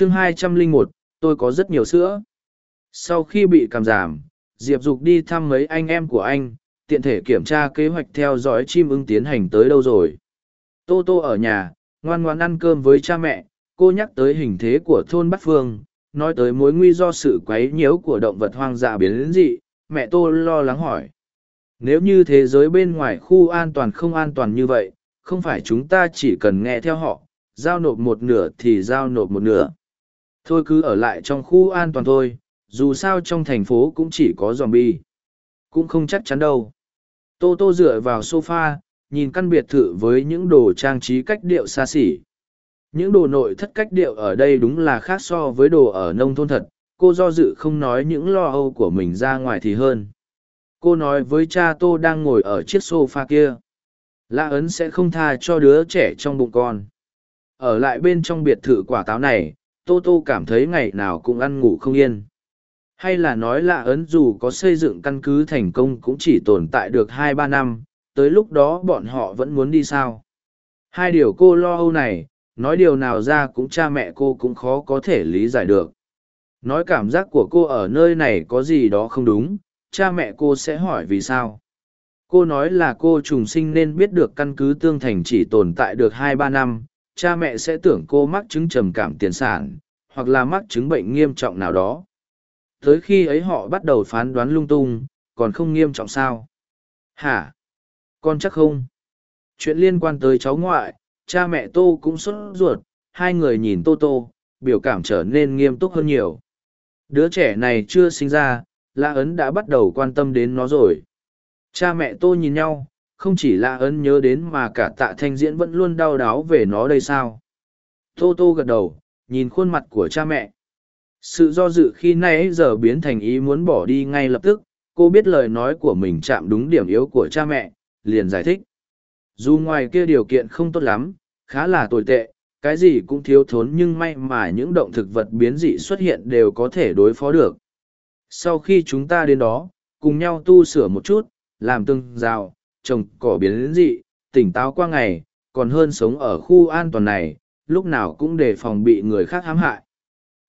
chương hai trăm linh một, tôi có rất nhiều sữa. Sau khi bị cảm giảm, diệp dục đi thăm mấy anh em của anh, tiện thể kiểm tra kế hoạch theo dõi chim ưng tiến hành tới đâu rồi. Tô tô ở nhà, ngoan ngoan ăn cơm với cha mẹ, cô nhắc tới hình thế của thôn bát phương, nói tới mối nguy do sự quấy nhiễu của động vật hoang dã biến đến dị, mẹ tô lo lắng hỏi. Nếu như thế giới bên ngoài khu an toàn không an toàn như vậy, không phải chúng ta chỉ cần nghe theo họ, giao nộp một nửa thì giao nộp một nửa thôi cứ ở lại trong khu an toàn thôi, dù sao trong thành phố cũng chỉ có dòm bi cũng không chắc chắn đâu. Tô tô dựa vào s o f a nhìn căn biệt thự với những đồ trang trí cách điệu xa xỉ. Những đồ nội thất cách điệu ở đây đúng là khác so với đồ ở nông thôn thật. Cô do dự không nói những lo âu của mình ra ngoài thì hơn. Cô nói với cha tô đang ngồi ở chiếc s o f a kia. Lã ấn sẽ không tha cho đứa trẻ trong bụng con. Ở lại bên trong biệt thự quả táo này tô tô cảm thấy ngày nào cũng ăn ngủ không yên. Hay là nói lạ ấn dù có xây dựng căn cứ thành công cũng chỉ tồn tại được hai ba năm, tới lúc đó bọn họ vẫn muốn đi sao? Hai điều cô lo âu này, nói điều nào ra cũng cha mẹ cô cũng khó có thể lý giải được. Nói cảm giác của cô ở nơi này có gì đó không đúng, cha mẹ cô sẽ hỏi vì sao? Cô nói là cô trùng sinh nên biết được căn cứ tương thành chỉ tồn tại được hai ba năm, cha mẹ sẽ tưởng cô mắc chứng trầm cảm tiền sản hoặc là mắc chứng bệnh nghiêm trọng nào đó. Tới khi ấy họ bắt đầu phán đoán lung tung, còn không nghiêm trọng sao? Hả? Con chắc không? Chuyện liên quan tới cháu ngoại, cha mẹ tô cũng sốt ruột, hai người nhìn tô tô, biểu cảm trở nên nghiêm túc hơn nhiều. Đứa trẻ này chưa sinh ra, la ấn đã bắt đầu quan tâm đến nó rồi. Cha mẹ tô nhìn nhau, không chỉ la ấn nhớ đến mà cả tạ thanh diễn vẫn luôn đau đáu về nó đây sao? Tô tô gật đầu nhìn khuôn mặt của cha mẹ. Sự do dự khi nãy giờ biến thành ý muốn bỏ đi ngay lập tức, cô biết lời nói của mình chạm đúng điểm yếu của cha mẹ, liền giải thích. Dù ngoài kia điều kiện không tốt lắm, khá là tồi tệ, cái gì cũng thiếu thốn nhưng may mà những động thực vật biến dị xuất hiện đều có thể đối phó được. Sau khi chúng ta đến đó, cùng nhau tu sửa một chút, làm tương rào, trồng cỏ biến dị, tỉnh táo qua ngày, còn hơn sống ở khu an toàn này lúc nào cũng đề phòng bị người khác hãm hại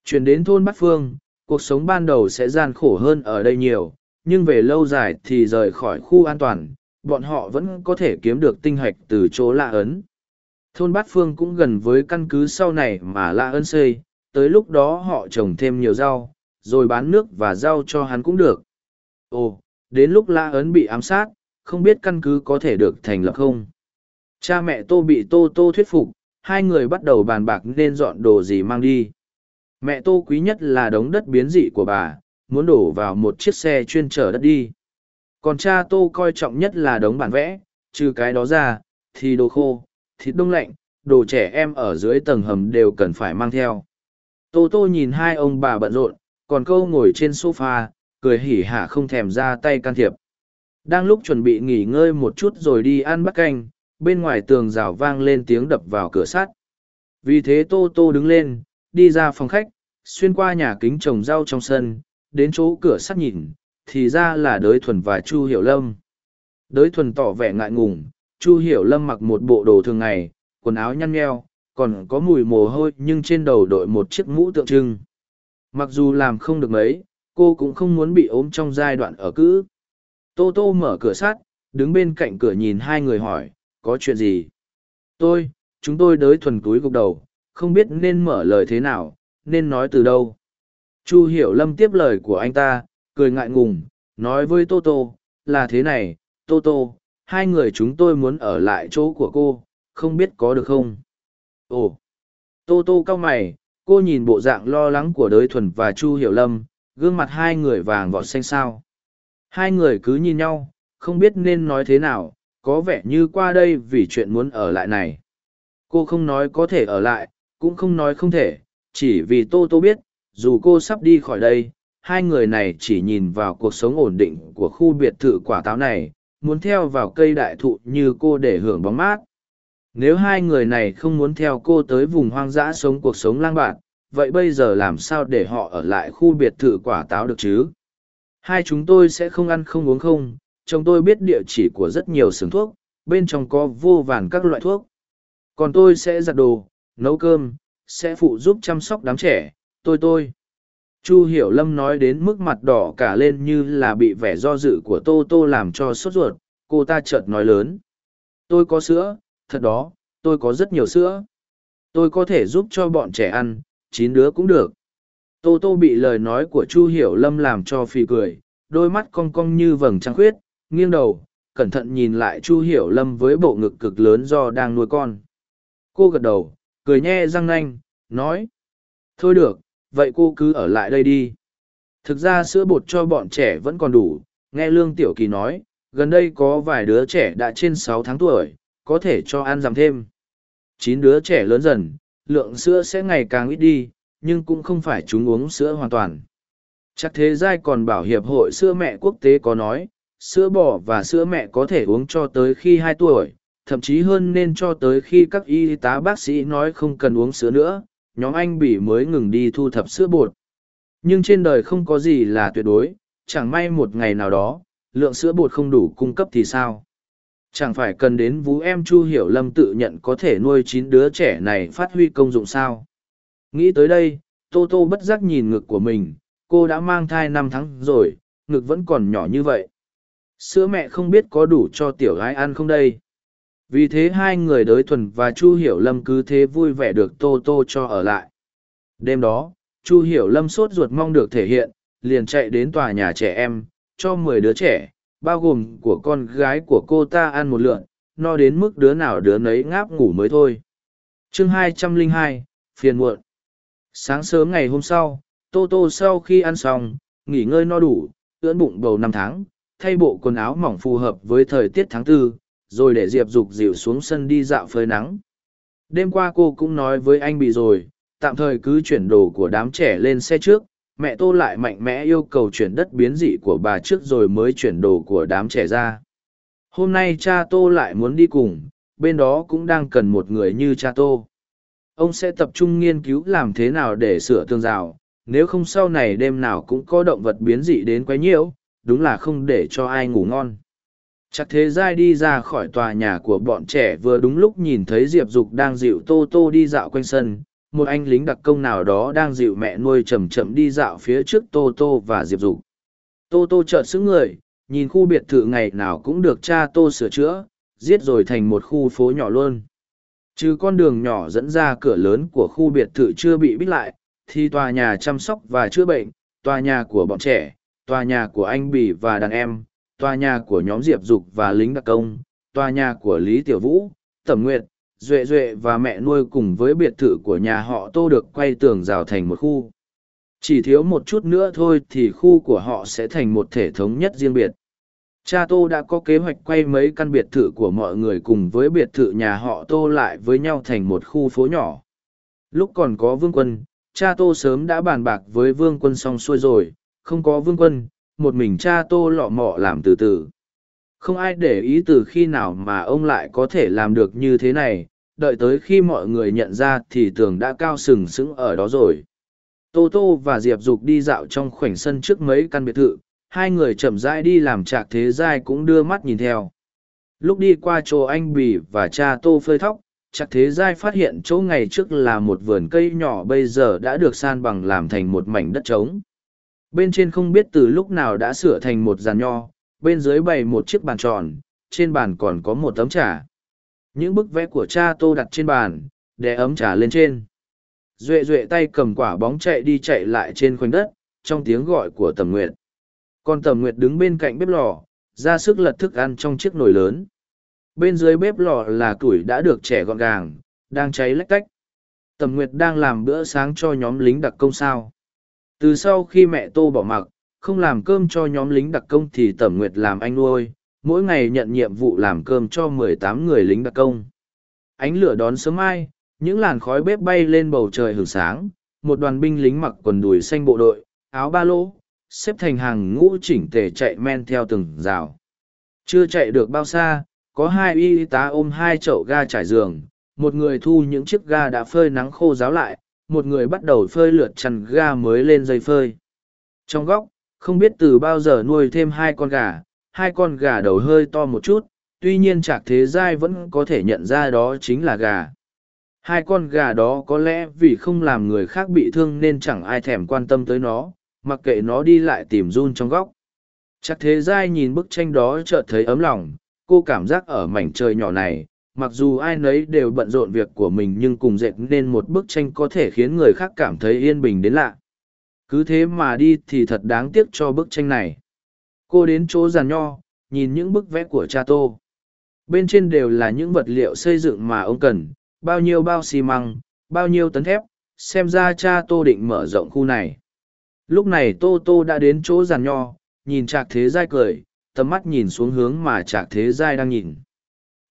Chuyển đến thôn Bát Phương, cuộc sống ban đầu sẽ gian khổ hơn ở đây nhiều, nhưng về lâu dài thì rời khỏi khu an toàn, bọn họ vẫn có thể kiếm được tinh hạch từ chỗ lạ ấn. Thôn Bát Phương cũng gần với căn cứ sau này mà lạ ấn xây, tới lúc đó họ trồng thêm nhiều rau, rồi bán nước và rau cho hắn cũng được. Ồ, đến lúc lạ ấn bị ám sát, không biết căn cứ có thể được thành lập không? Cha mẹ Tô bị Tô Tô thuyết phục, hai người bắt đầu bàn bạc nên dọn đồ gì mang đi. Mẹ tô quý nhất là đống đất biến dị của bà muốn đổ vào một chiếc xe chuyên chở đất đi. Còn cha tô coi trọng nhất là đống bản vẽ trừ cái đó ra thì đồ khô thịt đông lạnh đồ trẻ em ở dưới tầng hầm đều cần phải mang theo. Tô tô nhìn hai ông bà bận rộn còn câu ngồi trên sofa, cười hỉ hả không thèm ra tay can thiệp. Đang lúc chuẩn bị nghỉ ngơi một chút rồi đi ăn bắt canh bên ngoài tường rào vang lên tiếng đập vào cửa sắt vì thế tô tô đứng lên đi ra phòng khách, xuyên qua nhà kính trồng rau trong sân, đến chỗ cửa sắt nhìn, thì ra là đới thuần và Chu Hiểu Lâm. Đới thuần tỏ vẻ ngại ngùng, Chu Hiểu Lâm mặc một bộ đồ thường ngày, quần áo nhăn nheo, còn có mùi mồ hôi nhưng trên đầu đội một chiếc mũ tượng trưng. Mặc dù làm không được mấy, cô cũng không muốn bị ốm trong giai đoạn ở cữ. Tô Tô mở cửa sắt, đứng bên cạnh cửa nhìn hai người hỏi, có chuyện gì? Tôi, chúng tôi đới thuần túi gục đầu, không biết nên mở lời thế nào, nên nói từ đâu. Chu Hiểu Lâm tiếp lời của anh ta, cười ngại ngùng, nói với Tô Tô, là thế này, Tô Tô, hai người chúng tôi muốn ở lại chỗ của cô, không biết có được không? Ồ! Tô Tô cau mày, cô nhìn bộ dạng lo lắng của đới thuần và Chu Hiểu Lâm, gương mặt hai người vàng vọt xanh sao. Hai người cứ nhìn nhau, không biết nên nói thế nào, có vẻ như qua đây vì chuyện muốn ở lại này. Cô không nói có thể ở lại, cũng không nói không thể, chỉ vì Tô Tô biết, dù cô sắp đi khỏi đây, hai người này chỉ nhìn vào cuộc sống ổn định của khu biệt thự quả táo này, muốn theo vào cây đại thụ như cô để hưởng bóng mát. Nếu hai người này không muốn theo cô tới vùng hoang dã sống cuộc sống lang bạt, vậy bây giờ làm sao để họ ở lại khu biệt thự quả táo được chứ? Hai chúng tôi sẽ không ăn không uống không, chồng tôi biết địa chỉ của rất nhiều xưởng thuốc, bên trong có vô vàn các loại thuốc. Còn tôi sẽ giặt đồ, nấu cơm, sẽ phụ giúp chăm sóc đám trẻ, tôi tôi. Chu Hiểu Lâm nói đến mức mặt đỏ cả lên như là bị vẻ do dự của Tô Tô làm cho sốt ruột, cô ta chợt nói lớn. Tôi có sữa, thật đó, tôi có rất nhiều sữa. Tôi có thể giúp cho bọn trẻ ăn, chín đứa cũng được. Tô Tô bị lời nói của Chu Hiểu Lâm làm cho phì cười, đôi mắt cong cong như vầng trăng khuyết, nghiêng đầu, cẩn thận nhìn lại Chu Hiểu Lâm với bộ ngực cực lớn do đang nuôi con. Cô gật đầu, cười nhe răng nanh, nói. Thôi được, vậy cô cứ ở lại đây đi. Thực ra sữa bột cho bọn trẻ vẫn còn đủ, nghe Lương Tiểu Kỳ nói, gần đây có vài đứa trẻ đã trên sáu tháng tuổi, có thể cho ăn giảm thêm. Chín đứa trẻ lớn dần, lượng sữa sẽ ngày càng ít đi, nhưng cũng không phải chúng uống sữa hoàn toàn. Chắc thế giai còn bảo Hiệp hội sữa mẹ quốc tế có nói, sữa bò và sữa mẹ có thể uống cho tới khi hai tuổi, thậm chí hơn nên cho tới khi các y tá bác sĩ nói không cần uống sữa nữa, nhóm anh bỉ mới ngừng đi thu thập sữa bột. Nhưng trên đời không có gì là tuyệt đối, chẳng may một ngày nào đó, lượng sữa bột không đủ cung cấp thì sao? Chẳng phải cần đến vú em Chu Hiểu Lâm tự nhận có thể nuôi chín đứa trẻ này phát huy công dụng sao? Nghĩ tới đây, Tô Tô bất giác nhìn ngực của mình, cô đã mang thai năm tháng rồi, ngực vẫn còn nhỏ như vậy. Sữa mẹ không biết có đủ cho tiểu gái ăn không đây? Vì thế hai người đới thuần và Chu Hiểu Lâm cứ thế vui vẻ được Tô Tô cho ở lại. Đêm đó, Chu Hiểu Lâm sốt ruột mong được thể hiện, liền chạy đến tòa nhà trẻ em, cho mười đứa trẻ, bao gồm của con gái của cô ta ăn một lượn, no đến mức đứa nào đứa nấy ngáp ngủ mới thôi. chương hai trăm linh hai phiền muộn. Sáng sớm ngày hôm sau, Tô Tô sau khi ăn xong, nghỉ ngơi no đủ, ưỡn bụng bầu năm tháng, thay bộ quần áo mỏng phù hợp với thời tiết tháng tư, rồi để Diệp Dục dịu xuống sân đi dạo phơi nắng. Đêm qua cô cũng nói với anh bị rồi, tạm thời cứ chuyển đồ của đám trẻ lên xe trước, mẹ Tô lại mạnh mẽ yêu cầu chuyển đất biến dị của bà trước rồi mới chuyển đồ của đám trẻ ra. Hôm nay cha Tô lại muốn đi cùng, bên đó cũng đang cần một người như cha Tô. Ông sẽ tập trung nghiên cứu làm thế nào để sửa tường rào, nếu không sau này đêm nào cũng có động vật biến dị đến quấy nhiễu, đúng là không để cho ai ngủ ngon. Chắc thế giai đi ra khỏi tòa nhà của bọn trẻ vừa đúng lúc nhìn thấy Diệp Dục đang dịu Tô Tô đi dạo quanh sân, một anh lính đặc công nào đó đang dịu mẹ nuôi chậm chậm đi dạo phía trước Tô Tô và Diệp Dục. Tô Tô chợt xứng người, nhìn khu biệt thự ngày nào cũng được cha Tô sửa chữa, giết rồi thành một khu phố nhỏ luôn. Trừ con đường nhỏ dẫn ra cửa lớn của khu biệt thự chưa bị bít lại, thì tòa nhà chăm sóc và chữa bệnh, tòa nhà của bọn trẻ, tòa nhà của anh Bỉ và đàn em, tòa nhà của nhóm Diệp Dục và lính đặc công, tòa nhà của Lý Tiểu Vũ, Tẩm Nguyệt, Duệ Duệ và mẹ nuôi cùng với biệt thự của nhà họ Tô được quay tường rào thành một khu. Chỉ thiếu một chút nữa thôi thì khu của họ sẽ thành một thể thống nhất riêng biệt. Cha Tô đã có kế hoạch quay mấy căn biệt thự của mọi người cùng với biệt thự nhà họ Tô lại với nhau thành một khu phố nhỏ. Lúc còn có vương quân, cha Tô sớm đã bàn bạc với vương quân xong xuôi rồi, không có vương quân, một mình cha Tô lọ mọ làm từ từ. Không ai để ý từ khi nào mà ông lại có thể làm được như thế này, đợi tới khi mọi người nhận ra thì tường đã cao sừng sững ở đó rồi. Tô Tô và Diệp Dục đi dạo trong khoảnh sân trước mấy căn biệt thự, hai người chậm rãi đi làm trạc thế giai cũng đưa mắt nhìn theo. Lúc đi qua chỗ anh Bì và cha Tô phơi thóc, trạc thế giai phát hiện chỗ ngày trước là một vườn cây nhỏ bây giờ đã được san bằng làm thành một mảnh đất trống. Bên trên không biết từ lúc nào đã sửa thành một giàn nho, bên dưới bày một chiếc bàn tròn, trên bàn còn có một tấm trà. Những bức vẽ của cha tô đặt trên bàn, để ấm trà lên trên. Duệ duệ tay cầm quả bóng chạy đi chạy lại trên khoảnh đất, trong tiếng gọi của tầm nguyệt. Còn tầm nguyệt đứng bên cạnh bếp lò, ra sức lật thức ăn trong chiếc nồi lớn. Bên dưới bếp lò là củi đã được trẻ gọn gàng, đang cháy lách cách. Tầm nguyệt đang làm bữa sáng cho nhóm lính đặc công sao. Từ sau khi mẹ tô bỏ mặc, không làm cơm cho nhóm lính đặc công thì tẩm nguyệt làm anh nuôi, mỗi ngày nhận nhiệm vụ làm cơm cho mười tám người lính đặc công. Ánh lửa đón sớm mai, những làn khói bếp bay lên bầu trời hưởng sáng, một đoàn binh lính mặc quần đùi xanh bộ đội, áo ba lô, xếp thành hàng ngũ chỉnh tề chạy men theo từng rào. Chưa chạy được bao xa, có hai y tá ôm hai chậu ga trải giường, một người thu những chiếc ga đã phơi nắng khô ráo lại, một người bắt đầu phơi lượt chăn ga mới lên dây phơi. Trong góc, không biết từ bao giờ nuôi thêm hai con gà, hai con gà đầu hơi to một chút, tuy nhiên chạc thế giai vẫn có thể nhận ra đó chính là gà. hai con gà đó có lẽ vì không làm người khác bị thương nên chẳng ai thèm quan tâm tới nó mặc kệ nó đi lại tìm run trong góc chắc thế giai nhìn bức tranh đó chợt thấy ấm lòng cô cảm giác ở mảnh trời nhỏ này mặc dù ai nấy đều bận rộn việc của mình nhưng cùng dệt nên một bức tranh có thể khiến người khác cảm thấy yên bình đến lạ. Cứ thế mà đi thì thật đáng tiếc cho bức tranh này. Cô đến chỗ giàn nho, nhìn những bức vẽ của cha tô. Bên trên đều là những vật liệu xây dựng mà ông cần, bao nhiêu bao xi măng, bao nhiêu tấn thép, xem ra cha tô định mở rộng khu này. Lúc này tô tô đã đến chỗ giàn nho, nhìn trạc thế giai cười, tầm mắt nhìn xuống hướng mà trạc thế giai đang nhìn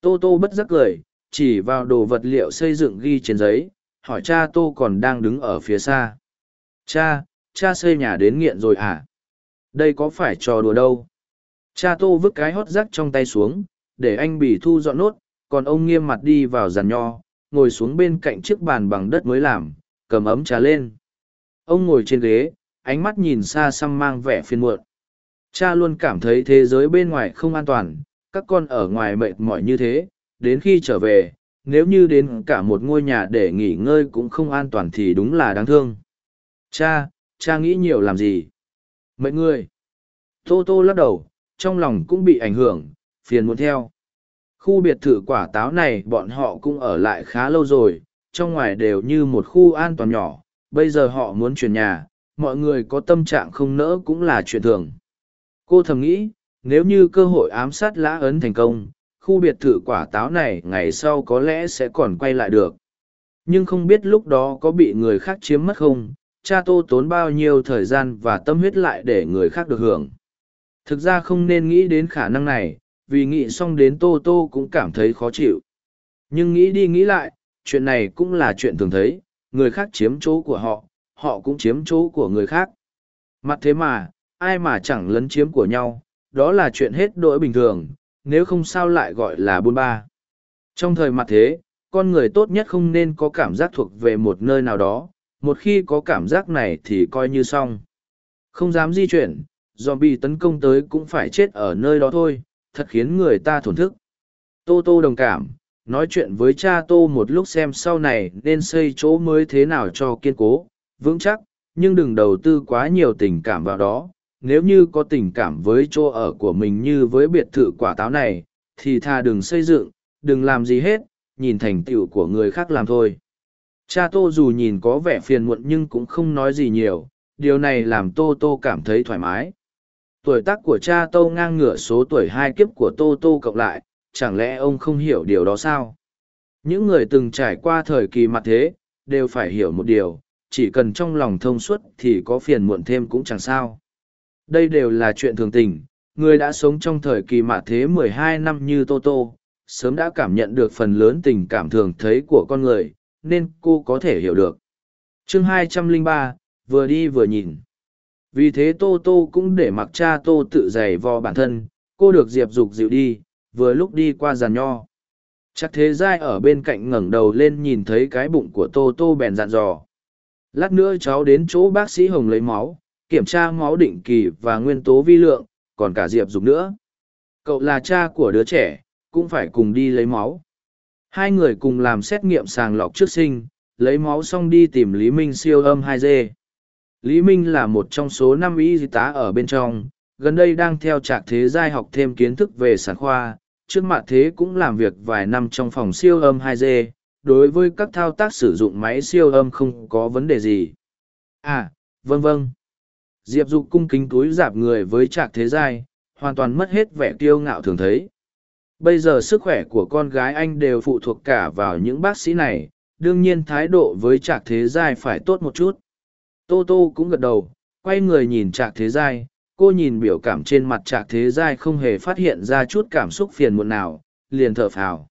tô tô bất giác cười chỉ vào đồ vật liệu xây dựng ghi trên giấy, hỏi cha tô còn đang đứng ở phía xa. Cha cha xây nhà đến nghiện rồi à? Đây có phải trò đùa đâu? Cha tô vứt cái hót rác trong tay xuống, để anh bỉ thu dọn nốt, còn ông nghiêm mặt đi vào giàn nho, ngồi xuống bên cạnh chiếc bàn bằng đất mới làm, cầm ấm trà lên. Ông ngồi trên ghế, ánh mắt nhìn xa xăm mang vẻ phiên muộn. Cha luôn cảm thấy thế giới bên ngoài không an toàn các con ở ngoài mệt mỏi như thế, đến khi trở về, nếu như đến cả một ngôi nhà để nghỉ ngơi cũng không an toàn thì đúng là đáng thương. Cha cha nghĩ nhiều làm gì? Mệnh người. tô tô lắc đầu, trong lòng cũng bị ảnh hưởng, phiền muốn theo. Khu biệt thự quả táo này bọn họ cũng ở lại khá lâu rồi, trong ngoài đều như một khu an toàn nhỏ, bây giờ họ muốn chuyển nhà, mọi người có tâm trạng không nỡ cũng là chuyện thường. Cô thầm nghĩ nếu như cơ hội ám sát lã ấn thành công, khu biệt thự quả táo này ngày sau có lẽ sẽ còn quay lại được. Nhưng không biết lúc đó có bị người khác chiếm mất không, cha tô tốn bao nhiêu thời gian và tâm huyết lại để người khác được hưởng. Thực ra không nên nghĩ đến khả năng này, vì nghĩ xong đến tô tô cũng cảm thấy khó chịu. Nhưng nghĩ đi nghĩ lại, chuyện này cũng là chuyện thường thấy, người khác chiếm chỗ của họ họ cũng chiếm chỗ của người khác. Mặt thế mà, ai mà chẳng lấn chiếm của nhau đó là chuyện hết đỗi bình thường, nếu không sao lại gọi là buôn ba. Trong thời mặt thế, con người tốt nhất không nên có cảm giác thuộc về một nơi nào đó, một khi có cảm giác này thì coi như xong. Không dám di chuyển, zombie bị tấn công tới cũng phải chết ở nơi đó thôi, thật khiến người ta thổn thức. Tô tô đồng cảm, nói chuyện với cha tô một lúc xem sau này nên xây chỗ mới thế nào cho kiên cố, vững chắc, nhưng đừng đầu tư quá nhiều tình cảm vào đó nếu như có tình cảm với chỗ ở của mình như với biệt thự quả táo này, thì tha đừng xây dựng, đừng làm gì hết, nhìn thành tựu của người khác làm thôi. Cha tô dù nhìn có vẻ phiền muộn nhưng cũng không nói gì nhiều, điều này làm tô tô cảm thấy thoải mái. Tuổi tác của cha tô ngang ngửa số tuổi hai kiếp của tô tô cộng lại, chẳng lẽ ông không hiểu điều đó sao? Những người từng trải qua thời kỳ mặt thế, đều phải hiểu một điều, chỉ cần trong lòng thông suốt thì có phiền muộn thêm cũng chẳng sao đây đều là chuyện thường tình, người đã sống trong thời kỳ mạ thế mười hai năm như tô tô, sớm đã cảm nhận được phần lớn tình cảm thường thấy của con người, nên cô có thể hiểu được. Chương hai trăm lẻ ba, vừa đi vừa nhìn. Vì thế tô tô cũng để mặc cha tô tự giày vò bản thân, cô được diệp dục dịu đi, vừa lúc đi qua giàn nho. Chắc thế giai ở bên cạnh ngẩng đầu lên nhìn thấy cái bụng của tô tô bèn dặn dò. Lát nữa cháu đến chỗ bác sĩ hồng lấy máu kiểm tra máu định kỳ và nguyên tố vi lượng còn cả diệp dục nữa cậu là cha của đứa trẻ cũng phải cùng đi lấy máu hai người cùng làm xét nghiệm sàng lọc trước sinh lấy máu xong đi tìm lý minh siêu âm 2D. lý minh là một trong số năm y tá ở bên trong gần đây đang theo trạc thế giai học thêm kiến thức về sản khoa trước mặt thế cũng làm việc vài năm trong phòng siêu âm 2G, đối với các thao tác sử dụng máy siêu âm không có vấn đề gì. À, vâng vâng. Diệp Dục cung kính túi dạp người với trạc thế giai, hoàn toàn mất hết vẻ kiêu ngạo thường thấy. Bây giờ sức khỏe của con gái anh đều phụ thuộc cả vào những bác sĩ này, đương nhiên thái độ với trạc thế giai phải tốt một chút. Tô Tô cũng gật đầu, quay người nhìn trạc thế giai, cô nhìn biểu cảm trên mặt trạc thế giai không hề phát hiện ra chút cảm xúc phiền muộn nào, liền thở phào.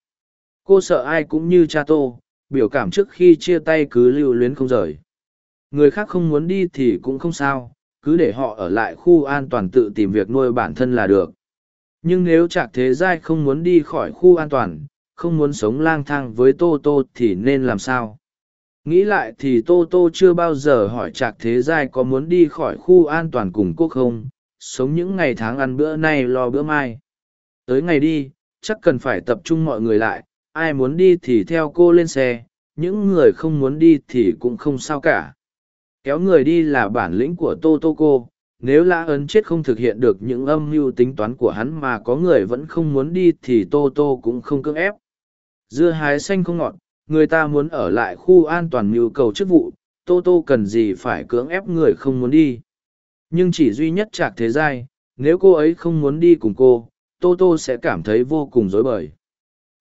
Cô sợ ai cũng như cha Tô, biểu cảm trước khi chia tay cứ lưu luyến không rời. Người khác không muốn đi thì cũng không sao, cứ để họ ở lại khu an toàn tự tìm việc nuôi bản thân là được. Nhưng nếu trạc thế giai không muốn đi khỏi khu an toàn, không muốn sống lang thang với Tô Tô thì nên làm sao? Nghĩ lại thì Tô Tô chưa bao giờ hỏi trạc thế giai có muốn đi khỏi khu an toàn cùng cô không, sống những ngày tháng ăn bữa nay lo bữa mai. Tới ngày đi, chắc cần phải tập trung mọi người lại, ai muốn đi thì theo cô lên xe, những người không muốn đi thì cũng không sao cả kéo người đi là bản lĩnh của tô tô cô nếu lã ấn chết không thực hiện được những âm mưu tính toán của hắn mà có người vẫn không muốn đi thì tô tô cũng không cưỡng ép. Dưa hái xanh không ngọt, người ta muốn ở lại khu an toàn mưu cầu chức vụ tô tô cần gì phải cưỡng ép người không muốn đi. Nhưng chỉ duy nhất trạc thế giai, nếu cô ấy không muốn đi cùng cô tô tô sẽ cảm thấy vô cùng rối bời.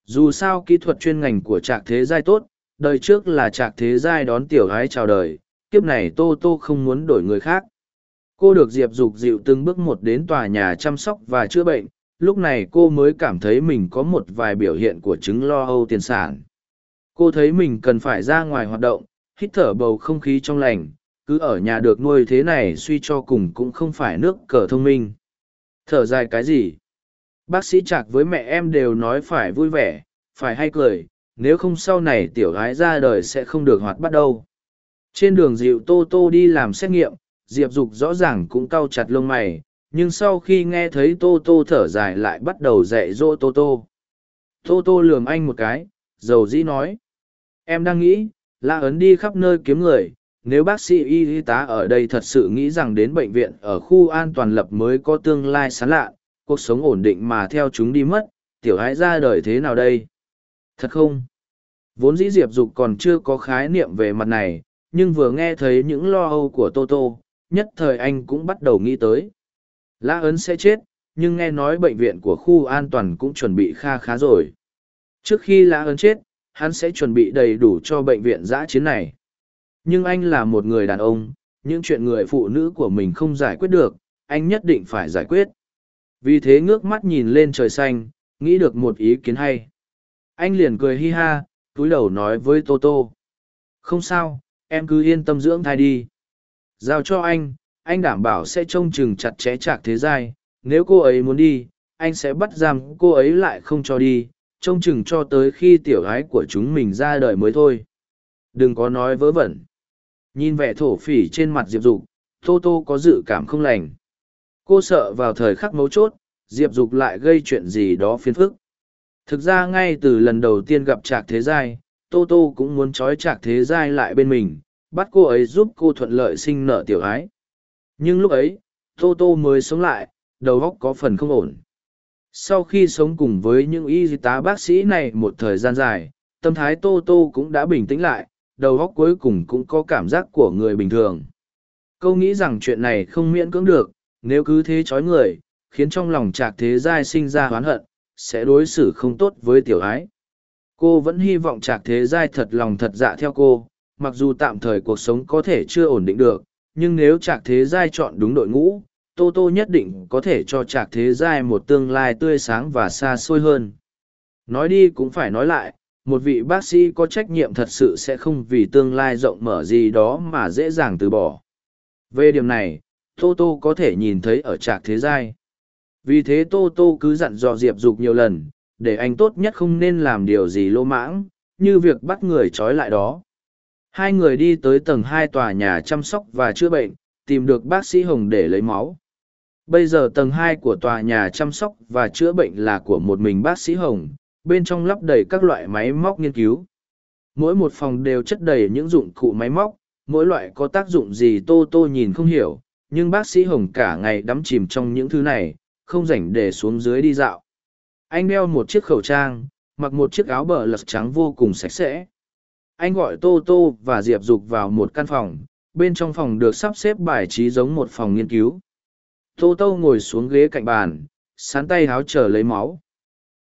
Dù sao kỹ thuật chuyên ngành của trạc thế giai tốt, đời trước là trạc thế giai đón tiểu gái chào đời kiếp này tô tô không muốn đổi người khác. Cô được diệp dục dịu từng bước một đến tòa nhà chăm sóc và chữa bệnh, lúc này cô mới cảm thấy mình có một vài biểu hiện của chứng lo âu tiền sản. Cô thấy mình cần phải ra ngoài hoạt động, hít thở bầu không khí trong lành, cứ ở nhà được nuôi thế này suy cho cùng cũng không phải nước cờ thông minh. Thở dài cái gì? Bác sĩ chạc với mẹ em đều nói phải vui vẻ, phải hay cười, nếu không sau này tiểu gái ra đời sẽ không được hoạt bắt đâu trên đường dịu tô tô đi làm xét nghiệm, diệp dục rõ ràng cũng cau chặt lông mày, nhưng sau khi nghe thấy tô tô thở dài lại bắt đầu dạy dỗ tô tô. Tô tô lườm anh một cái, dầu dĩ nói, em đang nghĩ, la ấn đi khắp nơi kiếm người, nếu bác sĩ y tá ở đây thật sự nghĩ rằng đến bệnh viện ở khu an toàn lập mới có tương lai sán lạ, cuộc sống ổn định mà theo chúng đi mất, tiểu hãi ra đời thế nào đây? Thật không? Vốn dĩ diệp dục còn chưa có khái niệm về mặt này nhưng vừa nghe thấy những lo âu của tô tô, nhất thời anh cũng bắt đầu nghĩ tới. Lã ấn sẽ chết, nhưng nghe nói bệnh viện của khu an toàn cũng chuẩn bị kha khá rồi. Trước khi lã ấn chết, hắn sẽ chuẩn bị đầy đủ cho bệnh viện giã chiến này. Nhưng anh là một người đàn ông, những chuyện người phụ nữ của mình không giải quyết được, anh nhất định phải giải quyết. Vì thế ngước mắt nhìn lên trời xanh, nghĩ được một ý kiến hay. Anh liền cười hi ha, túi đầu nói với tô tô. Không sao em cứ yên tâm dưỡng thai đi. Giao cho anh anh đảm bảo sẽ trông chừng chặt chẽ chạc thế giai. Nếu cô ấy muốn đi, anh sẽ bắt giam cô ấy lại không cho đi, trông chừng cho tới khi tiểu gái của chúng mình ra đời mới thôi. Đừng có nói vớ vẩn. Nhìn vẻ thổ phỉ trên mặt diệp dục, tô tô có dự cảm không lành. Cô sợ vào thời khắc mấu chốt, diệp dục lại gây chuyện gì đó phiền phức. Thực ra ngay từ lần đầu tiên gặp trạc thế giai tô tô cũng muốn trói chạc thế giai lại bên mình, bắt cô ấy giúp cô thuận lợi sinh nợ tiểu ái. Nhưng lúc ấy, tô tô mới sống lại, đầu óc có phần không ổn. Sau khi sống cùng với những y tá bác sĩ này một thời gian dài, tâm thái tô tô cũng đã bình tĩnh lại, đầu óc cuối cùng cũng có cảm giác của người bình thường. Câu nghĩ rằng chuyện này không miễn cưỡng được, nếu cứ thế trói người, khiến trong lòng trạc thế giai sinh ra oán hận, sẽ đối xử không tốt với tiểu ái cô vẫn hy vọng trạc thế giai thật lòng thật dạ theo cô, mặc dù tạm thời cuộc sống có thể chưa ổn định được, nhưng nếu trạc thế giai chọn đúng đội ngũ, tô tô nhất định có thể cho trạc thế giai một tương lai tươi sáng và xa xôi hơn. Nói đi cũng phải nói lại, một vị bác sĩ có trách nhiệm thật sự sẽ không vì tương lai rộng mở gì đó mà dễ dàng từ bỏ. Về điểm này, tô tô có thể nhìn thấy ở trạc thế giai. Vì thế tô tô cứ dặn dò diệp dục nhiều lần để anh tốt nhất không nên làm điều gì lô mãng, như việc bắt người trói lại đó. Hai người đi tới tầng hai tòa nhà chăm sóc và chữa bệnh, tìm được bác sĩ hồng để lấy máu. Bây giờ tầng hai của tòa nhà chăm sóc và chữa bệnh là của một mình bác sĩ hồng, bên trong lắp đầy các loại máy móc nghiên cứu. Mỗi một phòng đều chất đầy những dụng cụ máy móc, mỗi loại có tác dụng gì tô tô nhìn không hiểu, nhưng bác sĩ hồng cả ngày đắm chìm trong những thứ này, không rảnh để xuống dưới đi dạo anh đeo một chiếc khẩu trang, mặc một chiếc áo bờ lật trắng vô cùng sạch sẽ. Anh gọi tô tô và diệp dục vào một căn phòng, bên trong phòng được sắp xếp bài trí giống một phòng nghiên cứu. Tô tô ngồi xuống ghế cạnh bàn, sán tay áo chờ lấy máu.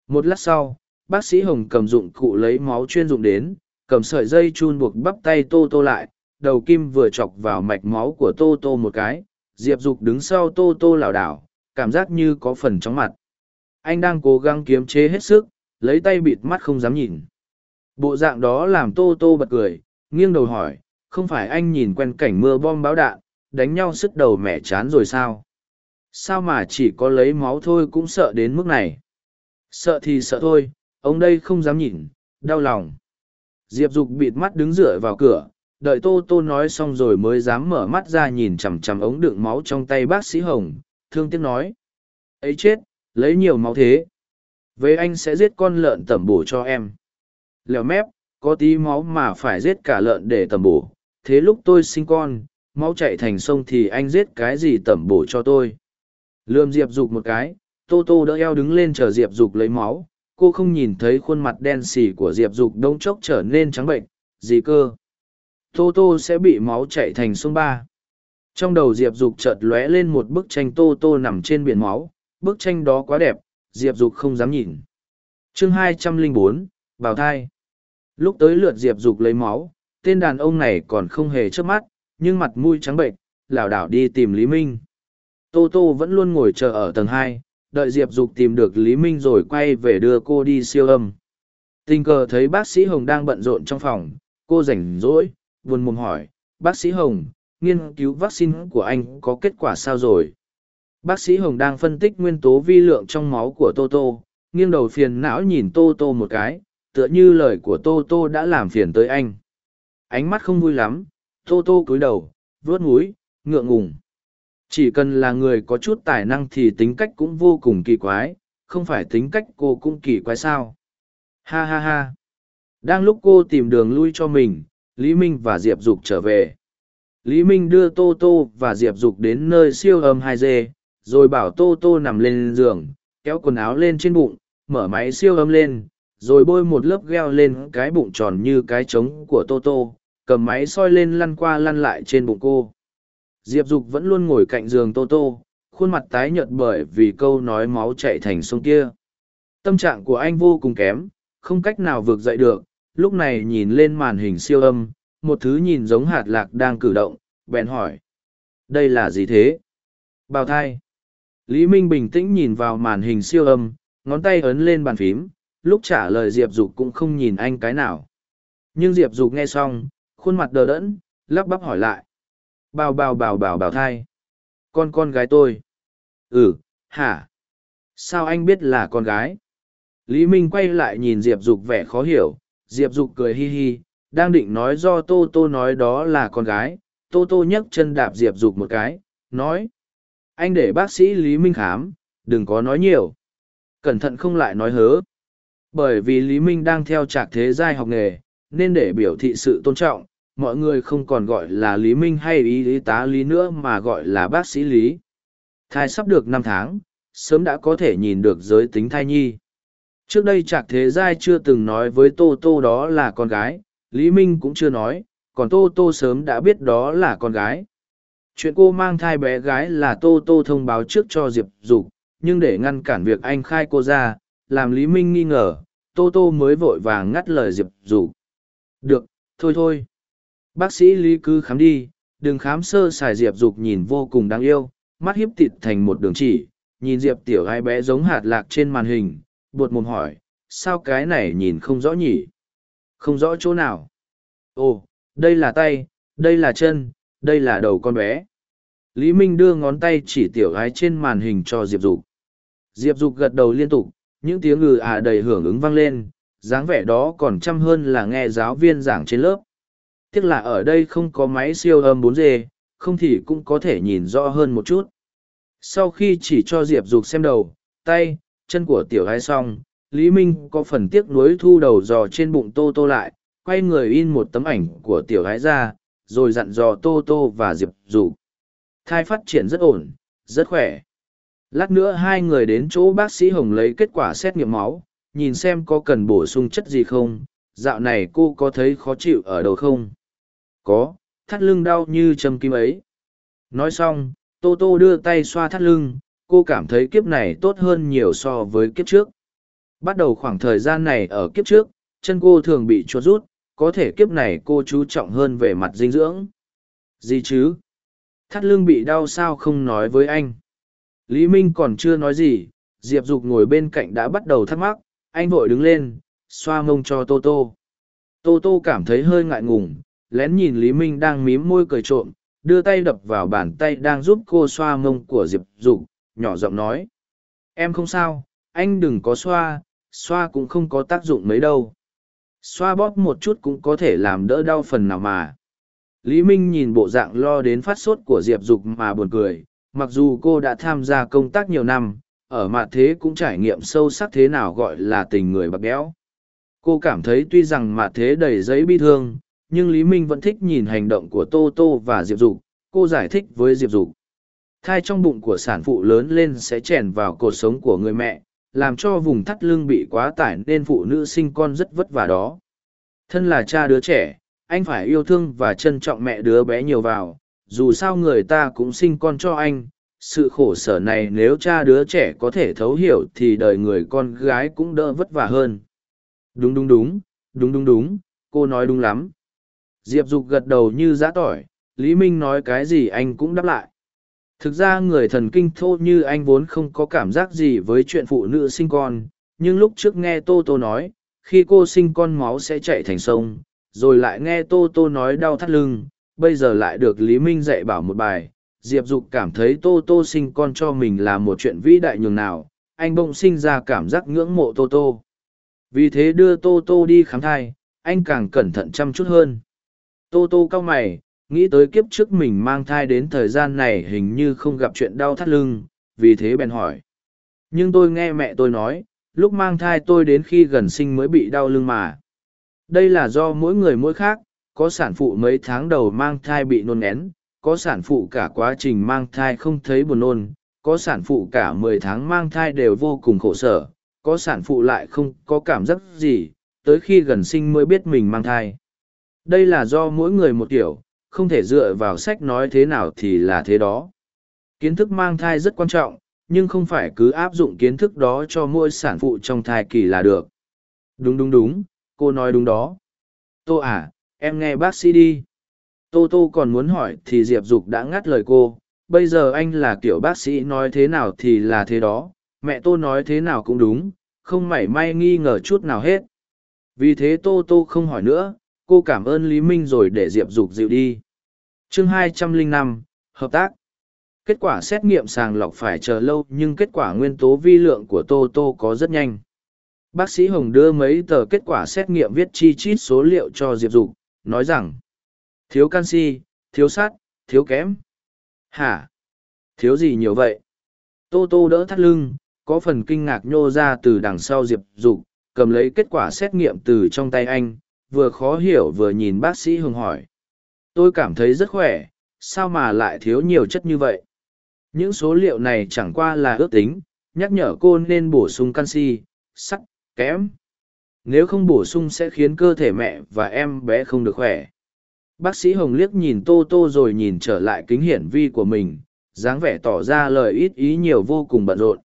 Một lát sau, bác sĩ hồng cầm dụng cụ lấy máu chuyên dụng đến, cầm sợi dây chun buộc bắp tay tô tô lại, đầu kim vừa chọc vào mạch máu của tô tô một cái. Diệp dục đứng sau tô tô lảo đảo, cảm giác như có phần chóng mặt anh đang cố gắng kiếm chế hết sức, lấy tay bịt mắt không dám nhìn. Bộ dạng đó làm tô tô bật cười, nghiêng đầu hỏi, không phải anh nhìn quen cảnh mưa bom báo đạn, đánh nhau sức đầu mẻ chán rồi sao? Sao mà chỉ có lấy máu thôi cũng sợ đến mức này? Sợ thì sợ thôi, ông đây không dám nhìn, đau lòng. Diệp dục bịt mắt đứng dựa vào cửa, đợi tô tô nói xong rồi mới dám mở mắt ra nhìn chằm chằm ống đựng máu trong tay bác sĩ hồng, thương tiếc nói. Ấy chết lấy nhiều máu thế. Với anh sẽ giết con lợn tẩm bổ cho em. Lèo mép, có tí máu mà phải giết cả lợn để tẩm bổ. Thế lúc tôi sinh con, máu chạy thành sông thì anh giết cái gì tẩm bổ cho tôi? Lườm diệp dục một cái, tô tô đỡ eo đứng lên chờ diệp dục lấy máu. Cô không nhìn thấy khuôn mặt đen xì của diệp dục đông chốc trở nên trắng bệnh gì cơ? Tô tô sẽ bị máu chạy thành sông ba. Trong đầu diệp dục chợt lóe lên một bức tranh tô tô nằm trên biển máu bức tranh đó quá đẹp, diệp dục không dám nhìn. Chương hai trăm linh bốn, bào thai. Lúc tới lượt diệp dục lấy máu, tên đàn ông này còn không hề chớp mắt, nhưng mặt mũi trắng bệnh lảo đảo đi tìm lý minh. Tô tô vẫn luôn ngồi chờ ở tầng hai, đợi diệp dục tìm được lý minh rồi quay về đưa cô đi siêu âm. Tình cờ thấy bác sĩ hồng đang bận rộn trong phòng, cô rảnh rỗi, buồn mồm hỏi, bác sĩ hồng, nghiên cứu vaccine của anh có kết quả sao rồi? Bác sĩ hồng đang phân tích nguyên tố vi lượng trong máu của tô tô nghiêng đầu phiền não nhìn tô tô một cái tựa như lời của tô tô đã làm phiền tới anh. Ánh mắt không vui lắm tô tô cúi đầu vuốt mũi, ngượng ngùng. Chỉ cần là người có chút tài năng thì tính cách cũng vô cùng kỳ quái không phải tính cách cô cũng kỳ quái sao? Ha ha ha. Đang lúc cô tìm đường lui cho mình lý minh và diệp dục trở về. Lý minh đưa tô tô và diệp dục đến nơi siêu âm hai g rồi bảo tô tô nằm lên giường, kéo quần áo lên trên bụng, mở máy siêu âm lên, rồi bôi một lớp gheo lên cái bụng tròn như cái trống của tô tô, cầm máy soi lên lăn qua lăn lại trên bụng cô. Diệp dục vẫn luôn ngồi cạnh giường tô tô, khuôn mặt tái nhợt bởi vì câu nói máu chạy thành sông kia. Tâm trạng của anh vô cùng kém, không cách nào vượt dậy được, lúc này nhìn lên màn hình siêu âm, một thứ nhìn giống hạt lạc đang cử động, bèn hỏi, đây là gì thế? Bào thai lý minh bình tĩnh nhìn vào màn hình siêu âm, ngón tay ấn lên bàn phím, lúc trả lời diệp dục cũng không nhìn anh cái nào. Nhưng diệp dục nghe xong, khuôn mặt đờ đẫn, lắp bắp hỏi lại. Bào bào bào bào bào thai? Con con gái tôi. Ừ hả? Sao anh biết là con gái? Lý minh quay lại nhìn diệp dục vẻ khó hiểu. Diệp dục cười hi hi, đang định nói do tô tô nói đó là con gái. Tô tô nhấc chân đạp diệp dục một cái, nói anh để bác sĩ lý minh khám, đừng có nói nhiều. Cẩn thận không lại nói hớ. Bởi vì lý minh đang theo trạc thế giai học nghề, nên để biểu thị sự tôn trọng, mọi người không còn gọi là lý minh hay y tá lý nữa mà gọi là bác sĩ lý. Thai sắp được năm tháng, sớm đã có thể nhìn được giới tính thai nhi. Trước đây trạc thế giai chưa từng nói với tô tô đó là con gái, lý minh cũng chưa nói, còn tô tô sớm đã biết đó là con gái chuyện cô mang thai bé gái là tô tô thông báo trước cho diệp dục, nhưng để ngăn cản việc anh khai cô ra, làm lý minh nghi ngờ, tô tô mới vội vàng ngắt lời diệp dục. Được, thôi thôi. Bác sĩ lý cứ khám đi, đừng khám sơ sài diệp dục nhìn vô cùng đáng yêu, mắt hiếp tịt thành một đường chỉ, nhìn diệp tiểu gái bé giống hạt lạc trên màn hình, buột mồm hỏi, sao cái này nhìn không rõ nhỉ? Không rõ chỗ nào? Ồ, đây là tay, đây là chân đây là đầu con bé. Lý minh đưa ngón tay chỉ tiểu gái trên màn hình cho diệp dục. Diệp dục gật đầu liên tục những tiếng ngừ ả đầy hưởng ứng vang lên dáng vẻ đó còn chăm hơn là nghe giáo viên giảng trên lớp. Tiếc là ở đây không có máy siêu âm 4G, không thì cũng có thể nhìn rõ hơn một chút. Sau khi chỉ cho Diệp Dục xem đầu, tay, chân của tiểu gái xong, Lý Minh có phần tiếc nuối thu đầu dò trên bụng Tô Tô lại, quay người in một tấm ảnh của tiểu gái ra, rồi dặn dò Tô Tô và Diệp Dục. Thai phát triển rất ổn, rất khỏe. Lát nữa hai người đến chỗ bác sĩ Hồng lấy kết quả xét nghiệm máu, nhìn xem có cần bổ sung chất gì không, dạo này cô có thấy khó chịu ở đâu không? có thắt lưng đau như châm kim ấy nói xong tô tô đưa tay xoa thắt lưng cô cảm thấy kiếp này tốt hơn nhiều so với kiếp trước bắt đầu khoảng thời gian này ở kiếp trước chân cô thường bị chuột rút có thể kiếp này cô chú trọng hơn về mặt dinh dưỡng gì chứ thắt lưng bị đau sao không nói với anh lý minh còn chưa nói gì diệp dục ngồi bên cạnh đã bắt đầu thắc mắc anh vội đứng lên xoa mông cho tô tô tô tô cảm thấy hơi ngại ngùng lén nhìn Lý Minh đang mím môi cười trộm, đưa tay đập vào bàn tay đang giúp cô xoa mông của Diệp Dục, nhỏ giọng nói. Em không sao, anh đừng có xoa, xoa cũng không có tác dụng mấy đâu. Xoa bóp một chút cũng có thể làm đỡ đau phần nào mà. Lý Minh nhìn bộ dạng lo đến phát sốt của Diệp Dục mà buồn cười, mặc dù cô đã tham gia công tác nhiều năm, ở mặt thế cũng trải nghiệm sâu sắc thế nào gọi là tình người bạc béo. cô cảm thấy tuy rằng mặt thế đầy giấy bi thương nhưng lý minh vẫn thích nhìn hành động của tô tô và diệp dục cô giải thích với diệp dục thai trong bụng của sản phụ lớn lên sẽ chèn vào cột sống của người mẹ làm cho vùng thắt lưng bị quá tải nên phụ nữ sinh con rất vất vả đó. Thân là cha đứa trẻ, anh phải yêu thương và trân trọng mẹ đứa bé nhiều vào, dù sao người ta cũng sinh con cho anh. Sự khổ sở này nếu cha đứa trẻ có thể thấu hiểu thì đời người con gái cũng đỡ vất vả hơn. Đúng đúng đúng đúng đúng đúng, cô nói đúng lắm. Diệp dục gật đầu như giã tỏi, lý minh nói cái gì anh cũng đáp lại thực ra người thần kinh thô như anh vốn không có cảm giác gì với chuyện phụ nữ sinh con, nhưng lúc trước nghe tô tô nói, khi cô sinh con máu sẽ chạy thành sông, rồi lại nghe tô tô nói đau thắt lưng, bây giờ lại được lý minh dạy bảo một bài, diệp dục cảm thấy tô tô sinh con cho mình là một chuyện vĩ đại nhường nào, anh bỗng sinh ra cảm giác ngưỡng mộ tô tô. Vì thế đưa tô tô đi khám thai, anh càng cẩn thận chăm chút hơn. Tô tô cau mày nghĩ tới kiếp trước mình mang thai đến thời gian này hình như không gặp chuyện đau thắt lưng, vì thế bèn hỏi. Nhưng tôi nghe mẹ tôi nói, lúc mang thai tôi đến khi gần sinh mới bị đau lưng mà. Đây là do mỗi người mỗi khác, có sản phụ mấy tháng đầu mang thai bị nôn én có sản phụ cả quá trình mang thai không thấy buồn nôn, có sản phụ cả mười tháng mang thai đều vô cùng khổ sở, có sản phụ lại không có cảm giác gì, tới khi gần sinh mới biết mình mang thai. Đây là do mỗi người một kiểu không thể dựa vào sách nói thế nào thì là thế đó. Kiến thức mang thai rất quan trọng, nhưng không phải cứ áp dụng kiến thức đó cho mỗi sản phụ trong thai kỳ là được. Đúng đúng đúng, cô nói đúng đó. Tô à em nghe bác sĩ đi. Tô tô còn muốn hỏi thì diệp dục đã ngắt lời cô. Bây giờ anh là kiểu bác sĩ nói thế nào thì là thế đó. Mẹ tô nói thế nào cũng đúng, không mảy may nghi ngờ chút nào hết. Vì thế tô tô không hỏi nữa cô cảm ơn lý minh rồi để diệp dục dịu đi. Chương hai trăm linh năm, hợp tác. Kết quả xét nghiệm sàng lọc phải chờ lâu, nhưng kết quả nguyên tố vi lượng của tô tô có rất nhanh. Bác sĩ hồng đưa mấy tờ kết quả xét nghiệm viết chi chít số liệu cho diệp dục, nói rằng, thiếu canxi, thiếu sắt, thiếu kém. Hả? Thiếu gì nhiều vậy? Tô tô đỡ thắt lưng, có phần kinh ngạc nhô ra từ đằng sau diệp dục, cầm lấy kết quả xét nghiệm từ trong tay anh vừa khó hiểu vừa nhìn bác sĩ hường hỏi. Tôi cảm thấy rất khỏe, sao mà lại thiếu nhiều chất như vậy? Những số liệu này chẳng qua là ước tính, nhắc nhở cô nên bổ sung canxi, sắt kém nếu không bổ sung sẽ khiến cơ thể mẹ và em bé không được khỏe. Bác sĩ hồng liếc nhìn tô tô rồi nhìn trở lại kính hiển vi của mình, dáng vẻ tỏ ra lời ít ý nhiều vô cùng bận rộn.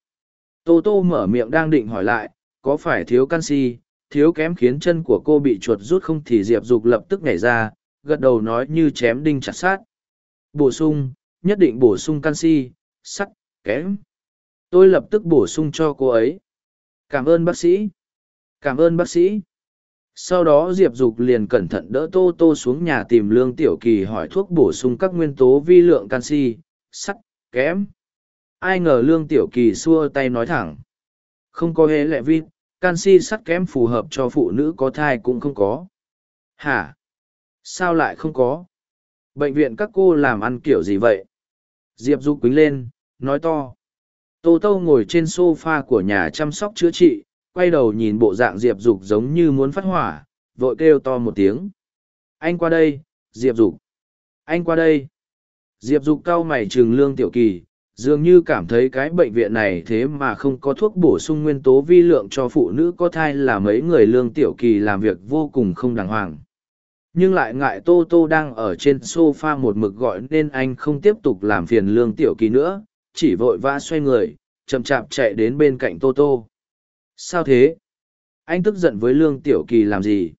Tô tô mở miệng đang định hỏi lại, có phải thiếu canxi thiếu kém khiến chân của cô bị chuột rút không thì diệp dục lập tức nhảy ra, gật đầu nói như chém đinh chặt sát. Bổ sung, nhất định bổ sung canxi, sắt kém tôi lập tức bổ sung cho cô ấy. Cảm ơn bác sĩ. Cảm ơn bác sĩ. Sau đó diệp dục liền cẩn thận đỡ tô tô xuống nhà tìm lương tiểu kỳ hỏi thuốc bổ sung các nguyên tố vi lượng canxi, sắt kém ai ngờ lương tiểu kỳ xua tay nói thẳng. Không có hễ lệ vi canxi sắt kém phù hợp cho phụ nữ có thai cũng không có. Hả? Sao lại không có? Bệnh viện các cô làm ăn kiểu gì vậy? Diệp dục quýnh lên, nói to. Tô tô ngồi trên s o f a của nhà chăm sóc chữa trị, quay đầu nhìn bộ dạng diệp dục giống như muốn phát hỏa, vội kêu to một tiếng. Anh qua đây, diệp dục. Anh qua đây. Diệp dục cau mày chừng lương tiểu kỳ dường như cảm thấy cái bệnh viện này thế mà không có thuốc bổ sung nguyên tố vi lượng cho phụ nữ có thai là mấy người lương tiểu kỳ làm việc vô cùng không đàng hoàng. Nhưng lại ngại tô tô đang ở trên s o f a một mực gọi nên anh không tiếp tục làm phiền lương tiểu kỳ nữa, chỉ vội vã xoay người, chậm chạp chạy đến bên cạnh tô tô. Sao thế? Anh tức giận với lương tiểu kỳ làm gì?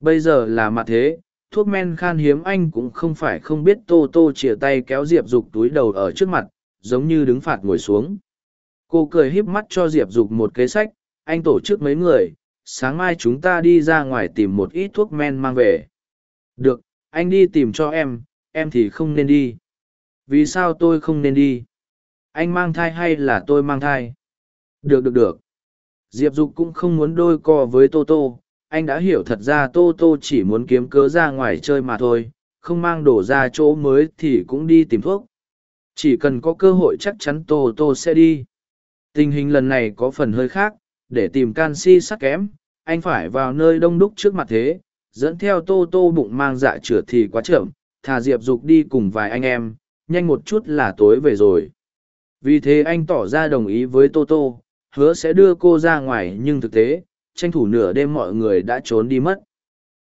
Bây giờ là mặt thế, thuốc men khan hiếm anh cũng không phải không biết tô tô chìa tay kéo diệp dục túi đầu ở trước mặt giống như đứng phạt ngồi xuống. Cô cười híp mắt cho diệp dục một kế sách, anh tổ chức mấy người, sáng mai chúng ta đi ra ngoài tìm một ít thuốc men mang về. Được, anh đi tìm cho em em thì không nên đi. Vì sao tôi không nên đi? Anh mang thai hay là tôi mang thai? Được được được. Diệp dục cũng không muốn đôi co với tô tô. Anh đã hiểu thật ra tô tô chỉ muốn kiếm cớ ra ngoài chơi mà thôi. Không mang đồ ra chỗ mới thì cũng đi tìm thuốc chỉ cần có cơ hội chắc chắn tô tô sẽ đi tình hình lần này có phần hơi khác để tìm canxi sắt kém anh phải vào nơi đông đúc trước mặt thế, dẫn theo tô tô bụng mang dạ chửa thì quá chậm, thà Diệp Dục đi cùng vài anh em, nhanh một chút là tối về rồi. Vì thế anh tỏ ra đồng ý với Tô Tô, hứa sẽ đưa cô ra ngoài nhưng thực tế, tranh thủ nửa đêm mọi người đã trốn đi mất.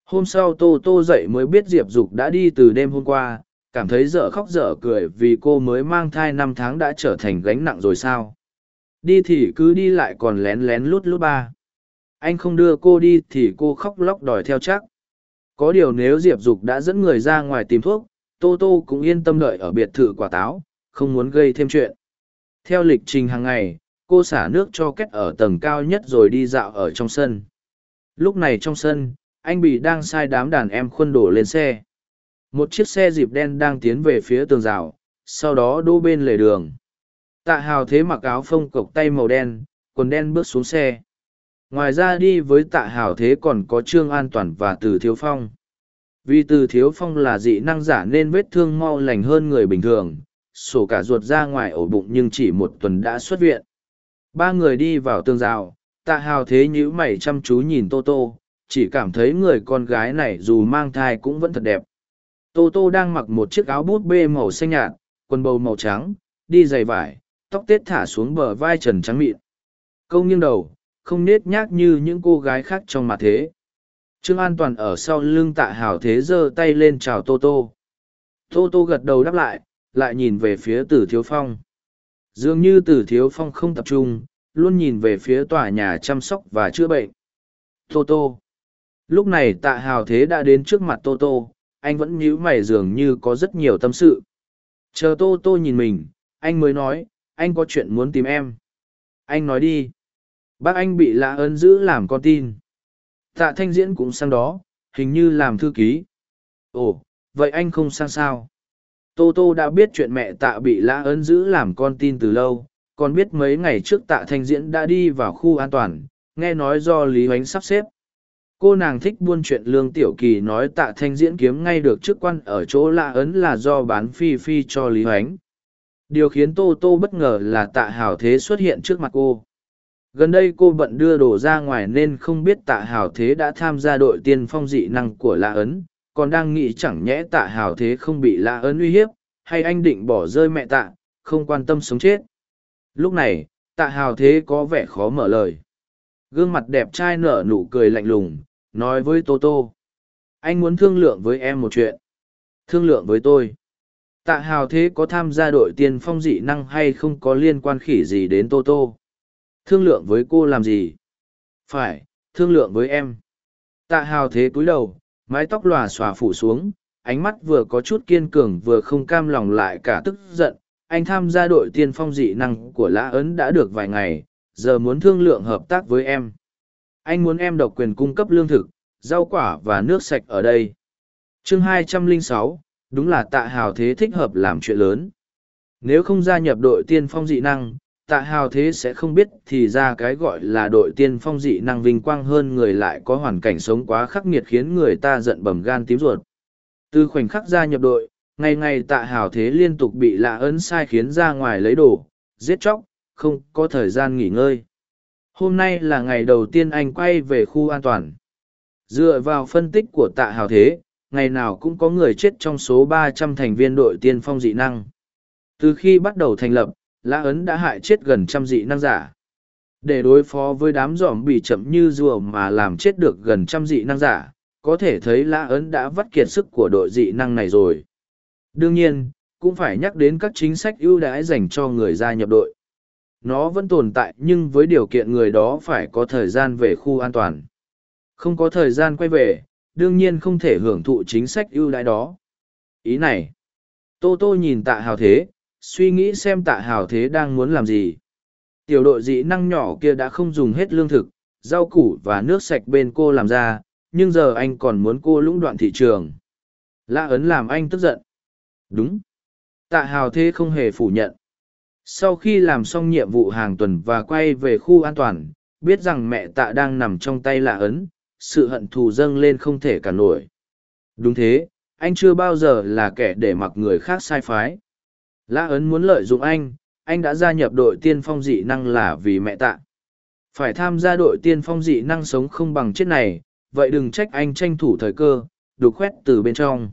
Hôm sau Tô Tô dậy mới biết Diệp Dục đã đi từ đêm hôm qua, cảm thấy dở khóc dở cười vì cô mới mang thai năm tháng đã trở thành gánh nặng rồi sao. Đi thì cứ đi lại còn lén lén lút lút ba. Anh không đưa cô đi thì cô khóc lóc đòi theo chắc. Có điều nếu Diệp Dục đã dẫn người ra ngoài tìm thuốc, Tô Tô cũng yên tâm đợi ở biệt thự quả táo, không muốn gây thêm chuyện. Theo lịch trình hàng ngày, cô xả nước cho kết ở tầng cao nhất rồi đi dạo ở trong sân. Lúc này trong sân, anh bị đang sai đám đàn em khuân đổ lên xe. Một chiếc xe dịp đen đang tiến về phía tường rào, sau đó đỗ bên lề đường. Tạ hào thế mặc áo phông cộc tay màu đen, quần đen bước xuống xe. Ngoài ra đi với tạ hào thế còn có Trương An Toàn và Từ Thiếu Phong. Vì Từ Thiếu Phong là dị năng giả nên vết thương mau lành hơn người bình thường, sổ cả ruột ra ngoài ổ bụng nhưng chỉ một tuần đã xuất viện. Ba người đi vào tường rào, tạ hào thế nhíu mày chăm chú nhìn Tô Tô, chỉ cảm thấy người con gái này dù mang thai cũng vẫn thật đẹp. Tô Tô đang mặc một chiếc áo bút bê màu xanh nhạt, quần bầu màu trắng, đi giày vải, tóc tết thả xuống bờ vai trần trắng mịn. Câu nghiêng đầu, không nết nhác như những cô gái khác trong mặt thế. Trương An Toàn ở sau lưng tạ hào thế giơ tay lên chào Tô Tô. Tô Tô gật đầu đáp lại, lại nhìn về phía tử thiếu phong dường như tử thiếu phong không tập trung luôn nhìn về phía tòa nhà chăm sóc và chữa bệnh tô tô lúc này tạ hào thế đã đến trước mặt tô tô anh vẫn nhíu mày dường như có rất nhiều tâm sự. Chờ tô tô nhìn mình anh mới nói anh có chuyện muốn tìm em. Anh nói đi. Bác anh bị lạ ơn giữ làm con tin. Tạ thanh diễn cũng sang đó hình như làm thư ký. Ồ vậy anh không sang sao? Tô Tô đã biết chuyện mẹ tạ bị lã ấn giữ làm con tin từ lâu, còn biết mấy ngày trước tạ thanh diễn đã đi vào khu an toàn, nghe nói do Lý Huánh sắp xếp. Cô nàng thích buôn chuyện Lương Tiểu Kỳ nói tạ thanh diễn kiếm ngay được chức quan ở chỗ lạ ấn là do bán phi phi cho Lý Hoánh. Điều khiến Tô Tô bất ngờ là tạ hào thế xuất hiện trước mặt cô. Gần đây cô bận đưa đồ ra ngoài nên không biết tạ hào thế đã tham gia đội tiên phong dị năng của lạ ấn, còn đang nghĩ chẳng nhẽ tạ hào thế không bị lạ ấn uy hiếp, hay anh định bỏ rơi mẹ tạ, không quan tâm sống chết. Lúc này, tạ hào thế có vẻ khó mở lời. Gương mặt đẹp trai nở nụ cười lạnh lùng, nói với Tô Tô. Anh muốn thương lượng với em một chuyện. Thương lượng với tôi. Tạ hào thế có tham gia đội tiên phong dị năng hay không có liên quan khỉ gì đến Tô Tô? Thương lượng với cô làm gì? Phải, thương lượng với em. Tạ hào thế cúi đầu, mái tóc lòa xòa phủ xuống ánh mắt vừa có chút kiên cường vừa không cam lòng lại cả tức giận anh tham gia đội tiên phong dị năng của lã ấn đã được vài ngày giờ muốn thương lượng hợp tác với em anh muốn em độc quyền cung cấp lương thực rau quả và nước sạch ở đây. Chương 206, đúng là tạ hào thế thích hợp làm chuyện lớn. Nếu không gia nhập đội tiên phong dị năng tạ hào thế sẽ không biết thì ra cái gọi là đội tiên phong dị năng vinh quang hơn người lại có hoàn cảnh sống quá khắc nghiệt khiến người ta giận bầm gan tím ruột. Từ khoảnh khắc gia nhập đội ngày ngày tạ hào thế liên tục bị lạ ấn sai khiến ra ngoài lấy đồ giết chóc không có thời gian nghỉ ngơi hôm nay là ngày đầu tiên anh quay về khu an toàn. Dựa vào phân tích của tạ hào thế, ngày nào cũng có người chết trong số 300 thành viên đội tiên phong dị năng. Từ khi bắt đầu thành lập lã ấn đã hại chết gần trăm dị năng giả. Để đối phó với đám giỏm bị chậm như rùa mà làm chết được gần trăm dị năng giả, có thể thấy lã ấn đã vắt kiệt sức của đội dị năng này rồi. Đương nhiên, cũng phải nhắc đến các chính sách ưu đãi dành cho người gia nhập đội nó vẫn tồn tại nhưng với điều kiện người đó phải có thời gian về khu an toàn không có thời gian quay về đương nhiên không thể hưởng thụ chính sách ưu đãi đó ý này tô tô nhìn tạ hào thế suy nghĩ xem tạ hào thế đang muốn làm gì. Tiểu đội dị năng nhỏ kia đã không dùng hết lương thực, rau củ và nước sạch bên cô làm ra, nhưng giờ anh còn muốn cô lũng đoạn thị trường. Lã ấn làm anh tức giận. Đúng. Tạ hào thế không hề phủ nhận. Sau khi làm xong nhiệm vụ hàng tuần và quay về khu an toàn, biết rằng mẹ tạ đang nằm trong tay lạ ấn, sự hận thù dâng lên không thể cản nổi. Đúng thế, anh chưa bao giờ là kẻ để mặc người khác sai phái. Lã ấn muốn lợi dụng anh, anh đã gia nhập đội tiên phong dị năng là vì mẹ tạ. Phải tham gia đội tiên phong dị năng sống không bằng chết này, vậy đừng trách anh tranh thủ thời cơ, đục khoét từ bên trong.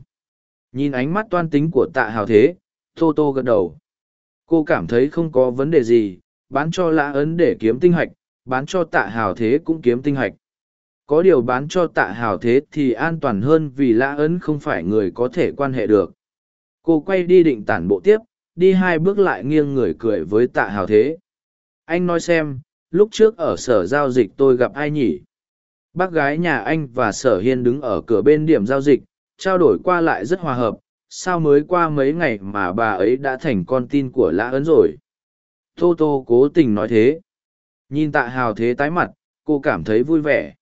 Nhìn ánh mắt toan tính của tạ hào thế, Tô Tô gật đầu. Cô cảm thấy không có vấn đề gì, bán cho lã ấn để kiếm tinh hạch, bán cho tạ hào thế cũng kiếm tinh hạch. Có điều bán cho tạ hào thế thì an toàn hơn vì lã ấn không phải người có thể quan hệ được. Cô quay đi định tản bộ tiếp, đi hai bước lại nghiêng người cười với tạ hào thế. Anh nói xem, lúc trước ở sở giao dịch tôi gặp ai nhỉ? Bác gái nhà anh và sở hiên đứng ở cửa bên điểm giao dịch, trao đổi qua lại rất hòa hợp, sao mới qua mấy ngày mà bà ấy đã thành con tin của lã ấn rồi? Tô Tô cố tình nói thế. Nhìn tạ hào thế tái mặt, cô cảm thấy vui vẻ.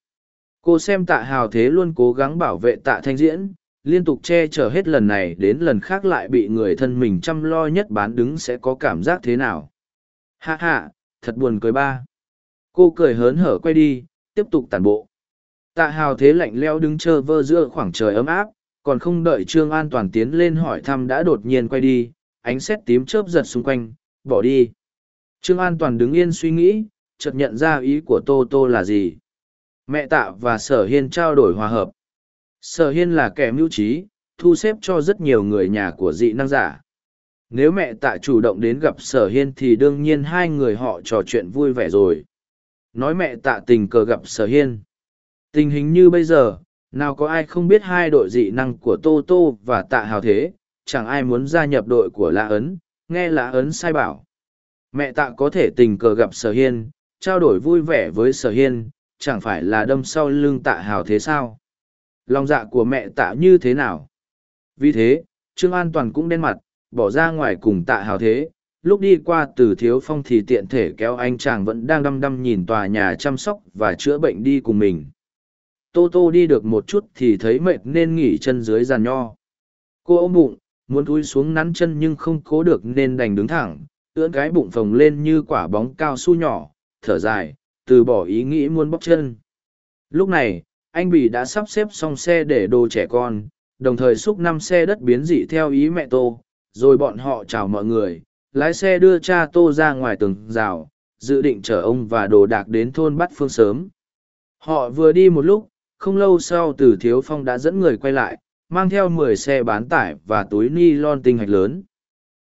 Cô xem tạ hào thế luôn cố gắng bảo vệ tạ thanh diễn, liên tục che chở hết lần này đến lần khác lại bị người thân mình chăm lo nhất bán đứng sẽ có cảm giác thế nào. Ha ha, thật buồn cười ba. Cô cười hớn hở quay đi, tiếp tục tàn bộ. Tạ hào thế lạnh leo đứng chờ vơ giữa khoảng trời ấm áp, còn không đợi Trương An toàn tiến lên hỏi thăm đã đột nhiên quay đi, ánh xét tím chớp giật xung quanh, bỏ đi. Trương An toàn đứng yên suy nghĩ, chợt nhận ra ý của Tô Tô là gì. Mẹ tạ và sở hiên trao đổi hòa hợp. Sở hiên là kẻ mưu trí, thu xếp cho rất nhiều người nhà của dị năng giả. Nếu mẹ tạ chủ động đến gặp sở hiên thì đương nhiên hai người họ trò chuyện vui vẻ rồi. Nói mẹ tạ tình cờ gặp sở hiên. Tình hình như bây giờ, nào có ai không biết hai đội dị năng của Tô Tô và tạ hào thế, chẳng ai muốn gia nhập đội của Lã Ấn, nghe Lã Ấn sai bảo. Mẹ tạ có thể tình cờ gặp sở hiên, trao đổi vui vẻ với sở hiên, chẳng phải là đâm sau lưng tạ hào thế sao? Lòng dạ của mẹ tạ như thế nào? Vì thế, Trương An Toàn cũng đen mặt, bỏ ra ngoài cùng tạ hào thế. Lúc đi qua từ thiếu phong thì tiện thể kéo anh chàng vẫn đang đăm đăm nhìn tòa nhà chăm sóc và chữa bệnh đi cùng mình. Tô Tô đi được một chút thì thấy mệt nên nghỉ chân dưới giàn nho. Cô ôm bụng, muốn cúi xuống nắn chân nhưng không cố được nên đành đứng thẳng, ưỡn cái bụng phồng lên như quả bóng cao su nhỏ, thở dài, từ bỏ ý nghĩ muốn bóc chân. Lúc này, anh Bì đã sắp xếp xong xe để đồ trẻ con, đồng thời xúc năm xe đất biến dị theo ý mẹ Tô, rồi bọn họ chào mọi người, lái xe đưa cha Tô ra ngoài tường rào, dự định chở ông và đồ đạc đến thôn Bát Phương sớm. Họ vừa đi một lúc, không lâu sau từ Thiếu Phong đã dẫn người quay lại, mang theo mười xe bán tải và túi ni lon tinh hạch lớn.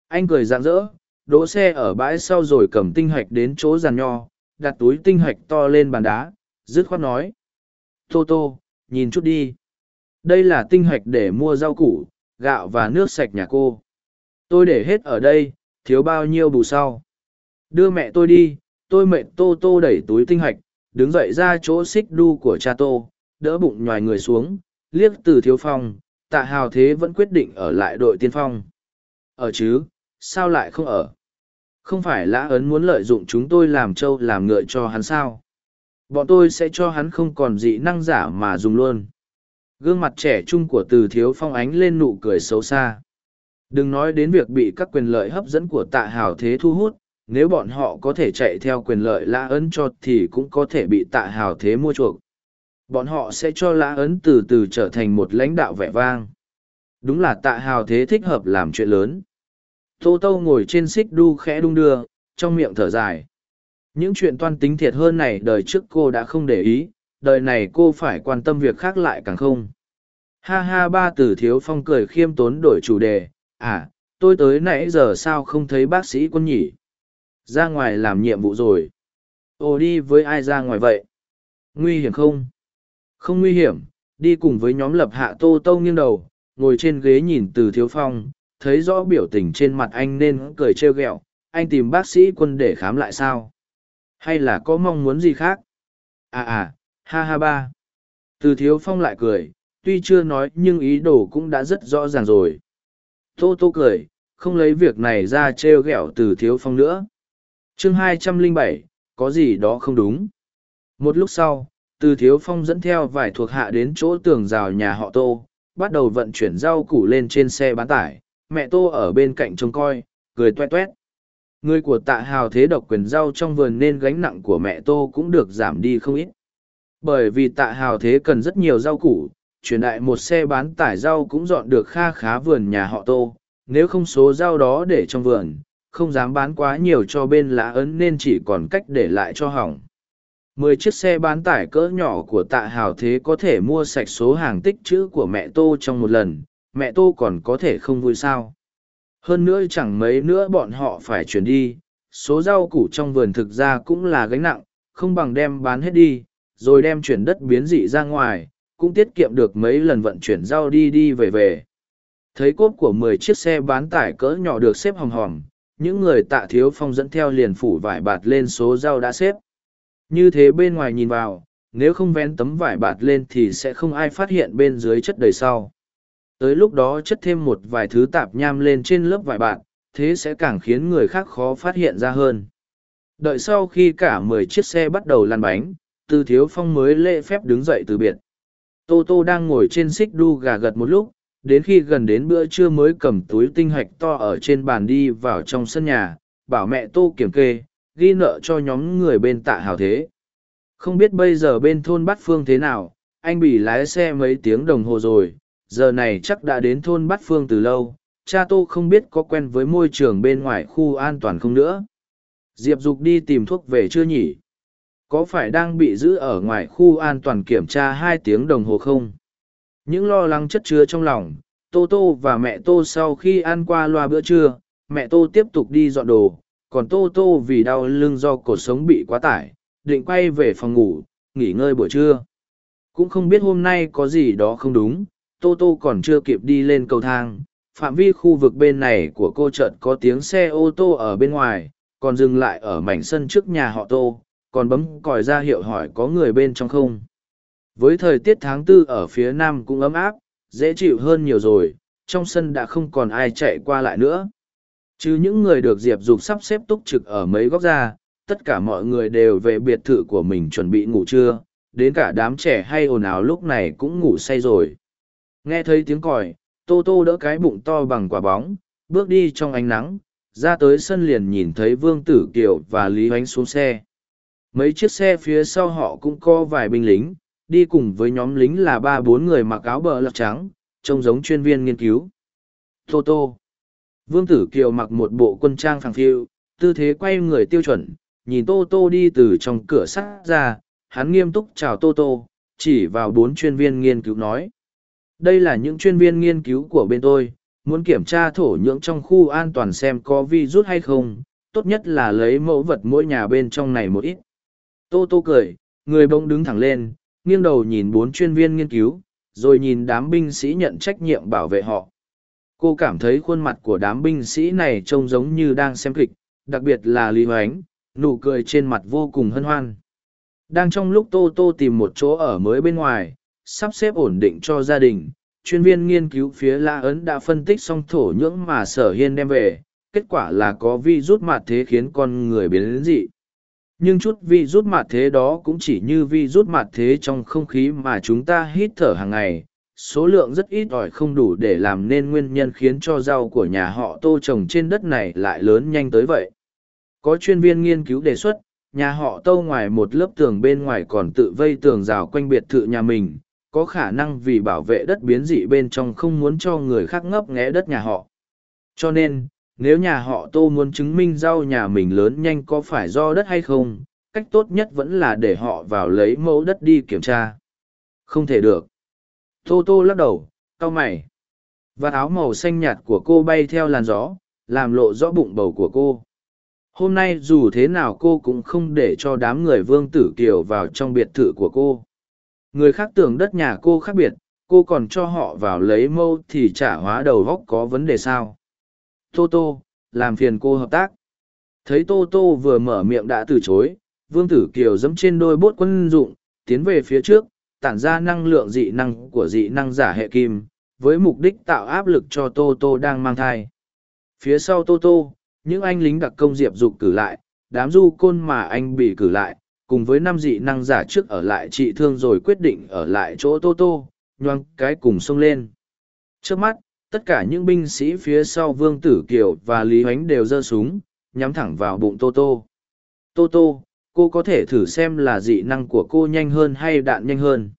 Anh cười rạng rỡ, đỗ xe ở bãi sau rồi cầm tinh hạch đến chỗ giàn nho, đặt túi tinh hạch to lên bàn đá, dứt khoát nói. Tô tô, nhìn chút đi. Đây là tinh hạch để mua rau củ, gạo và nước sạch nhà cô. Tôi để hết ở đây, thiếu bao nhiêu bù sau. Đưa mẹ tôi đi, tôi mệt tô tô đẩy túi tinh hạch, đứng dậy ra chỗ xích đu của cha tô, đỡ bụng nhòi người xuống, liếc từ thiếu phong, tạ hào thế vẫn quyết định ở lại đội tiên phong. Ở chứ, sao lại không ở? Không phải lã ấn muốn lợi dụng chúng tôi làm trâu làm ngựa cho hắn sao? Bọn tôi sẽ cho hắn không còn dị năng giả mà dùng luôn. Gương mặt trẻ trung của từ thiếu phong ánh lên nụ cười xấu xa. Đừng nói đến việc bị các quyền lợi hấp dẫn của tạ hào thế thu hút, nếu bọn họ có thể chạy theo quyền lợi lã ấn cho thì cũng có thể bị tạ hào thế mua chuộc. Bọn họ sẽ cho lã ấn từ từ trở thành một lãnh đạo vẻ vang. Đúng là tạ hào thế thích hợp làm chuyện lớn. Tô Tô ngồi trên xích đu khẽ đung đưa, trong miệng thở dài. Những chuyện toan tính thiệt hơn này đời trước cô đã không để ý, đời này cô phải quan tâm việc khác lại càng không. Ha ha ba tử thiếu phong cười khiêm tốn đổi chủ đề, à, tôi tới nãy giờ sao không thấy bác sĩ quân nhỉ? Ra ngoài làm nhiệm vụ rồi. Ồ đi với ai ra ngoài vậy? Nguy hiểm không? Không nguy hiểm, đi cùng với nhóm lập hạ tô tô nghiêng đầu, ngồi trên ghế nhìn từ thiếu phong, thấy rõ biểu tình trên mặt anh nên cười trêu ghẹo anh tìm bác sĩ quân để khám lại sao? Hay là có mong muốn gì khác? À à ha ha ba. Từ thiếu phong lại cười tuy chưa nói nhưng ý đồ cũng đã rất rõ ràng rồi. Tô tô cười không lấy việc này ra trêu ghẹo từ thiếu phong nữa. Chương hai trăm lẻ bảy có gì đó không đúng. Một lúc sau từ thiếu phong dẫn theo vài thuộc hạ đến chỗ tường rào nhà họ tô, bắt đầu vận chuyển rau củ lên trên xe bán tải. Mẹ tô ở bên cạnh trông coi, cười toét toét người của tạ hào thế độc quyền rau trong vườn nên gánh nặng của mẹ tô cũng được giảm đi không ít. Bởi vì tạ hào thế cần rất nhiều rau củ chuyển đại một xe bán tải rau cũng dọn được kha khá vườn nhà họ tô. Nếu không số rau đó để trong vườn, không dám bán quá nhiều cho bên lã ấn nên chỉ còn cách để lại cho hỏng mười chiếc xe bán tải cỡ nhỏ của tạ hào thế có thể mua sạch số hàng tích chữ của mẹ tô trong một lần, mẹ tô còn có thể không vui sao? Hơn nữa chẳng mấy nữa bọn họ phải chuyển đi, số rau củ trong vườn thực ra cũng là gánh nặng, không bằng đem bán hết đi, rồi đem chuyển đất biến dị ra ngoài, cũng tiết kiệm được mấy lần vận chuyển rau đi đi về về. Thấy cốp của mười chiếc xe bán tải cỡ nhỏ được xếp hòm hòm, những người tạ thiếu phong dẫn theo liền phủ vải bạt lên số rau đã xếp như thế bên ngoài nhìn vào, nếu không vén tấm vải bạt lên thì sẽ không ai phát hiện bên dưới chất đầy sau. Tới lúc đó chất thêm một vài thứ tạp nham lên trên lớp vải bạt, thế sẽ càng khiến người khác khó phát hiện ra hơn. Đợi sau khi cả mười chiếc xe bắt đầu lăn bánh từ thiếu phong mới lễ phép đứng dậy từ biệt. Tô tô đang ngồi trên xích đu gà gật một lúc, đến khi gần đến bữa trưa mới cầm túi tinh hạch to ở trên bàn đi vào trong sân nhà, bảo mẹ tô kiểm kê ghi nợ cho nhóm người bên tạ hào thế. Không biết bây giờ bên thôn bát phương thế nào, anh bị lái xe mấy tiếng đồng hồ rồi, giờ này chắc đã đến thôn bát phương từ lâu, cha tô không biết có quen với môi trường bên ngoài khu an toàn không nữa. Diệp dục đi tìm thuốc về chưa nhỉ? Có phải đang bị giữ ở ngoài khu an toàn kiểm tra hai tiếng đồng hồ không? Những lo lắng chất chứa trong lòng, tô tô và mẹ tô sau khi ăn qua loa bữa trưa, mẹ tô tiếp tục đi dọn đồ còn tô tô vì đau lưng do cuộc sống bị quá tải, định quay về phòng ngủ, nghỉ ngơi buổi trưa. Cũng không biết hôm nay có gì đó không đúng, tô tô còn chưa kịp đi lên cầu thang. Phạm vi khu vực bên này của cô chợt có tiếng xe ô tô ở bên ngoài, còn dừng lại ở mảnh sân trước nhà họ tô, còn bấm còi ra hiệu hỏi có người bên trong không. Với thời tiết tháng tư ở phía nam cũng ấm áp, dễ chịu hơn nhiều rồi, trong sân đã không còn ai chạy qua lại nữa chứ những người được diệp dục sắp xếp túc trực ở mấy góc ra, tất cả mọi người đều về biệt thự của mình chuẩn bị ngủ trưa, đến cả đám trẻ hay ồn ào lúc này cũng ngủ say rồi. Nghe thấy tiếng còi, tô tô đỡ cái bụng to bằng quả bóng, bước đi trong ánh nắng, ra tới sân liền nhìn thấy vương tử kiều và lý Hoánh xuống xe. Mấy chiếc xe phía sau họ cũng có vài binh lính, đi cùng với nhóm lính là ba bốn người mặc áo bờ lọc trắng, trông giống chuyên viên nghiên cứu. Tô tô vương tử kiều mặc một bộ quân trang phẳng phiu, tư thế quay người tiêu chuẩn, nhìn tô tô đi từ trong cửa sắt ra, hắn nghiêm túc chào tô tô, chỉ vào bốn chuyên viên nghiên cứu nói, đây là những chuyên viên nghiên cứu của bên tôi, muốn kiểm tra thổ nhưỡng trong khu an toàn xem có vi rút hay không, tốt nhất là lấy mẫu vật mỗi nhà bên trong này một ít. Tô tô cười, người bỗng đứng thẳng lên, nghiêng đầu nhìn bốn chuyên viên nghiên cứu, rồi nhìn đám binh sĩ nhận trách nhiệm bảo vệ họ cô cảm thấy khuôn mặt của đám binh sĩ này trông giống như đang xem kịch, đặc biệt là lý hoánh, nụ cười trên mặt vô cùng hân hoan. Đang trong lúc tô tô tìm một chỗ ở mới bên ngoài, sắp xếp ổn định cho gia đình, chuyên viên nghiên cứu phía la ấn đã phân tích xong thổ nhưỡng mà sở hiên đem về, kết quả là có vi rút mạt thế khiến con người biến đến dị. Nhưng chút vi rút mạt thế đó cũng chỉ như vi rút mạt thế trong không khí mà chúng ta hít thở hàng ngày số lượng rất ít ỏi không đủ để làm nên nguyên nhân khiến cho rau của nhà họ tô trồng trên đất này lại lớn nhanh tới vậy. Có chuyên viên nghiên cứu đề xuất, nhà họ tô ngoài một lớp tường bên ngoài còn tự vây tường rào quanh biệt thự nhà mình, có khả năng vì bảo vệ đất biến dị bên trong không muốn cho người khác ngấp nghé đất nhà họ. Cho nên, nếu nhà họ tô muốn chứng minh rau nhà mình lớn nhanh có phải do đất hay không, cách tốt nhất vẫn là để họ vào lấy mẫu đất đi kiểm tra. Không thể được tô tô lắc đầu, cau mày. Và áo màu xanh nhạt của cô bay theo làn gió, làm lộ rõ bụng bầu của cô. Hôm nay dù thế nào cô cũng không để cho đám người vương tử kiều vào trong biệt thự của cô. Người khác tưởng đất nhà cô khác biệt, cô còn cho họ vào lấy mâu thì trả hóa đầu góc có vấn đề sao. Tô tô, làm phiền cô hợp tác. Thấy tô tô vừa mở miệng đã từ chối, vương tử kiều dẫm trên đôi bốt quân dụng, tiến về phía trước tản ra năng lượng dị năng của dị năng giả hệ kim, với mục đích tạo áp lực cho tô tô đang mang thai. Phía sau tô tô, những anh lính đặc công diệp dục cử lại, đám du côn mà anh bị cử lại, cùng với năm dị năng giả trước ở lại trị thương rồi quyết định ở lại chỗ tô tô, nhoang cái cùng xông lên. Trước mắt, tất cả những binh sĩ phía sau vương tử kiều và lý hoánh đều giơ súng, nhắm thẳng vào bụng tô tô. Tô tô cô có thể thử xem là dị năng của cô nhanh hơn hay đạn nhanh hơn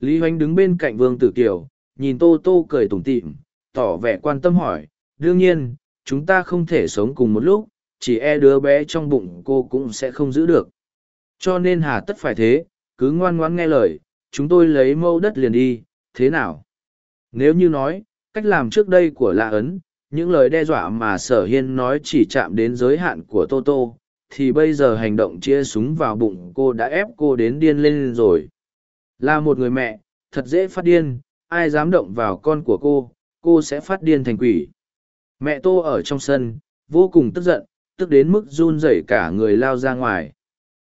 lý hoánh đứng bên cạnh vương tử kiều nhìn tô tô cười tủm tỉm tỏ vẻ quan tâm hỏi đương nhiên chúng ta không thể sống cùng một lúc chỉ e đứa bé trong bụng cô cũng sẽ không giữ được Cho nên hà tất phải thế, cứ ngoan ngoãn nghe lời, chúng tôi lấy mẫu đất liền đi, thế nào? Nếu như nói, cách làm trước đây của Lạ Ấn, những lời đe dọa mà sở hiên nói chỉ chạm đến giới hạn của Tô Tô, thì bây giờ hành động chia súng vào bụng cô đã ép cô đến điên lên rồi. Là một người mẹ, thật dễ phát điên, ai dám động vào con của cô, cô sẽ phát điên thành quỷ. Mẹ Tô ở trong sân, vô cùng tức giận, tức đến mức run rẩy cả người lao ra ngoài.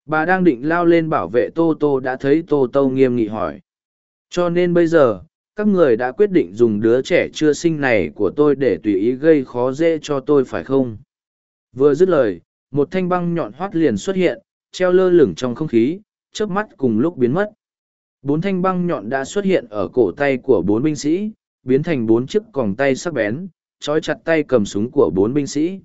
Bà đang định lao lên bảo vệ Tô Tô đã thấy Tô Tô nghiêm nghị hỏi. Cho nên bây giờ, các người đã quyết định dùng đứa trẻ chưa sinh này của tôi để tùy ý gây khó dễ cho tôi phải không? Vừa dứt lời, một thanh băng nhọn hoắt liền xuất hiện, treo lơ lửng trong không khí, chớp mắt cùng lúc biến mất. Bốn thanh băng nhọn đã xuất hiện ở cổ tay của bốn binh sĩ, biến thành bốn chiếc còng tay sắc bén, trói chặt tay cầm súng của bốn binh sĩ.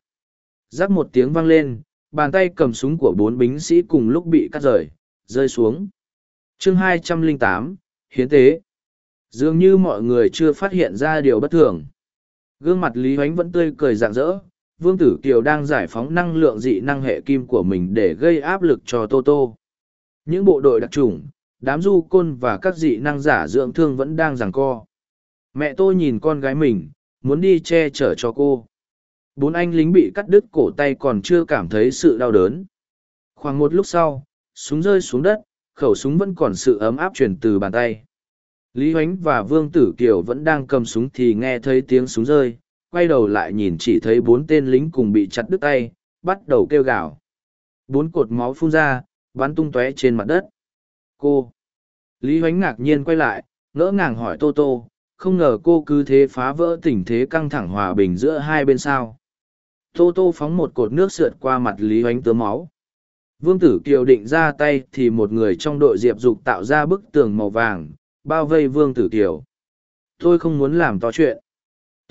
Rắc một tiếng vang lên, bàn tay cầm súng của bốn binh sĩ cùng lúc bị cắt rời, rơi xuống. chương 208, Hiến tế. Dường như mọi người chưa phát hiện ra điều bất thường. Gương mặt Lý Hoánh vẫn tươi cười rạng rỡ, Vương Tử Kiều đang giải phóng năng lượng dị năng hệ kim của mình để gây áp lực cho Toto. Những bộ đội đặc trùng, đám du côn và các dị năng giả dưỡng thương vẫn đang giằng co. Mẹ tôi nhìn con gái mình, muốn đi che chở cho cô. Bốn anh lính bị cắt đứt cổ tay còn chưa cảm thấy sự đau đớn. Khoảng một lúc sau, súng rơi xuống đất, khẩu súng vẫn còn sự ấm áp truyền từ bàn tay. Lý Huánh và Vương Tử Kiều vẫn đang cầm súng thì nghe thấy tiếng súng rơi, quay đầu lại nhìn chỉ thấy bốn tên lính cùng bị chặt đứt tay, bắt đầu kêu gào. Bốn cột máu phun ra, bắn tung tóe trên mặt đất. Cô! Lý Huánh ngạc nhiên quay lại, ngỡ ngàng hỏi Tô Tô, không ngờ cô cứ thế phá vỡ tình thế căng thẳng hòa bình giữa hai bên sao. Tô Tô phóng một cột nước sượt qua mặt Lý Huánh tớ máu. Vương Tử Kiều định ra tay thì một người trong đội diệp dục tạo ra bức tường màu vàng, bao vây Vương Tử Kiều. Tôi không muốn làm to chuyện.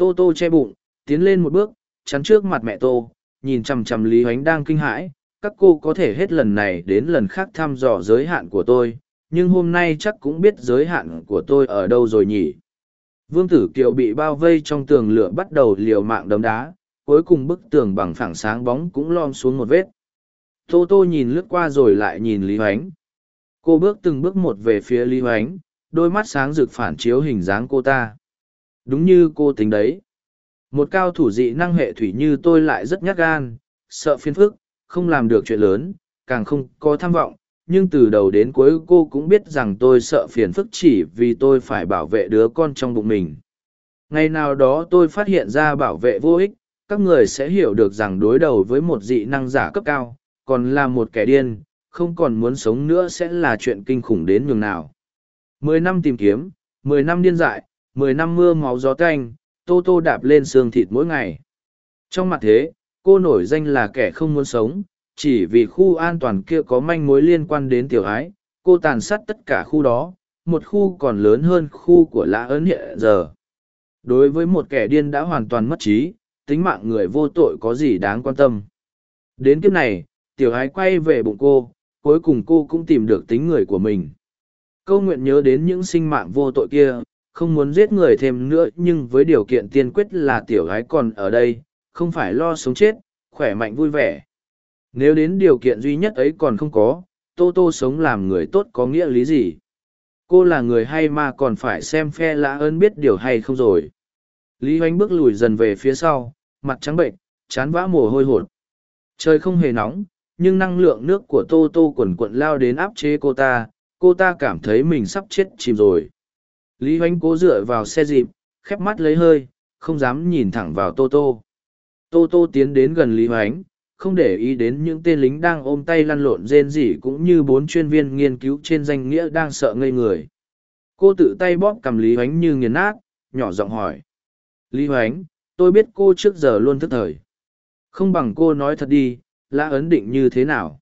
Tô Tô che bụng, tiến lên một bước, chắn trước mặt mẹ Tô, nhìn chằm chằm Lý Huánh đang kinh hãi. Các cô có thể hết lần này đến lần khác thăm dò giới hạn của tôi, nhưng hôm nay chắc cũng biết giới hạn của tôi ở đâu rồi nhỉ. Vương Tử Kiều bị bao vây trong tường lửa bắt đầu liều mạng đấm đá, cuối cùng bức tường bằng phẳng sáng bóng cũng lom xuống một vết. Tô Tô nhìn lướt qua rồi lại nhìn Lý Hoánh. Cô bước từng bước một về phía Lý Hoánh, đôi mắt sáng rực phản chiếu hình dáng cô ta. Đúng như cô tính đấy. Một cao thủ dị năng hệ thủy như tôi lại rất nhát gan, sợ phiền phức, không làm được chuyện lớn, càng không có tham vọng, nhưng từ đầu đến cuối cô cũng biết rằng tôi sợ phiền phức chỉ vì tôi phải bảo vệ đứa con trong bụng mình ngày nào đó tôi phát hiện ra bảo vệ vô ích các người sẽ hiểu được rằng đối đầu với một dị năng giả cấp cao còn là một kẻ điên không còn muốn sống nữa sẽ là chuyện kinh khủng đến nhường nào mười năm tìm kiếm mười năm điên dại mười năm mưa máu gió canh tô tô đạp lên xương thịt mỗi ngày. Trong mặt thế, cô nổi danh là kẻ không muốn sống, chỉ vì khu an toàn kia có manh mối liên quan đến tiểu ái, cô tàn sát tất cả khu đó, một khu còn lớn hơn khu của lã ấn hiện giờ. Đối với một kẻ điên đã hoàn toàn mất trí, tính mạng người vô tội có gì đáng quan tâm. Đến kiếp này, tiểu ái quay về bụng cô, cuối cùng cô cũng tìm được tính người của mình. Câu nguyện nhớ đến những sinh mạng vô tội kia không muốn giết người thêm nữa nhưng với điều kiện tiên quyết là tiểu gái còn ở đây không phải lo sống chết khỏe mạnh vui vẻ nếu đến điều kiện duy nhất ấy còn không có, Tô Tô sống làm người tốt có nghĩa lý gì? Cô là người hay mà còn phải xem phe lã ơn biết điều hay không rồi. Lý Hoánh bước lùi dần về phía sau, mặt trắng bệnh, chán vã mồ hôi hột. Trời không hề nóng, nhưng năng lượng nước của Tô Tô quần quận lao đến áp chế cô ta, cô ta cảm thấy mình sắp chết chìm rồi. Lý Hoánh cố dựa vào xe dịp, khép mắt lấy hơi, không dám nhìn thẳng vào Tô Tô. Tô Tô tiến đến gần Lý Hoánh, không để ý đến những tên lính đang ôm tay lăn lộn rên rỉ cũng như bốn chuyên viên nghiên cứu trên danh nghĩa đang sợ ngây người. Cô tự tay bóp cầm lý hoánh như nghiền nát nhỏ giọng hỏi. Lý hoánh tôi biết cô trước giờ luôn thức thời. Không bằng cô nói thật đi lã ấn định như thế nào?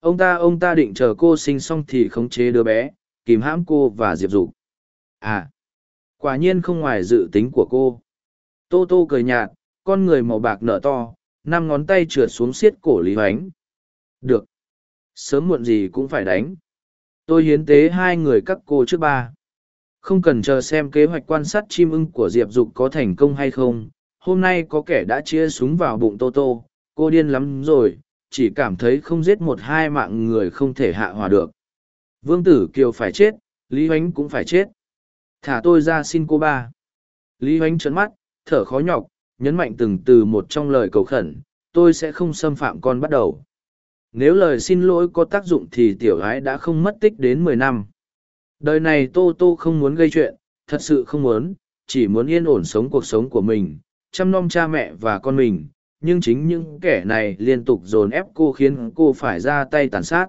Ông ta ông ta định chờ cô sinh xong thì khống chế đứa bé kìm hãm cô và diệp dục à quả nhiên không ngoài dự tính của cô. Tô tô cười nhạt con người màu bạc nở to năm ngón tay trượt xuống xiết cổ lý hoánh. Được sớm muộn gì cũng phải đánh. Tôi hiến tế hai người các cô trước ba. Không cần chờ xem kế hoạch quan sát chim ưng của diệp dục có thành công hay không. Hôm nay có kẻ đã chia súng vào bụng tô tô. Cô điên lắm rồi chỉ cảm thấy không giết một hai mạng người không thể hạ hòa được. Vương Tử Kiều phải chết, Lý Huánh cũng phải chết. Thả tôi ra xin cô ba. Lý Huánh trấn mắt, thở khó nhọc, nhấn mạnh từng từ một trong lời cầu khẩn, tôi sẽ không xâm phạm con bắt đầu. Nếu lời xin lỗi có tác dụng thì tiểu gái đã không mất tích đến mười năm. Đời này Tô Tô không muốn gây chuyện, thật sự không muốn, chỉ muốn yên ổn sống cuộc sống của mình, chăm nom cha mẹ và con mình. Nhưng chính những kẻ này liên tục dồn ép cô khiến cô phải ra tay tàn sát.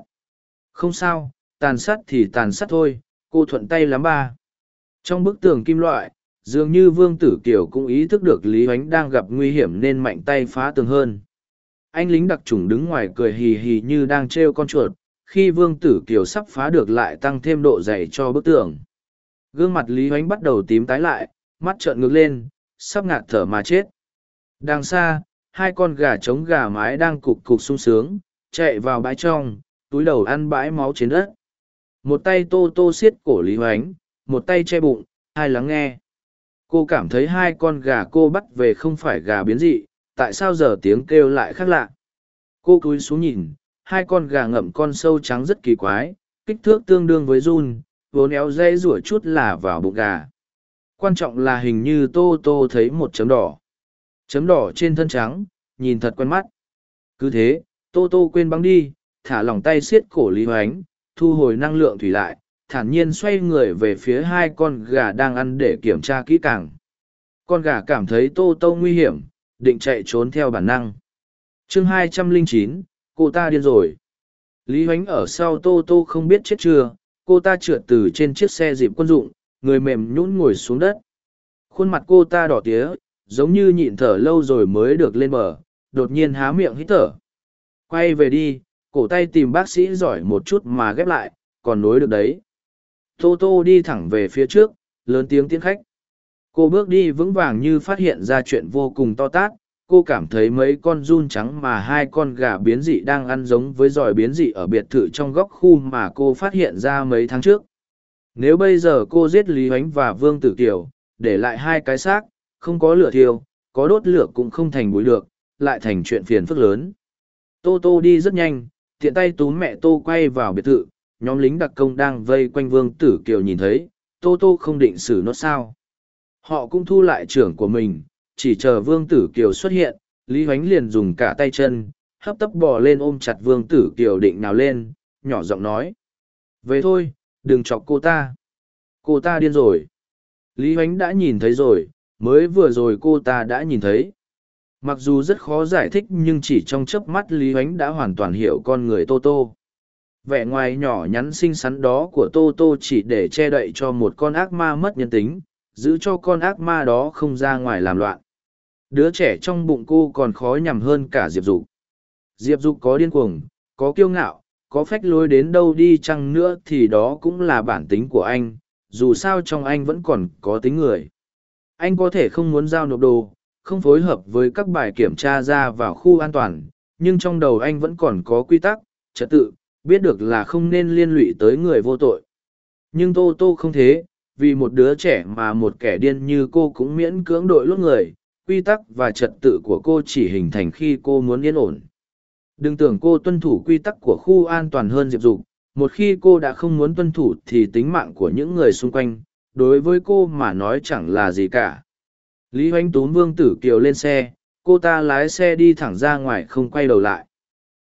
Không sao, tàn sát thì tàn sát thôi, cô thuận tay lắm ba. Trong bức tường kim loại, dường như Vương Tử Kiều cũng ý thức được Lý ánh đang gặp nguy hiểm nên mạnh tay phá tường hơn. Anh lính đặc trùng đứng ngoài cười hì hì như đang trêu con chuột, khi Vương Tử Kiều sắp phá được lại tăng thêm độ dày cho bức tường. Gương mặt Lý ánh bắt đầu tím tái lại, mắt trợn ngược lên, sắp ngạt thở mà chết. Đằng xa, hai con gà trống gà mái đang cục cục sung sướng, chạy vào bãi trong, túi đầu ăn bãi máu trên đất. Một tay tô tô xiết cổ Lý Hoánh, một tay che bụng, hai lắng nghe. Cô cảm thấy hai con gà cô bắt về không phải gà biến dị, tại sao giờ tiếng kêu lại khác lạ. Cô cúi xuống nhìn, hai con gà ngậm con sâu trắng rất kỳ quái, kích thước tương đương với run, vốn éo dây rủa chút là vào bụng gà. Quan trọng là hình như Tô Tô thấy một chấm đỏ. Chấm đỏ trên thân trắng, nhìn thật quen mắt. Cứ thế, Tô Tô quên băng đi, thả lỏng tay xiết cổ Lý Hoánh, thu hồi năng lượng thủy lại, thản nhiên xoay người về phía hai con gà đang ăn để kiểm tra kỹ càng. Con gà cảm thấy Tô Tô nguy hiểm, định chạy trốn theo bản năng. chương hai trăm linh chín, cô ta điên rồi. Lý Hoánh ở sau Tô Tô không biết chết chưa, cô ta trượt từ trên chiếc xe dịp quân dụng, người mềm nhũn ngồi xuống đất. Khuôn mặt cô ta đỏ tía, giống như nhịn thở lâu rồi mới được lên bờ, đột nhiên há miệng hít thở. Quay về đi, cổ tay tìm bác sĩ giỏi một chút mà ghép lại, còn nối được đấy. Tô Tô đi thẳng về phía trước, lớn tiếng tiến khách. Cô bước đi vững vàng như phát hiện ra chuyện vô cùng to tát. Cô cảm thấy mấy con run trắng mà hai con gà biến dị đang ăn giống với giỏi biến dị ở biệt thự trong góc khu mà cô phát hiện ra mấy tháng trước. Nếu bây giờ cô giết Lý Huánh và Vương Tử Kiều, để lại hai cái xác, không có lửa thiêu, có đốt lửa cũng không thành bụi được, lại thành chuyện phiền phức lớn. Tô Tô đi rất nhanh, tiện tay túm mẹ Tô quay vào biệt thự, nhóm lính đặc công đang vây quanh Vương Tử Kiều nhìn thấy, Tô Tô không định xử nó sao. Họ cũng thu lại trưởng của mình, chỉ chờ Vương Tử Kiều xuất hiện, Lý Huánh liền dùng cả tay chân, hấp tấp bò lên ôm chặt Vương Tử Kiều định nào lên, nhỏ giọng nói. Về thôi, đừng chọc cô ta. Cô ta điên rồi. Lý Huánh đã nhìn thấy rồi, mới vừa rồi cô ta đã nhìn thấy. Mặc dù rất khó giải thích nhưng chỉ trong chớp mắt Lý Huánh đã hoàn toàn hiểu con người Tô Tô. Vẻ ngoài nhỏ nhắn xinh xắn đó của Tô Tô chỉ để che đậy cho một con ác ma mất nhân tính, giữ cho con ác ma đó không ra ngoài làm loạn. Đứa trẻ trong bụng cô còn khó nhằm hơn cả Diệp Dục. Diệp Dục có điên cuồng, có kiêu ngạo, có phách lối đến đâu đi chăng nữa thì đó cũng là bản tính của anh, dù sao trong anh vẫn còn có tính người. Anh có thể không muốn giao nộp đồ, không phối hợp với các bài kiểm tra ra vào khu an toàn, nhưng trong đầu anh vẫn còn có quy tắc, trật tự, biết được là không nên liên lụy tới người vô tội. Nhưng Tô Tô không thế, vì một đứa trẻ mà một kẻ điên như cô cũng miễn cưỡng đội lốt người, quy tắc và trật tự của cô chỉ hình thành khi cô muốn yên ổn. Đừng tưởng cô tuân thủ quy tắc của khu an toàn hơn Diệp Dục, một khi cô đã không muốn tuân thủ thì tính mạng của những người xung quanh, đối với cô mà nói chẳng là gì cả. Lý Hoánh túm Vương Tử Kiều lên xe, cô ta lái xe đi thẳng ra ngoài không quay đầu lại.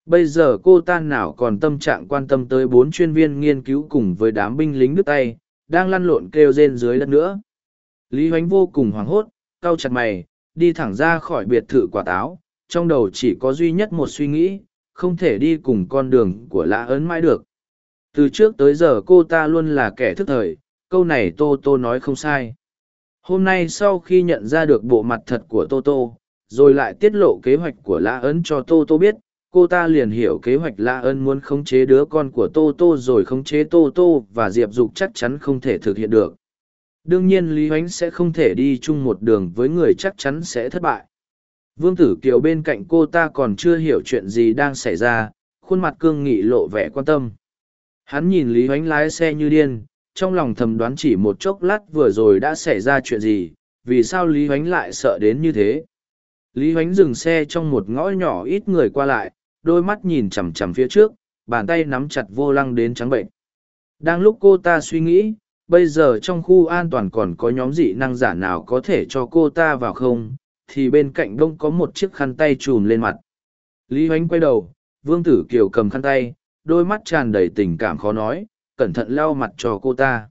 Bây giờ cô ta nào còn tâm trạng quan tâm tới bốn chuyên viên nghiên cứu cùng với đám binh lính đứt tay, đang lăn lộn kêu rên dưới đất nữa. Lý Hoánh vô cùng hoảng hốt, cau chặt mày, đi thẳng ra khỏi biệt thự quả táo, trong đầu chỉ có duy nhất một suy nghĩ, không thể đi cùng con đường của lã ấn mãi được. Từ trước tới giờ cô ta luôn là kẻ thức thời, câu này Tô Tô nói không sai. Hôm nay sau khi nhận ra được bộ mặt thật của Tô Tô, rồi lại tiết lộ kế hoạch của lã ấn cho Tô Tô biết, cô ta liền hiểu kế hoạch La ân muốn khống chế đứa con của tô tô rồi khống chế tô tô và diệp dục chắc chắn không thể thực hiện được. Đương nhiên lý h sẽ không thể đi chung một đường với người chắc chắn sẽ thất bại. Vương tử kiều bên cạnh cô ta còn chưa hiểu chuyện gì đang xảy ra, khuôn mặt cương nghị lộ vẻ quan tâm. Hắn nhìn lý h lái xe như điên, trong lòng thầm đoán chỉ một chốc lát vừa rồi đã xảy ra chuyện gì, vì sao lý h lại sợ đến như thế. Lý h dừng xe trong một ngõ nhỏ ít người qua lại đôi mắt nhìn chằm chằm phía trước, bàn tay nắm chặt vô lăng đến trắng bệnh. Đang lúc cô ta suy nghĩ, bây giờ trong khu an toàn còn có nhóm dị năng giả nào có thể cho cô ta vào không, thì bên cạnh đông có một chiếc khăn tay trùm lên mặt. Lý Hoánh quay đầu, Vương Tử Kiều cầm khăn tay, đôi mắt tràn đầy tình cảm khó nói, cẩn thận lau mặt cho cô ta.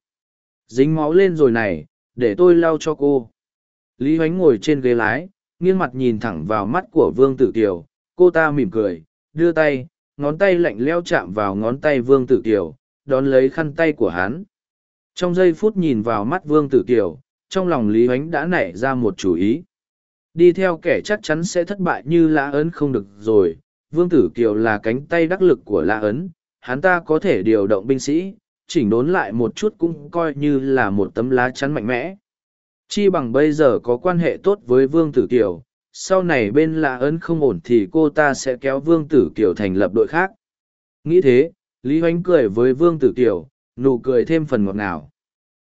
Dính máu lên rồi này, để tôi lau cho cô. Lý Hoánh ngồi trên ghế lái, nghiêng mặt nhìn thẳng vào mắt của Vương Tử Kiều, cô ta mỉm cười, đưa tay, ngón tay lạnh leo chạm vào ngón tay Vương Tử Kiều, đón lấy khăn tay của hắn. Trong giây phút nhìn vào mắt Vương Tử Kiều, trong lòng Lý Hoánh đã nảy ra một chủ ý. Đi theo kẻ chắc chắn sẽ thất bại như Lã Ấn không được rồi, Vương Tử Kiều là cánh tay đắc lực của Lã Ấn, hắn ta có thể điều động binh sĩ, chỉnh đốn lại một chút cũng coi như là một tấm lá chắn mạnh mẽ. Chi bằng bây giờ có quan hệ tốt với Vương Tử Kiều, sau này bên lạ Ấn không ổn thì cô ta sẽ kéo Vương Tử Kiều thành lập đội khác. Nghĩ thế, Lý Hoánh cười với Vương Tử Kiều, nụ cười thêm phần ngọt ngào.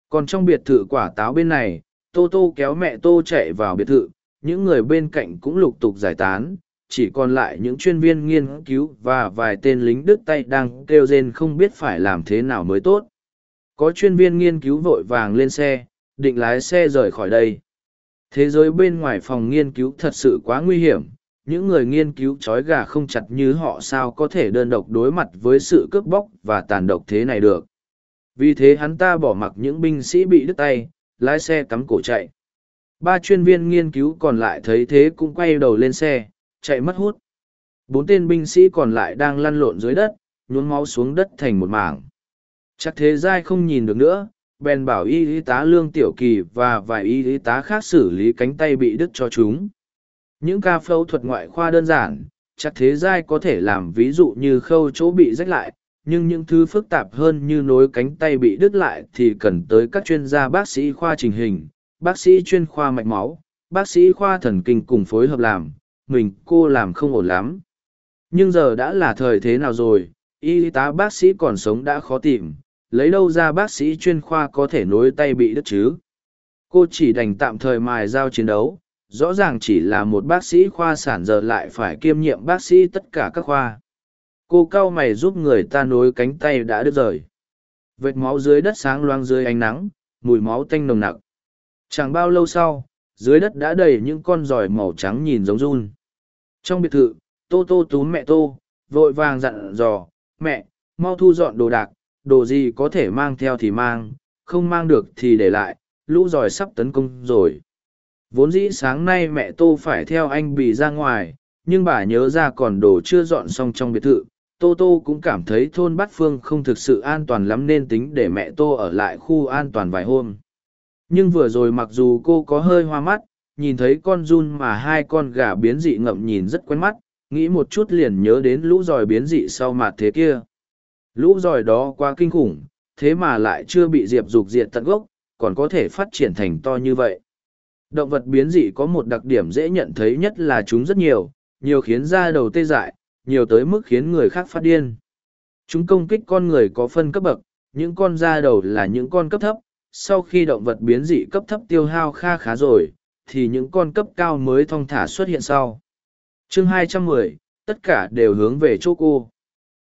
Còn trong biệt thự quả táo bên này, Tô Tô kéo mẹ Tô chạy vào biệt thự, những người bên cạnh cũng lục tục giải tán, chỉ còn lại những chuyên viên nghiên cứu và vài tên lính đứt tay đang kêu rên không biết phải làm thế nào mới tốt. Có chuyên viên nghiên cứu vội vàng lên xe, định lái xe rời khỏi đây. Thế giới bên ngoài phòng nghiên cứu thật sự quá nguy hiểm, những người nghiên cứu trói gà không chặt như họ sao có thể đơn độc đối mặt với sự cướp bóc và tàn độc thế này được. Vì thế hắn ta bỏ mặc những binh sĩ bị đứt tay, lái xe cắm cổ chạy. Ba chuyên viên nghiên cứu còn lại thấy thế cũng quay đầu lên xe, chạy mất hút. Bốn tên binh sĩ còn lại đang lăn lộn dưới đất, nhuốm máu xuống đất thành một mảng. Chắc thế giai không nhìn được nữa, bèn bảo y y tá lương tiểu kỳ và vài y y tá khác xử lý cánh tay bị đứt cho chúng. Những ca phẫu thuật ngoại khoa đơn giản, chắc thế giai có thể làm ví dụ như khâu chỗ bị rách lại, nhưng những thứ phức tạp hơn như nối cánh tay bị đứt lại thì cần tới các chuyên gia bác sĩ khoa trình hình, bác sĩ chuyên khoa mạch máu, bác sĩ khoa thần kinh cùng phối hợp làm, mình cô làm không ổn lắm. Nhưng giờ đã là thời thế nào rồi, y tá bác sĩ còn sống đã khó tìm, lấy đâu ra bác sĩ chuyên khoa có thể nối tay bị đứt chứ. Cô chỉ đành tạm thời mài giao chiến đấu, rõ ràng chỉ là một bác sĩ khoa sản giờ lại phải kiêm nhiệm bác sĩ tất cả các khoa. Cô cau mày giúp người ta nối cánh tay đã đứt rời. Vệt máu dưới đất sáng loang dưới ánh nắng mùi máu tanh nồng nặc. Chẳng bao lâu sau dưới đất đã đầy những con giỏi màu trắng nhìn giống run. Trong biệt thự tô tô túm mẹ tô vội vàng dặn dò mẹ mau thu dọn đồ đạc đồ gì có thể mang theo thì mang, không mang được thì để lại, lũ giỏi sắp tấn công rồi. Vốn dĩ sáng nay mẹ tô phải theo anh bì ra ngoài, nhưng bà nhớ ra còn đồ chưa dọn xong trong biệt thự, tô tô cũng cảm thấy thôn bát phương không thực sự an toàn lắm nên tính để mẹ tô ở lại khu an toàn vài hôm. Nhưng vừa rồi mặc dù cô có hơi hoa mắt, nhìn thấy con run mà hai con gà biến dị ngậm nhìn rất quen mắt, nghĩ một chút liền nhớ đến lũ giòi biến dị sau mặt thế kia lũ giỏi đó quá kinh khủng thế mà lại chưa bị diệp dục diệt tận gốc còn có thể phát triển thành to như vậy động vật biến dị có một đặc điểm dễ nhận thấy nhất là chúng rất nhiều nhiều khiến da đầu tê dại nhiều tới mức khiến người khác phát điên. Chúng công kích con người có phân cấp bậc, những con da đầu là những con cấp thấp, sau khi động vật biến dị cấp thấp tiêu hao kha khá rồi, thì những con cấp cao mới thong thả xuất hiện sau. chương 210, tất cả đều hướng về chỗ cô.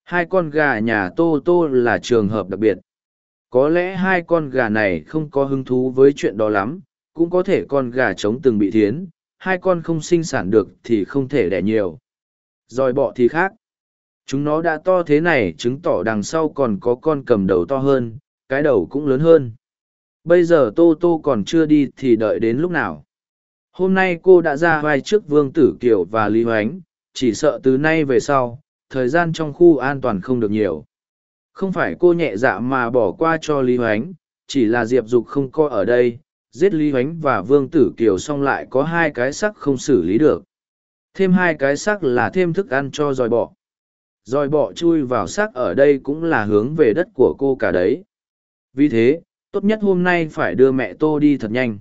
Hai con gà nhà Tô Tô là trường hợp đặc biệt. Có lẽ hai con gà này không có hứng thú với chuyện đó lắm, cũng có thể con gà trống từng bị thiến, hai con không sinh sản được thì không thể đẻ nhiều rồi bọ thì khác. Chúng nó đã to thế này chứng tỏ đằng sau còn có con cầm đầu to hơn, cái đầu cũng lớn hơn. Bây giờ Tô Tô còn chưa đi thì đợi đến lúc nào. Hôm nay cô đã ra vai trước Vương Tử Kiều và Lý Hoánh, chỉ sợ từ nay về sau, thời gian trong khu an toàn không được nhiều. Không phải cô nhẹ dạ mà bỏ qua cho Lý Hoánh, chỉ là Diệp Dục không coi ở đây, giết Lý Hoánh và Vương Tử Kiều xong lại có hai cái sắc không xử lý được. Thêm hai cái xác là thêm thức ăn cho dòi bọ. Dòi bọ chui vào xác ở đây cũng là hướng về đất của cô cả đấy. Vì thế, tốt nhất hôm nay phải đưa mẹ Tô đi thật nhanh.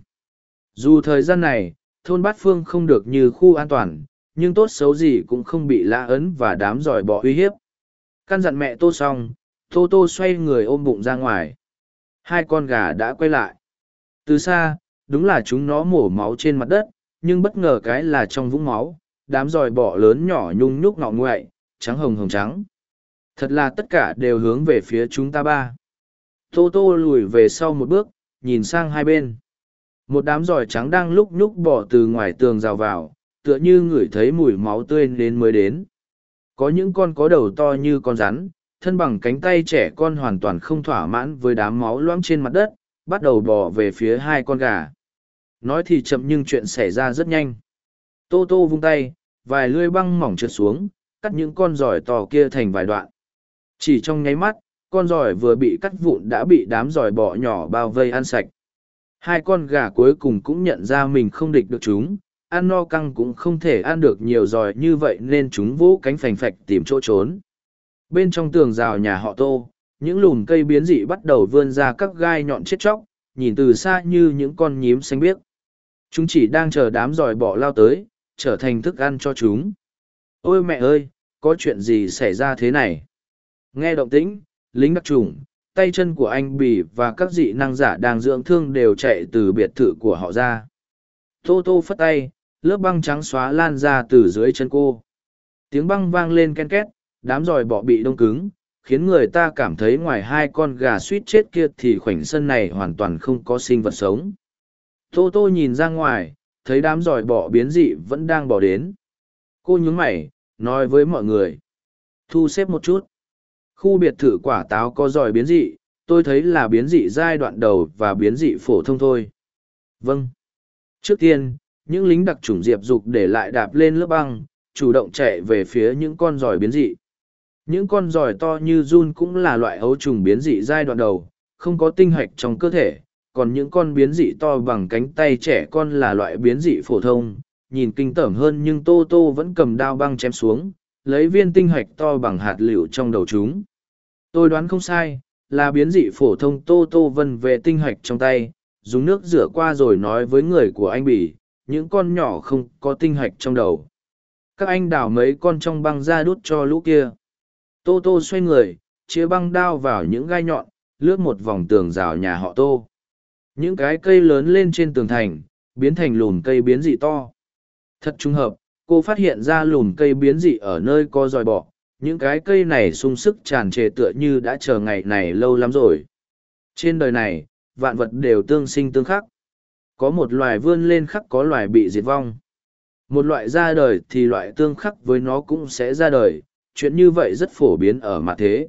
Dù thời gian này, thôn Bát Phương không được như khu an toàn, nhưng tốt xấu gì cũng không bị lã ấn và đám dòi bọ uy hiếp. Căn dặn mẹ Tô xong, Tô Tô xoay người ôm bụng ra ngoài. Hai con gà đã quay lại. Từ xa, đúng là chúng nó mổ máu trên mặt đất, nhưng bất ngờ cái là trong vũng máu, đám giỏi bọ lớn nhỏ nhung nhúc ngọ ngoại, trắng hồng hồng trắng. Thật là tất cả đều hướng về phía chúng ta ba. Tô tô lùi về sau một bước, nhìn sang hai bên. Một đám giỏi trắng đang lúc nhúc bỏ từ ngoài tường rào vào, tựa như ngửi thấy mùi máu tươi đến mới đến. Có những con có đầu to như con rắn, thân bằng cánh tay trẻ con hoàn toàn không thỏa mãn với đám máu loãng trên mặt đất, bắt đầu bò về phía hai con gà. Nói thì chậm nhưng chuyện xảy ra rất nhanh. Tô tô vung tay, vài lưỡi băng mỏng trượt xuống, cắt những con giỏi to kia thành vài đoạn. Chỉ trong nháy mắt, con giỏi vừa bị cắt vụn đã bị đám giỏi bọ nhỏ bao vây ăn sạch. Hai con gà cuối cùng cũng nhận ra mình không địch được chúng, ăn no căng cũng không thể ăn được nhiều giỏi như vậy nên chúng vỗ cánh phành phạch tìm chỗ trốn. Bên trong tường rào nhà họ tô, những lùm cây biến dị bắt đầu vươn ra các gai nhọn chết chóc, nhìn từ xa như những con nhím xanh biếc. Chúng chỉ đang chờ đám giỏi bỏ lao tới, trở thành thức ăn cho chúng. Ôi mẹ ơi, có chuyện gì xảy ra thế này? Nghe động tĩnh, lính đặc trùng, tay chân của anh bì và các dị năng giả đang dưỡng thương đều chạy từ biệt thự của họ ra. Tô tô phất tay, lớp băng trắng xóa lan ra từ dưới chân cô. Tiếng băng vang lên ken két, đám giỏi bọ bị đông cứng, khiến người ta cảm thấy ngoài hai con gà suýt chết kia thì khoảnh sân này hoàn toàn không có sinh vật sống. Tô tô nhìn ra ngoài, thấy đám giỏi bọ biến dị vẫn đang bỏ đến. Cô nhún mày, nói với mọi người. Thu xếp một chút. Khu biệt thự quả táo có giỏi biến dị, tôi thấy là biến dị giai đoạn đầu và biến dị phổ thông thôi. Vâng. Trước tiên, những lính đặc trùng diệp dục để lại đạp lên lớp băng, chủ động chạy về phía những con giỏi biến dị. Những con giỏi to như run cũng là loại ấu trùng biến dị giai đoạn đầu, không có tinh hạch trong cơ thể, còn những con biến dị to bằng cánh tay trẻ con là loại biến dị phổ thông, nhìn kinh tởm hơn nhưng Tô Tô vẫn cầm đao băng chém xuống, lấy viên tinh hạch to bằng hạt lựu trong đầu chúng. Tôi đoán không sai, là biến dị phổ thông Tô Tô vân về tinh hạch trong tay, dùng nước rửa qua rồi nói với người của anh Bỉ, những con nhỏ không có tinh hạch trong đầu. Các anh đào mấy con trong băng ra đút cho lũ kia. Tô Tô xoay người, chia băng đao vào những gai nhọn, lướt một vòng tường rào nhà họ Tô. Những cái cây lớn lên trên tường thành, biến thành lùm cây biến dị to. Thật trùng hợp, cô phát hiện ra lùm cây biến dị ở nơi có dòi bọ. Những cái cây này sung sức tràn trề tựa như đã chờ ngày này lâu lắm rồi. Trên đời này, vạn vật đều tương sinh tương khắc. Có một loài vươn lên khắc có loài bị diệt vong. Một loại ra đời thì loại tương khắc với nó cũng sẽ ra đời. Chuyện như vậy rất phổ biến ở mặt thế.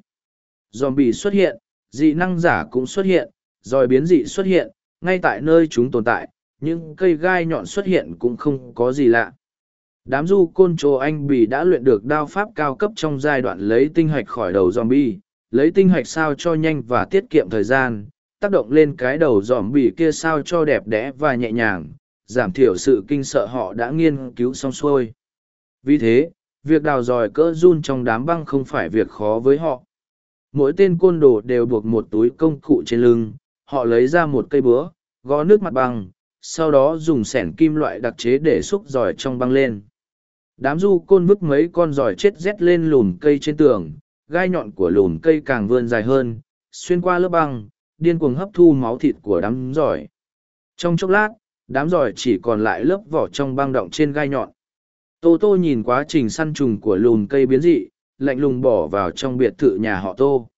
Zombie xuất hiện, dị năng giả cũng xuất hiện, rồi biến dị xuất hiện, ngay tại nơi chúng tồn tại, những cây gai nhọn xuất hiện cũng không có gì lạ. Đám du côn trồ anh bì đã luyện được đao pháp cao cấp trong giai đoạn lấy tinh hạch khỏi đầu zombie, lấy tinh hạch sao cho nhanh và tiết kiệm thời gian, tác động lên cái đầu zombie kia sao cho đẹp đẽ và nhẹ nhàng, giảm thiểu sự kinh sợ họ đã nghiên cứu xong xuôi. Vì thế, việc đào dòi cỡ run trong đám băng không phải việc khó với họ. Mỗi tên côn đồ đều buộc một túi công cụ trên lưng, họ lấy ra một cây búa, gõ nước mặt băng, sau đó dùng sẻn kim loại đặc chế để xúc giỏi trong băng lên. Đám du côn vứt mấy con giỏi chết rét lên lùm cây trên tường, gai nhọn của lùm cây càng vươn dài hơn, xuyên qua lớp băng, điên cuồng hấp thu máu thịt của đám giỏi. Trong chốc lát, đám giỏi chỉ còn lại lớp vỏ trong băng động trên gai nhọn. Tô Tô nhìn quá trình săn trùng của lùn cây biến dị, lạnh lùng bỏ vào trong biệt thự nhà họ Tô.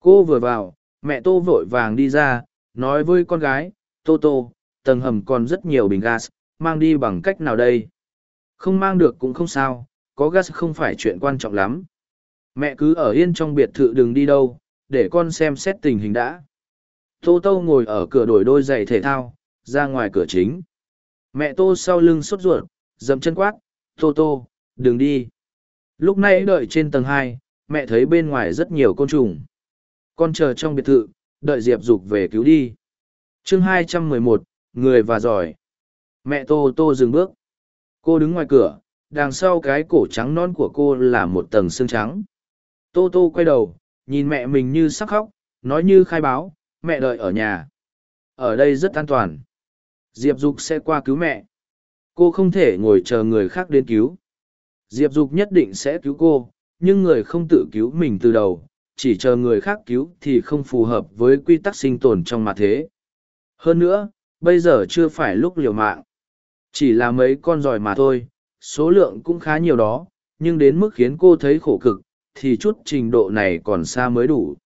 Cô vừa vào, mẹ Tô vội vàng đi ra, nói với con gái, Tô Tô, tầng hầm còn rất nhiều bình gas, mang đi bằng cách nào đây? Không mang được cũng không sao, có gas không phải chuyện quan trọng lắm. Mẹ cứ ở yên trong biệt thự đừng đi đâu, để con xem xét tình hình đã. Tô Tô ngồi ở cửa đổi đôi giày thể thao, ra ngoài cửa chính. Mẹ Tô sau lưng sốt ruột, dậm chân quát, Tô Tô, đừng đi. Lúc nãy đợi trên tầng hai, mẹ thấy bên ngoài rất nhiều côn trùng. Con chờ trong biệt thự, đợi Diệp Dục về cứu đi. chương hai trăm mười một người và giỏi. Mẹ Tô Tô dừng bước. Cô đứng ngoài cửa, đằng sau cái cổ trắng non của cô là một tầng xương trắng. Tô Tô quay đầu, nhìn mẹ mình như sắc khóc, nói như khai báo, mẹ đợi ở nhà. Ở đây rất an toàn. Diệp Dục sẽ qua cứu mẹ. Cô không thể ngồi chờ người khác đến cứu. Diệp Dục nhất định sẽ cứu cô, nhưng người không tự cứu mình từ đầu, chỉ chờ người khác cứu thì không phù hợp với quy tắc sinh tồn trong mặt thế. Hơn nữa, bây giờ chưa phải lúc liều mạng. Chỉ là mấy con giỏi mà thôi, số lượng cũng khá nhiều đó, nhưng đến mức khiến cô thấy khổ cực, thì chút trình độ này còn xa mới đủ.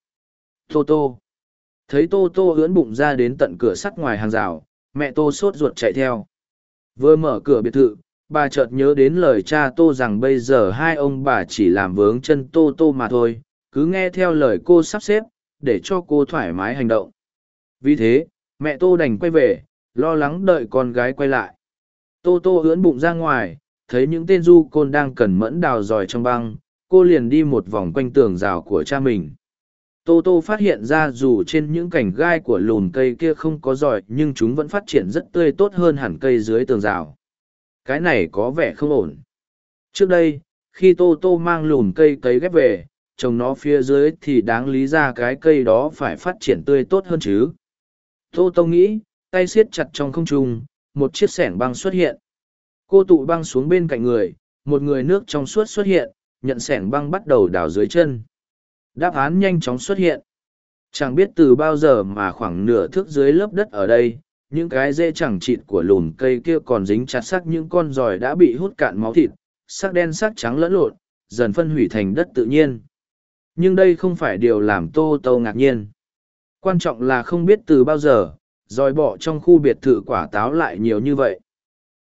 Tô Tô. Thấy Tô Tô ưỡn bụng ra đến tận cửa sắt ngoài hàng rào, mẹ Tô sốt ruột chạy theo. Vừa mở cửa biệt thự, bà chợt nhớ đến lời cha Tô rằng bây giờ hai ông bà chỉ làm vướng chân Tô Tô mà thôi, cứ nghe theo lời cô sắp xếp, để cho cô thoải mái hành động. Vì thế, mẹ Tô đành quay về, lo lắng đợi con gái quay lại. Tô Tô ưỡn bụng ra ngoài, thấy những tên du côn đang cẩn mẫn đào giỏi trong băng, cô liền đi một vòng quanh tường rào của cha mình. Tô Tô phát hiện ra dù trên những cành gai của lùn cây kia không có giỏi nhưng chúng vẫn phát triển rất tươi tốt hơn hẳn cây dưới tường rào. Cái này có vẻ không ổn. Trước đây, khi Tô Tô mang lùn cây cấy ghép về, trồng nó phía dưới thì đáng lý ra cái cây đó phải phát triển tươi tốt hơn chứ. Tô Tô nghĩ, tay siết chặt trong không trung, một chiếc sẻng băng xuất hiện. Cô tụ băng xuống bên cạnh người, một người nước trong suốt xuất hiện, nhận sẻng băng bắt đầu đào dưới chân. Đáp án nhanh chóng xuất hiện. Chẳng biết từ bao giờ mà khoảng nửa thước dưới lớp đất ở đây, những cái dễ chẳng chịt của lùn cây kia còn dính chặt sắc những con giòi đã bị hút cạn máu thịt, sắc đen sắc trắng lẫn lộn, dần phân hủy thành đất tự nhiên. Nhưng đây không phải điều làm Tô Tô ngạc nhiên. Quan trọng là không biết từ bao giờ, giòi bọ trong khu biệt thự quả táo lại nhiều như vậy.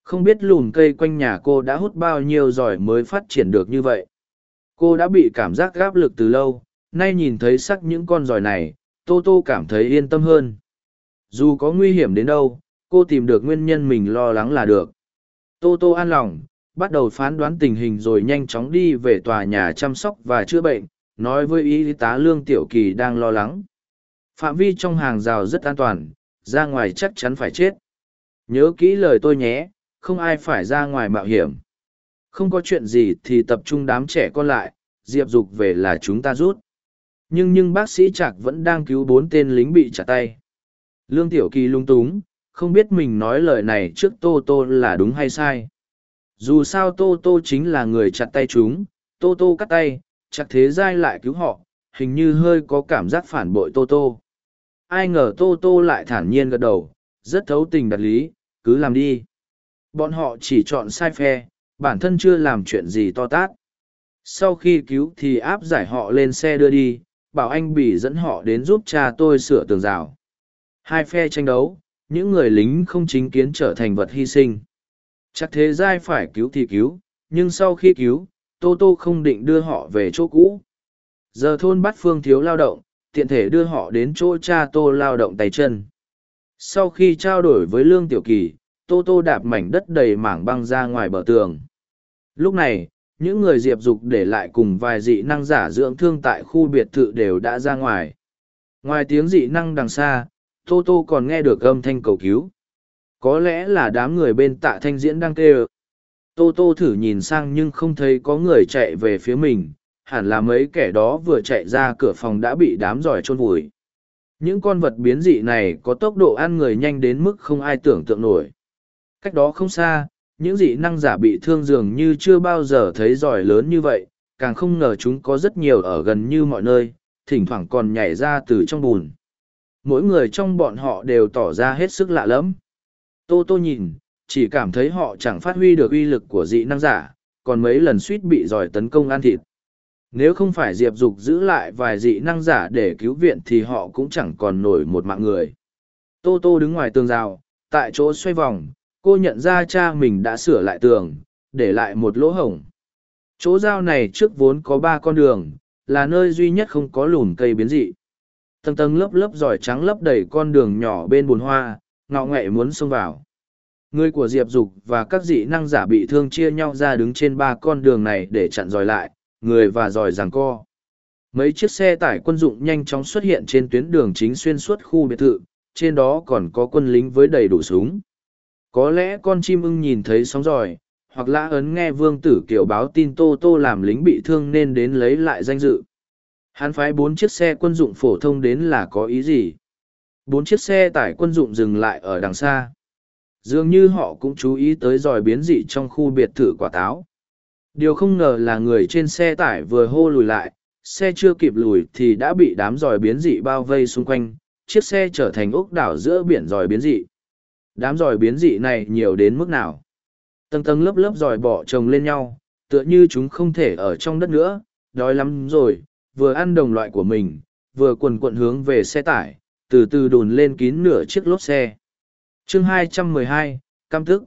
Không biết lùn cây quanh nhà cô đã hút bao nhiêu giỏi mới phát triển được như vậy. Cô đã bị cảm giác gáp lực từ lâu, nay nhìn thấy sắc những con giỏi này, Tô Tô cảm thấy yên tâm hơn. Dù có nguy hiểm đến đâu, cô tìm được nguyên nhân mình lo lắng là được. Tô Tô an lòng, bắt đầu phán đoán tình hình rồi nhanh chóng đi về tòa nhà chăm sóc và chữa bệnh, nói với y tá Lương Tiểu Kỳ đang lo lắng. Phạm vi trong hàng rào rất an toàn, ra ngoài chắc chắn phải chết. Nhớ kỹ lời tôi nhé, không ai phải ra ngoài mạo hiểm. Không có chuyện gì thì tập trung đám trẻ con lại, Diệp Dục về là chúng ta rút. Nhưng nhưng bác sĩ Trạc vẫn đang cứu bốn tên lính bị chặt tay. Lương Tiểu Kỳ lung túng, không biết mình nói lời này trước Tô Tô là đúng hay sai. Dù sao Tô Tô chính là người chặt tay chúng, Tô Tô cắt tay, chặt thế giai lại cứu họ, hình như hơi có cảm giác phản bội Tô Tô. Ai ngờ Tô Tô lại thản nhiên gật đầu, rất thấu tình đặt lý, cứ làm đi. Bọn họ chỉ chọn sai phe, bản thân chưa làm chuyện gì to tát. Sau khi cứu thì áp giải họ lên xe đưa đi, bảo anh Bỉ dẫn họ đến giúp cha tôi sửa tường rào. Hai phe tranh đấu, những người lính không chính kiến trở thành vật hy sinh. Chắc thế giai phải cứu thì cứu, nhưng sau khi cứu, Tô Tô không định đưa họ về chỗ cũ. Giờ thôn bắt phương thiếu lao động, tiện thể đưa họ đến chỗ cha Tô lao động tay chân. Sau khi trao đổi với Lương Tiểu Kỳ, Tô Tô đạp mảnh đất đầy mảng băng ra ngoài bờ tường. Lúc này, những người diệp dục để lại cùng vài dị năng giả dưỡng thương tại khu biệt thự đều đã ra ngoài. Ngoài tiếng dị năng đằng xa, Tô Tô còn nghe được âm thanh cầu cứu. Có lẽ là đám người bên tạ thanh diễn đang kêu. Tô Tô thử nhìn sang nhưng không thấy có người chạy về phía mình, hẳn là mấy kẻ đó vừa chạy ra cửa phòng đã bị đám giỏi chôn vùi. Những con vật biến dị này có tốc độ ăn người nhanh đến mức không ai tưởng tượng nổi. Cách đó không xa, những dị năng giả bị thương dường như chưa bao giờ thấy giỏi lớn như vậy, càng không ngờ chúng có rất nhiều ở gần như mọi nơi, thỉnh thoảng còn nhảy ra từ trong bùn. Mỗi người trong bọn họ đều tỏ ra hết sức lạ lẫm. Tô Tô nhìn, chỉ cảm thấy họ chẳng phát huy được uy lực của dị năng giả, còn mấy lần suýt bị giỏi tấn công ăn thịt. Nếu không phải Diệp Dục giữ lại vài dị năng giả để cứu viện thì họ cũng chẳng còn nổi một mạng người. Tô Tô đứng ngoài tường rào, tại chỗ xoay vòng, cô nhận ra cha mình đã sửa lại tường, để lại một lỗ hổng. Chỗ giao này trước vốn có ba con đường, là nơi duy nhất không có lùn cây biến dị. Tầng tầng lớp lớp giỏi trắng lấp đầy con đường nhỏ bên bùn hoa, ngọ nghệ muốn xông vào. Người của Diệp Dục và các dị năng giả bị thương chia nhau ra đứng trên ba con đường này để chặn dòi lại, người và dòi giằng co. Mấy chiếc xe tải quân dụng nhanh chóng xuất hiện trên tuyến đường chính xuyên suốt khu biệt thự, trên đó còn có quân lính với đầy đủ súng. Có lẽ con chim ưng nhìn thấy sóng giỏi, hoặc lã ấn nghe vương tử kiểu báo tin Tô Tô làm lính bị thương nên đến lấy lại danh dự. Hắn phái bốn chiếc xe quân dụng phổ thông đến là có ý gì? Bốn chiếc xe tải quân dụng dừng lại ở đằng xa. Dường như họ cũng chú ý tới giỏi biến dị trong khu biệt thự quả táo. Điều không ngờ là người trên xe tải vừa hô lùi lại, xe chưa kịp lùi thì đã bị đám giỏi biến dị bao vây xung quanh, chiếc xe trở thành ốc đảo giữa biển giỏi biến dị. Đám giỏi biến dị này nhiều đến mức nào? Tầng tầng lớp lớp giỏi bỏ chồng lên nhau, tựa như chúng không thể ở trong đất nữa, đói lắm rồi, vừa ăn đồng loại của mình, vừa quần quận hướng về xe tải, từ từ đồn lên kín nửa chiếc lốp xe. chương 212, cam tức.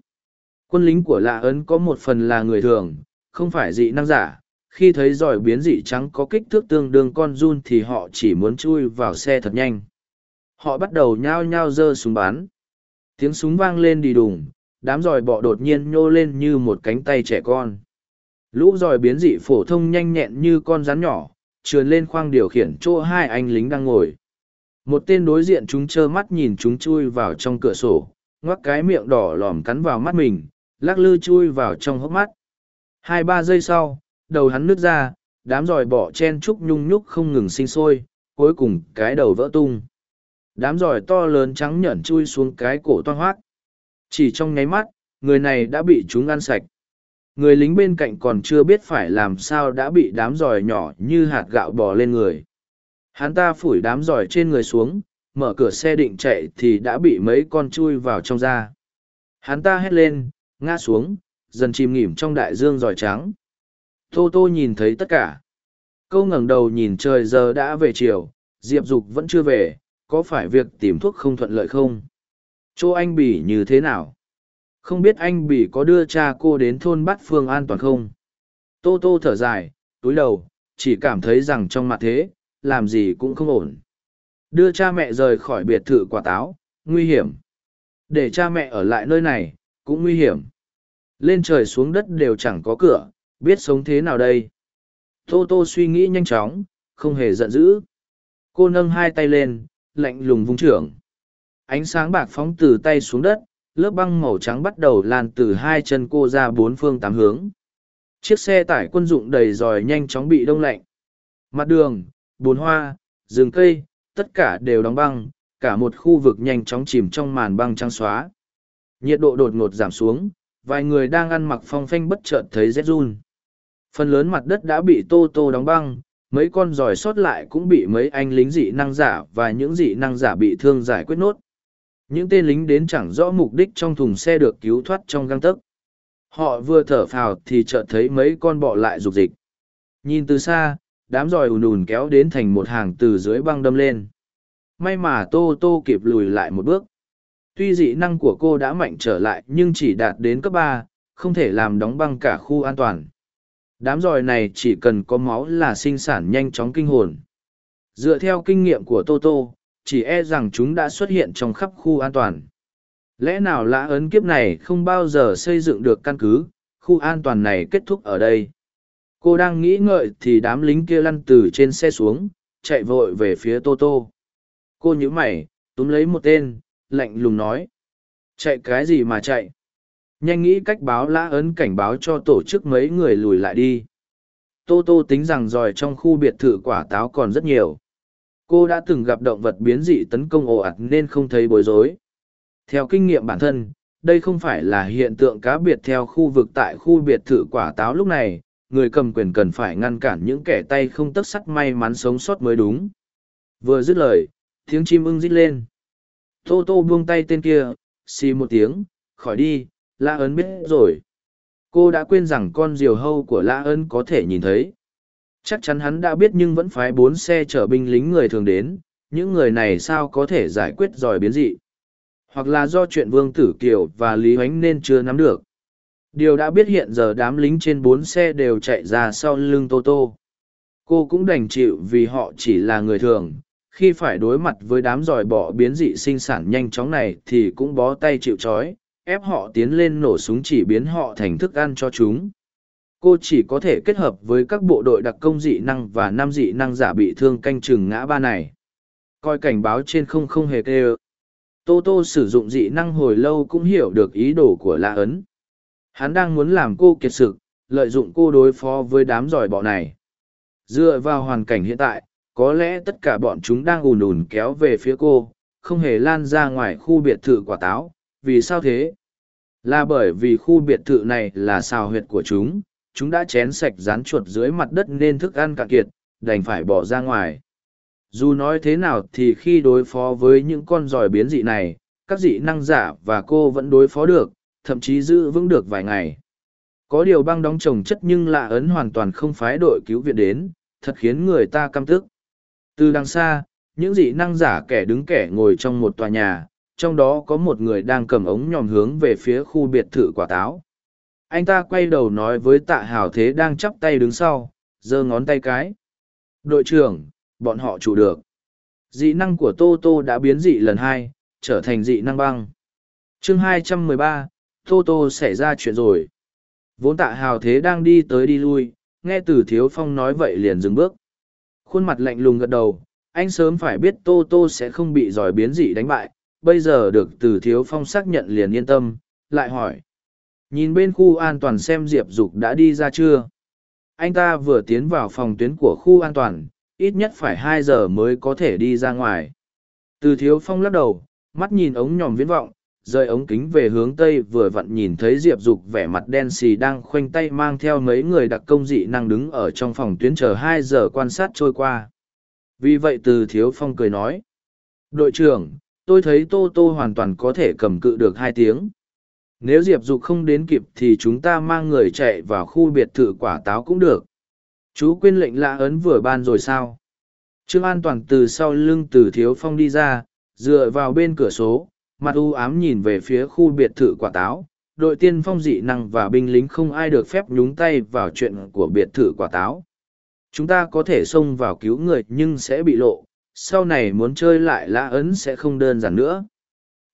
Quân lính của lạ ấn có một phần là người thường, không phải dị năng giả. Khi thấy giỏi biến dị trắng có kích thước tương đương con run thì họ chỉ muốn chui vào xe thật nhanh. Họ bắt đầu nhao nhao giơ súng bắn. Tiếng súng vang lên đi đùng, đám giòi bọ đột nhiên nhô lên như một cánh tay trẻ con. Lũ giòi biến dị phổ thông nhanh nhẹn như con rắn nhỏ, trườn lên khoang điều khiển chỗ hai anh lính đang ngồi. Một tên đối diện chúng trơ mắt nhìn chúng chui vào trong cửa sổ, ngoắc cái miệng đỏ lòm cắn vào mắt mình, lắc lư chui vào trong hốc mắt. Hai ba giây sau, đầu hắn nứt ra, đám giòi bỏ chen chúc nhung nhúc không ngừng sinh sôi, cuối cùng cái đầu vỡ tung. Đám giỏi to lớn trắng nhẫn chui xuống cái cổ toan hoác. Chỉ trong nháy mắt, người này đã bị chúng ăn sạch. Người lính bên cạnh còn chưa biết phải làm sao đã bị đám giỏi nhỏ như hạt gạo bò lên người. Hắn ta phủi đám giỏi trên người xuống, mở cửa xe định chạy thì đã bị mấy con chui vào trong da. Hắn ta hét lên, ngã xuống, dần chìm nghỉm trong đại dương giỏi trắng. Tô Tô nhìn thấy tất cả. Câu ngẩng đầu nhìn trời giờ đã về chiều, Diệp Dục vẫn chưa về, có phải việc tìm thuốc không thuận lợi không? Chỗ anh Bỉ như thế nào? Không biết anh Bỉ có đưa cha cô đến thôn Bát Phương an toàn không? Tô Tô thở dài, túi đầu, chỉ cảm thấy rằng trong mặt thế, làm gì cũng không ổn. Đưa cha mẹ rời khỏi biệt thự quả táo, nguy hiểm. Để cha mẹ ở lại nơi này, cũng nguy hiểm. Lên trời xuống đất đều chẳng có cửa, biết sống thế nào đây. Tô Tô suy nghĩ nhanh chóng, không hề giận dữ. Cô nâng hai tay lên, lạnh lùng vung trưởng. Ánh sáng bạc phóng từ tay xuống đất, lớp băng màu trắng bắt đầu lan từ hai chân cô ra bốn phương tám hướng. Chiếc xe tải quân dụng đầy dòi nhanh chóng bị đông lạnh. Mặt đường, bồn hoa, rừng cây, tất cả đều đóng băng, cả một khu vực nhanh chóng chìm trong màn băng trắng xóa. Nhiệt độ đột ngột giảm xuống, vài người đang ăn mặc phong phanh bất chợt thấy rét run. Phần lớn mặt đất đã bị tô tô đóng băng, mấy con giòi sót lại cũng bị mấy anh lính dị năng giả và những dị năng giả bị thương giải quyết nốt. Những tên lính đến chẳng rõ mục đích trong thùng xe được cứu thoát trong găng tấc. Họ vừa thở phào thì chợt thấy mấy con bọ lại rục dịch. Nhìn từ xa, đám giòi ùn ùn kéo đến thành một hàng từ dưới băng đâm lên. May mà Tô Tô kịp lùi lại một bước. Tuy dị năng của cô đã mạnh trở lại nhưng chỉ đạt đến cấp ba, không thể làm đóng băng cả khu an toàn. Đám giòi này chỉ cần có máu là sinh sản nhanh chóng kinh hồn. Dựa theo kinh nghiệm của Toto, chỉ e rằng chúng đã xuất hiện trong khắp khu an toàn. Lẽ nào lã ấn kiếp này không bao giờ xây dựng được căn cứ, khu an toàn này kết thúc ở đây. Cô đang nghĩ ngợi thì đám lính kia lăn từ trên xe xuống, chạy vội về phía Toto. Cô nhíu mày, túm lấy một tên, lạnh lùng nói. Chạy cái gì mà chạy? Nhanh nghĩ cách báo lã ấn cảnh báo cho tổ chức mấy người lùi lại đi. Tô Tô tính rằng giỏi trong khu biệt thự quả táo còn rất nhiều. Cô đã từng gặp động vật biến dị tấn công ồ ạt nên không thấy bối rối. Theo kinh nghiệm bản thân, đây không phải là hiện tượng cá biệt theo khu vực tại khu biệt thự quả táo lúc này, người cầm quyền cần phải ngăn cản những kẻ tay không tất sắt may mắn sống sót mới đúng. Vừa dứt lời, tiếng chim ưng rít lên. Tô tô buông tay tên kia, xì một tiếng, khỏi đi, La ấn biết rồi. Cô đã quên rằng con diều hâu của La ấn có thể nhìn thấy. Chắc chắn hắn đã biết nhưng vẫn phái bốn xe chở binh lính người thường đến, những người này sao có thể giải quyết giỏi biến dị. Hoặc là do chuyện Vương Tử Kiều và Lý ánh nên chưa nắm được. Điều đã biết hiện giờ đám lính trên bốn xe đều chạy ra sau lưng Tô Tô. Cô cũng đành chịu vì họ chỉ là người thường, khi phải đối mặt với đám giỏi bỏ biến dị sinh sản nhanh chóng này thì cũng bó tay chịu trói ép họ tiến lên nổ súng chỉ biến họ thành thức ăn cho chúng. Cô chỉ có thể kết hợp với các bộ đội đặc công dị năng và năm dị năng giả bị thương canh chừng ngã ba này. Coi cảnh báo trên không không hề kê ơ tô tô sử dụng dị năng hồi lâu cũng hiểu được ý đồ của lạ ấn. Hắn đang muốn làm cô kiệt sực lợi dụng cô đối phó với đám giỏi bọ này. Dựa vào hoàn cảnh hiện tại, có lẽ tất cả bọn chúng đang ùn ùn kéo về phía cô, không hề lan ra ngoài khu biệt thự quả táo vì sao thế? Là bởi vì khu biệt thự này là xào huyệt của chúng chúng đã chén sạch rán chuột dưới mặt đất nên thức ăn cạn kiệt, đành phải bỏ ra ngoài. Dù nói thế nào thì khi đối phó với những con giỏi biến dị này, các dị năng giả và cô vẫn đối phó được, thậm chí giữ vững được vài ngày. Có điều băng đóng trồng chất nhưng lạ ấn hoàn toàn không phái đội cứu viện đến, thật khiến người ta căm tức. Từ đằng xa, những dị năng giả kẻ đứng kẻ ngồi trong một tòa nhà trong đó có một người đang cầm ống nhòm hướng về phía khu biệt thự quả táo. Anh ta quay đầu nói với tạ hào thế đang chắp tay đứng sau giơ ngón tay cái. Đội trưởng bọn họ trụ được. Dị năng của tô tô đã biến dị lần hai trở thành dị năng băng. Chương 213, tô tô xảy ra chuyện rồi. Vốn tạ hào thế đang đi tới đi lui nghe từ thiếu phong nói vậy liền dừng bước. Khuôn mặt lạnh lùng gật đầu anh sớm phải biết tô tô sẽ không bị giỏi biến dị đánh bại bây giờ được từ thiếu phong xác nhận liền yên tâm, lại hỏi. Nhìn bên khu an toàn xem diệp dục đã đi ra chưa? Anh ta vừa tiến vào phòng tuyến của khu an toàn, ít nhất phải hai giờ mới có thể đi ra ngoài. Từ thiếu phong lắc đầu, mắt nhìn ống nhòm viễn vọng, rời ống kính về hướng tây vừa vặn nhìn thấy diệp dục vẻ mặt đen xì đang khoanh tay mang theo mấy người đặc công dị năng đứng ở trong phòng tuyến chờ hai giờ quan sát trôi qua. Vì vậy từ thiếu phong cười nói, đội trưởng tôi thấy tô tô hoàn toàn có thể cầm cự được hai tiếng. Nếu diệp dục không đến kịp thì chúng ta mang người chạy vào khu biệt thự quả táo cũng được. Chú quên lệnh lạ ấn vừa ban rồi sao? Trương an toàn từ sau lưng từ thiếu phong đi ra, dựa vào bên cửa số, mặt u ám nhìn về phía khu biệt thự quả táo. Đội tiên phong dị năng và binh lính không ai được phép nhúng tay vào chuyện của biệt thự quả táo. Chúng ta có thể xông vào cứu người nhưng sẽ bị lộ sau này muốn chơi lại lạ ấn sẽ không đơn giản nữa.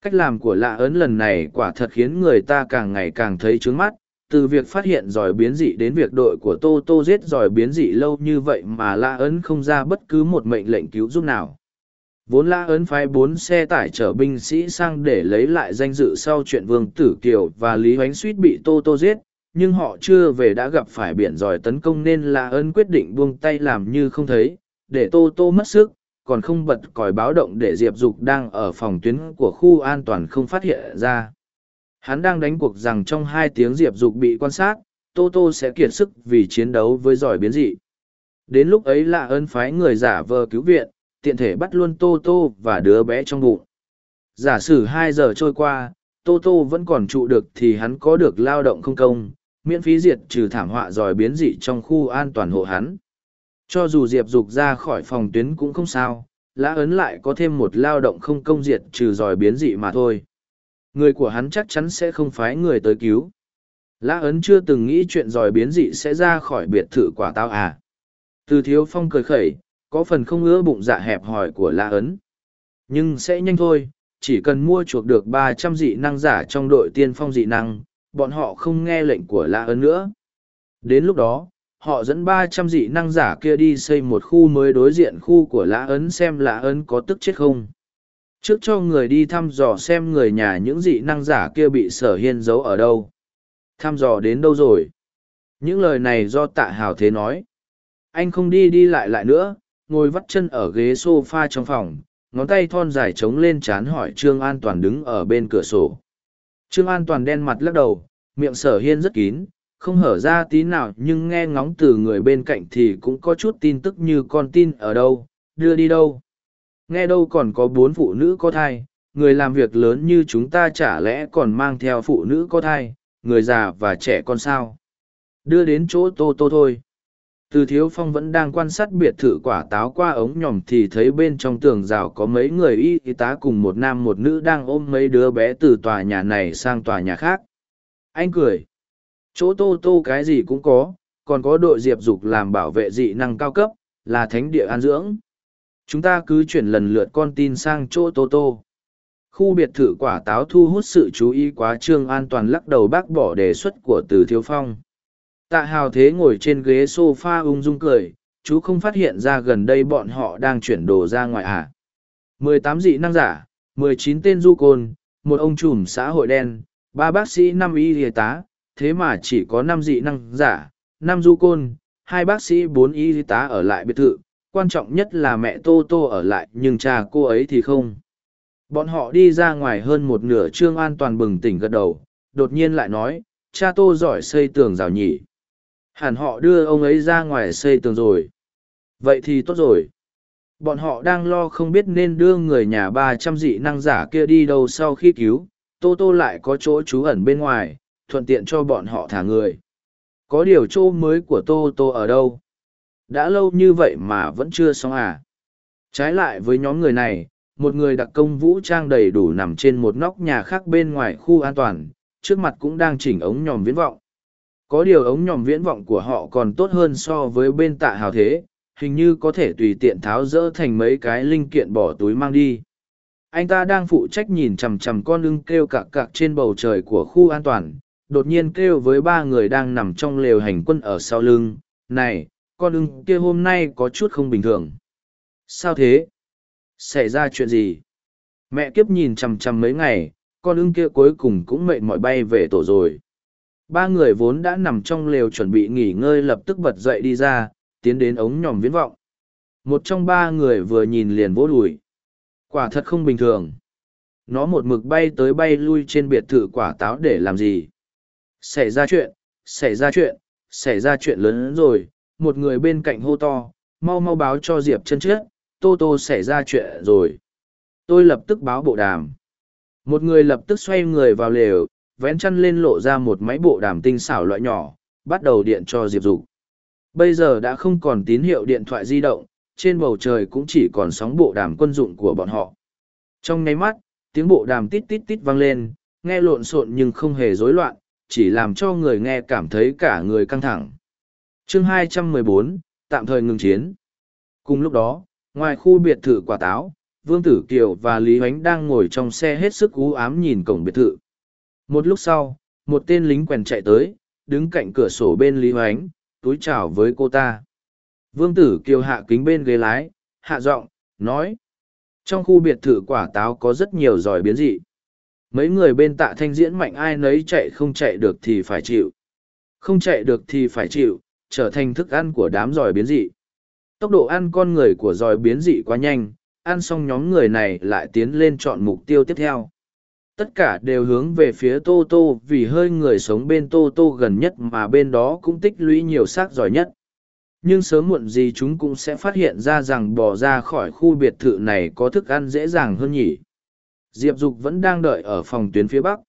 Cách làm của lạ ấn lần này quả thật khiến người ta càng ngày càng thấy trướng mắt, từ việc phát hiện giỏi biến dị đến việc đội của tô tô giết giỏi biến dị lâu như vậy mà lạ ấn không ra bất cứ một mệnh lệnh cứu giúp nào. Vốn lạ ấn phái bốn xe tải chở binh sĩ sang để lấy lại danh dự sau chuyện vương tử kiều và lý hoánh suýt bị tô tô giết, nhưng họ chưa về đã gặp phải biển giỏi tấn công nên lạ ấn quyết định buông tay làm như không thấy, để tô tô mất sức còn không bật còi báo động để diệp dục đang ở phòng tuyến của khu an toàn không phát hiện ra. Hắn đang đánh cuộc rằng trong hai tiếng diệp dục bị quan sát, tô tô sẽ kiệt sức vì chiến đấu với giỏi biến dị. Đến lúc ấy lạ ơn phái người giả vờ cứu viện, tiện thể bắt luôn tô tô và đứa bé trong bụng. Giả sử hai giờ trôi qua, tô tô vẫn còn trụ được thì hắn có được lao động không công, miễn phí diệt trừ thảm họa giỏi biến dị trong khu an toàn hộ hắn cho dù Diệp Dục ra khỏi phòng tuyến cũng không sao, lã ấn lại có thêm một lao động không công diệt trừ giỏi biến dị mà thôi. Người của hắn chắc chắn sẽ không phái người tới cứu. Lã ấn chưa từng nghĩ chuyện giỏi biến dị sẽ ra khỏi biệt thự quả tao à. Từ thiếu phong cười khẩy, có phần không ngứa bụng dạ hẹp hòi của lã ấn. Nhưng sẽ nhanh thôi, chỉ cần mua chuộc được ba trăm dị năng giả trong đội tiên phong dị năng, bọn họ không nghe lệnh của lã ấn nữa. Đến lúc đó, họ dẫn ba trăm dị năng giả kia đi xây một khu mới đối diện khu của lã ấn xem lã ấn có tức chết không. Trước cho người đi thăm dò xem người nhà những dị năng giả kia bị sở hiên giấu ở đâu. Thăm dò đến đâu rồi? Những lời này do tạ hào thế nói. Anh không đi đi lại lại nữa, ngồi vắt chân ở ghế s o f a trong phòng, ngón tay thon dài trống lên c h á n hỏi trương an toàn đứng ở bên cửa sổ. Trương an toàn đen mặt lắc đầu, miệng sở hiên rất kín không hở ra tí nào nhưng nghe ngóng từ người bên cạnh thì cũng có chút tin tức như con tin ở đâu, đưa đi đâu. Nghe đâu còn có bốn phụ nữ có thai, người làm việc lớn như chúng ta chả lẽ còn mang theo phụ nữ có thai, người già và trẻ con sao. Đưa đến chỗ tô tô thôi. Từ thiếu phong vẫn đang quan sát biệt thự quả táo qua ống nhòm thì thấy bên trong tường rào có mấy người y tá cùng một nam một nữ đang ôm mấy đứa bé từ tòa nhà này sang tòa nhà khác. Anh cười. Chỗ tô tô cái gì cũng có, còn có đội diệp dục làm bảo vệ dị năng cao cấp, là thánh địa an dưỡng. Chúng ta cứ chuyển lần lượt con tin sang chỗ tô tô. Khu biệt thự quả táo thu hút sự chú ý quá trương an toàn lắc đầu bác bỏ đề xuất của từ thiếu phong. Tạ hào thế ngồi trên ghế sofa ung dung cười, chú không phát hiện ra gần đây bọn họ đang chuyển đồ ra ngoài à. mười tám dị năng giả, mười chín tên du côn, một ông trùm xã hội đen, ba bác sĩ năm y y tá, thế mà chỉ có năm dị năng giả, năm du côn, hai bác sĩ bốn y tá ở lại biệt thự, quan trọng nhất là mẹ Tô Tô ở lại nhưng cha cô ấy thì không. Bọn họ đi ra ngoài hơn một nửa trương an toàn bừng tỉnh gật đầu, đột nhiên lại nói, cha Tô giỏi xây tường rào nhỉ. Hẳn họ đưa ông ấy ra ngoài xây tường rồi. Vậy thì tốt rồi. Bọn họ đang lo không biết nên đưa người nhà ba trăm dị năng giả kia đi đâu sau khi cứu, Tô Tô lại có chỗ trú ẩn bên ngoài, thuận tiện cho bọn họ thả người. có điều chỗ mới của tô tô ở đâu? Đã lâu như vậy mà vẫn chưa xong à? Trái lại với nhóm người này, một người đặc công vũ trang đầy đủ nằm trên một nóc nhà khác bên ngoài khu an toàn, trước mặt cũng đang chỉnh ống nhòm viễn vọng. Có điều ống nhòm viễn vọng của họ còn tốt hơn so với bên tạ hào thế, hình như có thể tùy tiện tháo rỡ thành mấy cái linh kiện bỏ túi mang đi. Anh ta đang phụ trách nhìn chằm chằm con lưng kêu cạc cạc trên bầu trời của khu an toàn đột nhiên kêu với ba người đang nằm trong lều hành quân ở sau lưng, này, con ưng kia hôm nay có chút không bình thường. Sao thế? Xảy ra chuyện gì? Mẹ kiếp nhìn chằm chằm mấy ngày, con ưng kia cuối cùng cũng mệt mỏi bay về tổ rồi. Ba người vốn đã nằm trong lều chuẩn bị nghỉ ngơi lập tức bật dậy đi ra, tiến đến ống nhòm viễn vọng. Một trong ba người vừa nhìn liền vỗ đùi. Quả thật không bình thường. Nó một mực bay tới bay lui trên biệt thự quả táo để làm gì? Xảy ra chuyện, xảy ra chuyện, xảy ra chuyện lớn hơn rồi. Một người bên cạnh hô to, mau mau báo cho diệp chân chết tô tô xảy ra chuyện rồi. Tôi lập tức báo bộ đàm. Một người lập tức xoay người vào lều, vén chăn lên lộ ra một máy bộ đàm tinh xảo loại nhỏ, bắt đầu điện cho diệp dục. Bây giờ đã không còn tín hiệu điện thoại di động, trên bầu trời cũng chỉ còn sóng bộ đàm quân dụng của bọn họ. Trong nháy mắt, tiếng bộ đàm tít tít tít vang lên, nghe lộn xộn nhưng không hề rối loạn chỉ làm cho người nghe cảm thấy cả người căng thẳng. Chương 214, tạm thời ngừng chiến. Cùng lúc đó ngoài khu biệt thự quả táo vương tử kiều và lý Huánh đang ngồi trong xe hết sức ú ám nhìn cổng biệt thự. Một lúc sau một tên lính quèn chạy tới đứng cạnh cửa sổ bên lý Huánh, túi chào với cô ta. Vương tử kiều hạ kính bên ghế lái hạ giọng nói trong khu biệt thự quả táo có rất nhiều giỏi biến dị mấy người bên tạ thanh diễn mạnh ai nấy chạy không chạy được thì phải chịu. Không chạy được thì phải chịu, trở thành thức ăn của đám giỏi biến dị. Tốc độ ăn con người của giỏi biến dị quá nhanh, ăn xong nhóm người này lại tiến lên chọn mục tiêu tiếp theo. Tất cả đều hướng về phía tô tô vì hơi người sống bên tô tô gần nhất mà bên đó cũng tích lũy nhiều xác giỏi nhất. Nhưng sớm muộn gì chúng cũng sẽ phát hiện ra rằng bỏ ra khỏi khu biệt thự này có thức ăn dễ dàng hơn nhỉ diệp dục vẫn đang đợi ở phòng tuyến phía bắc.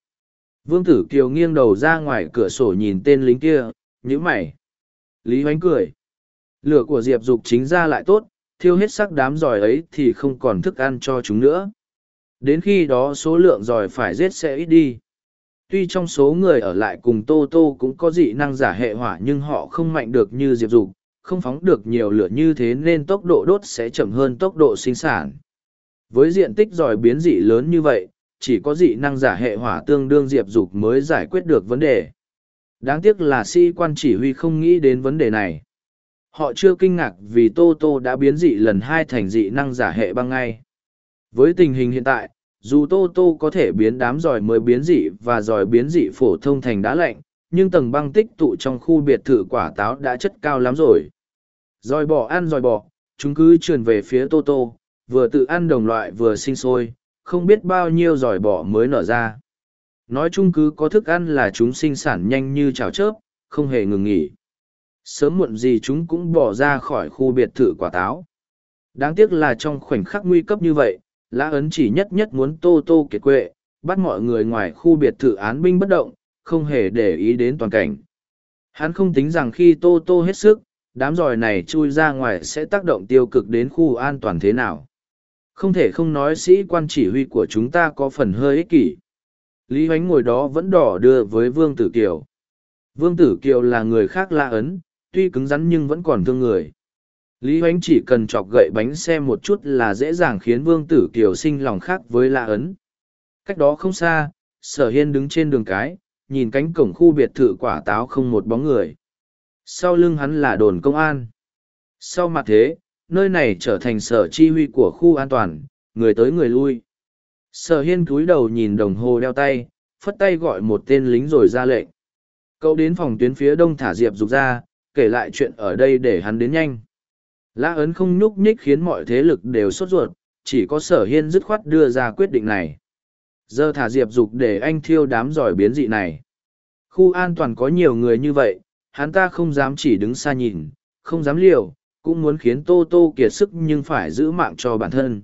Vương tử kiều nghiêng đầu ra ngoài cửa sổ nhìn tên lính kia nhữ mày. Lý hoánh cười. Lửa của diệp dục chính ra lại tốt, thiêu hết sắc đám giỏi ấy thì không còn thức ăn cho chúng nữa. Đến khi đó số lượng giỏi phải giết sẽ ít đi. Tuy trong số người ở lại cùng tô tô cũng có dị năng giả hệ hỏa nhưng họ không mạnh được như diệp dục, không phóng được nhiều lửa như thế nên tốc độ đốt sẽ chậm hơn tốc độ sinh sản với diện tích giỏi biến dị lớn như vậy, chỉ có dị năng giả hệ hỏa tương đương diệp dục mới giải quyết được vấn đề. Đáng tiếc là sĩ quan chỉ huy không nghĩ đến vấn đề này. Họ chưa kinh ngạc vì tô tô đã biến dị lần hai thành dị năng giả hệ băng ngay. Với tình hình hiện tại, dù tô tô có thể biến đám giỏi mới biến dị và giỏi biến dị phổ thông thành đá lạnh, nhưng tầng băng tích tụ trong khu biệt thự quả táo đã chất cao lắm rồi. Giỏi bỏ ăn giỏi bỏ chúng cứ trườn về phía tô tô vừa tự ăn đồng loại vừa sinh sôi, không biết bao nhiêu giỏi bỏ mới nở ra. Nói chung cứ có thức ăn là chúng sinh sản nhanh như chảo chớp, không hề ngừng nghỉ. Sớm muộn gì chúng cũng bỏ ra khỏi khu biệt thự quả táo. Đáng tiếc là trong khoảnh khắc nguy cấp như vậy, lã ấn chỉ nhất nhất muốn tô tô kiệt quệ, bắt mọi người ngoài khu biệt thự án binh bất động, không hề để ý đến toàn cảnh. Hắn không tính rằng khi tô tô hết sức, đám giỏi này chui ra ngoài sẽ tác động tiêu cực đến khu an toàn thế nào không thể không nói sĩ quan chỉ huy của chúng ta có phần hơi ích kỷ. Lý h ngồi đó vẫn đỏ đưa với vương tử kiều. Vương tử kiều là người khác lạ ấn, tuy cứng rắn nhưng vẫn còn thương người. Lý h chỉ cần chọc gậy bánh xe một chút là dễ dàng khiến vương tử kiều sinh lòng khác với lạ ấn. Cách đó không xa, sở hiên đứng trên đường cái, nhìn cánh cổng khu biệt thự quả táo không một bóng người. Sau lưng hắn là đồn công an. Sau mặt thế nơi này trở thành sở chi huy của khu an toàn, người tới người lui. Sở hiên cúi đầu nhìn đồng hồ đeo tay, phất tay gọi một tên lính rồi ra lệnh. Cậu đến phòng tuyến phía đông thả diệp dục ra, kể lại chuyện ở đây để hắn đến nhanh. Lã ấn không nhúc nhích khiến mọi thế lực đều sốt ruột, chỉ có sở hiên dứt khoát đưa ra quyết định này. Giờ thả diệp dục để anh thiêu đám giỏi biến dị này. Khu an toàn có nhiều người như vậy, hắn ta không dám chỉ đứng xa nhìn, không dám liều cũng muốn khiến tô tô kiệt sức nhưng phải giữ mạng cho bản thân.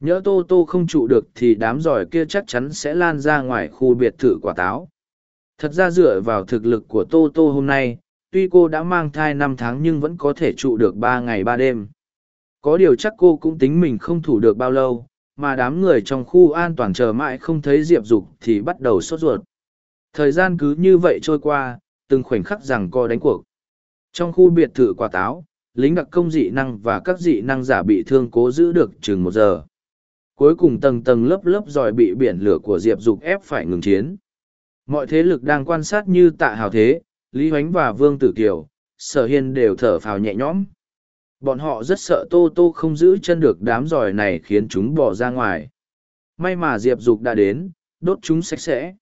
Nhỡ tô tô không trụ được thì đám giỏi kia chắc chắn sẽ lan ra ngoài khu biệt thự quả táo. Thật ra dựa vào thực lực của tô tô hôm nay, tuy cô đã mang thai năm tháng nhưng vẫn có thể trụ được ba ngày ba đêm. Có điều chắc cô cũng tính mình không thủ được bao lâu, mà đám người trong khu an toàn chờ mãi không thấy diệp dục thì bắt đầu sốt ruột. Thời gian cứ như vậy trôi qua, từng khoảnh khắc rằng co đánh cuộc. Trong khu biệt thự quả táo lính đặc công dị năng và các dị năng giả bị thương cố giữ được chừng một giờ. Cuối cùng tầng tầng lớp lớp dòi bị biển lửa của diệp dục ép phải ngừng chiến. Mọi thế lực đang quan sát như tạ hào thế, lý hoánh và vương tử kiều, sở hiên đều thở phào nhẹ nhõm. Bọn họ rất sợ tô tô không giữ chân được đám giỏi này khiến chúng bỏ ra ngoài. May mà diệp dục đã đến, đốt chúng sạch sẽ.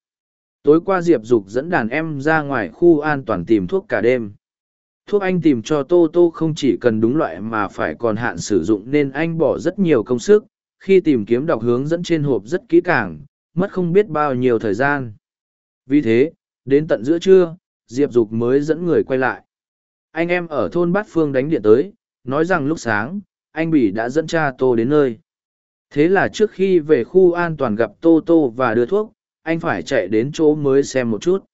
Tối qua diệp dục dẫn đàn em ra ngoài khu an toàn tìm thuốc cả đêm thuốc anh tìm cho tô tô không chỉ cần đúng loại mà phải còn hạn sử dụng nên anh bỏ rất nhiều công sức, khi tìm kiếm đọc hướng dẫn trên hộp rất kỹ càng, mất không biết bao nhiêu thời gian. Vì thế, đến tận giữa trưa, diệp dục mới dẫn người quay lại. Anh em ở thôn bát phương đánh điện tới, nói rằng lúc sáng, anh bỉ đã dẫn cha tô đến nơi. Thế là trước khi về khu an toàn gặp tô tô và đưa thuốc, anh phải chạy đến chỗ mới xem một chút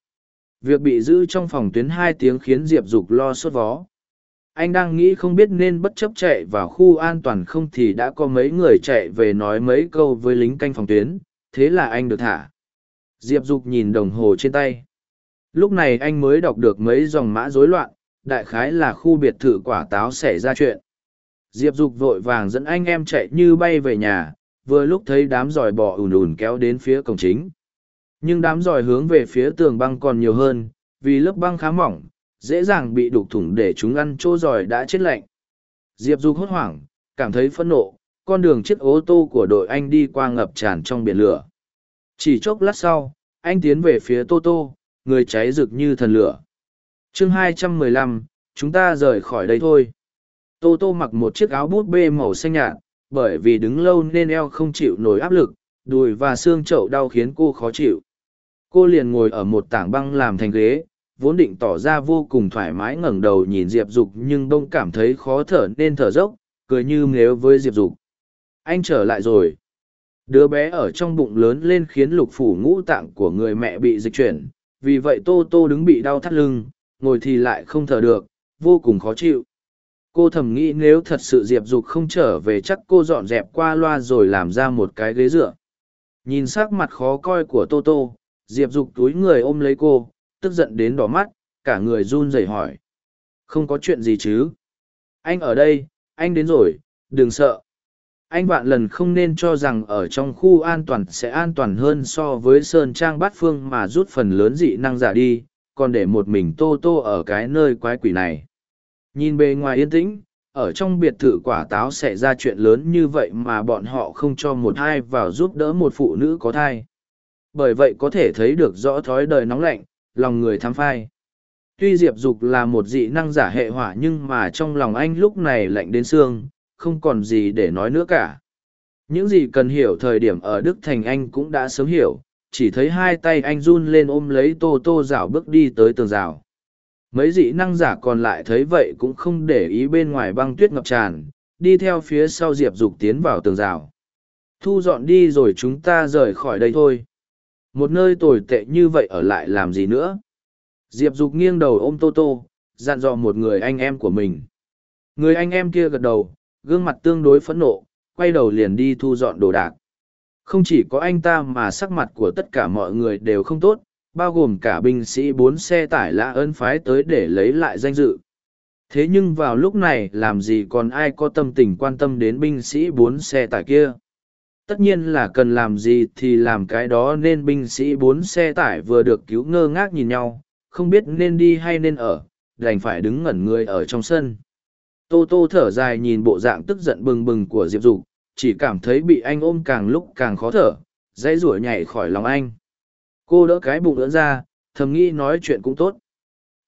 việc bị giữ trong phòng tuyến hai tiếng khiến diệp dục lo sốt vó. Anh đang nghĩ không biết nên bất chấp chạy vào khu an toàn không thì đã có mấy người chạy về nói mấy câu với lính canh phòng tuyến. Thế là anh được thả. Diệp dục nhìn đồng hồ trên tay. Lúc này anh mới đọc được mấy dòng mã rối loạn. Đại khái là khu biệt thự quả táo xảy ra chuyện. Diệp dục vội vàng dẫn anh em chạy như bay về nhà. Vừa lúc thấy đám giỏi bò ùn ùn kéo đến phía cổng chính nhưng đám giỏi hướng về phía tường băng còn nhiều hơn vì lớp băng khá mỏng dễ dàng bị đục thủng để chúng ăn chỗ giỏi đã chết lạnh. Diệp dục hốt hoảng cảm thấy phẫn nộ con đường chiếc ô tô của đội anh đi qua ngập tràn trong biển lửa. Chỉ chốc lát sau anh tiến về phía tô tô người cháy rực như thần lửa. Chương 215, chúng ta rời khỏi đây thôi. Tô tô mặc một chiếc áo bút bê màu xanh nhạt bởi vì đứng lâu nên eo không chịu nổi áp lực đùi và xương chậu đau khiến cô khó chịu cô liền ngồi ở một tảng băng làm thành ghế, vốn định tỏ ra vô cùng thoải mái ngẩng đầu nhìn diệp dục nhưng bông cảm thấy khó thở nên thở dốc, cười như nếu với diệp dục. Anh trở lại rồi. Đứa bé ở trong bụng lớn lên khiến lục phủ ngũ tạng của người mẹ bị dịch chuyển, vì vậy tô tô đứng bị đau thắt lưng, ngồi thì lại không thở được, vô cùng khó chịu. Cô thầm nghĩ nếu thật sự diệp dục không trở về chắc cô dọn dẹp qua loa rồi làm ra một cái ghế dựa. Nhìn sắc mặt khó coi của tô tô diệp dục túi người ôm lấy cô, tức giận đến đỏ mắt, cả người run rẩy hỏi. Không có chuyện gì chứ? Anh ở đây, anh đến rồi, đừng sợ. Anh vạn lần không nên cho rằng ở trong khu an toàn sẽ an toàn hơn so với sơn trang bát phương mà rút phần lớn dị năng giả đi, còn để một mình tô tô ở cái nơi quái quỷ này. Nhìn bề ngoài yên tĩnh, ở trong biệt thự quả táo xảy ra chuyện lớn như vậy mà bọn họ không cho một hai vào giúp đỡ một phụ nữ có thai bởi vậy có thể thấy được rõ thói đời nóng lạnh, lòng người tham phai. Tuy diệp dục là một dị năng giả hệ hỏa nhưng mà trong lòng anh lúc này lạnh đến xương, không còn gì để nói nữa cả. Những gì cần hiểu thời điểm ở đức thành anh cũng đã sớm hiểu, chỉ thấy hai tay anh run lên ôm lấy tô tô rảo bước đi tới tường rào. Mấy dị năng giả còn lại thấy vậy cũng không để ý bên ngoài băng tuyết ngập tràn, đi theo phía sau diệp dục tiến vào tường rào. Thu dọn đi rồi chúng ta rời khỏi đây thôi một nơi tồi tệ như vậy ở lại làm gì nữa? Diệp dục nghiêng đầu ôm tô tô, dặn dò một người anh em của mình. Người anh em kia gật đầu, gương mặt tương đối phẫn nộ, quay đầu liền đi thu dọn đồ đạc. Không chỉ có anh ta mà sắc mặt của tất cả mọi người đều không tốt, bao gồm cả binh sĩ bốn xe tải lạ ơn phái tới để lấy lại danh dự. Thế nhưng vào lúc này, làm gì còn ai có tâm tình quan tâm đến binh sĩ bốn xe tải kia? Tất nhiên là cần làm gì thì làm cái đó nên binh sĩ bốn xe tải vừa được cứu ngơ ngác nhìn nhau, không biết nên đi hay nên ở, đành phải đứng ngẩn người ở trong sân. Tô tô thở dài nhìn bộ dạng tức giận bừng bừng của diệp dục, chỉ cảm thấy bị anh ôm càng lúc càng khó thở, dãy rủa nhảy khỏi lòng anh. Cô đỡ cái bụng đỡ ra, thầm nghĩ nói chuyện cũng tốt.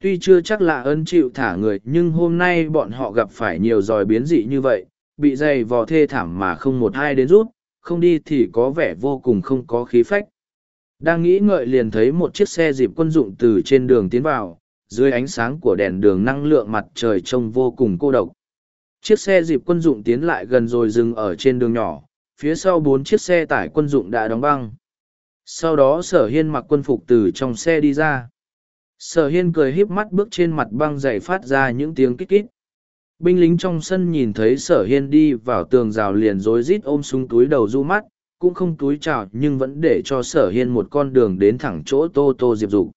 Tuy chưa chắc là ân chịu thả người, nhưng hôm nay bọn họ gặp phải nhiều giòi biến dị như vậy, bị dày vò thê thảm mà không một ai đến rút không đi thì có vẻ vô cùng không có khí phách. Đang nghĩ ngợi liền thấy một chiếc xe dịp quân dụng từ trên đường tiến vào, dưới ánh sáng của đèn đường năng lượng mặt trời trông vô cùng cô độc. Chiếc xe dịp quân dụng tiến lại gần rồi dừng ở trên đường nhỏ, phía sau bốn chiếc xe tải quân dụng đã đóng băng. Sau đó sở hiên mặc quân phục từ trong xe đi ra. Sở hiên cười híp mắt bước trên mặt băng dày phát ra những tiếng kít kít binh lính trong sân nhìn thấy sở hiên đi vào tường rào liền rối rít ôm súng túi đầu du mắt, cũng không túi chào nhưng vẫn để cho sở hiên một con đường đến thẳng chỗ tô tô diệp dục.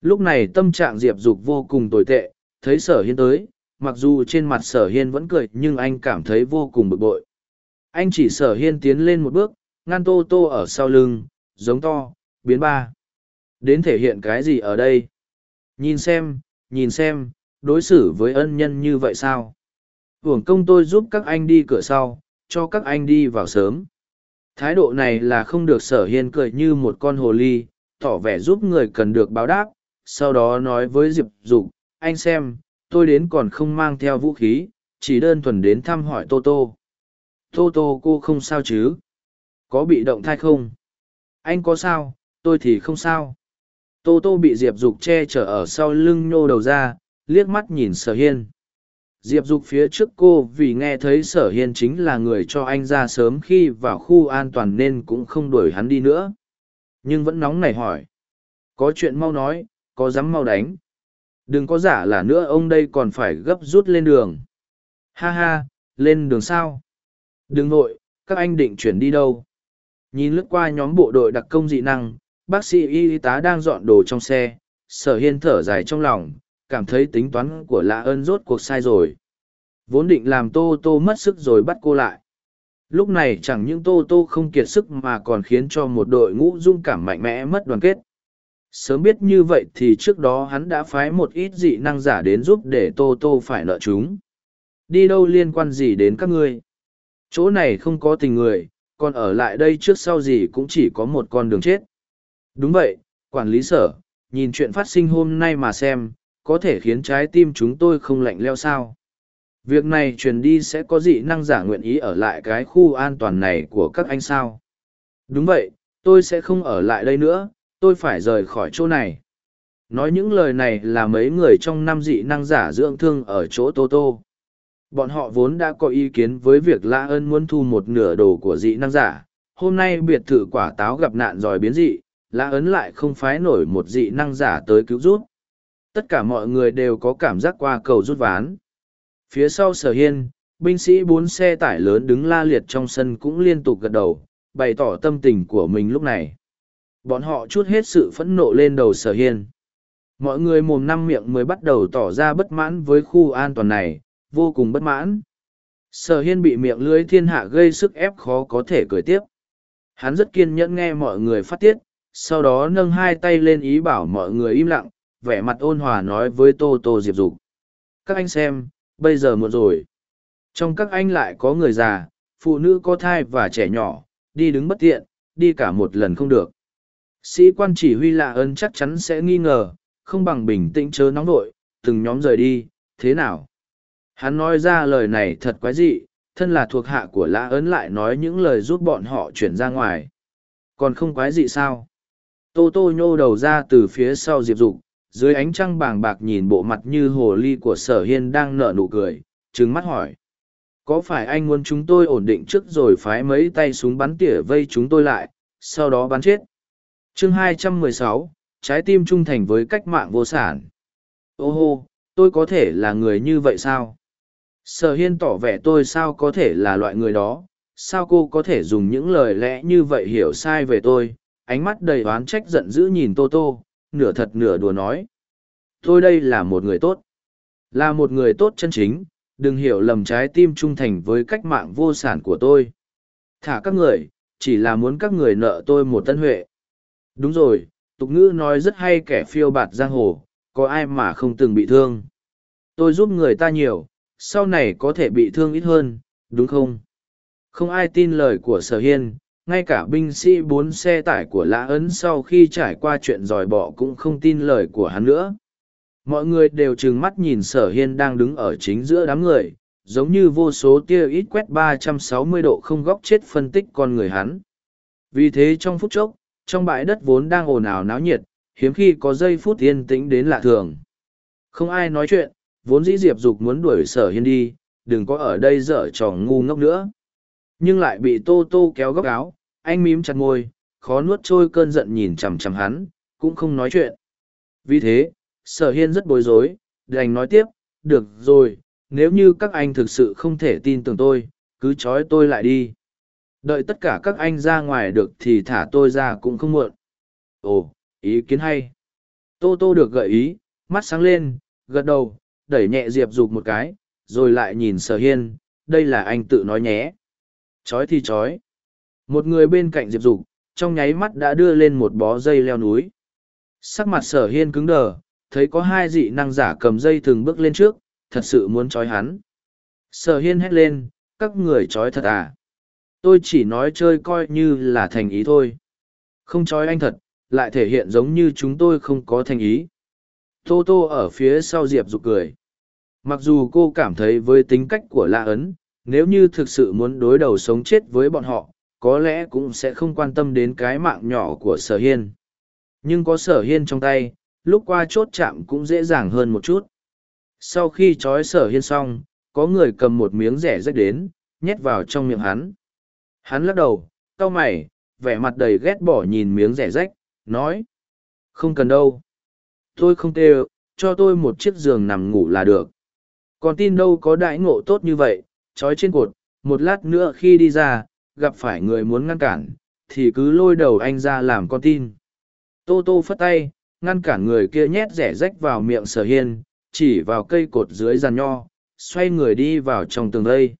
Lúc này tâm trạng diệp dục vô cùng tồi tệ, thấy sở hiên tới, mặc dù trên mặt sở hiên vẫn cười nhưng anh cảm thấy vô cùng bực bội. Anh chỉ sở hiên tiến lên một bước, ngăn tô tô ở sau lưng, giống to, biến ba. Đến thể hiện cái gì ở đây? Nhìn xem nhìn xem đối xử với ân nhân như vậy sao? Hưởng công tôi giúp các anh đi cửa sau, cho các anh đi vào sớm. Thái độ này là không được sở hiên cười như một con hồ ly, tỏ vẻ giúp người cần được báo đáp, sau đó nói với diệp dục, anh xem, tôi đến còn không mang theo vũ khí, chỉ đơn thuần đến thăm hỏi tô tô. Tô tô, cô không sao chứ? Có bị động thai không? Anh có sao, tôi thì không sao. Tô tô bị diệp dục che chở ở sau lưng nhô đầu ra liếc mắt nhìn sở hiên. Diệp dục phía trước cô vì nghe thấy sở hiên chính là người cho anh ra sớm khi vào khu an toàn nên cũng không đuổi hắn đi nữa. Nhưng vẫn nóng nảy hỏi. Có chuyện mau nói có dám mau đánh. Đừng có giả là nữa ông đây còn phải gấp rút lên đường. Ha ha lên đường sao? Đừng vội, các anh định chuyển đi đâu? Nhìn lướt qua nhóm bộ đội đặc công dị năng bác sĩ y tá đang dọn đồ trong xe sở hiên thở dài trong lòng cảm thấy tính toán của lạ ơn rốt cuộc sai rồi. Vốn định làm tô tô mất sức rồi bắt cô lại. Lúc này chẳng những tô tô không kiệt sức mà còn khiến cho một đội ngũ dung cảm mạnh mẽ mất đoàn kết. Sớm biết như vậy thì trước đó hắn đã phái một ít dị năng giả đến giúp để tô tô phải nợ chúng. Đi đâu liên quan gì đến các ngươi? Chỗ này không có tình người, còn ở lại đây trước sau gì cũng chỉ có một con đường chết. Đúng vậy, quản lý sở, nhìn chuyện phát sinh hôm nay mà xem có thể khiến trái tim chúng tôi không lạnh leo sao? Việc này truyền đi sẽ có dị năng giả nguyện ý ở lại cái khu an toàn này của các anh sao? Đúng vậy, tôi sẽ không ở lại đây nữa, tôi phải rời khỏi chỗ này. Nói những lời này là mấy người trong năm dị năng giả dưỡng thương ở chỗ tô tô. Bọn họ vốn đã có ý kiến với việc lã ơn muốn thu một nửa đồ của dị năng giả. Hôm nay biệt thự quả táo gặp nạn giỏi biến dị lã ấn lại không phái nổi một dị năng giả tới cứu rút tất cả mọi người đều có cảm giác qua cầu rút ván. Phía sau sở hiên, binh sĩ bốn xe tải lớn đứng la liệt trong sân cũng liên tục gật đầu, bày tỏ tâm tình của mình lúc này. Bọn họ chút hết sự phẫn nộ lên đầu sở hiên. Mọi người mồm năm miệng mới bắt đầu tỏ ra bất mãn với khu an toàn này, vô cùng bất mãn. Sở hiên bị miệng lưới thiên hạ gây sức ép khó có thể cười tiếp. Hắn rất kiên nhẫn nghe mọi người phát tiết, sau đó nâng hai tay lên ý bảo mọi người im lặng vẻ mặt ôn hòa nói với tô tô diệp dục. Các anh xem, bây giờ muộn rồi. Trong các anh lại có người già, phụ nữ có thai và trẻ nhỏ, đi đứng bất tiện, đi cả một lần không được. Sĩ quan chỉ huy lạ ơn chắc chắn sẽ nghi ngờ, không bằng bình tĩnh chớ nóng vội, từng nhóm rời đi, thế nào? Hắn nói ra lời này thật quái dị, thân là thuộc hạ của lã ấn lại nói những lời giúp bọn họ chuyển ra ngoài. Còn không quái dị sao? Tô tô nhô đầu ra từ phía sau diệp dục dưới ánh trăng bàng bạc nhìn bộ mặt như hồ ly của sở hiên đang nở nụ cười trứng mắt hỏi. Có phải anh muốn chúng tôi ổn định trước rồi phái mấy tay súng bắn tỉa vây chúng tôi lại sau đó bắn chết? Chương 216, trái tim trung thành với cách mạng vô sản. Ô hô tôi có thể là người như vậy sao? Sở hiên tỏ vẻ tôi sao có thể là loại người đó? Sao cô có thể dùng những lời lẽ như vậy hiểu sai về tôi? Ánh mắt đầy oán trách giận dữ nhìn tô tô nửa thật nửa đùa nói. Tôi đây là một người tốt. Là một người tốt chân chính, đừng hiểu lầm trái tim trung thành với cách mạng vô sản của tôi. Thả các người, chỉ là muốn các người nợ tôi một tân huệ. Đúng rồi, tục ngữ nói rất hay kẻ phiêu bạt giang hồ, có ai mà không từng bị thương. Tôi giúp người ta nhiều, sau này có thể bị thương ít hơn, đúng không? Không ai tin lời của sở hiên ngay cả binh sĩ bốn xe tải của lã ấn sau khi trải qua chuyện dòi bọ cũng không tin lời của hắn nữa. Mọi người đều trừng mắt nhìn sở hiên đang đứng ở chính giữa đám người, giống như vô số tia ít quét 360 độ không góc chết phân tích con người hắn. Vì thế trong phút chốc, trong bãi đất vốn đang ồn ào náo nhiệt, hiếm khi có giây phút yên tĩnh đến lạ thường. Không ai nói chuyện, vốn dĩ diệp dục muốn đuổi sở hiên đi, đừng có ở đây dở trò ngu ngốc nữa nhưng lại bị tô tô kéo góc áo, anh mím chặt ngôi khó nuốt trôi cơn giận nhìn chằm chằm hắn, cũng không nói chuyện. Vì thế, sở hiên rất bối rối, đành nói tiếp, được rồi, nếu như các anh thực sự không thể tin tưởng tôi, cứ trói tôi lại đi. Đợi tất cả các anh ra ngoài được thì thả tôi ra cũng không muộn. Ồ, ý kiến hay. Tô tô được gợi ý, mắt sáng lên, gật đầu, đẩy nhẹ diệp dục một cái, rồi lại nhìn sở hiên, đây là anh tự nói nhé chói thì chói, một người bên cạnh diệp dục trong nháy mắt đã đưa lên một bó dây leo núi. Sắc mặt sở hiên cứng đờ thấy có hai dị năng giả cầm dây thường bước lên trước thật sự muốn chói hắn. Sở hiên hét lên các người chói thật à? Tôi chỉ nói chơi coi như là thành ý thôi. Không chói anh thật lại thể hiện giống như chúng tôi không có thành ý. Tô tô ở phía sau diệp dục cười. Mặc dù cô cảm thấy với tính cách của la ấn nếu như thực sự muốn đối đầu sống chết với bọn họ, có lẽ cũng sẽ không quan tâm đến cái mạng nhỏ của sở hiên. Nhưng có sở hiên trong tay, lúc qua chốt chạm cũng dễ dàng hơn một chút. Sau khi trói sở hiên xong, có người cầm một miếng rẻ rách đến, nhét vào trong miệng hắn. Hắn lắc đầu, cau mày, vẻ mặt đầy ghét bỏ nhìn miếng rẻ rách, nói, không cần đâu. Tôi không tê cho tôi một chiếc giường nằm ngủ là được. Còn tin đâu có đãi ngộ tốt như vậy trói trên cột, một lát nữa khi đi ra, gặp phải người muốn ngăn cản, thì cứ lôi đầu anh ra làm con tin. Tô tô phất tay, ngăn cản người kia nhét rẻ rách vào miệng sở hiên, chỉ vào cây cột dưới giàn nho, xoay người đi vào trong tường đây.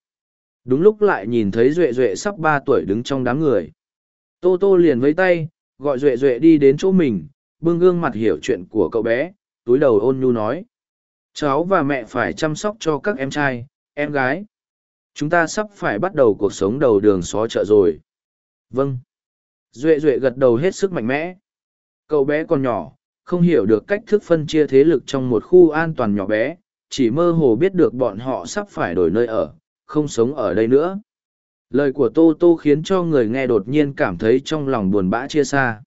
Đúng lúc lại nhìn thấy duệ duệ sắp ba tuổi đứng trong đám người. Tô tô liền với tay, gọi duệ duệ đi đến chỗ mình, bưng gương mặt hiểu chuyện của cậu bé, túi đầu ôn nhu nói. Cháu và mẹ phải chăm sóc cho các em trai, em gái chúng ta sắp phải bắt đầu cuộc sống đầu đường xó chợ rồi. Vâng. Duệ duệ gật đầu hết sức mạnh mẽ. Cậu bé còn nhỏ, không hiểu được cách thức phân chia thế lực trong một khu an toàn nhỏ bé, chỉ mơ hồ biết được bọn họ sắp phải đổi nơi ở, không sống ở đây nữa. Lời của tô tô khiến cho người nghe đột nhiên cảm thấy trong lòng buồn bã chia xa.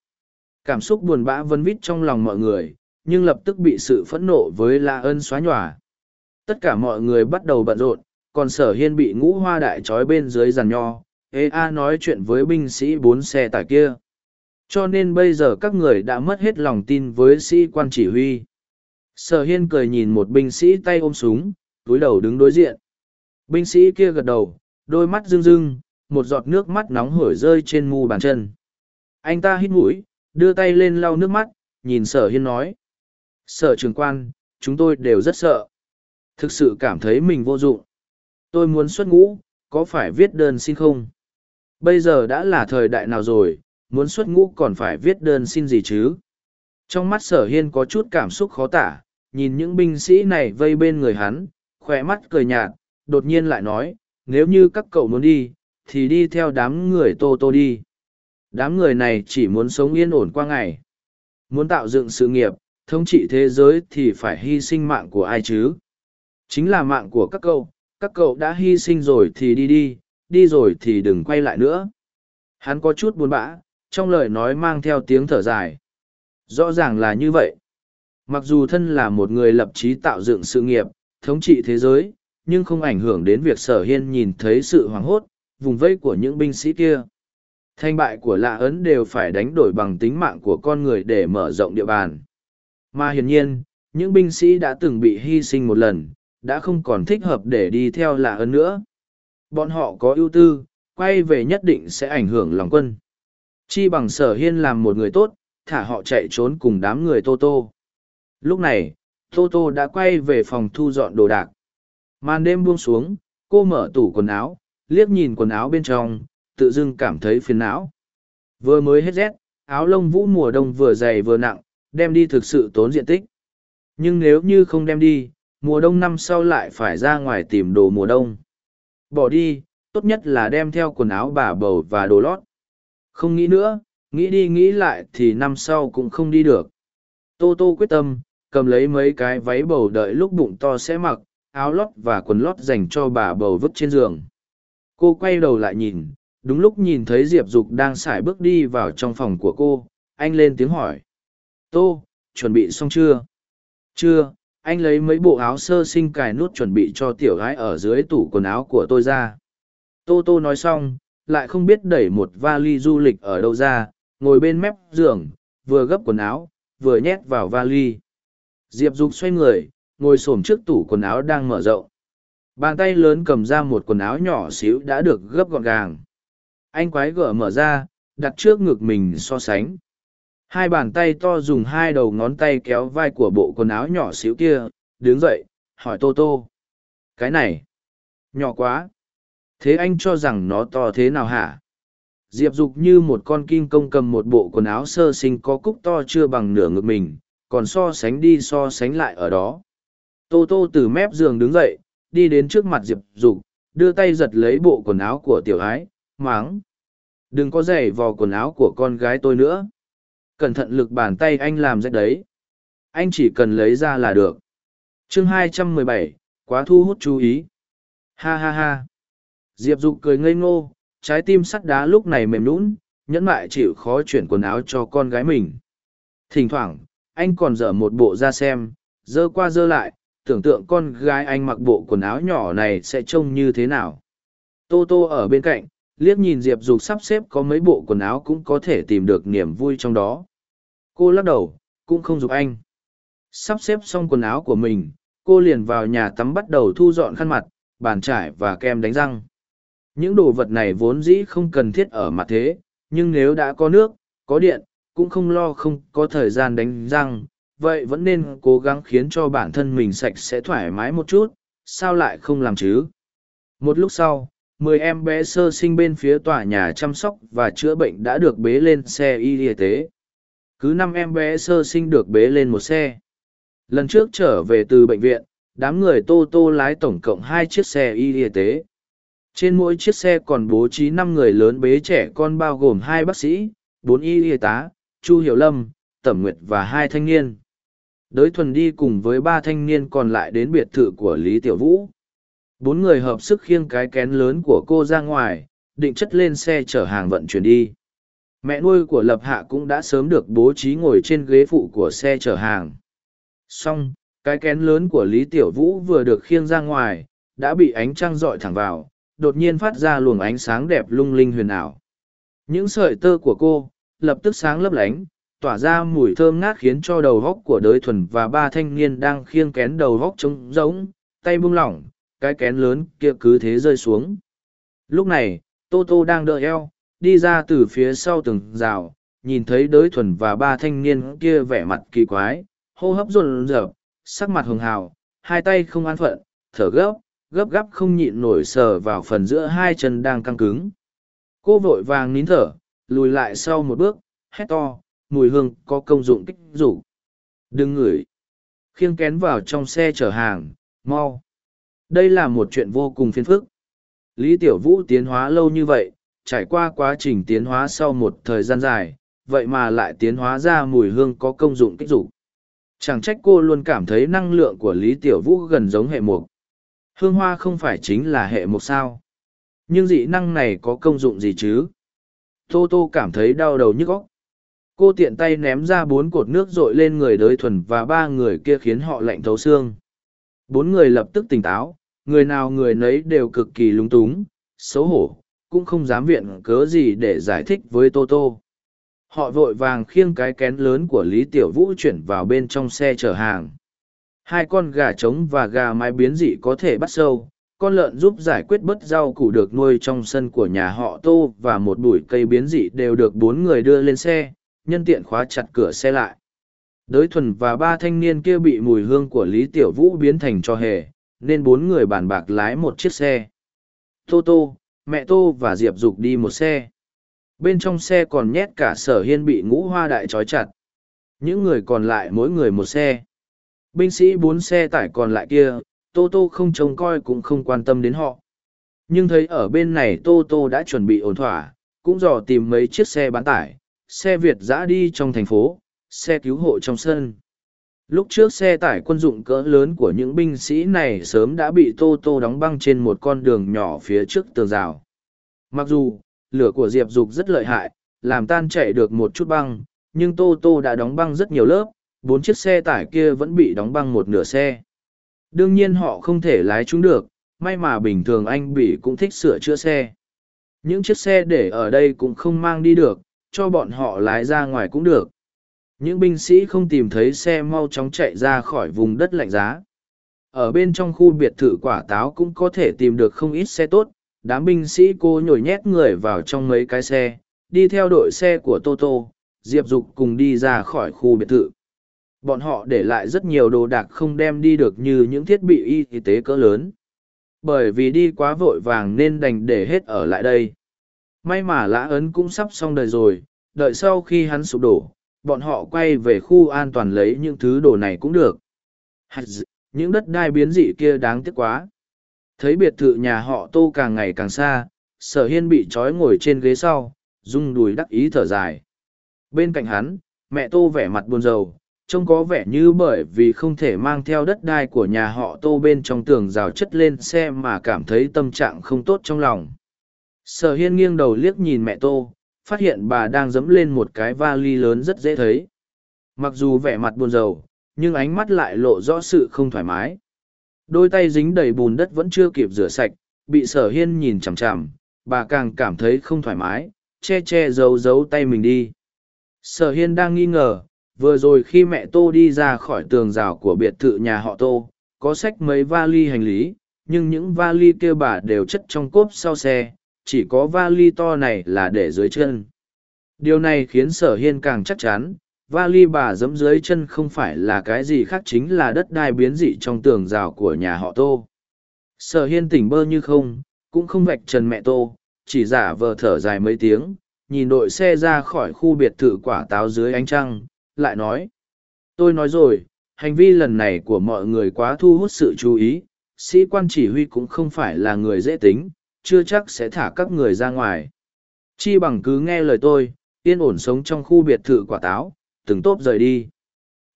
Cảm xúc buồn bã vân vít trong lòng mọi người, nhưng lập tức bị sự phẫn nộ với la ân xóa nhòa. Tất cả mọi người bắt đầu bận rộn còn sở hiên bị ngũ hoa đại trói bên dưới giàn nho, ê a nói chuyện với binh sĩ bốn xe tải kia. Cho nên bây giờ các người đã mất hết lòng tin với sĩ quan chỉ huy. Sở hiên cười nhìn một binh sĩ tay ôm súng, túi đầu đứng đối diện. Binh sĩ kia gật đầu, đôi mắt rưng rưng, một giọt nước mắt nóng hổi rơi trên mu bàn chân. Anh ta hít mũi, đưa tay lên lau nước mắt, nhìn sở hiên nói. Sở trường quan, chúng tôi đều rất sợ. Thực sự cảm thấy mình vô dụng tôi muốn xuất ngũ, có phải viết đơn xin không? Bây giờ đã là thời đại nào rồi, muốn xuất ngũ còn phải viết đơn xin gì chứ? Trong mắt sở hiên có chút cảm xúc khó tả, nhìn những binh sĩ này vây bên người hắn khoe mắt cười nhạt, đột nhiên lại nói, nếu như các cậu muốn đi, thì đi theo đám người tô tô đi. Đám người này chỉ muốn sống yên ổn qua ngày. Muốn tạo dựng sự nghiệp, thống trị thế giới thì phải hy sinh mạng của ai chứ? Chính là mạng của các cậu các cậu đã hy sinh rồi thì đi đi đi rồi thì đừng quay lại nữa. Hắn có chút buồn bã, trong lời nói mang theo tiếng thở dài. Rõ ràng là như vậy. Mặc dù thân là một người lập trí tạo dựng sự nghiệp, thống trị thế giới, nhưng không ảnh hưởng đến việc sở hiên nhìn thấy sự hoảng hốt, vùng vây của những binh sĩ kia. Thành bại của lạ ấn đều phải đánh đổi bằng tính mạng của con người để mở rộng địa bàn. Mà hiển nhiên, những binh sĩ đã từng bị hy sinh một lần đã không còn thích hợp để đi theo lạ ấn nữa. Bọn họ có ưu tư, quay về nhất định sẽ ảnh hưởng lòng quân. Chi bằng sở hiên làm một người tốt, thả họ chạy trốn cùng đám người tô tô. Lúc này, tô tô đã quay về phòng thu dọn đồ đạc. Màn đêm buông xuống, cô mở tủ quần áo, liếc nhìn quần áo bên trong, tự dưng cảm thấy phiền não. Vừa mới hết rét, áo lông vũ mùa đông vừa dày vừa nặng, đem đi thực sự tốn diện tích. Nhưng nếu như không đem đi mùa đông năm sau lại phải ra ngoài tìm đồ mùa đông. Bỏ đi, tốt nhất là đem theo quần áo bà bầu và đồ lót. Không nghĩ nữa, nghĩ đi nghĩ lại thì năm sau cũng không đi được. Tô tô quyết tâm, cầm lấy mấy cái váy bầu đợi lúc bụng to sẽ mặc, áo lót và quần lót dành cho bà bầu vứt trên giường. Cô quay đầu lại nhìn, đúng lúc nhìn thấy diệp dục đang xài bước đi vào trong phòng của cô, anh lên tiếng hỏi. Tô, chuẩn bị xong chưa? Chưa anh lấy mấy bộ áo sơ sinh cài nút chuẩn bị cho tiểu gái ở dưới tủ quần áo của tôi ra. Tô tô nói xong, lại không biết đẩy một vali du lịch ở đâu ra, ngồi bên mép giường, vừa gấp quần áo, vừa nhét vào vali. Diệp dục xoay người, ngồi s ổ m trước tủ quần áo đang mở rộng. Bàn tay lớn cầm ra một quần áo nhỏ xíu đã được gấp gọn gàng. Anh quái gở mở ra, đặt trước ngực mình so sánh hai bàn tay to dùng hai đầu ngón tay kéo vai của bộ quần áo nhỏ xíu kia, đứng dậy, hỏi tô tô. Cái này, nhỏ quá. Thế anh cho rằng nó to thế nào hả? Diệp dục như một con kim công cầm một bộ quần áo sơ sinh có cúc to chưa bằng nửa ngực mình, còn so sánh đi so sánh lại ở đó. Tô tô từ mép giường đứng dậy, đi đến trước mặt diệp dục, đưa tay giật lấy bộ quần áo của tiểu ái, máng, đừng có giày vò quần áo của con gái tôi nữa cẩn thận lực bàn tay anh làm rách đấy. Anh chỉ cần lấy ra là được. Chương 217, quá thu hút chú ý. Ha ha ha. Diệp dục cười ngây ngô trái tim sắt đá lúc này mềm lún nhẫn mại chịu khó chuyển quần áo cho con gái mình. Thỉnh thoảng anh còn dở một bộ ra xem dơ qua dơ lại tưởng tượng con gái anh mặc bộ quần áo nhỏ này sẽ trông như thế nào. Tô tô ở bên cạnh liếc nhìn diệp dục sắp xếp có mấy bộ quần áo cũng có thể tìm được niềm vui trong đó. Cô lắc đầu, cũng không giục anh. Sắp xếp xong quần áo của mình, cô liền vào nhà tắm bắt đầu thu dọn khăn mặt, bàn trải và kem đánh răng. Những đồ vật này vốn dĩ không cần thiết ở mặt thế, nhưng nếu đã có nước, có điện, cũng không lo không có thời gian đánh răng, vậy vẫn nên cố gắng khiến cho bản thân mình sạch sẽ thoải mái một chút, sao lại không làm chứ? Một lúc sau mười em bé sơ sinh bên phía tòa nhà chăm sóc và chữa bệnh đã được bế lên xe y tế. Cứ năm em bé sơ sinh được bế lên một xe. Lần trước trở về từ bệnh viện, đám người tô tô lái tổng cộng hai chiếc xe y tế. Trên mỗi chiếc xe còn bố trí năm người lớn bế trẻ con bao gồm hai bác sĩ, bốn y y tá, chu hiểu lâm, tẩm nguyệt và hai thanh niên. Đới thuần đi cùng với ba thanh niên còn lại đến biệt thự của lý tiểu vũ bốn người hợp sức khiêng cái kén lớn của cô ra ngoài, định chất lên xe chở hàng vận chuyển đi. Mẹ nuôi của lập hạ cũng đã sớm được bố trí ngồi trên ghế phụ của xe chở hàng. Xong, cái kén lớn của lý tiểu vũ vừa được khiêng ra ngoài, đã bị ánh trăng dọi thẳng vào, đột nhiên phát ra luồng ánh sáng đẹp lung linh huyền ảo. Những sợi tơ của cô lập tức sáng lấp lánh, tỏa ra mùi thơm ngát khiến cho đầu góc của đới thuần và ba thanh niên đang khiêng kén đầu góc trống rỗng, tay buông lỏng cái kén lớn kia cứ thế rơi xuống. Lúc này, tô tô đang đợi eo, đi ra từ phía sau từng rào, nhìn thấy đới thuần và ba thanh niên kia vẻ mặt kỳ quái, hô hấp rộn rợp, sắc mặt hường hào, hai tay không an phận, thở gấp gấp gáp không nhịn nổi sờ vào phần giữa hai chân đang căng cứng. Cô vội vàng nín thở, lùi lại sau một bước, hét to, mùi hương có công dụng kích rủ đừng ngửi. Khiêng kén vào trong xe chở hàng, mau đây là một chuyện vô cùng phiền phức. Lý tiểu vũ tiến hóa lâu như vậy, trải qua quá trình tiến hóa sau một thời gian dài, vậy mà lại tiến hóa ra mùi hương có công dụng kích dục. Chẳng trách cô luôn cảm thấy năng lượng của lý tiểu vũ gần giống hệ mục. Hương hoa không phải chính là hệ mục sao? Nhưng dị năng này có công dụng gì chứ? Tô tô cảm thấy đau đầu nhức óc. Cô tiện tay ném ra bốn cột nước rội lên người đới thuần và ba người kia khiến họ lạnh thấu xương bốn người lập tức tỉnh táo, người nào người nấy đều cực kỳ lúng túng, xấu hổ, cũng không dám viện cớ gì để giải thích với tô tô. Họ vội vàng khiêng cái kén lớn của lý tiểu vũ chuyển vào bên trong xe chở hàng. Hai con gà trống và gà mái biến dị có thể bắt sâu, con lợn giúp giải quyết bớt rau củ được nuôi trong sân của nhà họ tô và một bụi cây biến dị đều được bốn người đưa lên xe, nhân tiện khóa chặt cửa xe lại đới thuần và ba thanh niên kia bị mùi hương của lý tiểu vũ biến thành cho hề, nên bốn người bàn bạc lái một chiếc xe. Tô tô, mẹ tô và diệp dục đi một xe. Bên trong xe còn nhét cả sở hiên bị ngũ hoa đại trói chặt. Những người còn lại mỗi người một xe. Binh sĩ bốn xe tải còn lại kia, tô tô không trông coi cũng không quan tâm đến họ. Nhưng thấy ở bên này tô tô đã chuẩn bị ổn thỏa, cũng dò tìm mấy chiếc xe bán tải, xe việt giã đi trong thành phố xe cứu hộ trong sân. Lúc trước xe tải quân dụng cỡ lớn của những binh sĩ này sớm đã bị tô tô đóng băng trên một con đường nhỏ phía trước tường rào. Mặc dù, lửa của diệp dục rất lợi hại, làm tan chạy được một chút băng, nhưng tô tô đã đóng băng rất nhiều lớp, bốn chiếc xe tải kia vẫn bị đóng băng một nửa xe. Đương nhiên họ không thể lái chúng được, may mà bình thường anh bỉ cũng thích sửa chữa xe. Những chiếc xe để ở đây cũng không mang đi được, cho bọn họ lái ra ngoài cũng được những binh sĩ không tìm thấy xe mau chóng chạy ra khỏi vùng đất lạnh giá. Ở bên trong khu biệt thự quả táo cũng có thể tìm được không ít xe tốt. Đám binh sĩ cô nhồi nhét người vào trong mấy cái xe, đi theo đội xe của toto, diệp dục cùng đi ra khỏi khu biệt thự. Bọn họ để lại rất nhiều đồ đạc không đem đi được như những thiết bị y tế cỡ lớn. Bởi vì đi quá vội vàng nên đành để hết ở lại đây. May mà lã ấn cũng sắp xong đời rồi, đợi sau khi hắn sụp đổ bọn họ quay về khu an toàn lấy những thứ đồ này cũng được. Những đất đai biến dị kia đáng tiếc quá. Thấy biệt thự nhà họ tô càng ngày càng xa, sở hiên bị trói ngồi trên ghế sau, rung đùi đắc ý thở dài. Bên cạnh hắn, mẹ tô vẻ mặt buồn rầu, trông có vẻ như bởi vì không thể mang theo đất đai của nhà họ tô bên trong tường rào chất lên xe mà cảm thấy tâm trạng không tốt trong lòng. Sở hiên nghiêng đầu liếc nhìn mẹ tô phát hiện bà đang dẫm lên một cái vali lớn rất dễ thấy. Mặc dù vẻ mặt buồn rầu, nhưng ánh mắt lại lộ rõ sự không thoải mái. Đôi tay dính đầy bùn đất vẫn chưa kịp rửa sạch, bị sở hiên nhìn chằm chằm, bà càng cảm thấy không thoải mái, che che giấu giấu tay mình đi. Sở hiên đang nghi ngờ, vừa rồi khi mẹ tô đi ra khỏi tường rào của biệt thự nhà họ tô, có sách mấy vali hành lý, nhưng những vali kia bà đều chất trong cốp sau xe chỉ có vali to này là để dưới chân. Điều này khiến sở hiên càng chắc chắn, vali bà dẫm dưới chân không phải là cái gì khác chính là đất đai biến dị trong tường rào của nhà họ tô. Sở hiên tỉnh bơ như không, cũng không vạch trần mẹ tô, chỉ giả vờ thở dài mấy tiếng, nhìn đội xe ra khỏi khu biệt thự quả táo dưới ánh trăng, lại nói, tôi nói rồi, hành vi lần này của mọi người quá thu hút sự chú ý, sĩ quan chỉ huy cũng không phải là người dễ tính chưa chắc sẽ thả các người ra ngoài. Chi bằng cứ nghe lời tôi, yên ổn sống trong khu biệt thự quả táo, từng tốp rời đi.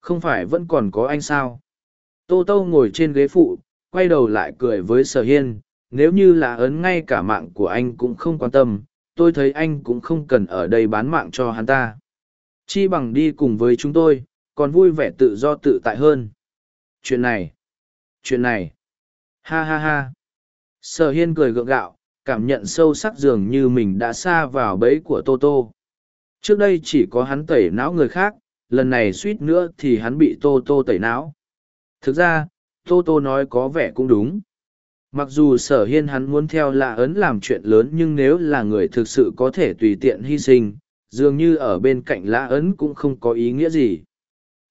Không phải vẫn còn có anh sao? Tô tô ngồi trên ghế phụ, quay đầu lại cười với sở hiên, nếu như là ấn ngay cả mạng của anh cũng không quan tâm, tôi thấy anh cũng không cần ở đây bán mạng cho hắn ta. Chi bằng đi cùng với chúng tôi, còn vui vẻ tự do tự tại hơn. Chuyện này chuyện này. Ha ha ha. Sở hiên cười gượng gạo cảm nhận sâu sắc dường như mình đã xa vào bẫy của tô tô. Trước đây chỉ có hắn tẩy não người khác, lần này suýt nữa thì hắn bị tô tô tẩy não. Thực ra, tô tô nói có vẻ cũng đúng. Mặc dù sở hiên hắn muốn theo lạ ấn làm chuyện lớn nhưng nếu là người thực sự có thể tùy tiện hy sinh, dường như ở bên cạnh lã ấn cũng không có ý nghĩa gì.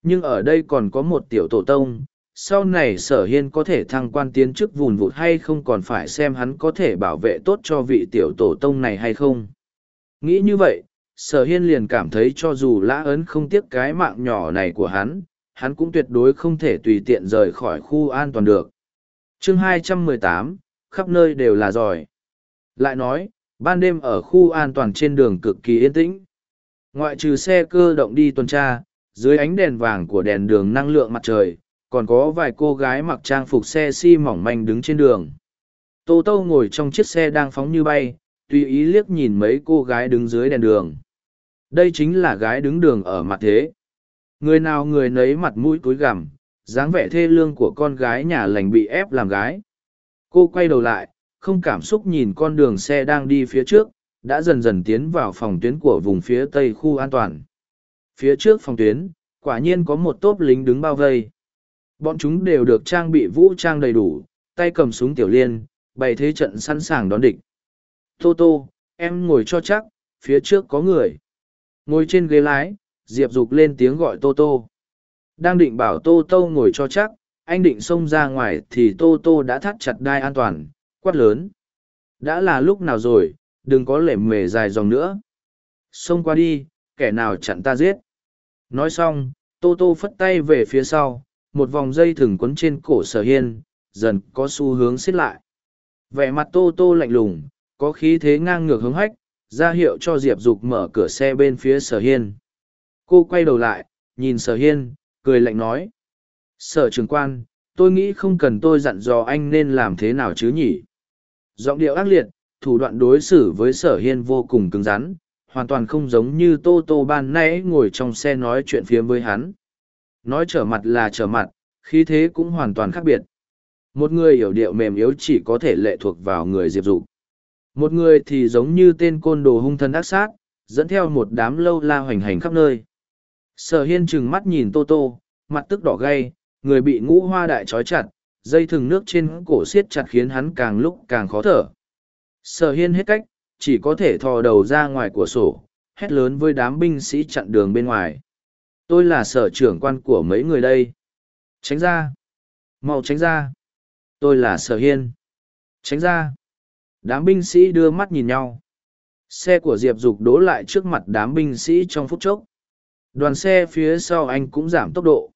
Nhưng ở đây còn có một tiểu tổ tông sau này sở hiên có thể thăng quan tiến chức vùn vụt hay không còn phải xem hắn có thể bảo vệ tốt cho vị tiểu tổ tông này hay không. Nghĩ như vậy sở hiên liền cảm thấy cho dù lã ấn không tiếc cái mạng nhỏ này của hắn hắn cũng tuyệt đối không thể tùy tiện rời khỏi khu an toàn được. Chương 218, khắp nơi đều là giỏi. Lại nói ban đêm ở khu an toàn trên đường cực kỳ yên tĩnh. Ngoại trừ xe cơ động đi tuần tra dưới ánh đèn vàng của đèn đường năng lượng mặt trời còn có vài cô gái mặc trang phục xe xi mỏng manh đứng trên đường. Tô tô ngồi trong chiếc xe đang phóng như bay, tùy ý liếc nhìn mấy cô gái đứng dưới đèn đường. Đây chính là gái đứng đường ở mặt thế. Người nào người nấy mặt mũi cúi gằm, dáng vẻ thê lương của con gái nhà lành bị ép làm gái. Cô quay đầu lại, không cảm xúc nhìn con đường xe đang đi phía trước, đã dần dần tiến vào phòng tuyến của vùng phía tây khu an toàn. Phía trước phòng tuyến, quả nhiên có một tốp lính đứng bao vây bọn chúng đều được trang bị vũ trang đầy đủ, tay cầm súng tiểu liên, bày thế trận sẵn sàng đón địch. Tô tô, em ngồi cho chắc, phía trước có người. Ngồi trên ghế lái, diệp dục lên tiếng gọi tô tô. Đang định bảo tô tô ngồi cho chắc, anh định xông ra ngoài thì tô tô đã thắt chặt đai an toàn, quát lớn. Đã là lúc nào rồi, đừng có lệ mề dài dòng nữa. Xông qua đi, kẻ nào chặn ta giết? Nói xong, tô tô phất tay về phía sau một vòng dây thừng quấn trên cổ sở hiên, dần có xu hướng xiết lại. Vẻ mặt tô tô lạnh lùng, có khí thế ngang ngược hướng hách, ra hiệu cho diệp dục mở cửa xe bên phía sở hiên. Cô quay đầu lại, nhìn sở hiên, cười lạnh nói. Sở trường quan, tôi nghĩ không cần tôi dặn dò anh nên làm thế nào chứ nhỉ? Giọng điệu ác liệt, thủ đoạn đối xử với sở hiên vô cùng cứng rắn, hoàn toàn không giống như tô tô ban nãy ngồi trong xe nói chuyện phiếm với hắn nói trở mặt là trở mặt khí thế cũng hoàn toàn khác biệt một người hiểu điệu mềm yếu chỉ có thể lệ thuộc vào người diệp dục một người thì giống như tên côn đồ hung thân ác sát dẫn theo một đám lâu la hoành hành khắp nơi Sở hiên trừng mắt nhìn Tô Tô, mặt tức đỏ gay, người bị ngũ hoa đại trói chặt, dây thừng nước trên cổ siết chặt khiến hắn càng lúc càng khó thở. Sở hiên hết cách, chỉ có thể thò đầu ra ngoài của sổ, hét lớn với đám binh sĩ chặn đường bên ngoài. Tôi là sở trưởng quan của mấy người đây. Tránh ra. mau tránh ra. Tôi là sở hiên. Tránh ra. Đám binh sĩ đưa mắt nhìn nhau. Xe của Diệp Dục đỗ lại trước mặt đám binh sĩ trong phút chốc. Đoàn xe phía sau anh cũng giảm tốc độ.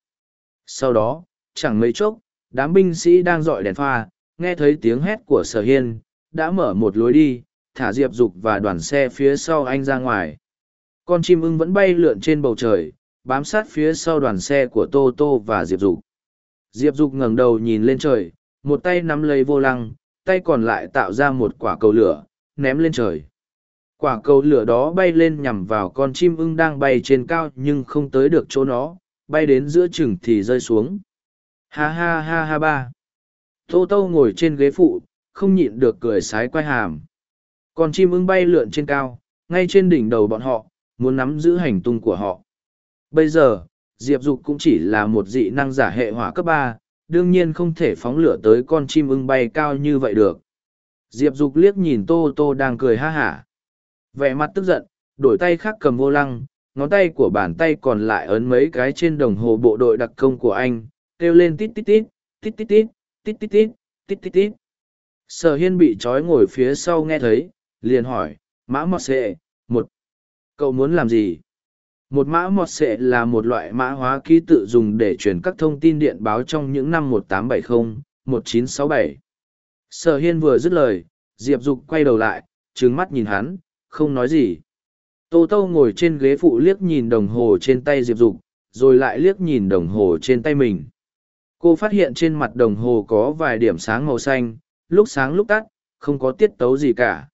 Sau đó, chẳng mấy chốc, đám binh sĩ đang dọi đèn pha, nghe thấy tiếng hét của sở hiên, đã mở một lối đi, thả Diệp Dục và đoàn xe phía sau anh ra ngoài. Con chim ưng vẫn bay lượn trên bầu trời, bám sát phía sau đoàn xe của Tô Tô và Diệp Dục. Diệp Dục ngẩng đầu nhìn lên trời, một tay nắm lấy vô lăng, tay còn lại tạo ra một quả cầu lửa, ném lên trời. Quả cầu lửa đó bay lên nhằm vào con chim ưng đang bay trên cao nhưng không tới được chỗ nó, bay đến giữa chừng thì rơi xuống. Ha ha ha ha ba. Tô Tô ngồi trên ghế phụ, không nhịn được cười sái quay hàm. Con chim ưng bay lượn trên cao, ngay trên đỉnh đầu bọn họ, muốn nắm giữ hành tung của họ. Bây giờ, Diệp Dục cũng chỉ là một dị năng giả hệ hỏa cấp ba, đương nhiên không thể phóng lửa tới con chim ưng bay cao như vậy được. Diệp Dục liếc nhìn Tô Tô đang cười ha hả. Vẻ mặt tức giận, đổi tay khác cầm vô lăng, ngón tay của bàn tay còn lại ấn mấy cái trên đồng hồ bộ đội đặc công của anh, kêu lên tít tít tít, tít tít tít, tít tít tít, tít tít tít. Sở hiên bị trói ngồi phía sau nghe thấy, liền hỏi, mã mọt xệ, một. Cậu muốn làm gì? Một mã mọt sệ là một loại mã hóa ký tự dùng để truyền các thông tin điện báo trong những năm 1870, 1967. Sở hiên vừa dứt lời, Diệp Dục quay đầu lại, trừng mắt nhìn hắn, không nói gì. Tô Tô ngồi trên ghế phụ liếc nhìn đồng hồ trên tay Diệp Dục, rồi lại liếc nhìn đồng hồ trên tay mình. Cô phát hiện trên mặt đồng hồ có vài điểm sáng màu xanh, lúc sáng lúc tắt, không có tiết tấu gì cả.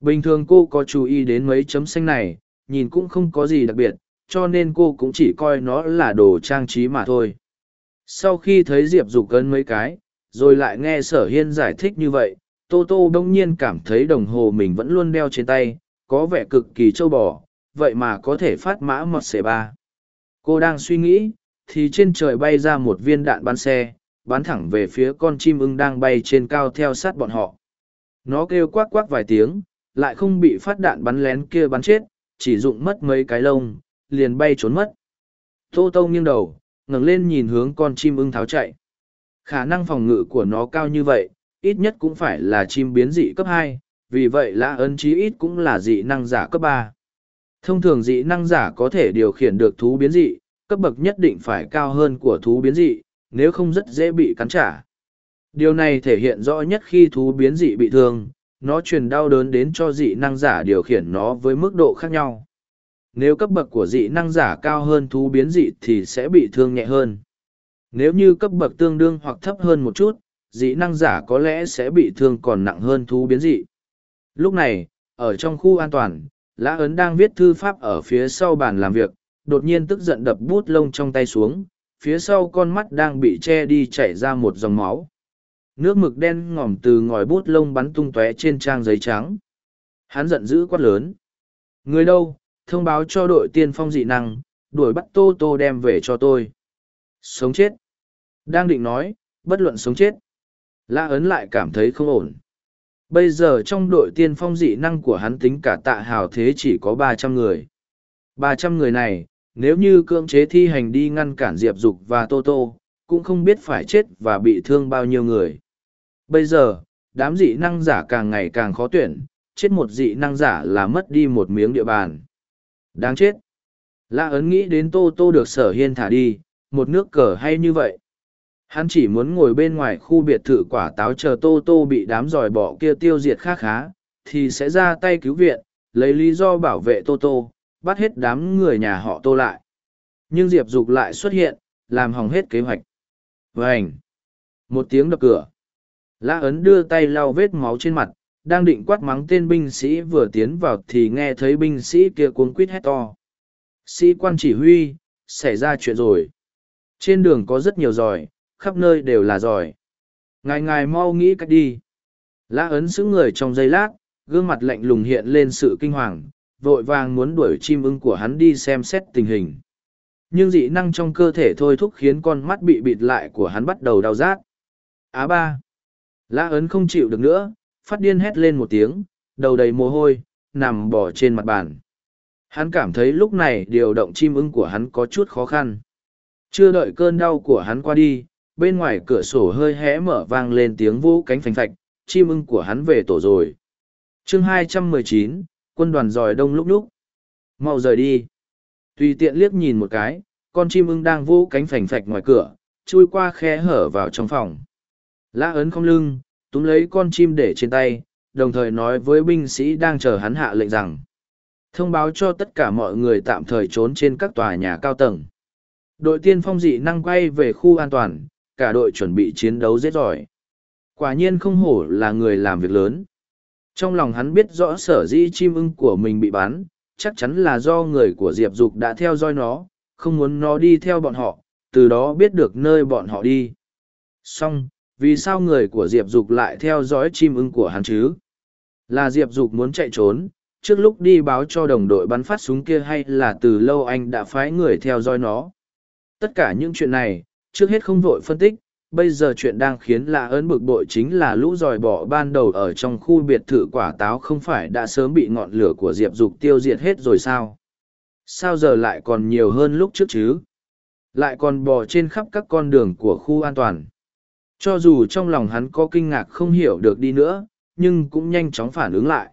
Bình thường cô có chú ý đến mấy chấm xanh này, nhìn cũng không có gì đặc biệt, cho nên cô cũng chỉ coi nó là đồ trang trí mà thôi. Sau khi thấy Diệp Dục cân mấy cái, rồi lại nghe Sở Hiên giải thích như vậy, Tô Tô đông nhiên cảm thấy đồng hồ mình vẫn luôn đeo trên tay, có vẻ cực kỳ trâu bò, vậy mà có thể phát mã mọt xẻ ba. Cô đang suy nghĩ, thì trên trời bay ra một viên đạn bắn xe, bắn thẳng về phía con chim ưng đang bay trên cao theo sát bọn họ. Nó kêu quát quát vài tiếng, lại không bị phát đạn bắn lén kia bắn chết, chỉ dụng mất mấy cái lông, liền bay trốn mất. Tô Tô nghiêng đầu, ngẩng lên nhìn hướng con chim ưng tháo chạy. Khả năng phòng ngự của nó cao như vậy, ít nhất cũng phải là chim biến dị cấp hai, vì vậy lã ấn chí ít cũng là dị năng giả cấp ba. Thông thường dị năng giả có thể điều khiển được thú biến dị, cấp bậc nhất định phải cao hơn của thú biến dị, nếu không rất dễ bị cắn trả. Điều này thể hiện rõ nhất khi thú biến dị bị thương, nó truyền đau đớn đến cho dị năng giả điều khiển nó với mức độ khác nhau. Nếu cấp bậc của dị năng giả cao hơn thú biến dị thì sẽ bị thương nhẹ hơn. Nếu như cấp bậc tương đương hoặc thấp hơn một chút, dị năng giả có lẽ sẽ bị thương còn nặng hơn thú biến dị. Lúc này, ở trong khu an toàn, Lã Ấn đang viết thư pháp ở phía sau bàn làm việc, đột nhiên tức giận đập bút lông trong tay xuống, phía sau con mắt đang bị che đi chảy ra một dòng máu. Nước mực đen ngòm từ ngòi bút lông bắn tung tóe trên trang giấy trắng. Hắn giận dữ quát lớn. Người đâu, thông báo cho đội tiên phong dị năng, đuổi bắt Tô Tô đem về cho tôi. Sống chết. Đang định nói, bất luận sống chết. Lã ấn lại cảm thấy không ổn. Bây giờ trong đội tiên phong dị năng của hắn tính cả tạ hào thế chỉ có ba trăm người. ba trăm người này, nếu như cưỡng chế thi hành đi ngăn cản Diệp Dục và Tô Tô, cũng không biết phải chết và bị thương bao nhiêu người. Bây giờ, đám dị năng giả càng ngày càng khó tuyển, chết một dị năng giả là mất đi một miếng địa bàn. Đáng chết. Lã ấn nghĩ đến Tô Tô được sở hiên thả đi, một nước cờ hay như vậy. Hắn chỉ muốn ngồi bên ngoài khu biệt thự quả táo chờ Tô Tô bị đám giỏi bỏ kia tiêu diệt khá khá, thì sẽ ra tay cứu viện, lấy lý do bảo vệ Tô Tô, bắt hết đám người nhà họ Tô lại. Nhưng Diệp Dục lại xuất hiện, làm hỏng hết kế hoạch. Vành. Một tiếng đập cửa. Lã ấn đưa tay lau vết máu trên mặt, đang định quát mắng tên binh sĩ vừa tiến vào thì nghe thấy binh sĩ kia cuống quít hét to. Sĩ quan chỉ huy, xảy ra chuyện rồi. Trên đường có rất nhiều giỏi, khắp nơi đều là giỏi. Ngài ngài mau nghĩ cách đi. Lã ấn xứng người trong giây lát, gương mặt lạnh lùng hiện lên sự kinh hoàng, vội vàng muốn đuổi chim ưng của hắn đi xem xét tình hình. Nhưng dị năng trong cơ thể thôi thúc khiến con mắt bị bịt lại của hắn bắt đầu đau rát. Á ba. Lã ấn không chịu được nữa, phát điên hét lên một tiếng, đầu đầy mồ hôi, nằm bò trên mặt bàn. Hắn cảm thấy lúc này điều động chim ưng của hắn có chút khó khăn. Chưa đợi cơn đau của hắn qua đi, bên ngoài cửa sổ hơi hé mở vang lên tiếng vũ cánh phành phạch, chim ưng của hắn về tổ rồi. chương 219, quân đoàn giỏi đông lúc lúc. mau rời đi. Tùy tiện liếc nhìn một cái, con chim ưng đang vũ cánh phành phạch ngoài cửa, chui qua khe hở vào trong phòng. Lã ấn không lưng, túm lấy con chim để trên tay, đồng thời nói với binh sĩ đang chờ hắn hạ lệnh rằng thông báo cho tất cả mọi người tạm thời trốn trên các tòa nhà cao tầng. Đội tiên phong dị năng quay về khu an toàn cả đội chuẩn bị chiến đấu rất giỏi quả nhiên không hổ là người làm việc lớn. Trong lòng hắn biết rõ sở dĩ chim ưng của mình bị bắn chắc chắn là do người của diệp dục đã theo dõi nó không muốn nó đi theo bọn họ từ đó biết được nơi bọn họ đi. Song vì sao người của diệp dục lại theo dõi chim ưng của hắn chứ? Là diệp dục muốn chạy trốn, trước lúc đi báo cho đồng đội bắn phát súng kia hay là từ lâu anh đã phái người theo dõi nó? Tất cả những chuyện này, trước hết không vội phân tích, bây giờ chuyện đang khiến lạ ớn bực bội chính là lũ dòi bỏ ban đầu ở trong khu biệt thự quả táo không phải đã sớm bị ngọn lửa của diệp dục tiêu diệt hết rồi sao? Sao giờ lại còn nhiều hơn lúc trước chứ? Lại còn bò trên khắp các con đường của khu an toàn cho dù trong lòng hắn có kinh ngạc không hiểu được đi nữa, nhưng cũng nhanh chóng phản ứng lại.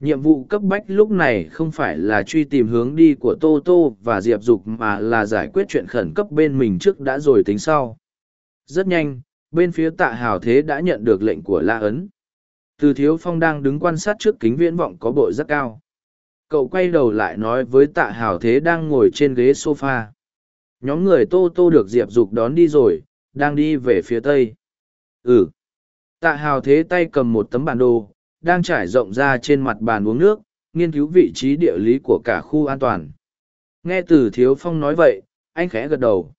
Nhiệm vụ cấp bách lúc này không phải là truy tìm hướng đi của tô tô và diệp dục mà là giải quyết chuyện khẩn cấp bên mình trước đã rồi tính sau. Rất nhanh, bên phía tạ hào thế đã nhận được lệnh của la ấn. Từ thiếu phong đang đứng quan sát trước kính viễn vọng có bội rất cao. Cậu quay đầu lại nói với tạ hào thế đang ngồi trên ghế sofa. nhóm người tô tô được diệp dục đón đi rồi đang đi về phía tây. Ừ. Tạ hào thế tay cầm một tấm bản đồ, đang trải rộng ra trên mặt bàn uống nước, nghiên cứu vị trí địa lý của cả khu an toàn. Nghe từ thiếu phong nói vậy, anh khẽ gật đầu.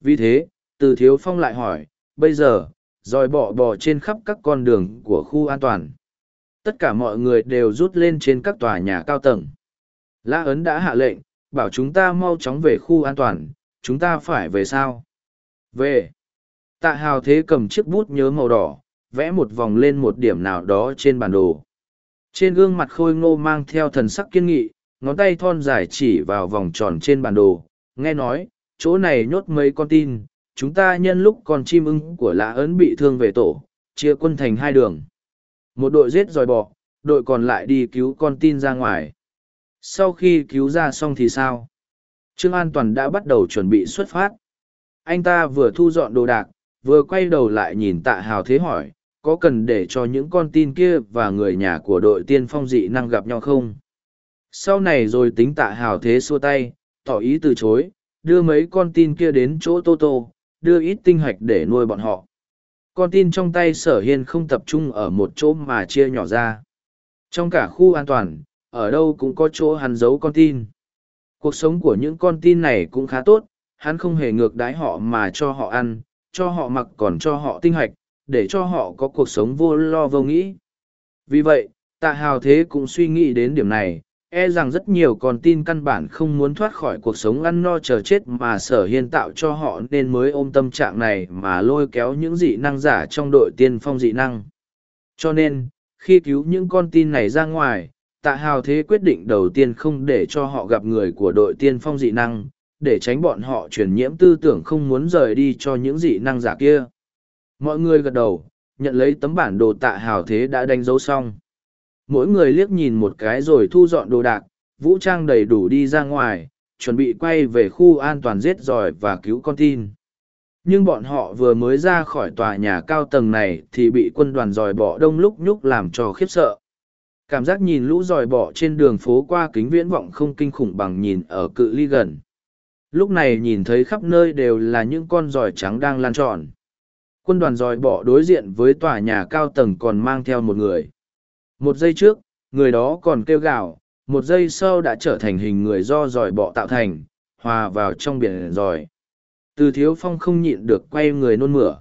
Vì thế, từ thiếu phong lại hỏi, bây giờ, dòi bỏ bò trên khắp các con đường của khu an toàn. Tất cả mọi người đều rút lên trên các tòa nhà cao tầng. Lã ấn đã hạ lệnh, bảo chúng ta mau chóng về khu an toàn, chúng ta phải về sao? Về tạ hào thế cầm chiếc bút nhớ màu đỏ, vẽ một vòng lên một điểm nào đó trên bản đồ. Trên gương mặt khôi ngô mang theo thần sắc kiên nghị, ngón tay thon dài chỉ vào vòng tròn trên bản đồ, nghe nói, chỗ này nhốt mấy con tin, chúng ta nhân lúc con chim ưng của lã ấn bị thương về tổ, chia quân thành hai đường. Một đội giết dòi bọ, đội còn lại đi cứu con tin ra ngoài. Sau khi cứu ra xong thì sao? Trương an toàn đã bắt đầu chuẩn bị xuất phát. Anh ta vừa thu dọn đồ đạc vừa quay đầu lại nhìn tạ hào thế hỏi, có cần để cho những con tin kia và người nhà của đội tiên phong dị năng gặp nhau không? Sau này rồi tính tạ hào thế xua tay, tỏ ý từ chối, đưa mấy con tin kia đến chỗ tô tô, đưa ít tinh hạch để nuôi bọn họ. Con tin trong tay sở hiên không tập trung ở một chỗ mà chia nhỏ ra. Trong cả khu an toàn, ở đâu cũng có chỗ hắn giấu con tin. Cuộc sống của những con tin này cũng khá tốt, hắn không hề ngược đái họ mà cho họ ăn cho họ mặc còn cho họ tinh hạch để cho họ có cuộc sống vô lo vô nghĩ. Vì vậy, tạ hào thế cũng suy nghĩ đến điểm này, e rằng rất nhiều con tin căn bản không muốn thoát khỏi cuộc sống ăn no chờ chết mà sở hiên tạo cho họ nên mới ôm tâm trạng này mà lôi kéo những dị năng giả trong đội tiên phong dị năng. Cho nên, khi cứu những con tin này ra ngoài, tạ hào thế quyết định đầu tiên không để cho họ gặp người của đội tiên phong dị năng, để tránh bọn họ truyền nhiễm tư tưởng không muốn rời đi cho những dị năng giả kia. Mọi người gật đầu, nhận lấy tấm bản đồ tạ hào thế đã đánh dấu xong. Mỗi người liếc nhìn một cái rồi thu dọn đồ đạc, vũ trang đầy đủ đi ra ngoài, chuẩn bị quay về khu an toàn giết giỏi và cứu con tin. Nhưng bọn họ vừa mới ra khỏi tòa nhà cao tầng này thì bị quân đoàn dòi bỏ đông lúc nhúc làm cho khiếp sợ. Cảm giác nhìn lũ dòi bỏ trên đường phố qua kính viễn vọng không kinh khủng bằng nhìn ở cự ly gần. Lúc này nhìn thấy khắp nơi đều là những con giỏi trắng đang lan tròn. Quân đoàn dòi bỏ đối diện với tòa nhà cao tầng còn mang theo một người. Một giây trước, người đó còn kêu gào, một giây sau đã trở thành hình người do dòi bọ tạo thành, hòa vào trong biển dòi. Từ thiếu phong không nhịn được quay người nôn mửa.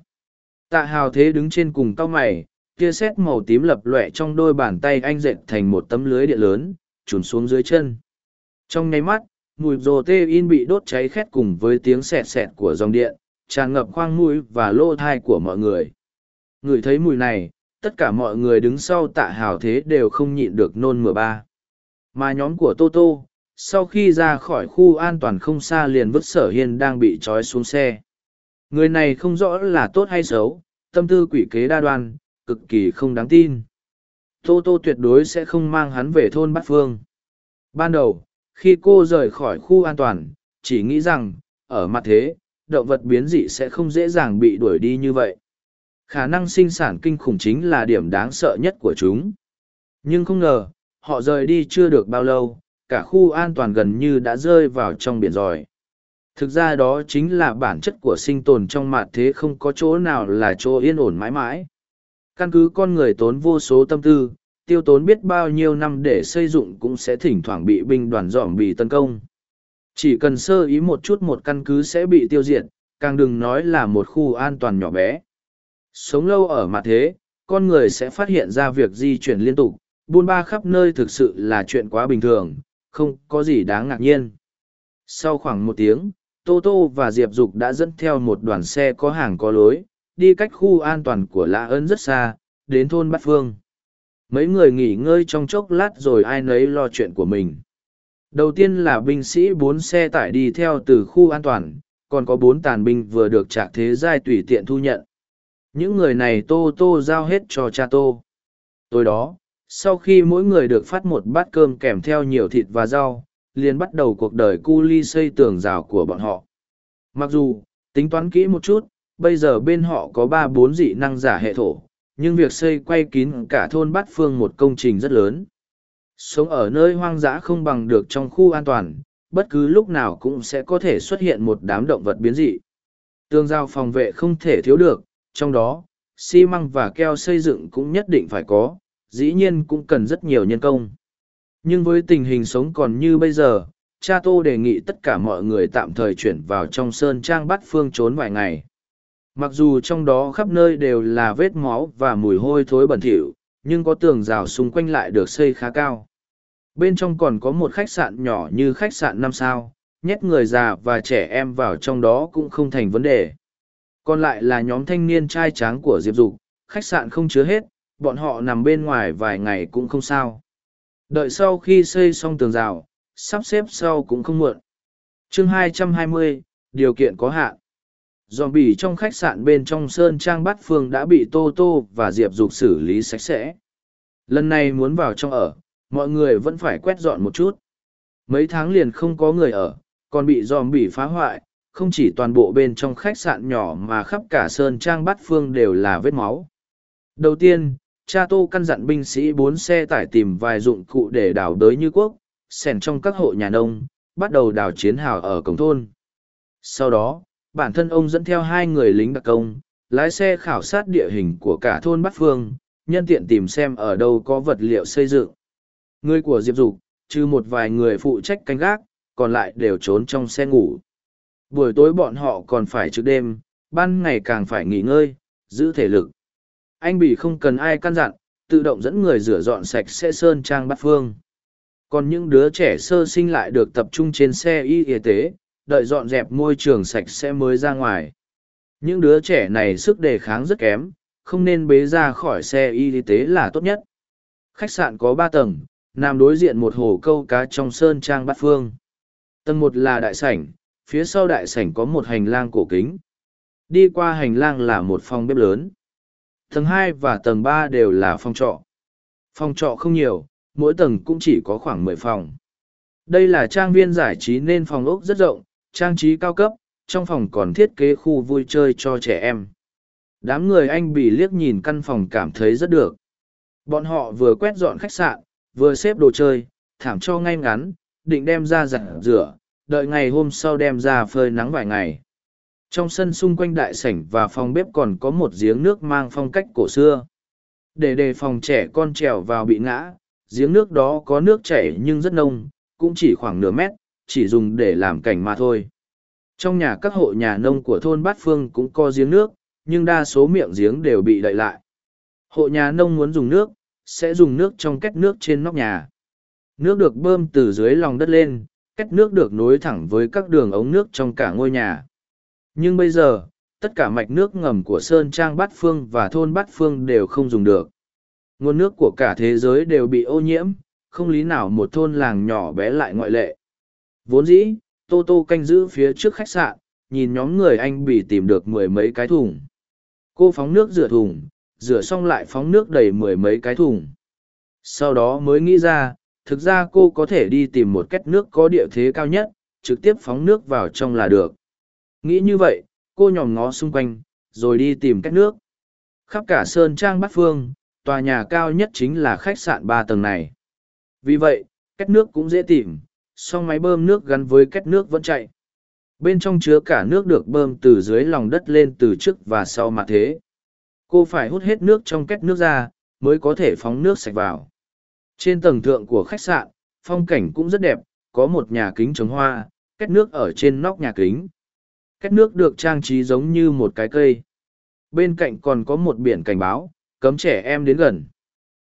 Tạ hào thế đứng trên cùng tóc mày, tia sét màu tím lập lọe trong đôi bàn tay anh dệt thành một tấm lưới điện lớn, trùn xuống dưới chân. Trong nháy mắt, mùi rồ tê in bị đốt cháy khét cùng với tiếng sẹt sẹt của dòng điện, tràn ngập khoang mũi và lỗ thai của mọi người. Ngửi thấy mùi này, tất cả mọi người đứng sau tạ hào thế đều không nhịn được nôn mửa ba. Mà nhóm của tô tô sau khi ra khỏi khu an toàn không xa liền vứt sở hiên đang bị trói xuống xe. Người này không rõ là tốt hay xấu, tâm tư quỷ kế đa đoan, cực kỳ không đáng tin. Tô tô tuyệt đối sẽ không mang hắn về thôn bát phương. Ban đầu khi cô rời khỏi khu an toàn, chỉ nghĩ rằng, ở mặt thế, động vật biến dị sẽ không dễ dàng bị đuổi đi như vậy. Khả năng sinh sản kinh khủng chính là điểm đáng sợ nhất của chúng. Nhưng không ngờ, họ rời đi chưa được bao lâu, cả khu an toàn gần như đã rơi vào trong biển rồi. thực ra đó chính là bản chất của sinh tồn trong mặt thế không có chỗ nào là chỗ yên ổn mãi mãi. Căn cứ con người tốn vô số tâm tư tiêu tốn biết bao nhiêu năm để xây dựng cũng sẽ thỉnh thoảng bị binh đoàn dòm bị tấn công. Chỉ cần sơ ý một chút một căn cứ sẽ bị tiêu diệt, càng đừng nói là một khu an toàn nhỏ bé. Sống lâu ở mặt thế, con người sẽ phát hiện ra việc di chuyển liên tục, buôn ba khắp nơi thực sự là chuyện quá bình thường, không có gì đáng ngạc nhiên. Sau khoảng một tiếng, tô tô và diệp dục đã dẫn theo một đoàn xe có hàng có lối, đi cách khu an toàn của lã ơn rất xa, đến thôn bát phương mấy người nghỉ ngơi trong chốc lát rồi ai nấy lo chuyện của mình. Đầu tiên là binh sĩ bốn xe tải đi theo từ khu an toàn, còn có bốn tàn binh vừa được trạc thế giai tùy tiện thu nhận. Những người này tô tô giao hết cho cha tô. Tối đó, sau khi mỗi người được phát một bát cơm kèm theo nhiều thịt và rau, liền bắt đầu cuộc đời cu ly xây tường rào của bọn họ. Mặc dù, tính toán kỹ một chút, bây giờ bên họ có ba bốn dị năng giả hệ thổ nhưng việc xây quay kín cả thôn bát phương một công trình rất lớn. Sống ở nơi hoang dã không bằng được trong khu an toàn, bất cứ lúc nào cũng sẽ có thể xuất hiện một đám động vật biến dị. Tương giao phòng vệ không thể thiếu được, trong đó, xi măng và keo xây dựng cũng nhất định phải có, dĩ nhiên cũng cần rất nhiều nhân công. Nhưng với tình hình sống còn như bây giờ, cha tô đề nghị tất cả mọi người tạm thời chuyển vào trong sơn trang bắt phương trốn vài ngày mặc dù trong đó khắp nơi đều là vết máu và mùi hôi thối bẩn thỉu nhưng có tường rào xung quanh lại được xây khá cao. Bên trong còn có một khách sạn nhỏ như khách sạn năm sao nhét người già và trẻ em vào trong đó cũng không thành vấn đề. Còn lại là nhóm thanh niên trai tráng của diệp dục khách sạn không chứa hết bọn họ nằm bên ngoài vài ngày cũng không sao. Đợi sau khi xây xong tường rào sắp xếp sau cũng không muộn. Chương 220, điều kiện có hạn dòm bỉ trong khách sạn bên trong sơn trang bát phương đã bị tô tô và diệp dục xử lý sạch sẽ. Lần này muốn vào trong ở, mọi người vẫn phải quét dọn một chút. Mấy tháng liền không có người ở, còn bị dòm bỉ phá hoại, không chỉ toàn bộ bên trong khách sạn nhỏ mà khắp cả sơn trang bát phương đều là vết máu. Đầu tiên, cha tô căn dặn binh sĩ bốn xe tải tìm vài dụng cụ để đào đới như quốc sẻn trong các hộ nhà nông, bắt đầu đào chiến hào ở cổng thôn. Sau đó bản thân ông dẫn theo hai người lính đặc công, lái xe khảo sát địa hình của cả thôn bát phương, nhân tiện tìm xem ở đâu có vật liệu xây dựng. Người của diệp dục, trừ một vài người phụ trách canh gác, còn lại đều trốn trong xe ngủ. Buổi tối bọn họ còn phải trực đêm, ban ngày càng phải nghỉ ngơi, giữ thể lực. Anh Bỉ không cần ai căn dặn, tự động dẫn người rửa dọn sạch sẽ sơn trang bát phương. Còn những đứa trẻ sơ sinh lại được tập trung trên xe y y tế đợi dọn dẹp môi trường sạch sẽ mới ra ngoài. Những đứa trẻ này sức đề kháng rất kém, không nên bế ra khỏi xe y tế là tốt nhất. Khách sạn có ba tầng, nằm đối diện một hồ câu cá trong sơn trang bát phương. Tầng một là đại sảnh, phía sau đại sảnh có một hành lang cổ kính. Đi qua hành lang là một phòng bếp lớn. Tầng hai và tầng ba đều là phòng trọ. Phòng trọ không nhiều, mỗi tầng cũng chỉ có khoảng mười phòng. Đây là trang viên giải trí nên phòng ốc rất rộng trang trí cao cấp, trong phòng còn thiết kế khu vui chơi cho trẻ em. Đám người anh bị liếc nhìn căn phòng cảm thấy rất được. Bọn họ vừa quét dọn khách sạn, vừa xếp đồ chơi, thảm cho ngay ngắn, định đem ra giặt rửa, đợi ngày hôm sau đem ra phơi nắng vài ngày. Trong sân xung quanh đại sảnh và phòng bếp còn có một giếng nước mang phong cách cổ xưa. Để đề phòng trẻ con trèo vào bị ngã, giếng nước đó có nước chảy nhưng rất nông, cũng chỉ khoảng nửa mét chỉ dùng để làm cảnh mà thôi trong nhà các hộ nhà nông của thôn bát phương cũng có giếng nước nhưng đa số miệng giếng đều bị đậy lại hộ nhà nông muốn dùng nước sẽ dùng nước trong két nước trên nóc nhà nước được bơm từ dưới lòng đất lên két nước được nối thẳng với các đường ống nước trong cả ngôi nhà. Nhưng bây giờ, tất cả mạch nước ngầm của Sơn Trang Bát Phương và thôn Bát Phương đều không dùng được. Nguồn nước của cả thế giới đều bị ô nhiễm, không lý nào một thôn làng nhỏ bé lại ngoại lệ. Vốn dĩ, Tô Tô canh giữ phía trước khách sạn, nhìn nhóm người anh bị tìm được mười mấy cái thùng. Cô phóng nước rửa thùng, rửa xong lại phóng nước đầy mười mấy cái thùng. Sau đó mới nghĩ ra, thực ra cô có thể đi tìm một két nước có địa thế cao nhất, trực tiếp phóng nước vào trong là được. Nghĩ như vậy, cô nhòm ngó xung quanh, rồi đi tìm két nước. Khắp cả Sơn Trang Bát Phương, tòa nhà cao nhất chính là khách sạn ba tầng này. Vì vậy, két nước cũng dễ tìm, song máy bơm nước gắn với két nước vẫn chạy. Bên trong chứa cả nước được bơm từ dưới lòng đất lên từ trước và sau mặt thế. Cô phải hút hết nước trong két nước ra, mới có thể phóng nước sạch vào. Trên tầng thượng của khách sạn, phong cảnh cũng rất đẹp, có một nhà kính trồng hoa, két nước ở trên nóc nhà kính. Két nước được trang trí giống như một cái cây. Bên cạnh còn có một biển cảnh báo, cấm trẻ em đến gần.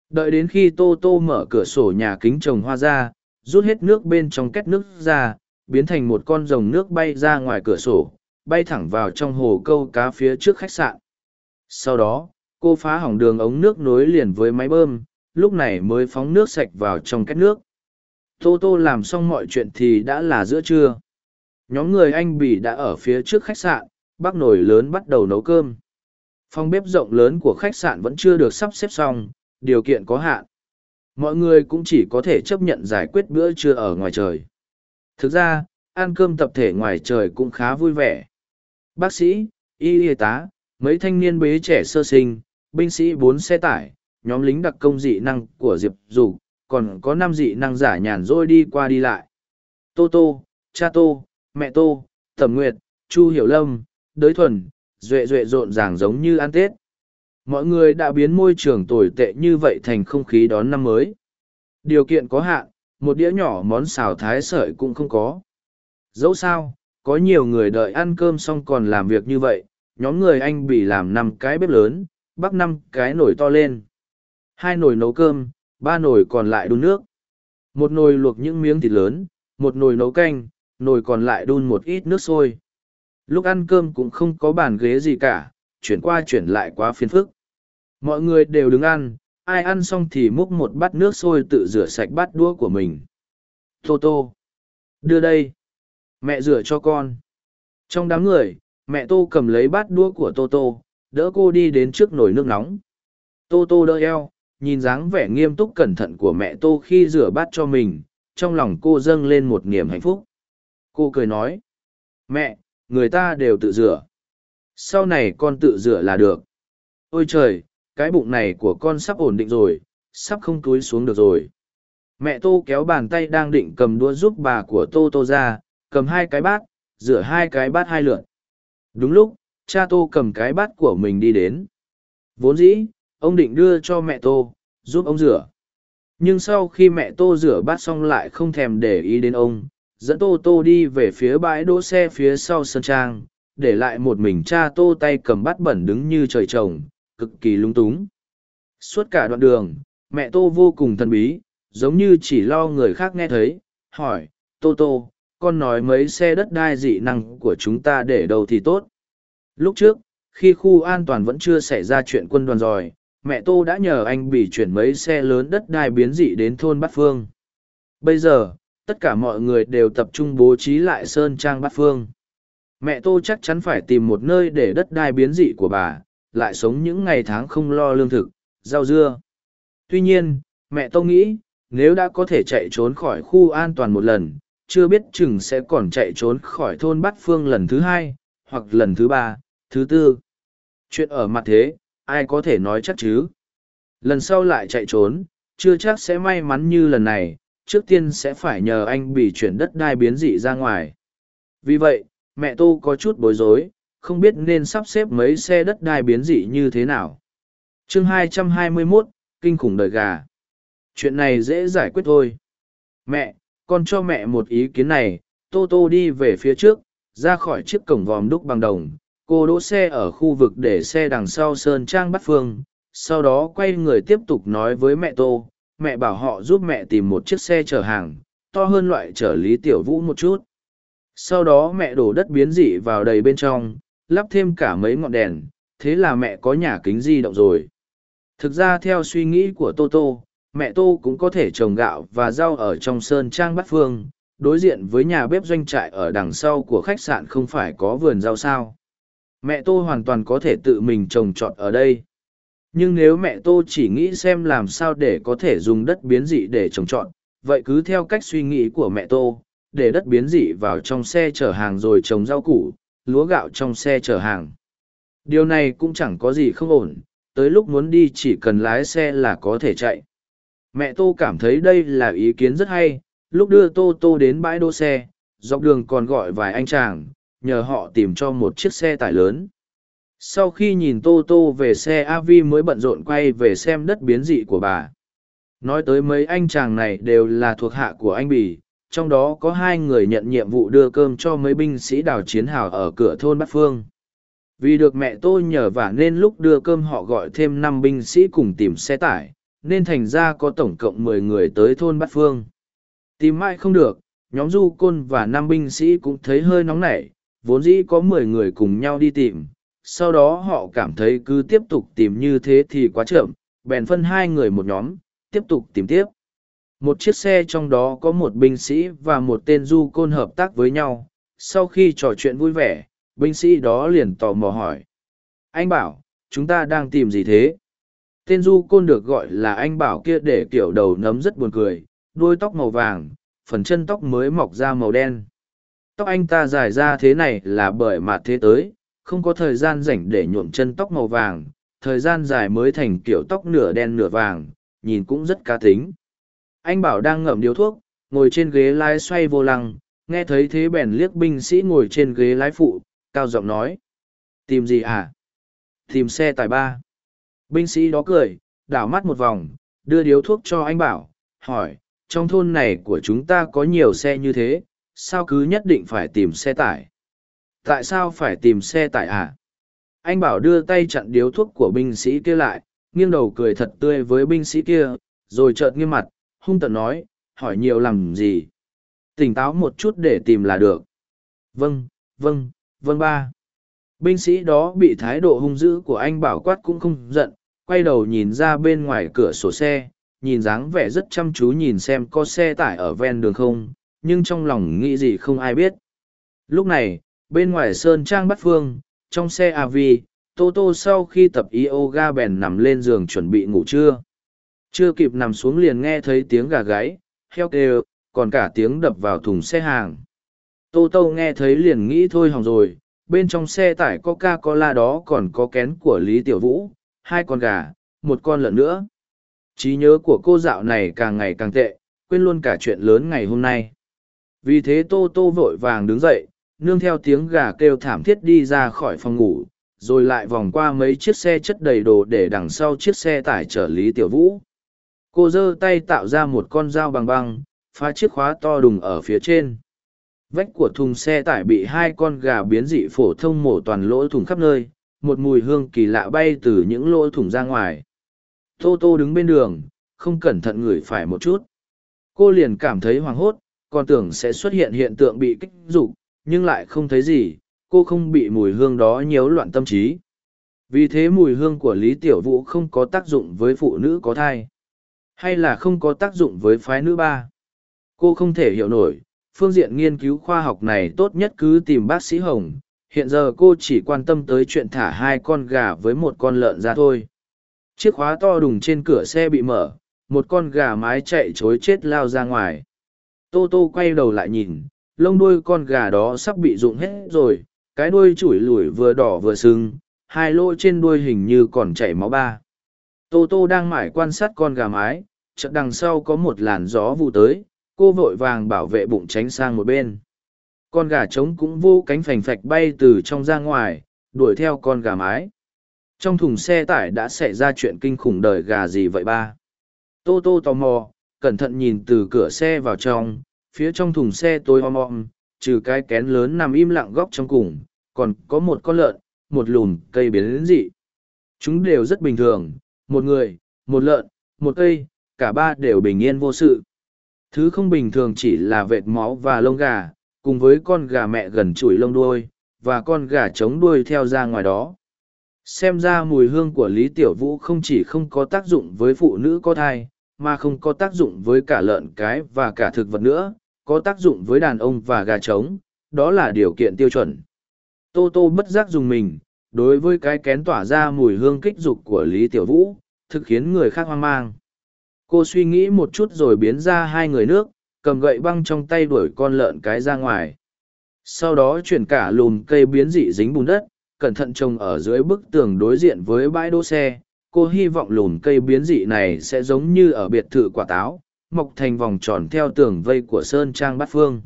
Đợi đến khi Tô Tô mở cửa sổ nhà kính trồng hoa ra, rút hết nước bên trong két nước ra, biến thành một con rồng nước bay ra ngoài cửa sổ, bay thẳng vào trong hồ câu cá phía trước khách sạn. Sau đó, cô phá hỏng đường ống nước nối liền với máy bơm, lúc này mới phóng nước sạch vào trong két nước. Tô Tô làm xong mọi chuyện thì đã là giữa trưa. Nhóm người anh Bỉ đã ở phía trước khách sạn, bác nồi lớn bắt đầu nấu cơm. Phòng bếp rộng lớn của khách sạn vẫn chưa được sắp xếp xong, điều kiện có hạn. Mọi người cũng chỉ có thể chấp nhận giải quyết bữa trưa ở ngoài trời. Thực ra, ăn cơm tập thể ngoài trời cũng khá vui vẻ. Bác sĩ, y y tá, mấy thanh niên bế trẻ sơ sinh, binh sĩ bốn xe tải, nhóm lính đặc công dị năng của Diệp dù, còn có năm dị năng giả nhàn rỗi đi qua đi lại. Tô Tô, Cha Tô, Mẹ Tô, Tẩm Nguyệt, Chu Hiểu Lâm, Đới Thuần, Duệ Duệ rộn ràng giống như ăn Tết. Mọi người đã biến môi trường tồi tệ như vậy thành không khí đón năm mới. Điều kiện có hạn, một đĩa nhỏ món xào thái sợi cũng không có. Dẫu sao, có nhiều người đợi ăn cơm xong còn làm việc như vậy, nhóm người anh bị làm năm cái bếp lớn, bắc năm cái nồi to lên. Hai nồi nấu cơm, ba nồi còn lại đun nước. Một nồi luộc những miếng thịt lớn, một nồi nấu canh, nồi còn lại đun một ít nước sôi. Lúc ăn cơm cũng không có bàn ghế gì cả, chuyển qua chuyển lại quá phiền phức. Mọi người đều đứng ăn, ai ăn xong thì múc một bát nước sôi tự rửa sạch bát đũa của mình. Tô tô. Đưa đây. Mẹ rửa cho con. Trong đám người, mẹ tô cầm lấy bát đũa của tô tô, đỡ cô đi đến trước nồi nước nóng. Tô tô đỡ eo, nhìn dáng vẻ nghiêm túc cẩn thận của mẹ tô khi rửa bát cho mình, trong lòng cô dâng lên một niềm hạnh phúc. Cô cười nói. Mẹ, người ta đều tự rửa. Sau này con tự rửa là được. Ôi trời, cái bụng này của con sắp ổn định rồi, sắp không túi xuống được rồi. Mẹ Tô kéo bàn tay đang định cầm đũa giúp bà của Tô Tô ra, cầm hai cái bát, rửa hai cái bát hai lượn. Đúng lúc, cha Tô cầm cái bát của mình đi đến. Vốn dĩ, ông định đưa cho mẹ Tô, giúp ông rửa. Nhưng sau khi mẹ Tô rửa bát xong lại không thèm để ý đến ông, dẫn Tô Tô đi về phía bãi đỗ xe phía sau sân trang, để lại một mình cha Tô tay cầm bát bẩn đứng như trời trồng, cực kỳ lung túng. Suốt cả đoạn đường, mẹ Tô vô cùng thần bí, giống như chỉ lo người khác nghe thấy, hỏi, Tô Tô, con nói mấy xe đất đai dị năng của chúng ta để đâu thì tốt. Lúc trước, khi khu an toàn vẫn chưa xảy ra chuyện quân đoàn giỏi, mẹ Tô đã nhờ anh bị chuyển mấy xe lớn đất đai biến dị đến thôn Bát Phương. Bây giờ, tất cả mọi người đều tập trung bố trí lại Sơn Trang Bát Phương. Mẹ Tô chắc chắn phải tìm một nơi để đất đai biến dị của bà, lại sống những ngày tháng không lo lương thực, rau dưa. Tuy nhiên, mẹ Tô nghĩ, nếu đã có thể chạy trốn khỏi khu an toàn một lần, chưa biết chừng sẽ còn chạy trốn khỏi thôn Bát Phương lần thứ hai, hoặc lần thứ ba, thứ tư. Chuyện ở mặt thế, ai có thể nói chắc chứ? Lần sau lại chạy trốn, chưa chắc sẽ may mắn như lần này, trước tiên sẽ phải nhờ anh bị chuyển đất đai biến dị ra ngoài. Vì vậy, mẹ Tô có chút bối rối, không biết nên sắp xếp mấy xe đất đai biến dị như thế nào. chương 221, Kinh khủng đời gà. Chuyện này dễ giải quyết thôi. Mẹ, con cho mẹ một ý kiến này, Tô Tô đi về phía trước, ra khỏi chiếc cổng vòm đúc bằng đồng. Cô đỗ xe ở khu vực để xe đằng sau Sơn Trang Bắt Phương, sau đó quay người tiếp tục nói với mẹ Tô, mẹ bảo họ giúp mẹ tìm một chiếc xe chở hàng, to hơn loại chở lý tiểu vũ một chút sau đó mẹ đổ đất biến dị vào đầy bên trong, lắp thêm cả mấy ngọn đèn, thế là mẹ có nhà kính di động rồi. Thực ra theo suy nghĩ của tô tô, mẹ tô cũng có thể trồng gạo và rau ở trong sơn trang bát phương, đối diện với nhà bếp doanh trại ở đằng sau của khách sạn không phải có vườn rau sao. Mẹ tô hoàn toàn có thể tự mình trồng trọt ở đây. Nhưng nếu mẹ tô chỉ nghĩ xem làm sao để có thể dùng đất biến dị để trồng trọt, vậy cứ theo cách suy nghĩ của mẹ tô để đất biến dị vào trong xe chở hàng rồi trồng rau củ, lúa gạo trong xe chở hàng. Điều này cũng chẳng có gì không ổn, tới lúc muốn đi chỉ cần lái xe là có thể chạy. Mẹ tô cảm thấy đây là ý kiến rất hay, lúc đưa tô tô đến bãi đỗ xe, dọc đường còn gọi vài anh chàng, nhờ họ tìm cho một chiếc xe tải lớn. Sau khi nhìn tô tô về xe Avi mới bận rộn quay về xem đất biến dị của bà. Nói tới mấy anh chàng này đều là thuộc hạ của anh bì trong đó có hai người nhận nhiệm vụ đưa cơm cho mấy binh sĩ đào chiến hào ở cửa thôn bát phương. Vì được mẹ tôi nhờ vả nên lúc đưa cơm họ gọi thêm năm binh sĩ cùng tìm xe tải, nên thành ra có tổng cộng mười người tới thôn bát phương. Tìm mãi không được, nhóm du côn và năm binh sĩ cũng thấy hơi nóng nảy, vốn dĩ có mười người cùng nhau đi tìm, sau đó họ cảm thấy cứ tiếp tục tìm như thế thì quá chậm, bèn phân hai người một nhóm, tiếp tục tìm tiếp một chiếc xe trong đó có một binh sĩ và một tên du côn hợp tác với nhau. Sau khi trò chuyện vui vẻ, binh sĩ đó liền tò mò hỏi. Anh bảo, chúng ta đang tìm gì thế? Tên du côn được gọi là anh bảo kia để kiểu đầu nấm rất buồn cười đuôi tóc màu vàng, phần chân tóc mới mọc ra màu đen. Tóc anh ta dài ra thế này là bởi mạt thế tới, không có thời gian rảnh để nhuộm chân tóc màu vàng, thời gian dài mới thành kiểu tóc nửa đen nửa vàng, nhìn cũng rất cá tính anh bảo đang ngậm điếu thuốc, ngồi trên ghế lái xoay vô lăng, nghe thấy thế bèn liếc binh sĩ ngồi trên ghế lái phụ, cao giọng nói. Tìm gì à? Tìm xe tài ba. Binh sĩ đó cười, đảo mắt một vòng, đưa điếu thuốc cho anh bảo, hỏi, trong thôn này của chúng ta có nhiều xe như thế, sao cứ nhất định phải tìm xe tải? Tại sao phải tìm xe tải à? Anh bảo đưa tay chặn điếu thuốc của binh sĩ kia lại, nghiêng đầu cười thật tươi với binh sĩ kia, rồi chợt nghiêm mặt hung tợn nói, hỏi nhiều làm gì? Tỉnh táo một chút để tìm là được. Vâng vâng vâng ba. Binh sĩ đó bị thái độ hung dữ của anh bảo quát cũng không giận, quay đầu nhìn ra bên ngoài cửa sổ xe, nhìn dáng vẻ rất chăm chú nhìn xem có xe tải ở ven đường không, nhưng trong lòng nghĩ gì không ai biết. Lúc này, bên ngoài sơn trang bắt phương, trong xe av tô tô sau khi tập yoga bèn nằm lên giường chuẩn bị ngủ trưa chưa kịp nằm xuống liền nghe thấy tiếng gà gáy, heo kêu, còn cả tiếng đập vào thùng xe hàng. Tô tô nghe thấy liền nghĩ thôi hỏng rồi, bên trong xe tải coca cola đó còn có kén của lý tiểu vũ, hai con gà, một con lợn nữa. Trí nhớ của cô dạo này càng ngày càng tệ, quên luôn cả chuyện lớn ngày hôm nay. Vì thế tô tô vội vàng đứng dậy, nương theo tiếng gà kêu thảm thiết đi ra khỏi phòng ngủ, rồi lại vòng qua mấy chiếc xe chất đầy đồ để đằng sau chiếc xe tải chở lý tiểu vũ cô giơ tay tạo ra một con dao bằng băng, phá chiếc khóa to đùng ở phía trên. Vách của thùng xe tải bị hai con gà biến dị phổ thông mổ toàn lỗ thủng khắp nơi, một mùi hương kỳ lạ bay từ những lỗ thủng ra ngoài. Tô tô đứng bên đường, không cẩn thận ngửi phải một chút. Cô liền cảm thấy hoảng hốt, còn tưởng sẽ xuất hiện hiện tượng bị kích dục, nhưng lại không thấy gì, cô không bị mùi hương đó nhiễu loạn tâm trí. Vì thế mùi hương của lý tiểu vũ không có tác dụng với phụ nữ có thai hay là không có tác dụng với phái nữ ba? Cô không thể hiểu nổi, phương diện nghiên cứu khoa học này tốt nhất cứ tìm bác sĩ hồng. Hiện giờ cô chỉ quan tâm tới chuyện thả hai con gà với một con lợn ra thôi. Chiếc khóa to đùng trên cửa xe bị mở, một con gà mái chạy chối chết lao ra ngoài. Tô tô quay đầu lại nhìn, lông đuôi con gà đó sắp bị rụng hết rồi, cái đuôi chủi lủi vừa đỏ vừa sưng, hai lỗ trên đuôi hình như còn chảy máu ba. Tô tô đang mải quan sát con gà mái chợt đằng sau có một làn gió vụ tới, cô vội vàng bảo vệ bụng tránh sang một bên. Con gà trống cũng vô cánh phành phạch bay từ trong ra ngoài, đuổi theo con gà mái. Trong thùng xe tải đã xảy ra chuyện kinh khủng đời gà gì vậy ba? Tô tô tò mò, cẩn thận nhìn từ cửa xe vào trong, phía trong thùng xe tối om om, trừ cái kén lớn nằm im lặng góc trong cùng, còn có một con lợn, một lùn cây biến dị. Chúng đều rất bình thường, một người, một lợn, một cây cả ba đều bình yên vô sự Thứ không bình thường chỉ là vệt máu và lông gà, cùng với con gà mẹ gần chuỗi lông đuôi, và con gà trống đuôi theo ra ngoài đó. Xem ra mùi hương của Lý Tiểu Vũ không chỉ không có tác dụng với phụ nữ có thai, mà không có tác dụng với cả lợn cái và cả thực vật nữa, có tác dụng với đàn ông và gà trống, đó là điều kiện tiêu chuẩn. Tô Tô bất giác dùng mình, đối với cái kén tỏa ra mùi hương kích dục của Lý Tiểu Vũ, thực khiến người khác hoang mang. Cô suy nghĩ một chút rồi biến ra hai người nước, cầm gậy băng trong tay đuổi con lợn cái ra ngoài. Sau đó chuyển cả lùm cây biến dị dính bùn đất, cẩn thận trồng ở dưới bức tường đối diện với bãi đỗ xe. Cô hy vọng lùm cây biến dị này sẽ giống như ở biệt thự quả táo, mọc thành vòng tròn theo tường vây của Sơn Trang Bát Phương.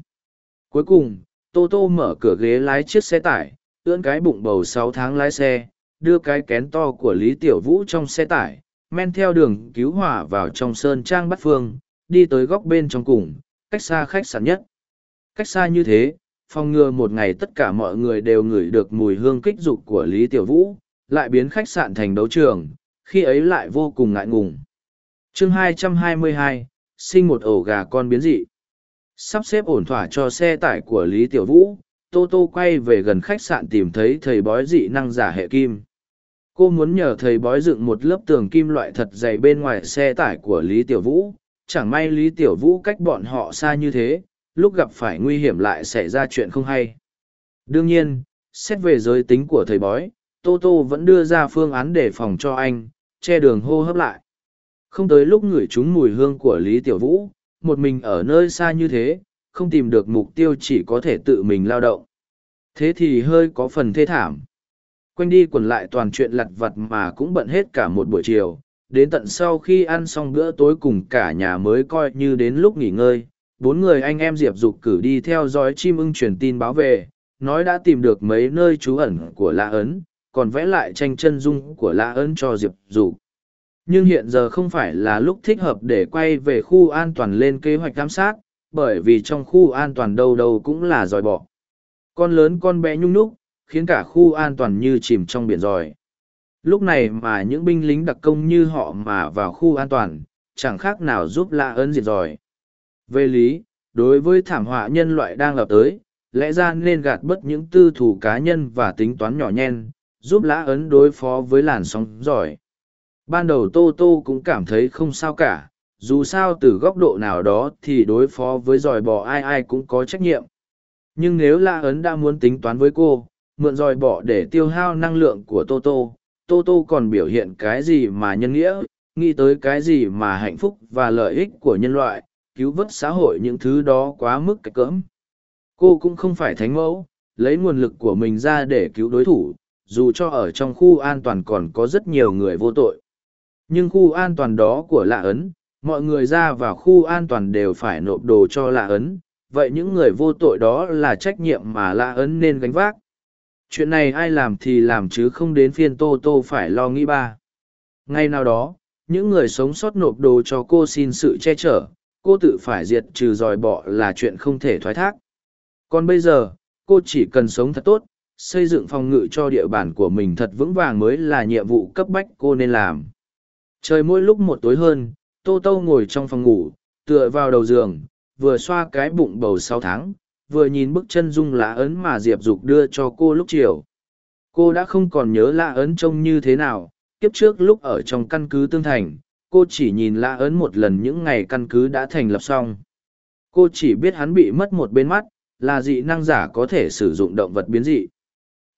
Cuối cùng, Tô Tô mở cửa ghế lái chiếc xe tải, ưỡn cái bụng bầu sáu tháng lái xe, đưa cái kén to của Lý Tiểu Vũ trong xe tải, men theo đường cứu hỏa vào trong Sơn Trang Bát Phương, đi tới góc bên trong cùng, cách xa khách sạn nhất. Cách xa như thế, phòng ngừa một ngày tất cả mọi người đều ngửi được mùi hương kích dục của Lý Tiểu Vũ, lại biến khách sạn thành đấu trường, khi ấy lại vô cùng ngại ngùng. chương 222, sinh một ổ gà con biến dị. Sắp xếp ổn thỏa cho xe tải của Lý Tiểu Vũ, Tô Tô quay về gần khách sạn tìm thấy thầy bói dị năng giả hệ kim. Cô muốn nhờ thầy bói dựng một lớp tường kim loại thật dày bên ngoài xe tải của Lý Tiểu Vũ, chẳng may Lý Tiểu Vũ cách bọn họ xa như thế, lúc gặp phải nguy hiểm lại xảy ra chuyện không hay. Đương nhiên, xét về giới tính của thầy bói, Tô Tô vẫn đưa ra phương án để phòng cho anh, che đường hô hấp lại. Không tới lúc ngửi chúng mùi hương của Lý Tiểu Vũ, một mình ở nơi xa như thế, không tìm được mục tiêu chỉ có thể tự mình lao động. Thế thì hơi có phần thê thảm. Quanh đi quẩn lại toàn chuyện lặt vặt mà cũng bận hết cả một buổi chiều, đến tận sau khi ăn xong bữa tối cùng cả nhà mới coi như đến lúc nghỉ ngơi. Bốn người anh em Diệp Dục cử đi theo dõi chim ưng truyền tin báo về, nói đã tìm được mấy nơi trú ẩn của Lạ Ấn, còn vẽ lại tranh chân dung của Lạ Ấn cho Diệp Dục. Nhưng hiện giờ không phải là lúc thích hợp để quay về khu an toàn lên kế hoạch giám sát, bởi vì trong khu an toàn đâu đâu cũng là dòi bỏ. Con lớn con bé nhung núc, khiến cả khu an toàn như chìm trong biển rồi. Lúc này mà những binh lính đặc công như họ mà vào khu an toàn, chẳng khác nào giúp lạ ấn diệt rồi. Về lý, đối với thảm họa nhân loại đang lập tới, lẽ ra nên gạt bớt những tư thủ cá nhân và tính toán nhỏ nhen, giúp lã ấn đối phó với làn sóng giỏi. Ban đầu Tô Tô cũng cảm thấy không sao cả, dù sao từ góc độ nào đó thì đối phó với giỏi bò ai ai cũng có trách nhiệm. Nhưng nếu lã ấn đã muốn tính toán với cô, mượn dòi bọ để tiêu hao năng lượng của Tô Tô, Tô Tô còn biểu hiện cái gì mà nhân nghĩa, nghĩ tới cái gì mà hạnh phúc và lợi ích của nhân loại, cứu vớt xã hội những thứ đó quá mức cái cỡm. Cô cũng không phải thánh mẫu, lấy nguồn lực của mình ra để cứu đối thủ, dù cho ở trong khu an toàn còn có rất nhiều người vô tội. Nhưng khu an toàn đó của Lạ Ấn, mọi người ra vào khu an toàn đều phải nộp đồ cho Lạ Ấn, vậy những người vô tội đó là trách nhiệm mà Lạ Ấn nên gánh vác. Chuyện này ai làm thì làm chứ không đến phiên Tô Tô phải lo nghĩ ba. Ngay nào đó, những người sống sót nộp đồ cho cô xin sự che chở, cô tự phải diệt trừ dòi bọ là chuyện không thể thoái thác. Còn bây giờ, cô chỉ cần sống thật tốt, xây dựng phòng ngự cho địa bàn của mình thật vững vàng mới là nhiệm vụ cấp bách cô nên làm. Trời mỗi lúc một tối hơn, Tô Tô ngồi trong phòng ngủ, tựa vào đầu giường, vừa xoa cái bụng bầu sáu tháng, vừa nhìn bức chân dung lá ấn mà Diệp Dục đưa cho cô lúc chiều. Cô đã không còn nhớ lá ấn trông như thế nào, kiếp trước lúc ở trong căn cứ tương thành, cô chỉ nhìn lá ấn một lần những ngày căn cứ đã thành lập xong. Cô chỉ biết hắn bị mất một bên mắt, là dị năng giả có thể sử dụng động vật biến dị.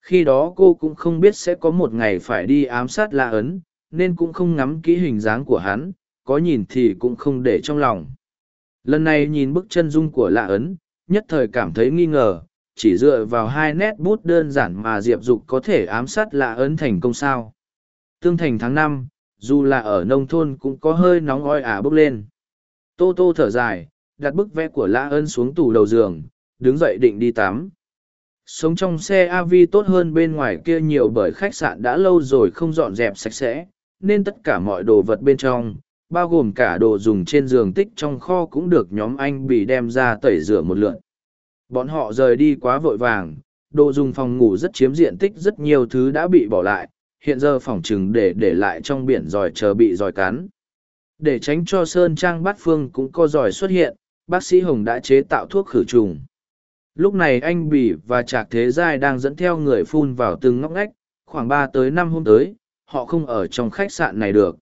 Khi đó cô cũng không biết sẽ có một ngày phải đi ám sát lạ ấn, nên cũng không ngắm kỹ hình dáng của hắn, có nhìn thì cũng không để trong lòng. Lần này nhìn bức chân dung của lạ ấn, nhất thời cảm thấy nghi ngờ, chỉ dựa vào hai nét bút đơn giản mà Diệp Dục có thể ám sát lạ ấn thành công sao. Tương thành tháng năm, dù là ở nông thôn cũng có hơi nóng oi ả bốc lên. Tô tô thở dài, đặt bức vẽ của lạ ấn xuống tủ đầu giường, đứng dậy định đi tắm. Sống trong xe AV tốt hơn bên ngoài kia nhiều bởi khách sạn đã lâu rồi không dọn dẹp sạch sẽ, nên tất cả mọi đồ vật bên trong, bao gồm cả đồ dùng trên giường tích trong kho cũng được nhóm anh bị đem ra tẩy rửa một lượn. Bọn họ rời đi quá vội vàng, đồ dùng phòng ngủ rất chiếm diện tích rất nhiều thứ đã bị bỏ lại, hiện giờ phòng chừng để để lại trong biển giỏi chờ bị giỏi cắn. Để tránh cho Sơn Trang Bát Phương cũng có giỏi xuất hiện, bác sĩ Hồng đã chế tạo thuốc khử trùng. Lúc này anh Bỉ và Trạc Thế Giai đang dẫn theo người phun vào từng ngóc ngách, khoảng ba tới năm hôm tới, họ không ở trong khách sạn này được.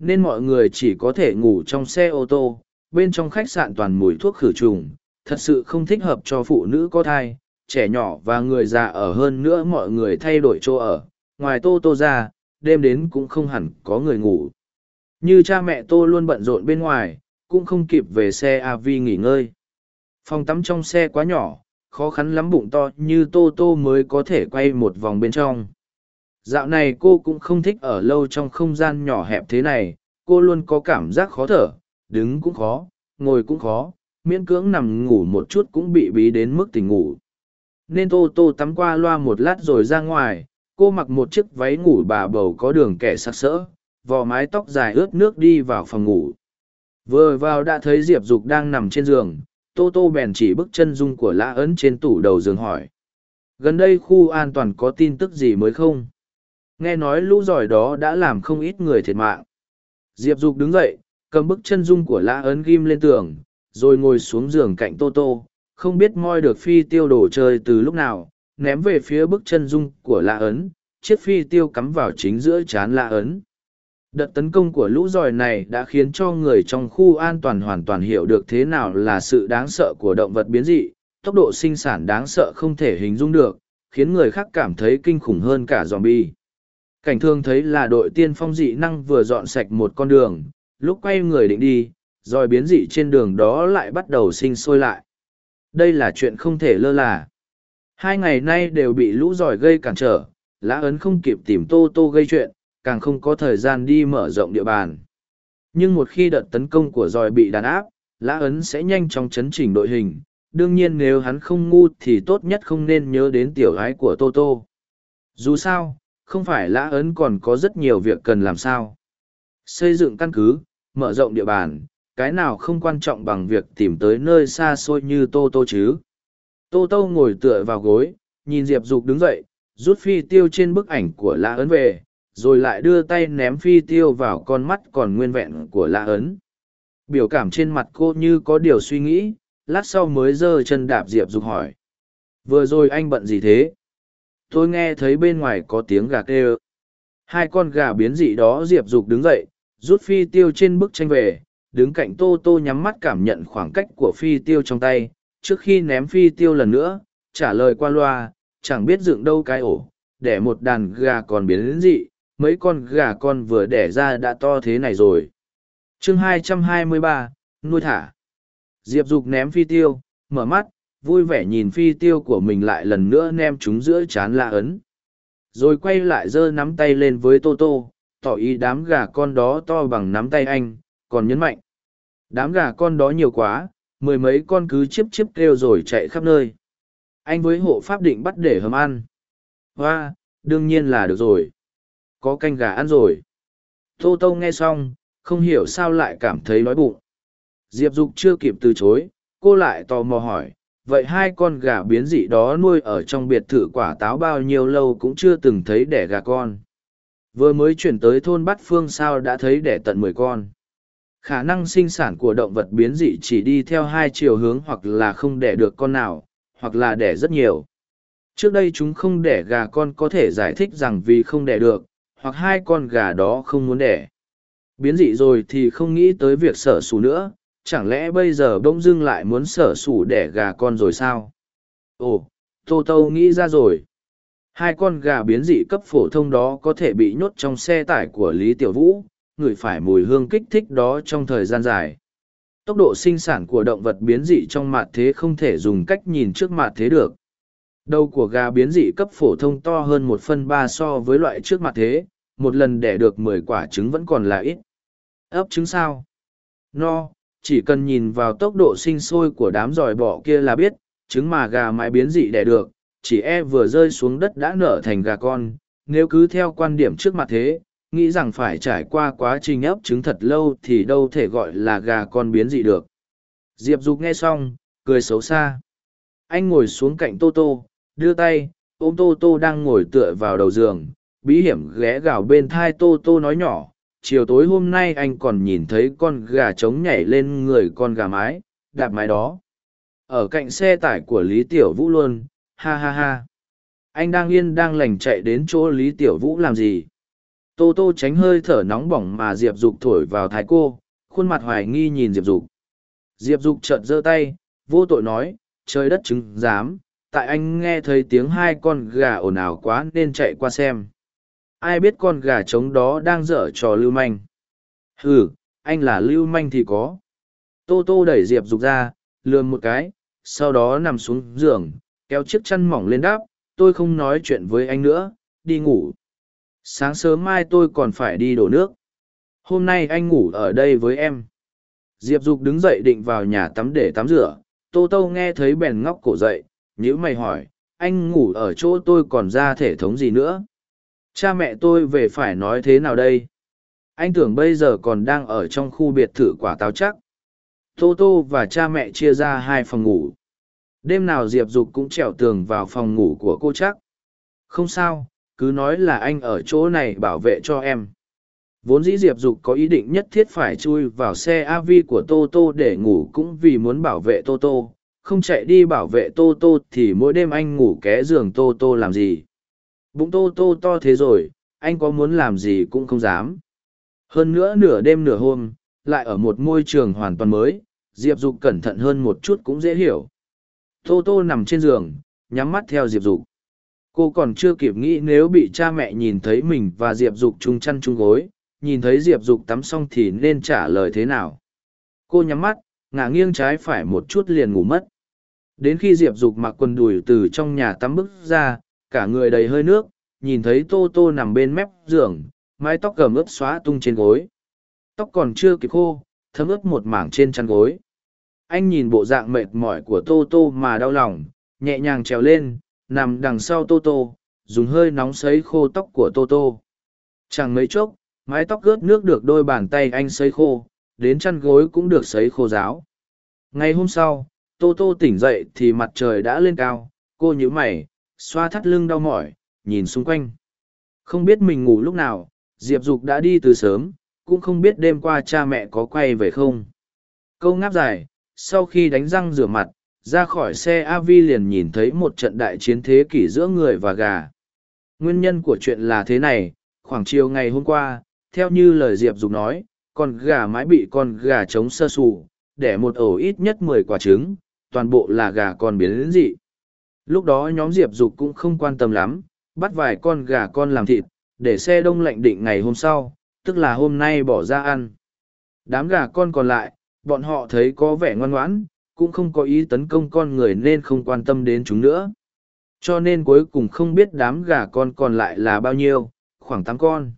Nên mọi người chỉ có thể ngủ trong xe ô tô, bên trong khách sạn toàn mùi thuốc khử trùng, thật sự không thích hợp cho phụ nữ có thai, trẻ nhỏ và người già ở hơn nữa mọi người thay đổi chỗ ở. Ngoài tô tô ra, đêm đến cũng không hẳn có người ngủ. Như cha mẹ tô luôn bận rộn bên ngoài, cũng không kịp về xe AV nghỉ ngơi. Phòng tắm trong xe quá nhỏ, khó khăn lắm bụng to như tô tô mới có thể quay một vòng bên trong. Dạo này cô cũng không thích ở lâu trong không gian nhỏ hẹp thế này, cô luôn có cảm giác khó thở, đứng cũng khó, ngồi cũng khó, miễn cưỡng nằm ngủ một chút cũng bị bí đến mức tỉnh ngủ. Nên tô tô tắm qua loa một lát rồi ra ngoài, cô mặc một chiếc váy ngủ bà bầu có đường kẻ sắc sỡ, vò mái tóc dài ướt nước đi vào phòng ngủ. Vừa vào đã thấy Diệp Dục đang nằm trên giường, Tô Tô bèn chỉ bức chân dung của Lã Ấn trên tủ đầu giường hỏi. Gần đây khu an toàn có tin tức gì mới không? Nghe nói lũ giỏi đó đã làm không ít người thiệt mạng. Diệp Dục đứng dậy, cầm bức chân dung của Lã Ấn ghim lên tường, rồi ngồi xuống giường cạnh Tô Tô, không biết moi được phi tiêu đồ chơi từ lúc nào, ném về phía bức chân dung của Lã Ấn, chiếc phi tiêu cắm vào chính giữa chán Lã Ấn. Đợt tấn công của lũ giỏi này đã khiến cho người trong khu an toàn hoàn toàn hiểu được thế nào là sự đáng sợ của động vật biến dị, tốc độ sinh sản đáng sợ không thể hình dung được, khiến người khác cảm thấy kinh khủng hơn cả zombie. Cảnh thương thấy là đội tiên phong dị năng vừa dọn sạch một con đường, lúc quay người định đi, rồi biến dị trên đường đó lại bắt đầu sinh sôi lại. Đây là chuyện không thể lơ là. Hai ngày nay đều bị lũ giỏi gây cản trở, lã ấn không kịp tìm tô tô gây chuyện, càng không có thời gian đi mở rộng địa bàn. Nhưng một khi đợt tấn công của giỏi bị đàn áp, Lã Ấn sẽ nhanh chóng chấn chỉnh đội hình. Đương nhiên nếu hắn không ngu thì tốt nhất không nên nhớ đến tiểu gái của Tô Tô. Dù sao, không phải Lã Ấn còn có rất nhiều việc cần làm sao. Xây dựng căn cứ, mở rộng địa bàn, cái nào không quan trọng bằng việc tìm tới nơi xa xôi như Tô Tô chứ. Tô Tô ngồi tựa vào gối, nhìn Diệp Dục đứng dậy, rút phi tiêu trên bức ảnh của Lã Ấn về, rồi lại đưa tay ném phi tiêu vào con mắt còn nguyên vẹn của lã ấn biểu cảm trên mặt cô như có điều suy nghĩ lát sau mới giơ chân đạp diệp dục hỏi vừa rồi anh bận gì thế tôi nghe thấy bên ngoài có tiếng gà kêu hai con gà biến dị đó diệp dục đứng dậy rút phi tiêu trên bức tranh về đứng cạnh tô tô nhắm mắt cảm nhận khoảng cách của phi tiêu trong tay trước khi ném phi tiêu lần nữa trả lời qua loa chẳng biết dựng đâu cái ổ để một đàn gà còn biến dị mấy con gà con vừa đẻ ra đã to thế này rồi. chương 223, nuôi thả. Diệp Dục ném phi tiêu, mở mắt, vui vẻ nhìn phi tiêu của mình lại lần nữa nem chúng giữa chán lạ ấn. Rồi quay lại giơ nắm tay lên với Tô Tô, tỏ ý đám gà con đó to bằng nắm tay anh, còn nhấn mạnh. Đám gà con đó nhiều quá, mười mấy con cứ chiếp chiếp kêu rồi chạy khắp nơi. Anh với hộ pháp định bắt để hầm ăn. Hoa, đương nhiên là được rồi có canh gà ăn rồi tô tô nghe xong không hiểu sao lại cảm thấy đói bụng diệp dục chưa kịp từ chối cô lại tò mò hỏi vậy hai con gà biến dị đó nuôi ở trong biệt thự quả táo bao nhiêu lâu cũng chưa từng thấy đẻ gà con. Vừa mới chuyển tới thôn bát phương sao đã thấy đẻ tận mười con. Khả năng sinh sản của động vật biến dị chỉ đi theo hai chiều hướng hoặc là không đẻ được con nào hoặc là đẻ rất nhiều. Trước đây chúng không đẻ gà con có thể giải thích rằng vì không đẻ được hoặc hai con gà đó không muốn đẻ. Biến dị rồi thì không nghĩ tới việc sở sủ nữa, chẳng lẽ bây giờ bỗng dưng lại muốn sở sủ đẻ gà con rồi sao? Ồ, Tô Tô nghĩ ra rồi. Hai con gà biến dị cấp phổ thông đó có thể bị nhốt trong xe tải của Lý Tiểu Vũ, người phải mùi hương kích thích đó trong thời gian dài. Tốc độ sinh sản của động vật biến dị trong mạt thế không thể dùng cách nhìn trước mạt thế được. Đầu của gà biến dị cấp phổ thông to hơn một phần ba so với loại trước mặt thế, một lần đẻ được mười quả trứng vẫn còn là ít. Ấp trứng sao? No, chỉ cần nhìn vào tốc độ sinh sôi của đám giỏi bọ kia là biết, trứng mà gà mãi biến dị đẻ được, chỉ e vừa rơi xuống đất đã nở thành gà con. Nếu cứ theo quan điểm trước mặt thế, nghĩ rằng phải trải qua quá trình ấp trứng thật lâu thì đâu thể gọi là gà con biến dị được. Diệp Dục nghe xong, cười xấu xa. Anh ngồi xuống cạnh Tô Tô, đưa tay, ôm Tô Tô đang ngồi tựa vào đầu giường, bí hiểm ghé gào bên thai Tô Tô nói nhỏ, chiều tối hôm nay anh còn nhìn thấy con gà trống nhảy lên người con gà mái, đạp mái đó. Ở cạnh xe tải của lý tiểu vũ luôn ha ha ha. Anh đang yên đang lành chạy đến chỗ lý tiểu vũ làm gì? Tô tô tránh hơi thở nóng bỏng mà diệp dục thổi vào thái cô khuôn mặt hoài nghi nhìn diệp dục. Diệp dục trợn giơ tay vô tội nói trời đất chứng giám tại anh nghe thấy tiếng hai con gà ồn ào quá nên chạy qua xem ai biết con gà trống đó đang dở trò lưu manh. Ừ anh là lưu manh thì có. Tô tô đẩy diệp dục ra, lườm một cái, sau đó nằm xuống giường, kéo chiếc chăn mỏng lên đáp, tôi không nói chuyện với anh nữa, đi ngủ. Sáng sớm mai tôi còn phải đi đổ nước. Hôm nay anh ngủ ở đây với em. Diệp dục đứng dậy định vào nhà tắm để tắm rửa, tô tô nghe thấy bèn ngóc cổ dậy nhữ mày hỏi, anh ngủ ở chỗ tôi còn ra thể thống gì nữa? Cha mẹ tôi về phải nói thế nào đây? Anh tưởng bây giờ còn đang ở trong khu biệt thự quả táo chắc. Tô tô và cha mẹ chia ra hai phòng ngủ. Đêm nào diệp dục cũng trèo tường vào phòng ngủ của cô chắc. Không sao, cứ nói là anh ở chỗ này bảo vệ cho em. Vốn dĩ diệp dục có ý định nhất thiết phải chui vào xe av của tô tô để ngủ cũng vì muốn bảo vệ tô tô. Không chạy đi bảo vệ tô tô thì mỗi đêm anh ngủ ké giường tô tô làm gì? Bụng tô tô to thế rồi, anh có muốn làm gì cũng không dám. Hơn nữa nửa đêm nửa hôm, lại ở một môi trường hoàn toàn mới, diệp dục cẩn thận hơn một chút cũng dễ hiểu. Tô tô nằm trên giường, nhắm mắt theo diệp dục. Cô còn chưa kịp nghĩ nếu bị cha mẹ nhìn thấy mình và diệp dục chung chăn chung gối, nhìn thấy diệp dục tắm xong thì nên trả lời thế nào? Cô nhắm mắt, ngả nghiêng trái phải một chút liền ngủ mất. Đến khi diệp dục mặc quần đùi từ trong nhà tắm bước ra cả người đầy hơi nước, nhìn thấy tô tô nằm bên mép giường, mái tóc cầm ướp xóa tung trên gối. Tóc còn chưa kịp khô, thấm ướt một mảng trên chăn gối. Anh nhìn bộ dạng mệt mỏi của tô tô mà đau lòng, nhẹ nhàng trèo lên, nằm đằng sau tô tô, dùng hơi nóng sấy khô tóc của tô tô. Chẳng mấy chốc, mái tóc ướt nước được đôi bàn tay anh sấy khô, đến chăn gối cũng được sấy khô ráo. Ngày hôm sau, tô tô tỉnh dậy thì mặt trời đã lên cao, cô nhíu mày xoa thắt lưng đau mỏi, nhìn xung quanh. Không biết mình ngủ lúc nào, diệp dục đã đi từ sớm, cũng không biết đêm qua cha mẹ có quay về không. Câu ngáp dài, sau khi đánh răng rửa mặt, ra khỏi xe av liền nhìn thấy một trận đại chiến thế kỷ giữa người và gà. Nguyên nhân của chuyện là thế này, khoảng chiều ngày hôm qua, theo như lời diệp dục nói, con gà mái bị con gà trống sơ sù, để một ổ ít nhất mười quả trứng, toàn bộ là gà con biến dị lúc đó nhóm diệp dục cũng không quan tâm lắm, bắt vài con gà con làm thịt, để xe đông lạnh định ngày hôm sau, tức là hôm nay bỏ ra ăn. Đám gà con còn lại, bọn họ thấy có vẻ ngoan ngoãn, cũng không có ý tấn công con người nên không quan tâm đến chúng nữa. Cho nên cuối cùng không biết đám gà con còn lại là bao nhiêu, khoảng tám con,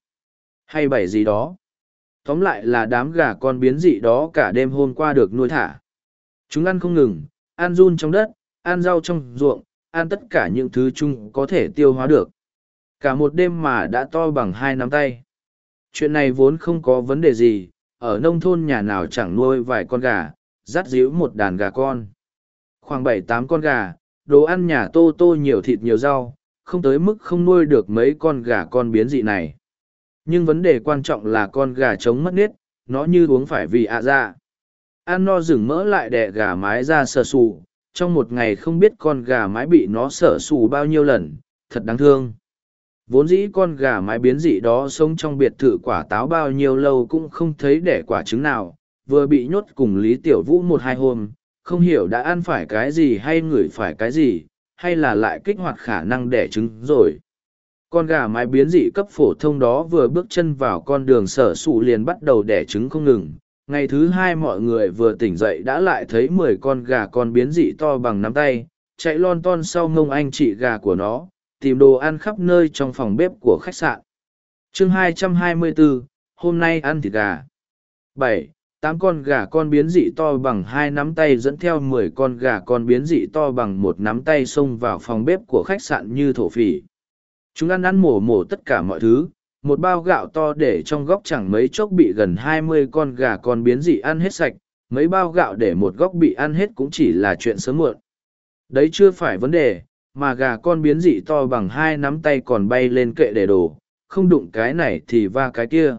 hay bảy gì đó. Tóm lại là đám gà con biến dị đó cả đêm hôm qua được nuôi thả. Chúng ăn không ngừng, ăn run trong đất, ăn rau trong ruộng ăn tất cả những thứ chúng có thể tiêu hóa được. Cả một đêm mà đã to bằng hai nắm tay. Chuyện này vốn không có vấn đề gì, ở nông thôn nhà nào chẳng nuôi vài con gà dắt díu một đàn gà con. Khoảng bảy tám con gà, đồ ăn nhà tô tô nhiều thịt nhiều rau, không tới mức không nuôi được mấy con gà con biến dị này. Nhưng vấn đề quan trọng là con gà trống mất nết, nó như uống phải vì ạ à ra ăn no rừng mỡ lại đẻ gà mái ra sờ sù trong một ngày không biết con gà mái bị nó sở sù bao nhiêu lần, thật đáng thương. Vốn dĩ con gà mái biến dị đó sống trong biệt thự quả táo bao nhiêu lâu cũng không thấy đẻ quả trứng nào, vừa bị nhốt cùng lý tiểu vũ một hai hôm, không hiểu đã ăn phải cái gì hay ngửi phải cái gì, hay là lại kích hoạt khả năng đẻ trứng rồi. Con gà mái biến dị cấp phổ thông đó vừa bước chân vào con đường sở sụ liền bắt đầu đẻ trứng không ngừng ngày thứ hai mọi người vừa tỉnh dậy đã lại thấy mười con gà con biến dị to bằng nắm tay chạy lon ton sau ngông anh chị gà của nó tìm đồ ăn khắp nơi trong phòng bếp của khách sạn. Chương 224, hôm nay ăn thịt gà. Bảy tám con gà con biến dị to bằng hai nắm tay dẫn theo mười con gà con biến dị to bằng một nắm tay xông vào phòng bếp của khách sạn như thổ phỉ. Chúng ăn ăn mổ mổ tất cả mọi thứ một bao gạo to để trong góc chẳng mấy chốc bị gần hai mươi con gà con biến dị ăn hết sạch mấy bao gạo để một góc bị ăn hết cũng chỉ là chuyện sớm muộn đấy chưa phải vấn đề mà gà con biến dị to bằng hai nắm tay còn bay lên kệ để đổ không đụng cái này thì va cái kia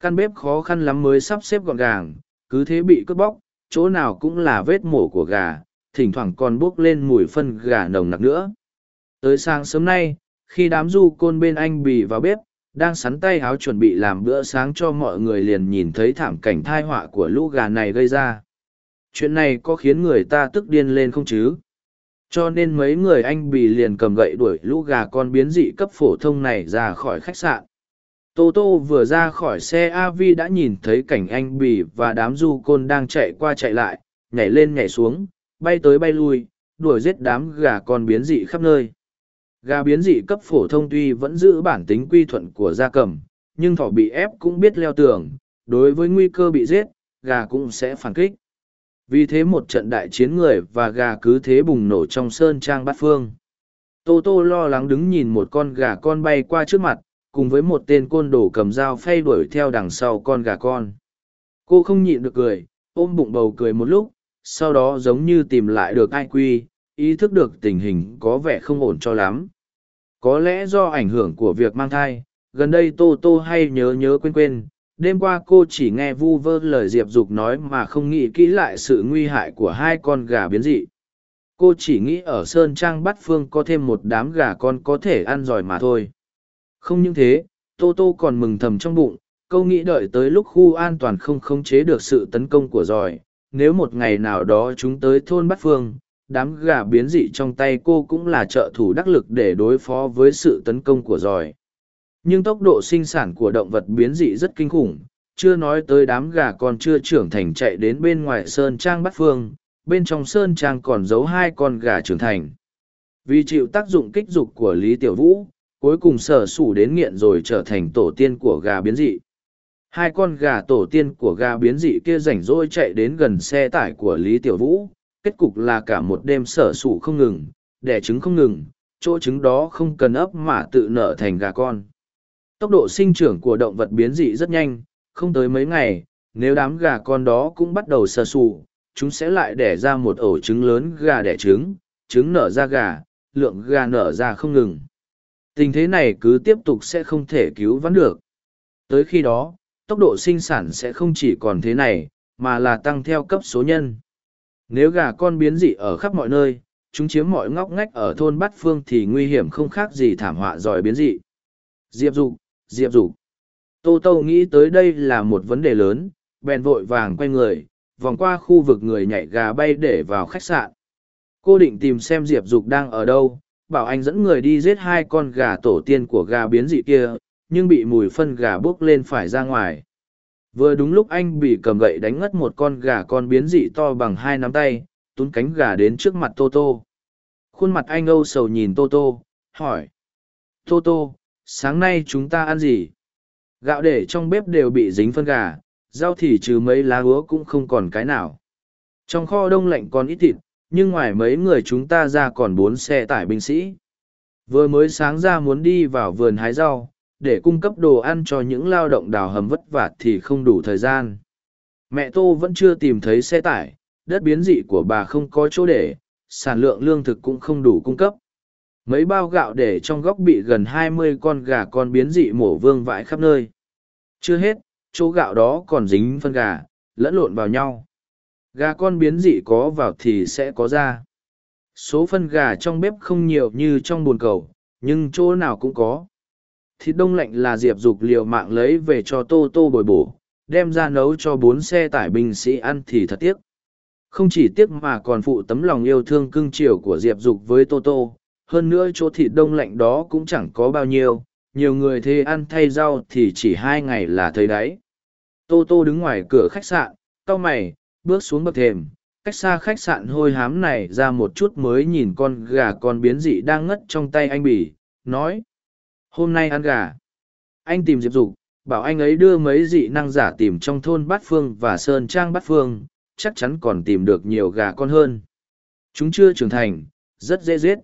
căn bếp khó khăn lắm mới sắp xếp gọn gàng cứ thế bị cướp bóc chỗ nào cũng là vết mổ của gà, thỉnh thoảng còn bốc lên mùi phân gà nồng nặc nữa. Tới sáng sớm nay, khi đám du côn bên anh bì vào bếp, đang sắn tay áo chuẩn bị làm bữa sáng cho mọi người liền nhìn thấy thảm cảnh thai họa của lũ gà này gây ra. Chuyện này có khiến người ta tức điên lên không chứ? Cho nên mấy người anh bì liền cầm gậy đuổi lũ gà con biến dị cấp phổ thông này ra khỏi khách sạn. Tô Tô vừa ra khỏi xe AV đã nhìn thấy cảnh anh bì và đám du côn đang chạy qua chạy lại, nhảy lên nhảy xuống, bay tới bay lui, đuổi giết đám gà con biến dị khắp nơi. Gà biến dị cấp phổ thông tuy vẫn giữ bản tính quy thuận của gia cầm, nhưng thỏ bị ép cũng biết leo tường, đối với nguy cơ bị giết, gà cũng sẽ phản kích. Vì thế một trận đại chiến người và gà cứ thế bùng nổ trong sơn trang bát phương. Tô Tô lo lắng đứng nhìn một con gà con bay qua trước mặt, cùng với một tên côn đồ cầm dao phay đuổi theo đằng sau con gà con. Cô không nhịn được cười, ôm bụng bầu cười một lúc, sau đó giống như tìm lại được ai quy, ý thức được tình hình có vẻ không ổn cho lắm. Có lẽ do ảnh hưởng của việc mang thai, gần đây Tô Tô hay nhớ nhớ quên quên, đêm qua cô chỉ nghe vu vơ lời diệp dục nói mà không nghĩ kỹ lại sự nguy hại của hai con gà biến dị cô chỉ nghĩ ở sơn trang bắt phương có thêm một đám gà con có thể ăn giỏi mà thôi không những thế tô tô còn mừng thầm trong bụng câu nghĩ đợi tới lúc khu an toàn không khống chế được sự tấn công của giỏi nếu một ngày nào đó chúng tới thôn bát phương đám gà biến dị trong tay cô cũng là trợ thủ đắc lực để đối phó với sự tấn công của giỏi nhưng tốc độ sinh sản của động vật biến dị rất kinh khủng, chưa nói tới đám gà còn chưa trưởng thành chạy đến bên ngoài sơn trang bắt phương, bên trong sơn trang còn giấu hai con gà trưởng thành. Vì chịu tác dụng kích dục của lý tiểu vũ, cuối cùng sở sủ đến nghiện rồi trở thành tổ tiên của gà biến dị. Hai con gà tổ tiên của gà biến dị kia rảnh rỗi chạy đến gần xe tải của lý tiểu vũ kết cục là cả một đêm sở sủ không ngừng đẻ trứng không ngừng chỗ trứng đó không cần ấp mà tự nở thành gà con Tốc độ sinh trưởng của động vật biến dị rất nhanh, không tới mấy ngày, nếu đám gà con đó cũng bắt đầu sơ sù, chúng sẽ lại đẻ ra một ổ trứng lớn gà đẻ trứng, trứng nở ra gà, lượng gà nở ra không ngừng. Tình thế này cứ tiếp tục sẽ không thể cứu vãn được. Tới khi đó, tốc độ sinh sản sẽ không chỉ còn thế này, mà là tăng theo cấp số nhân. Nếu gà con biến dị ở khắp mọi nơi, chúng chiếm mọi ngóc ngách ở thôn Bát Phương thì nguy hiểm không khác gì thảm họa giỏi biến dị. Diệp Dục, Diệp Dục. Tô Tô nghĩ tới đây là một vấn đề lớn, bèn vội vàng quay người, vòng qua khu vực người nhảy gà bay để vào khách sạn. Cô định tìm xem Diệp Dục đang ở đâu, bảo anh dẫn người đi giết hai con gà tổ tiên của gà biến dị kia, nhưng bị mùi phân gà bốc lên phải ra ngoài. Vừa đúng lúc anh bị cầm gậy đánh ngất một con gà con biến dị to bằng hai nắm tay, tún cánh gà đến trước mặt Tô Tô. Khuôn mặt anh âu sầu nhìn Tô Tô, hỏi. Tô Tô, sáng nay chúng ta ăn gì gạo để trong bếp đều bị dính phân gà rau thì trừ mấy lá úa cũng không còn cái nào trong kho đông lạnh còn ít thịt nhưng ngoài mấy người chúng ta ra còn bốn xe tải binh sĩ vừa mới sáng ra muốn đi vào vườn hái rau để cung cấp đồ ăn cho những lao động đào hầm vất vả thì không đủ thời gian. Mẹ tô vẫn chưa tìm thấy xe tải, đất biến dị của bà không có chỗ để, sản lượng lương thực cũng không đủ cung cấp. Mấy bao gạo để trong góc bị gần hai mươi con gà con biến dị mổ vương vãi khắp nơi. Chưa hết, chỗ gạo đó còn dính phân gà, lẫn lộn vào nhau. Gà con biến dị có vào thì sẽ có ra. Số phân gà trong bếp không nhiều như trong bồn cầu, nhưng chỗ nào cũng có thịt đông lạnh là diệp dục liều mạng lấy về cho tô tô bồi bổ, đem ra nấu cho bốn xe tải binh sĩ ăn thì thật tiếc. Không chỉ tiếc mà còn phụ tấm lòng yêu thương cưng chiều của diệp dục với tô tô, hơn nữa chỗ thịt đông lạnh đó cũng chẳng có bao nhiêu, nhiều người thế ăn thay rau thì chỉ hai ngày là thấy đáy. Tô tô đứng ngoài cửa khách sạn, cau mày, bước xuống bậc thềm, cách xa khách sạn hôi hám này ra một chút mới nhìn con gà con biến dị đang ngất trong tay anh bỉ nói hôm nay ăn gà anh tìm diệp dục bảo anh ấy đưa mấy dị năng giả tìm trong thôn bát phương và sơn trang bát phương chắc chắn còn tìm được nhiều gà con hơn chúng chưa trưởng thành rất dễ giết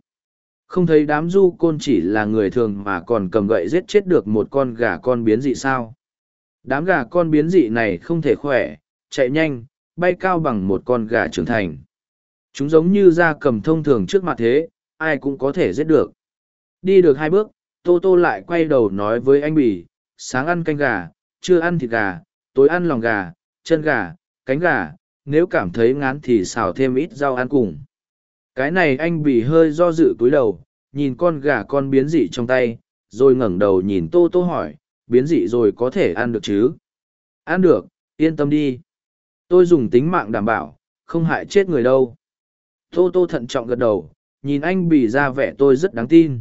không thấy đám du côn chỉ là người thường mà còn cầm gậy giết chết được một con gà con biến dị sao. Đám gà con biến dị này không thể khỏe, chạy nhanh, bay cao bằng một con gà trưởng thành. Chúng giống như da cầm thông thường trước mặt thế, ai cũng có thể giết được. Đi được hai bước, Tô Tô lại quay đầu nói với anh bỉ: sáng ăn canh gà, chưa ăn thịt gà, tối ăn lòng gà, chân gà, cánh gà, nếu cảm thấy ngán thì xào thêm ít rau ăn cùng. Cái này anh bỉ hơi do dự cúi đầu nhìn con gà con biến dị trong tay rồi ngẩng đầu nhìn tô tô hỏi biến dị rồi có thể ăn được chứ? Ăn được yên tâm đi. Tôi dùng tính mạng đảm bảo không hại chết người đâu. Tô tô thận trọng gật đầu nhìn anh bỉ ra vẻ tôi rất đáng tin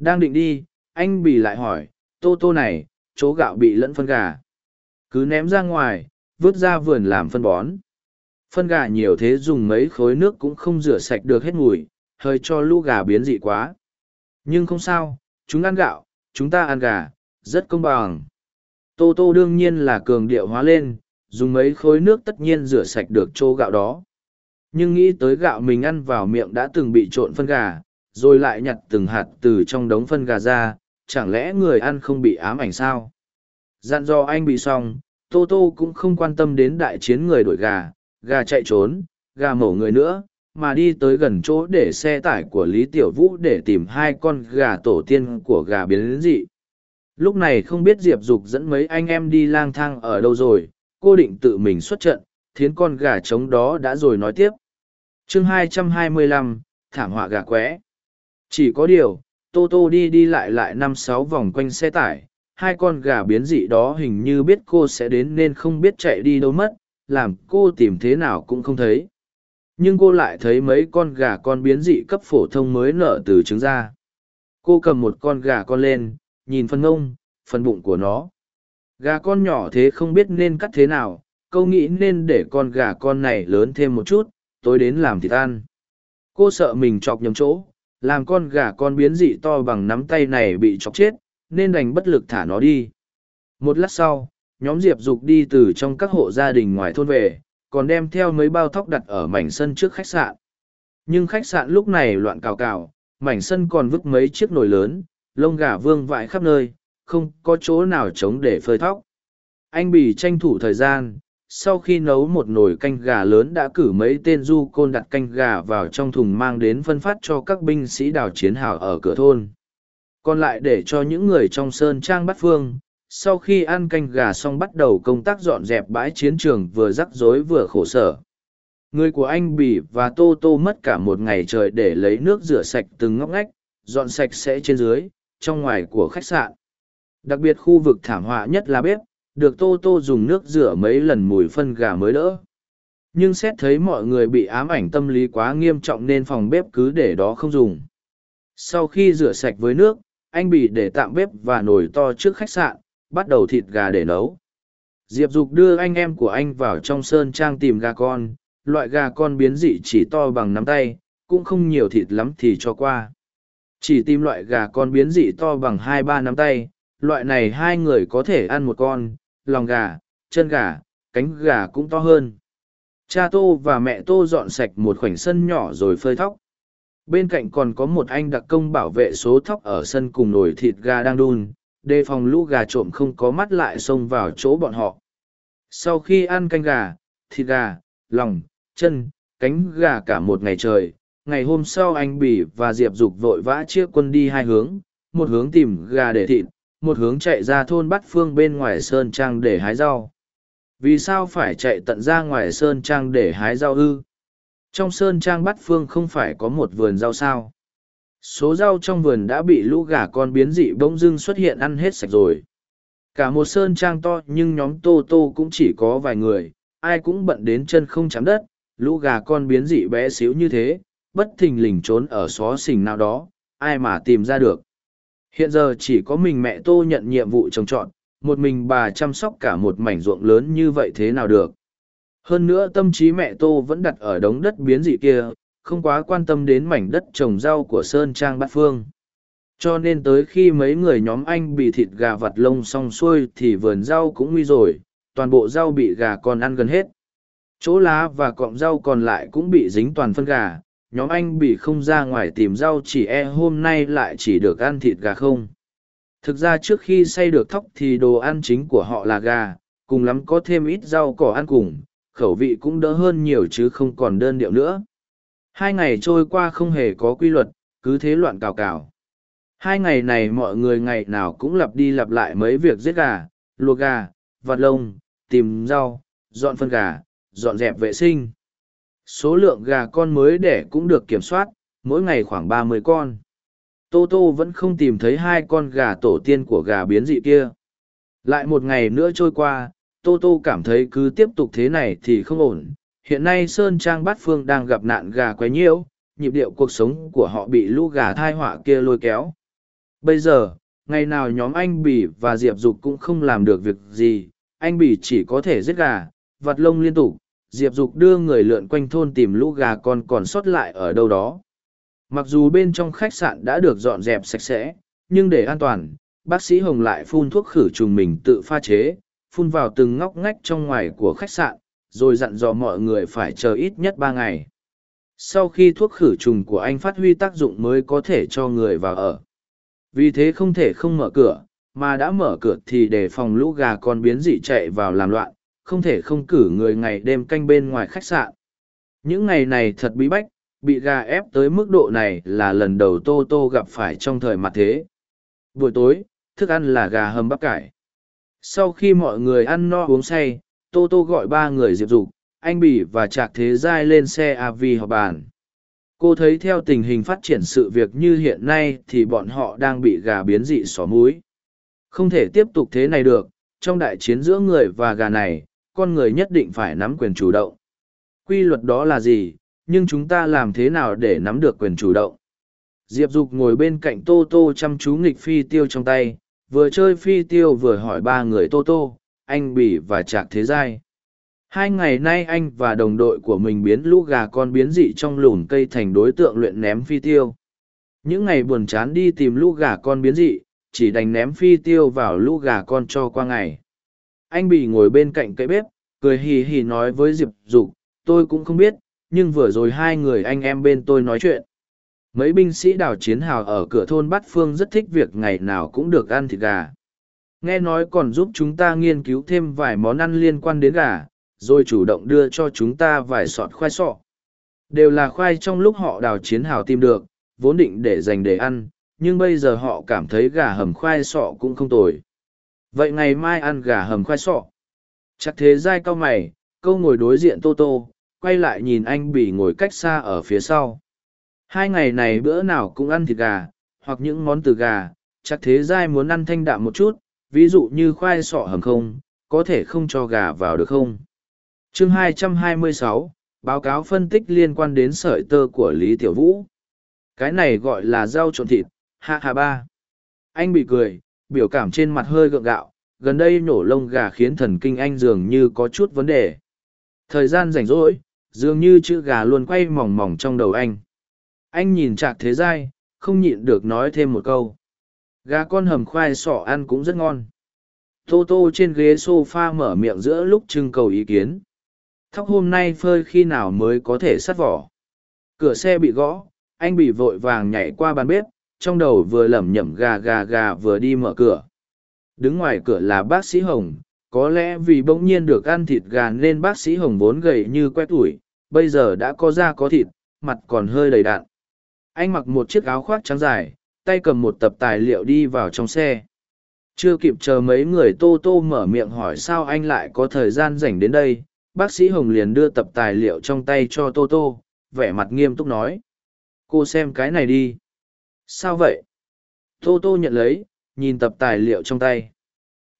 đang định đi, anh bì lại hỏi, tô tô này, chỗ gạo bị lẫn phân gà. Cứ ném ra ngoài, vứt ra vườn làm phân bón. Phân gà nhiều thế dùng mấy khối nước cũng không rửa sạch được hết mùi, hơi cho lũ gà biến dị quá. Nhưng không sao, chúng ăn gạo, chúng ta ăn gà, rất công bằng. Tô tô đương nhiên là cường điệu hóa lên, dùng mấy khối nước tất nhiên rửa sạch được chỗ gạo đó. Nhưng nghĩ tới gạo mình ăn vào miệng đã từng bị trộn phân gà rồi lại nhặt từng hạt từ trong đống phân gà ra chẳng lẽ người ăn không bị ám ảnh sao? Dặn dò anh bị xong tô tô cũng không quan tâm đến đại chiến người đổi gà gà chạy trốn gà mổ người nữa mà đi tới gần chỗ để xe tải của lý tiểu vũ để tìm hai con gà tổ tiên của gà biến dị. Lúc này không biết diệp dục dẫn mấy anh em đi lang thang ở đâu rồi cô định tự mình xuất trận thiến con gà trống đó đã rồi nói tiếp. Chương 225, thảm họa gà quẽ chỉ có điều, tô tô đi đi lại lại năm sáu vòng quanh xe tải, hai con gà biến dị đó hình như biết cô sẽ đến nên không biết chạy đi đâu mất, làm cô tìm thế nào cũng không thấy. Nhưng cô lại thấy mấy con gà con biến dị cấp phổ thông mới nở từ trứng ra. Cô cầm một con gà con lên, nhìn phần ngông, phần bụng của nó. Gà con nhỏ thế không biết nên cắt thế nào, câu nghĩ nên để con gà con này lớn thêm một chút, tối đến làm thịt ăn. Cô sợ mình chọc nhầm chỗ làm con gà con biến dị to bằng nắm tay này bị chọc chết, nên đành bất lực thả nó đi. Một lát sau, nhóm diệp dục đi từ trong các hộ gia đình ngoài thôn về, còn đem theo mấy bao thóc đặt ở mảnh sân trước khách sạn. Nhưng khách sạn lúc này loạn cào cào, mảnh sân còn vứt mấy chiếc nồi lớn, lông gà vương vãi khắp nơi, không có chỗ nào trống để phơi thóc. Anh bì tranh thủ thời gian sau khi nấu một nồi canh gà lớn đã cử mấy tên du côn đặt canh gà vào trong thùng mang đến phân phát cho các binh sĩ đào chiến hào ở cửa thôn. Còn lại để cho những người trong sơn trang bắt phương. Sau khi ăn canh gà xong bắt đầu công tác dọn dẹp bãi chiến trường vừa rắc rối vừa khổ sở. Người của anh bỉ và tô tô mất cả một ngày trời để lấy nước rửa sạch từng ngóc ngách, dọn sạch sẽ trên dưới, trong ngoài của khách sạn. Đặc biệt khu vực thảm họa nhất là bếp được tô tô dùng nước rửa mấy lần mùi phân gà mới đỡ. Nhưng xét thấy mọi người bị ám ảnh tâm lý quá nghiêm trọng nên phòng bếp cứ để đó không dùng. Sau khi rửa sạch với nước, anh bị để tạm bếp và nồi to trước khách sạn, bắt đầu thịt gà để nấu. Diệp dục đưa anh em của anh vào trong sơn trang tìm gà con, loại gà con biến dị chỉ to bằng nắm tay, cũng không nhiều thịt lắm thì cho qua. Chỉ tìm loại gà con biến dị to bằng hai ba nắm tay loại này hai người có thể ăn một con, lòng gà, chân gà, cánh gà cũng to hơn. Cha tô và mẹ tô dọn sạch một khoảnh sân nhỏ rồi phơi thóc. Bên cạnh còn có một anh đặc công bảo vệ số thóc ở sân cùng nồi thịt gà đang đun, đề phòng lũ gà trộm không có mắt lại xông vào chỗ bọn họ. Sau khi ăn canh gà, thịt gà, lòng, chân, cánh gà cả một ngày trời, ngày hôm sau anh bỉ và diệp dục vội vã chia quân đi hai hướng, một hướng tìm gà để thịt một hướng chạy ra thôn bắt phương bên ngoài sơn trang để hái rau. Vì sao phải chạy tận ra ngoài sơn trang để hái rau ư? Trong sơn trang bắt phương không phải có một vườn rau sao? Số rau trong vườn đã bị lũ gà con biến dị bỗng dưng xuất hiện ăn hết sạch rồi. Cả một sơn trang to nhưng nhóm tô tô cũng chỉ có vài người, ai cũng bận đến chân không chạm đất, lũ gà con biến dị bé xíu như thế, bất thình lình trốn ở xó xỉnh nào đó, ai mà tìm ra được hiện giờ chỉ có mình mẹ tô nhận nhiệm vụ trồng trọt, một mình bà chăm sóc cả một mảnh ruộng lớn như vậy thế nào được? Hơn nữa tâm trí mẹ tô vẫn đặt ở đống đất biến dị kia, không quá quan tâm đến mảnh đất trồng rau của sơn trang bát phương. Cho nên tới khi mấy người nhóm anh bị thịt gà vặt lông xong xuôi thì vườn rau cũng nguy rồi, toàn bộ rau bị gà còn ăn gần hết. Chỗ lá và cọng rau còn lại cũng bị dính toàn phân gà nhóm anh bị không ra ngoài tìm rau chỉ e hôm nay lại chỉ được ăn thịt gà không. Thực ra trước khi xay được thóc thì đồ ăn chính của họ là gà, cùng lắm có thêm ít rau cỏ ăn cùng, khẩu vị cũng đỡ hơn nhiều chứ không còn đơn điệu nữa. Hai ngày trôi qua không hề có quy luật, cứ thế loạn cào cào. Hai ngày này mọi người ngày nào cũng lặp đi lặp lại mấy việc giết gà, luộc gà, vặt lông, tìm rau, dọn phân gà, dọn dẹp vệ sinh. Số lượng gà con mới đẻ cũng được kiểm soát, mỗi ngày khoảng ba mươi con. Tô Tô vẫn không tìm thấy hai con gà tổ tiên của gà biến dị kia. Lại một ngày nữa trôi qua, Tô Tô cảm thấy cứ tiếp tục thế này thì không ổn. Hiện nay Sơn Trang Bát Phương đang gặp nạn gà quấy nhiễu, nhịp điệu cuộc sống của họ bị lũ gà thai họa kia lôi kéo. Bây giờ, ngày nào nhóm anh Bỉ và Diệp Dục cũng không làm được việc gì, anh Bỉ chỉ có thể giết gà, vặt lông liên tục, Diệp Dục đưa người lượn quanh thôn tìm lũ gà con còn sót lại ở đâu đó. Mặc dù bên trong khách sạn đã được dọn dẹp sạch sẽ, nhưng để an toàn, bác sĩ Hồng lại phun thuốc khử trùng mình tự pha chế, phun vào từng ngóc ngách trong ngoài của khách sạn, rồi dặn dò mọi người phải chờ ít nhất ba ngày. Sau khi thuốc khử trùng của anh phát huy tác dụng mới có thể cho người vào ở. Vì thế không thể không mở cửa, mà đã mở cửa thì để phòng lũ gà con biến dị chạy vào làm loạn, không thể không cử người ngày đêm canh bên ngoài khách sạn. Những ngày này thật bí bách, bị gà ép tới mức độ này là lần đầu Tô Tô gặp phải trong thời mặt thế. Buổi tối, thức ăn là gà hầm bắp cải. Sau khi mọi người ăn no uống say, Tô Tô gọi ba người diệp dục, anh Bỉ và Trạc Thế Giai lên xe AV họp bàn. Cô thấy theo tình hình phát triển sự việc như hiện nay thì bọn họ đang bị gà biến dị xỏ múi. Không thể tiếp tục thế này được, trong đại chiến giữa người và gà này, con người nhất định phải nắm quyền chủ động. Quy luật đó là gì, nhưng chúng ta làm thế nào để nắm được quyền chủ động? Diệp Dục ngồi bên cạnh Tô Tô chăm chú nghịch phi tiêu trong tay, vừa chơi phi tiêu vừa hỏi ba người Tô Tô, anh Bỉ và Trạc Thế Giai. Hai ngày nay anh và đồng đội của mình biến lũ gà con biến dị trong lùn cây thành đối tượng luyện ném phi tiêu. Những ngày buồn chán đi tìm lũ gà con biến dị, chỉ đành ném phi tiêu vào lũ gà con cho qua ngày. Anh Bỉ ngồi bên cạnh cái bếp, cười hì hì nói với Diệp Dục, tôi cũng không biết, nhưng vừa rồi hai người anh em bên tôi nói chuyện. Mấy binh sĩ đào chiến hào ở cửa thôn Bát Phương rất thích việc ngày nào cũng được ăn thịt gà. Nghe nói còn giúp chúng ta nghiên cứu thêm vài món ăn liên quan đến gà, rồi chủ động đưa cho chúng ta vài sọt khoai sọ. Đều là khoai trong lúc họ đào chiến hào tìm được, vốn định để dành để ăn, nhưng bây giờ họ cảm thấy gà hầm khoai sọ cũng không tồi. Vậy ngày mai ăn gà hầm khoai sọ. Chắc thế dai cao mày, câu ngồi đối diện Tô Tô, quay lại nhìn anh Bỉ ngồi cách xa ở phía sau. Hai ngày này bữa nào cũng ăn thịt gà, hoặc những món từ gà, chắc thế dai muốn ăn thanh đạm một chút, ví dụ như khoai sọ hầm không, có thể không cho gà vào được không? chương 226, báo cáo phân tích liên quan đến sợi tơ của Lý Tiểu Vũ. Cái này gọi là rau trộn thịt, ha ha ba. Anh bị cười, biểu cảm trên mặt hơi gượng gạo, gần đây nổ lông gà khiến thần kinh anh dường như có chút vấn đề. Thời gian rảnh rỗi, dường như chữ gà luôn quay mỏng mỏng trong đầu anh. Anh nhìn chạc thế dai, không nhịn được nói thêm một câu. Gà con hầm khoai sọ ăn cũng rất ngon. Tô tô trên ghế sofa mở miệng giữa lúc trưng cầu ý kiến. Thóc hôm nay phơi khi nào mới có thể sắt vỏ. Cửa xe bị gõ, anh bị vội vàng nhảy qua bàn bếp, trong đầu vừa lẩm nhẩm gà gà gà vừa đi mở cửa. Đứng ngoài cửa là bác sĩ Hồng, có lẽ vì bỗng nhiên được ăn thịt gà nên bác sĩ Hồng vốn gầy như que tuổi, bây giờ đã có da có thịt, mặt còn hơi đầy đạn. Anh mặc một chiếc áo khoác trắng dài, tay cầm một tập tài liệu đi vào trong xe. Chưa kịp chờ mấy người tô tô mở miệng hỏi sao anh lại có thời gian rảnh đến đây, bác sĩ Hồng liền đưa tập tài liệu trong tay cho tô tô, vẻ mặt nghiêm túc nói. Cô xem cái này đi. Sao vậy? Tô tô nhận lấy, nhìn tập tài liệu trong tay.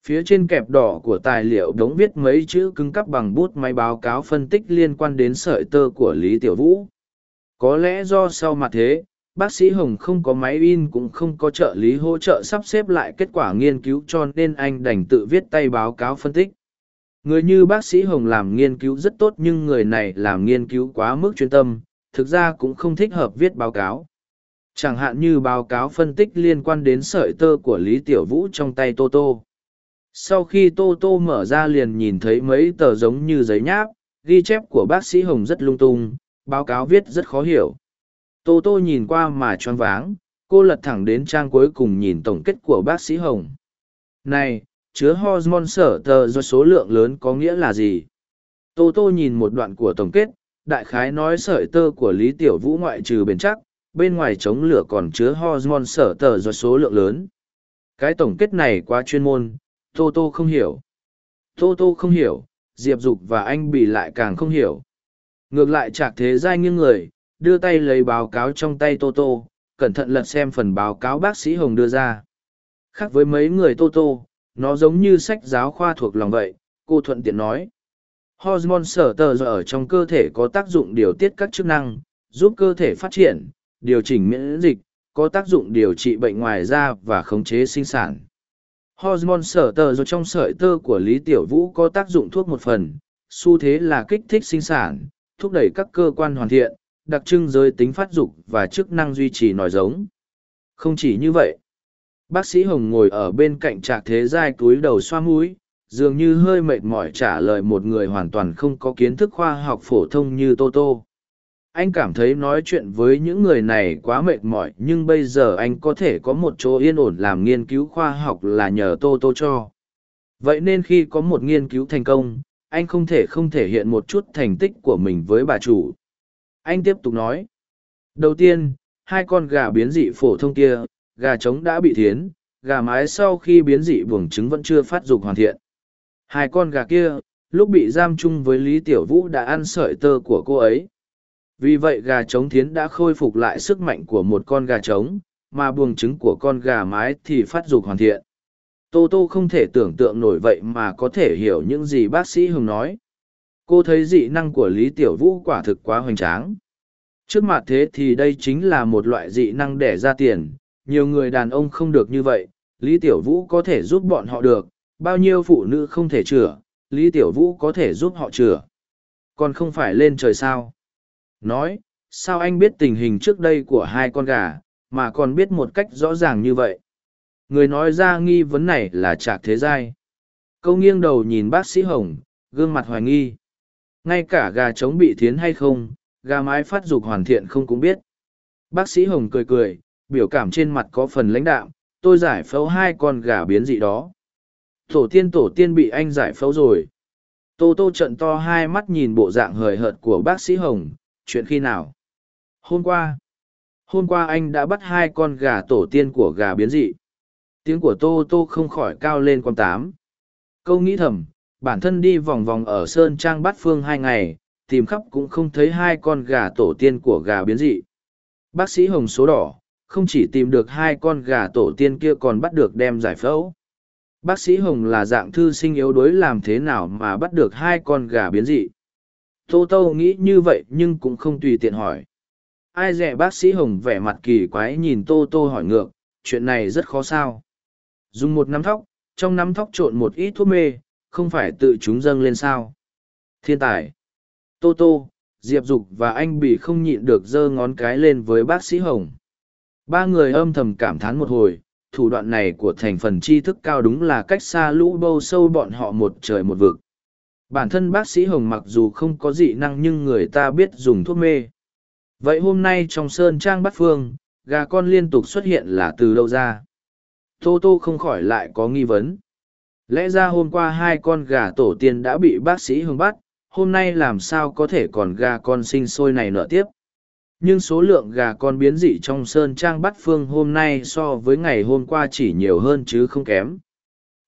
Phía trên kẹp đỏ của tài liệu đống viết mấy chữ cứng cắp bằng bút máy báo cáo phân tích liên quan đến sợi tơ của Lý Tiểu Vũ. Có lẽ do sau mặt thế, bác sĩ Hồng không có máy in cũng không có trợ lý hỗ trợ sắp xếp lại kết quả nghiên cứu cho nên anh đành tự viết tay báo cáo phân tích. Người như bác sĩ Hồng làm nghiên cứu rất tốt nhưng người này làm nghiên cứu quá mức chuyên tâm, thực ra cũng không thích hợp viết báo cáo. Chẳng hạn như báo cáo phân tích liên quan đến sợi tơ của Lý Tiểu Vũ trong tay Tô Tô. Sau khi Tô Tô mở ra liền nhìn thấy mấy tờ giống như giấy nháp, ghi chép của bác sĩ Hồng rất lung tung, báo cáo viết rất khó hiểu. Tô Tô nhìn qua mà choáng váng, cô lật thẳng đến trang cuối cùng nhìn tổng kết của bác sĩ Hồng. Này, chứa hormone sở tờ do số lượng lớn có nghĩa là gì? Tô Tô nhìn một đoạn của tổng kết, đại khái nói sợi tơ của Lý Tiểu Vũ ngoại trừ bền chắc, bên ngoài chống lửa còn chứa hormone sở tờ do số lượng lớn. Cái tổng kết này quá chuyên môn, Tô Tô không hiểu. Tô Tô không hiểu, diệp dục và anh bị lại càng không hiểu ngược lại chạc thế giai nghiêng người đưa tay lấy báo cáo trong tay tô tô cẩn thận lật xem phần báo cáo bác sĩ hồng đưa ra khác với mấy người tô tô nó giống như sách giáo khoa thuộc lòng vậy cô thuận tiện nói hormone sở tờ ở trong cơ thể có tác dụng điều tiết các chức năng giúp cơ thể phát triển điều chỉnh miễn dịch, có tác dụng điều trị bệnh ngoài da và khống chế sinh sản. Hormone sở tờ do trong sợi tơ của lý tiểu vũ có tác dụng thuốc một phần, xu thế là kích thích sinh sản, thúc đẩy các cơ quan hoàn thiện, đặc trưng giới tính phát dục và chức năng duy trì nòi giống. Không chỉ như vậy, bác sĩ hồng ngồi ở bên cạnh trạc thế giai túi đầu xoa mũi, dường như hơi mệt mỏi trả lời một người hoàn toàn không có kiến thức khoa học phổ thông như tô tô anh cảm thấy nói chuyện với những người này quá mệt mỏi, nhưng bây giờ anh có thể có một chỗ yên ổn làm nghiên cứu khoa học là nhờ tô tô cho. Vậy nên khi có một nghiên cứu thành công, anh không thể không thể hiện một chút thành tích của mình với bà chủ. Anh tiếp tục nói. Đầu tiên, hai con gà biến dị phổ thông kia, gà trống đã bị thiến, gà mái sau khi biến dị buồng trứng vẫn chưa phát dục hoàn thiện. Hai con gà kia, lúc bị giam chung với lý tiểu vũ đã ăn sợi tơ của cô ấy vì vậy gà trống thiến đã khôi phục lại sức mạnh của một con gà trống, mà buồng trứng của con gà mái thì phát dục hoàn thiện. Tô tô không thể tưởng tượng nổi vậy mà có thể hiểu những gì bác sĩ hùng nói. Cô thấy dị năng của lý tiểu vũ quả thực quá hoành tráng. Trước mặt thế thì đây chính là một loại dị năng đẻ ra tiền. Nhiều người đàn ông không được như vậy. Lý tiểu vũ có thể giúp bọn họ được. Bao nhiêu phụ nữ không thể chữa. Lý tiểu vũ có thể giúp họ chữa. Còn không phải lên trời sao? Nói, sao anh biết tình hình trước đây của hai con gà, mà còn biết một cách rõ ràng như vậy? Người nói ra nghi vấn này là trạc thế giai. Câu nghiêng đầu nhìn bác sĩ hồng, gương mặt hoài nghi. Ngay cả gà trống bị thiến hay không, gà mái phát dục hoàn thiện không cũng biết. Bác sĩ hồng cười cười, biểu cảm trên mặt có phần lãnh đạm, tôi giải phẫu hai con gà biến dị đó. Tổ tiên tổ tiên bị anh giải phẫu rồi. Tô tô trận to hai mắt nhìn bộ dạng hời hợt của bác sĩ hồng chuyện khi nào? Hôm qua. Hôm qua anh đã bắt hai con gà tổ tiên của gà biến dị. Tiếng của tô tô không khỏi cao lên con tám. Câu nghĩ thầm, bản thân đi vòng vòng ở sơn trang bát phương hai ngày, tìm khắp cũng không thấy hai con gà tổ tiên của gà biến dị. Bác sĩ hồng số đỏ, không chỉ tìm được hai con gà tổ tiên kia còn bắt được đem giải phẫu. Bác sĩ hồng là dạng thư sinh yếu đuối làm thế nào mà bắt được hai con gà biến dị? Tô tô nghĩ như vậy nhưng cũng không tùy tiện hỏi. Ai dè bác sĩ hồng vẻ mặt kỳ quái nhìn tô tô hỏi ngược, chuyện này rất khó sao. Dùng một nắm thóc, trong nắm thóc trộn một ít thuốc mê, không phải tự chúng dâng lên sao. Thiên tài. Tô tô, diệp dục và anh bị không nhịn được giơ ngón cái lên với bác sĩ hồng. Ba người âm thầm cảm thán một hồi, thủ đoạn này của thành phần tri thức cao đúng là cách xa lũ bâu sâu bọn họ một trời một vực bản thân bác sĩ hồng mặc dù không có dị năng nhưng người ta biết dùng thuốc mê. Vậy hôm nay trong sơn trang bát phương, gà con liên tục xuất hiện là từ đâu ra? Tô tô không khỏi lại có nghi vấn. Lẽ ra hôm qua hai con gà tổ tiên đã bị bác sĩ hồng bắt, hôm nay làm sao có thể còn gà con sinh sôi này nợ tiếp? Nhưng số lượng gà con biến dị trong sơn trang bắt phương hôm nay so với ngày hôm qua chỉ nhiều hơn chứ không kém.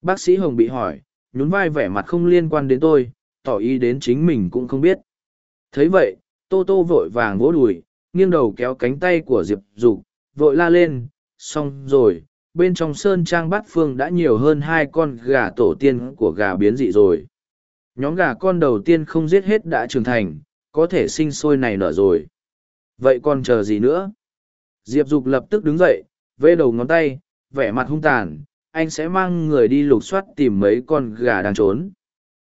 Bác sĩ hồng bị hỏi nhún vai vẻ mặt không liên quan đến tôi, tỏ ý đến chính mình cũng không biết. Thấy vậy, tô tô vội vàng vỗ đùi, nghiêng đầu kéo cánh tay của diệp dục, vội la lên, xong rồi, bên trong sơn trang bát phương đã nhiều hơn hai con gà tổ tiên của gà biến dị rồi. Nhóm gà con đầu tiên không giết hết đã trưởng thành, có thể sinh sôi này nở rồi. Vậy còn chờ gì nữa? Diệp dục lập tức đứng dậy, vê đầu ngón tay, vẻ mặt hung tàn anh sẽ mang người đi lục soát tìm mấy con gà đang trốn.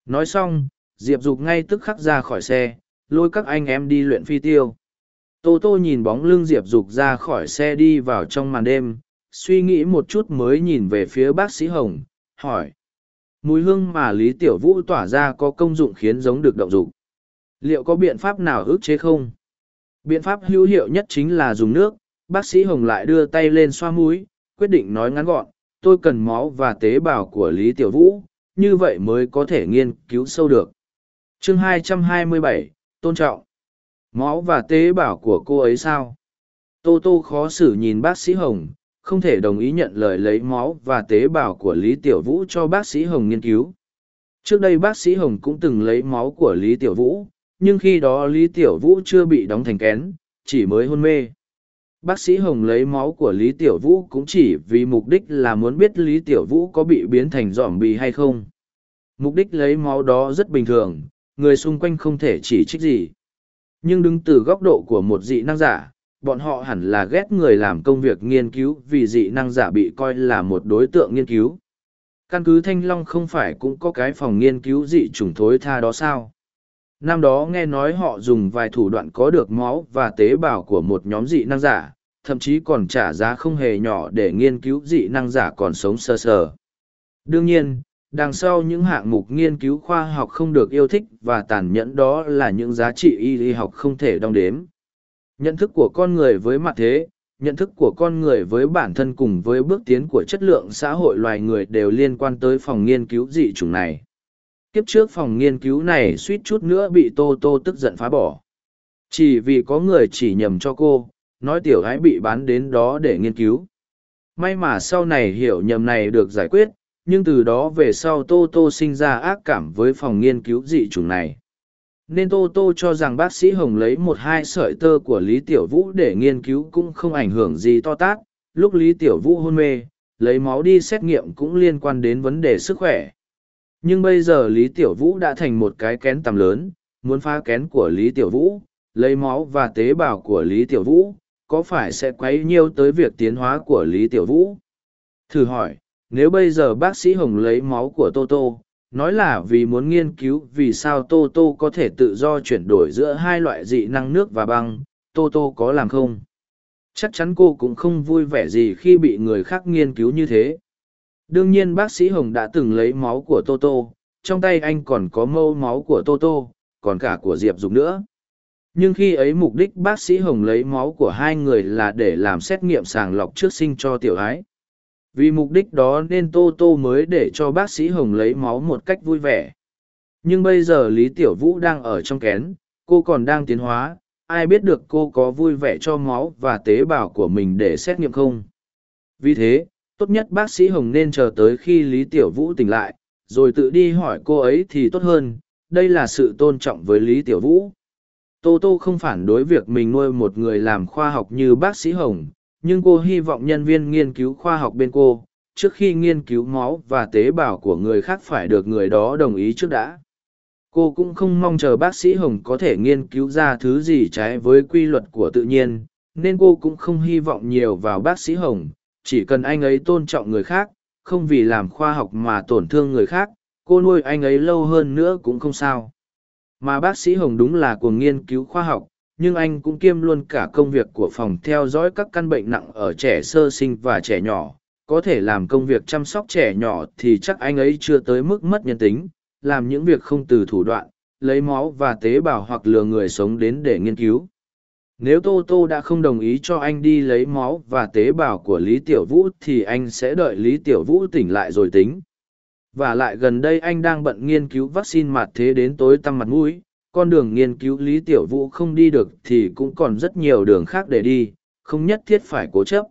Nói xong, diệp dục ngay tức khắc ra khỏi xe, lôi các anh em đi luyện phi tiêu. Tô tô nhìn bóng lưng diệp dục ra khỏi xe đi vào trong màn đêm, suy nghĩ một chút mới nhìn về phía bác sĩ hồng, hỏi. Mùi hương mà lý tiểu vũ tỏa ra có công dụng khiến giống được động dục. Liệu có biện pháp nào ức chế không? Biện pháp hữu hiệu nhất chính là dùng nước. Bác sĩ hồng lại đưa tay lên xoa mũi, quyết định nói ngắn gọn tôi cần máu và tế bào của lý tiểu vũ như vậy mới có thể nghiên cứu sâu được. Chương 227, tôn trọng. Máu và tế bào của cô ấy sao? Tô tô khó xử nhìn bác sĩ hồng không thể đồng ý nhận lời lấy máu và tế bào của lý tiểu vũ cho bác sĩ hồng nghiên cứu. Trước đây bác sĩ Hồng cũng từng lấy máu của Lý Tiểu Vũ, nhưng khi đó Lý Tiểu Vũ chưa bị đóng thành kén, chỉ mới hôn mê. Bác sĩ Hồng lấy máu của Lý Tiểu Vũ cũng chỉ vì mục đích là muốn biết Lý Tiểu Vũ có bị biến thành giỏm bì hay không. Mục đích lấy máu đó rất bình thường, người xung quanh không thể chỉ trích gì. Nhưng đứng từ góc độ của một dị năng giả, bọn họ hẳn là ghét người làm công việc nghiên cứu vì dị năng giả bị coi là một đối tượng nghiên cứu. Căn cứ Thanh Long không phải cũng có cái phòng nghiên cứu dị chủng thối tha đó sao? Năm đó nghe nói họ dùng vài thủ đoạn có được máu và tế bào của một nhóm dị năng giả, thậm chí còn trả giá không hề nhỏ để nghiên cứu dị năng giả còn sống sơ sờ. Đương nhiên, đằng sau những hạng mục nghiên cứu khoa học không được yêu thích và tàn nhẫn đó là những giá trị y y học không thể đong đếm. Nhận thức của con người với mặt thế, nhận thức của con người với bản thân cùng với bước tiến của chất lượng xã hội loài người đều liên quan tới phòng nghiên cứu dị chủng này. Kiếp trước phòng nghiên cứu này suýt chút nữa bị Tô Tô tức giận phá bỏ. Chỉ vì có người chỉ nhầm cho cô, nói tiểu gái bị bán đến đó để nghiên cứu. May mà sau này hiểu nhầm này được giải quyết, nhưng từ đó về sau Tô Tô sinh ra ác cảm với phòng nghiên cứu dị chủng này. Nên Tô Tô cho rằng bác sĩ Hồng lấy một hai sợi tơ của Lý Tiểu Vũ để nghiên cứu cũng không ảnh hưởng gì to tát. Lúc Lý Tiểu Vũ hôn mê, lấy máu đi xét nghiệm cũng liên quan đến vấn đề sức khỏe. Nhưng bây giờ Lý Tiểu Vũ đã thành một cái kén tầm lớn, muốn phá kén của Lý Tiểu Vũ, lấy máu và tế bào của Lý Tiểu Vũ, có phải sẽ quấy nhiêu tới việc tiến hóa của Lý Tiểu Vũ? Thử hỏi, nếu bây giờ bác sĩ Hồng lấy máu của Tô Tô, nói là vì muốn nghiên cứu vì sao Tô Tô có thể tự do chuyển đổi giữa hai loại dị năng nước và băng, Tô Tô có làm không? Chắc chắn cô cũng không vui vẻ gì khi bị người khác nghiên cứu như thế. Đương nhiên bác sĩ Hồng đã từng lấy máu của Toto. Trong tay anh còn có mâu máu của Toto, còn cả của Diệp Dục nữa. Nhưng khi ấy mục đích bác sĩ Hồng lấy máu của hai người là để làm xét nghiệm sàng lọc trước sinh cho tiểu ái vì mục đích đó nên tô tô mới để cho bác sĩ hồng lấy máu một cách vui vẻ nhưng bây giờ lý tiểu vũ đang ở trong kén cô còn đang tiến hóa ai biết được cô có vui vẻ cho máu và tế bào của mình để xét nghiệm không vì thế tốt nhất bác sĩ hồng nên chờ tới khi lý tiểu vũ tỉnh lại, rồi tự đi hỏi cô ấy thì tốt hơn, đây là sự tôn trọng với lý tiểu vũ. Tô tô không phản đối việc mình nuôi một người làm khoa học như bác sĩ hồng, nhưng cô hy vọng nhân viên nghiên cứu khoa học bên cô, trước khi nghiên cứu máu và tế bào của người khác phải được người đó đồng ý trước đã. Cô cũng không mong chờ bác sĩ hồng có thể nghiên cứu ra thứ gì trái với quy luật của tự nhiên, nên cô cũng không hy vọng nhiều vào bác sĩ hồng chỉ cần anh ấy tôn trọng người khác, không vì làm khoa học mà tổn thương người khác, cô nuôi anh ấy lâu hơn nữa cũng không sao. Mà bác sĩ hồng đúng là cuồng nghiên cứu khoa học, nhưng anh cũng kiêm luôn cả công việc của phòng theo dõi các căn bệnh nặng ở trẻ sơ sinh và trẻ nhỏ. Có thể làm công việc chăm sóc trẻ nhỏ thì chắc anh ấy chưa tới mức mất nhân tính, làm những việc không từ thủ đoạn, lấy máu và tế bào hoặc lừa người sống đến để nghiên cứu nếu tô tô đã không đồng ý cho anh đi lấy máu và tế bào của lý tiểu vũ thì anh sẽ đợi lý tiểu vũ tỉnh lại rồi tính. Và lại gần đây anh đang bận nghiên cứu vaccine mặt thế đến tối tăm mặt mũi. Con đường nghiên cứu lý tiểu vũ không đi được thì cũng còn rất nhiều đường khác để đi, không nhất thiết phải cố chấp.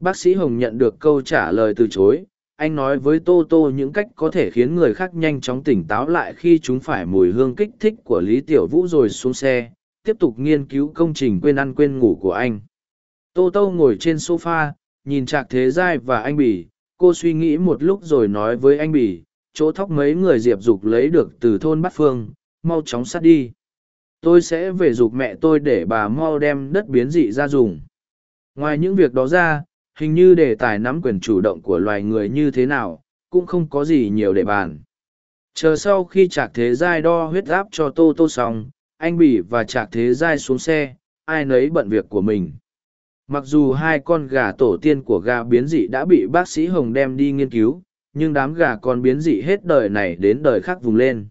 Bác sĩ hồng nhận được câu trả lời từ chối. Anh nói với tô tô những cách có thể khiến người khác nhanh chóng tỉnh táo lại khi chúng phải mùi hương kích thích của lý tiểu vũ rồi xuống xe tiếp tục nghiên cứu công trình quên ăn quên ngủ của anh. Tô tô ngồi trên sofa, nhìn trạc thế giai và anh bỉ cô suy nghĩ một lúc rồi nói với anh bỉ chỗ thóc mấy người diệp dục lấy được từ thôn bát phương, mau chóng sát đi. Tôi sẽ về dục mẹ tôi để bà mau đem đất biến dị ra dùng. Ngoài những việc đó ra, hình như đề tài nắm quyền chủ động của loài người như thế nào cũng không có gì nhiều để bàn. Chờ sau khi trạc thế giai đo huyết áp cho tô tô xong anh bỉ và trạc thế giai xuống xe ai nấy bận việc của mình mặc dù hai con gà tổ tiên của gà biến dị đã bị bác sĩ hồng đem đi nghiên cứu nhưng đám gà con biến dị hết đời này đến đời khác vùng lên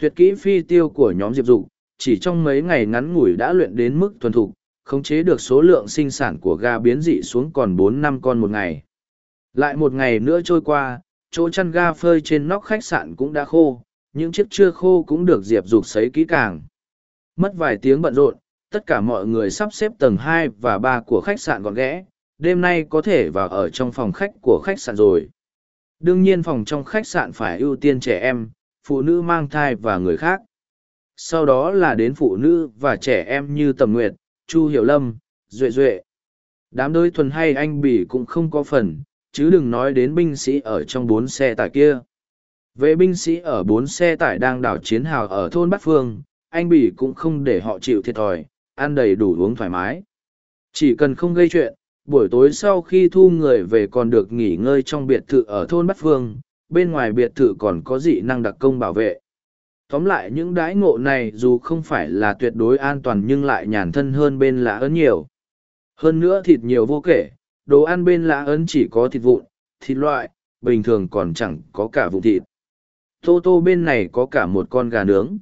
Tuyệt kỹ phi tiêu của nhóm Diệp Dục, chỉ trong mấy ngày ngắn ngủi đã luyện đến mức thuần thục, khống chế được số lượng sinh sản của gà biến dị xuống còn bốn năm con một ngày. Lại một ngày nữa trôi qua, chỗ chăn ga phơi trên nóc khách sạn cũng đã khô, những chiếc chưa khô cũng được Diệp Dục sấy kỹ càng. Mất vài tiếng bận rộn, tất cả mọi người sắp xếp tầng hai và ba của khách sạn gọn ghẽ, đêm nay có thể vào ở trong phòng khách của khách sạn rồi. Đương nhiên phòng trong khách sạn phải ưu tiên trẻ em, phụ nữ mang thai và người khác. Sau đó là đến phụ nữ và trẻ em như Tầm Nguyệt, Chu Hiểu Lâm, Duệ Duệ. Đám đôi thuần hay anh bỉ cũng không có phần, chứ đừng nói đến binh sĩ ở trong bốn xe tải kia. Vệ binh sĩ ở bốn xe tải đang đảo chiến hào ở thôn Bát Phương, anh bỉ cũng không để họ chịu thiệt thòi, ăn đầy đủ uống thoải mái. Chỉ cần không gây chuyện, buổi tối sau khi thu người về còn được nghỉ ngơi trong biệt thự ở thôn Bát Phương, bên ngoài biệt thự còn có dị năng đặc công bảo vệ. Tóm lại những đãi ngộ này dù không phải là tuyệt đối an toàn nhưng lại nhàn thân hơn bên lã ấn nhiều. Hơn nữa thịt nhiều vô kể, đồ ăn bên lã ấn chỉ có thịt vụn, thịt loại, bình thường còn chẳng có cả vụn thịt. Tô tô bên này có cả một con gà nướng.